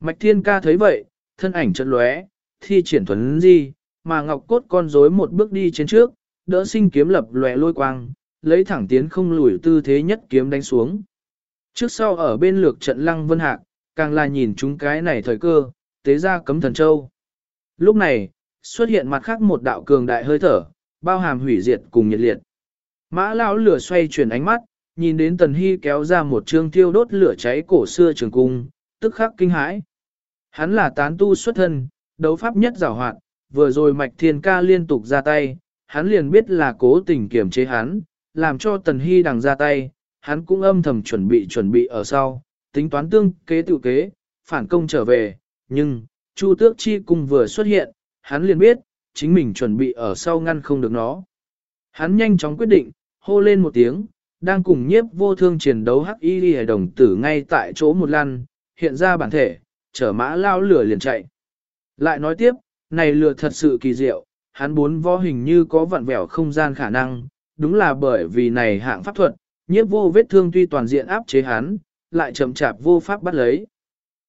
Mạch Thiên Ca thấy vậy, thân ảnh chợt lóe, thi triển thuần di, mà ngọc cốt con rối một bước đi trên trước, đỡ sinh kiếm lập lòe lôi quang, lấy thẳng tiến không lùi tư thế nhất kiếm đánh xuống. Trước sau ở bên lược trận lăng vân hạc, càng là nhìn chúng cái này thời cơ, tế ra cấm thần châu. Lúc này, xuất hiện mặt khác một đạo cường đại hơi thở, bao hàm hủy diệt cùng nhiệt liệt. Mã lão lửa xoay chuyển ánh mắt, nhìn đến tần hy kéo ra một trương tiêu đốt lửa cháy cổ xưa trường cung, tức khắc kinh hãi. Hắn là tán tu xuất thân, đấu pháp nhất giảo hoạt, vừa rồi mạch thiên ca liên tục ra tay, hắn liền biết là cố tình kiềm chế hắn, làm cho tần hy đằng ra tay, hắn cũng âm thầm chuẩn bị chuẩn bị ở sau, tính toán tương kế tự kế, phản công trở về, nhưng, Chu Tước Chi cung vừa xuất hiện, hắn liền biết, chính mình chuẩn bị ở sau ngăn không được nó. Hắn nhanh chóng quyết định, hô lên một tiếng, đang cùng nhiếp vô thương chiến đấu hắc y đi đồng tử ngay tại chỗ một lăn, hiện ra bản thể, chở mã lao lửa liền chạy. Lại nói tiếp, này lửa thật sự kỳ diệu, hắn bốn võ hình như có vặn vẹo không gian khả năng, đúng là bởi vì này hạng pháp thuật, nhiếp vô vết thương tuy toàn diện áp chế hắn, lại chậm chạp vô pháp bắt lấy.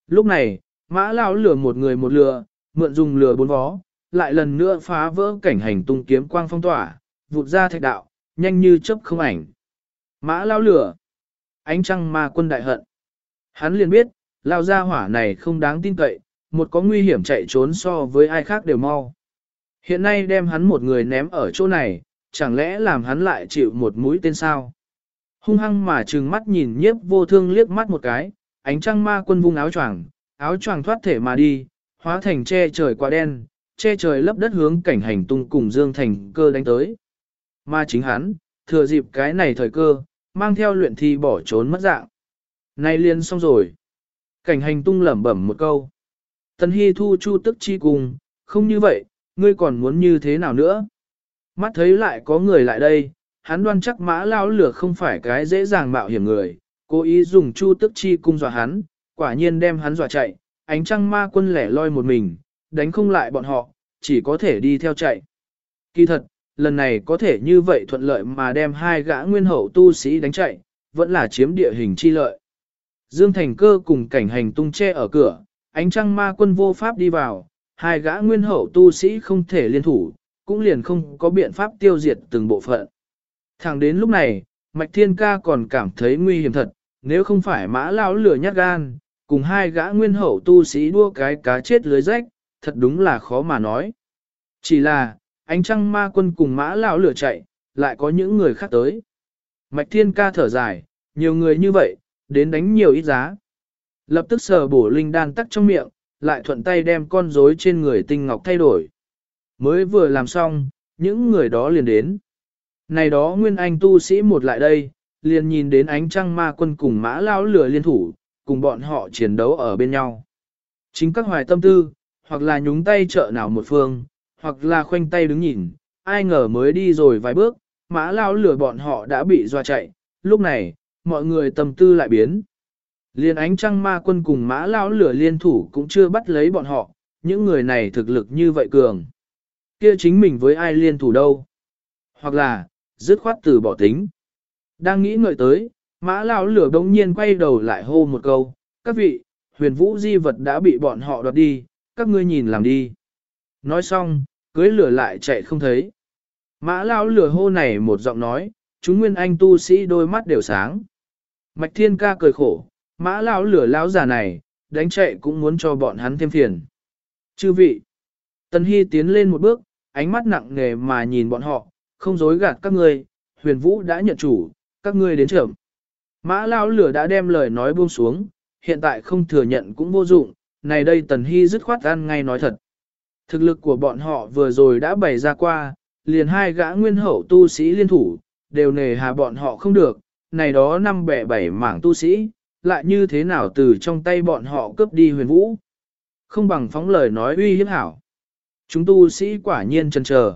Lúc này, mã lao lửa một người một lửa, mượn dùng lửa bốn vó, lại lần nữa phá vỡ cảnh hành tung kiếm quang phong tỏa, vụt ra thạch đạo, nhanh như chớp không ảnh. Mã lao lửa, ánh trăng ma quân đại hận. Hắn liền biết, lao ra hỏa này không đáng tin cậy, một có nguy hiểm chạy trốn so với ai khác đều mau. Hiện nay đem hắn một người ném ở chỗ này, chẳng lẽ làm hắn lại chịu một mũi tên sao? Hung hăng mà trừng mắt nhìn nhiếp vô thương liếc mắt một cái, ánh trăng ma quân vung áo choàng, áo choàng thoát thể mà đi, hóa thành che trời quá đen, che trời lấp đất hướng cảnh hành tung cùng Dương Thành cơ đánh tới. Mà chính hắn, thừa dịp cái này thời cơ, mang theo luyện thi bỏ trốn mất dạng. Nay liên xong rồi. Cảnh hành tung lẩm bẩm một câu. Tần Hy thu chu tức chi cùng, không như vậy, ngươi còn muốn như thế nào nữa? Mắt thấy lại có người lại đây, hắn đoan chắc mã lao lửa không phải cái dễ dàng mạo hiểm người, cố ý dùng chu tức chi cung dọa hắn, quả nhiên đem hắn dọa chạy, ánh trăng ma quân lẻ loi một mình, đánh không lại bọn họ, chỉ có thể đi theo chạy. Kỳ thật, lần này có thể như vậy thuận lợi mà đem hai gã nguyên hậu tu sĩ đánh chạy, vẫn là chiếm địa hình chi lợi. Dương Thành Cơ cùng cảnh hành tung che ở cửa, ánh trăng ma quân vô pháp đi vào, hai gã nguyên hậu tu sĩ không thể liên thủ, cũng liền không có biện pháp tiêu diệt từng bộ phận. Thẳng đến lúc này, Mạch Thiên Ca còn cảm thấy nguy hiểm thật, nếu không phải mã lão lửa nhát gan, cùng hai gã nguyên hậu tu sĩ đua cái cá chết lưới rách, thật đúng là khó mà nói. Chỉ là, ánh trăng ma quân cùng mã lão lửa chạy, lại có những người khác tới. Mạch Thiên Ca thở dài, nhiều người như vậy, đến đánh nhiều ít giá. Lập tức sờ bổ linh đan tắc trong miệng, lại thuận tay đem con rối trên người tinh ngọc thay đổi. Mới vừa làm xong, những người đó liền đến. Này đó nguyên anh tu sĩ một lại đây, liền nhìn đến ánh trăng ma quân cùng mã lão lửa liên thủ, cùng bọn họ chiến đấu ở bên nhau. Chính các hoài tâm tư, hoặc là nhúng tay trợ nào một phương, hoặc là khoanh tay đứng nhìn, ai ngờ mới đi rồi vài bước, mã lao lửa bọn họ đã bị doa chạy, lúc này, mọi người tâm tư lại biến. Liên ánh trăng ma quân cùng mã lao lửa liên thủ cũng chưa bắt lấy bọn họ, những người này thực lực như vậy cường. Kia chính mình với ai liên thủ đâu? Hoặc là, dứt khoát từ bỏ tính. Đang nghĩ ngợi tới, mã lao lửa đông nhiên quay đầu lại hô một câu, các vị, huyền vũ di vật đã bị bọn họ đoạt đi, các ngươi nhìn làm đi. Nói xong, cưới lửa lại chạy không thấy. Mã lao lửa hô này một giọng nói, chúng nguyên anh tu sĩ đôi mắt đều sáng. Mạch thiên ca cười khổ, mã lao lửa lão già này, đánh chạy cũng muốn cho bọn hắn thêm phiền. Chư vị, Tần Hy tiến lên một bước, ánh mắt nặng nề mà nhìn bọn họ, không dối gạt các ngươi, huyền vũ đã nhận chủ, các ngươi đến trưởng. Mã lao lửa đã đem lời nói buông xuống, hiện tại không thừa nhận cũng vô dụng, này đây Tần Hy dứt khoát ăn ngay nói thật. Thực lực của bọn họ vừa rồi đã bày ra qua, liền hai gã nguyên hậu tu sĩ liên thủ, đều nề hà bọn họ không được, này đó năm bẻ bảy mảng tu sĩ, lại như thế nào từ trong tay bọn họ cướp đi huyền vũ. Không bằng phóng lời nói uy hiếp hảo. Chúng tu sĩ quả nhiên chần chờ.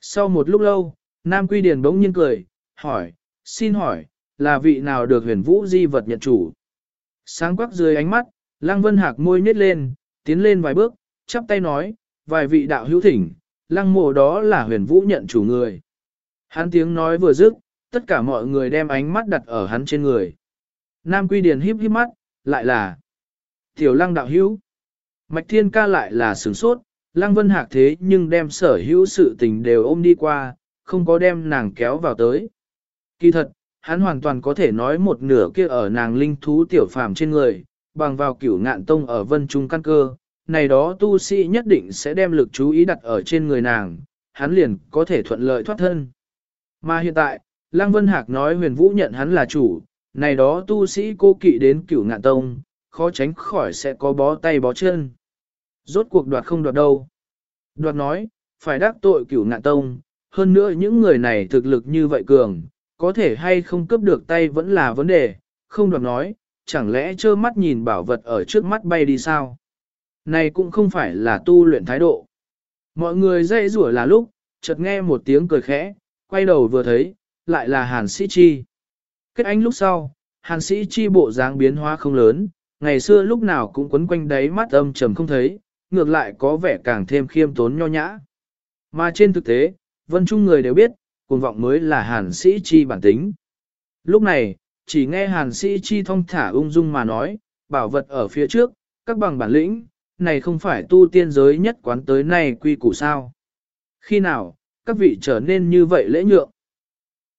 Sau một lúc lâu, Nam Quy Điền bỗng nhiên cười, hỏi, xin hỏi, là vị nào được huyền vũ di vật nhận chủ? Sáng quắc dưới ánh mắt, Lăng Vân Hạc môi nhếch lên, tiến lên vài bước, chắp tay nói, vài vị đạo hữu thỉnh, Lăng mộ đó là huyền vũ nhận chủ người. Hắn tiếng nói vừa dứt, tất cả mọi người đem ánh mắt đặt ở hắn trên người. Nam Quy Điền híp híp mắt, lại là Tiểu Lăng đạo hữu. Mạch Thiên ca lại là sửng sốt, Lăng Vân Hạc thế nhưng đem sở hữu sự tình đều ôm đi qua, không có đem nàng kéo vào tới. Kỳ thật, hắn hoàn toàn có thể nói một nửa kia ở nàng linh thú tiểu phàm trên người, bằng vào cửu ngạn tông ở vân trung căn cơ, này đó tu sĩ nhất định sẽ đem lực chú ý đặt ở trên người nàng, hắn liền có thể thuận lợi thoát thân. Mà hiện tại, Lăng Vân Hạc nói huyền vũ nhận hắn là chủ, này đó tu sĩ cô kỵ đến cửu ngạn tông, khó tránh khỏi sẽ có bó tay bó chân. Rốt cuộc đoạt không đoạt đâu. Đoạt nói, phải đắc tội cửu ngạn tông, hơn nữa những người này thực lực như vậy cường, có thể hay không cướp được tay vẫn là vấn đề, không đoạt nói, chẳng lẽ trơ mắt nhìn bảo vật ở trước mắt bay đi sao? Này cũng không phải là tu luyện thái độ. Mọi người dây rủa là lúc, chợt nghe một tiếng cười khẽ, quay đầu vừa thấy, lại là Hàn Sĩ Chi. Kết ánh lúc sau, Hàn Sĩ Chi bộ dáng biến hóa không lớn, ngày xưa lúc nào cũng quấn quanh đáy mắt âm trầm không thấy, ngược lại có vẻ càng thêm khiêm tốn nho nhã. Mà trên thực tế, vân trung người đều biết, cuồng vọng mới là Hàn Sĩ Chi bản tính. Lúc này, chỉ nghe Hàn Sĩ Chi thông thả ung dung mà nói, bảo vật ở phía trước, các bằng bản lĩnh, này không phải tu tiên giới nhất quán tới nay quy củ sao. Khi nào, các vị trở nên như vậy lễ nhượng?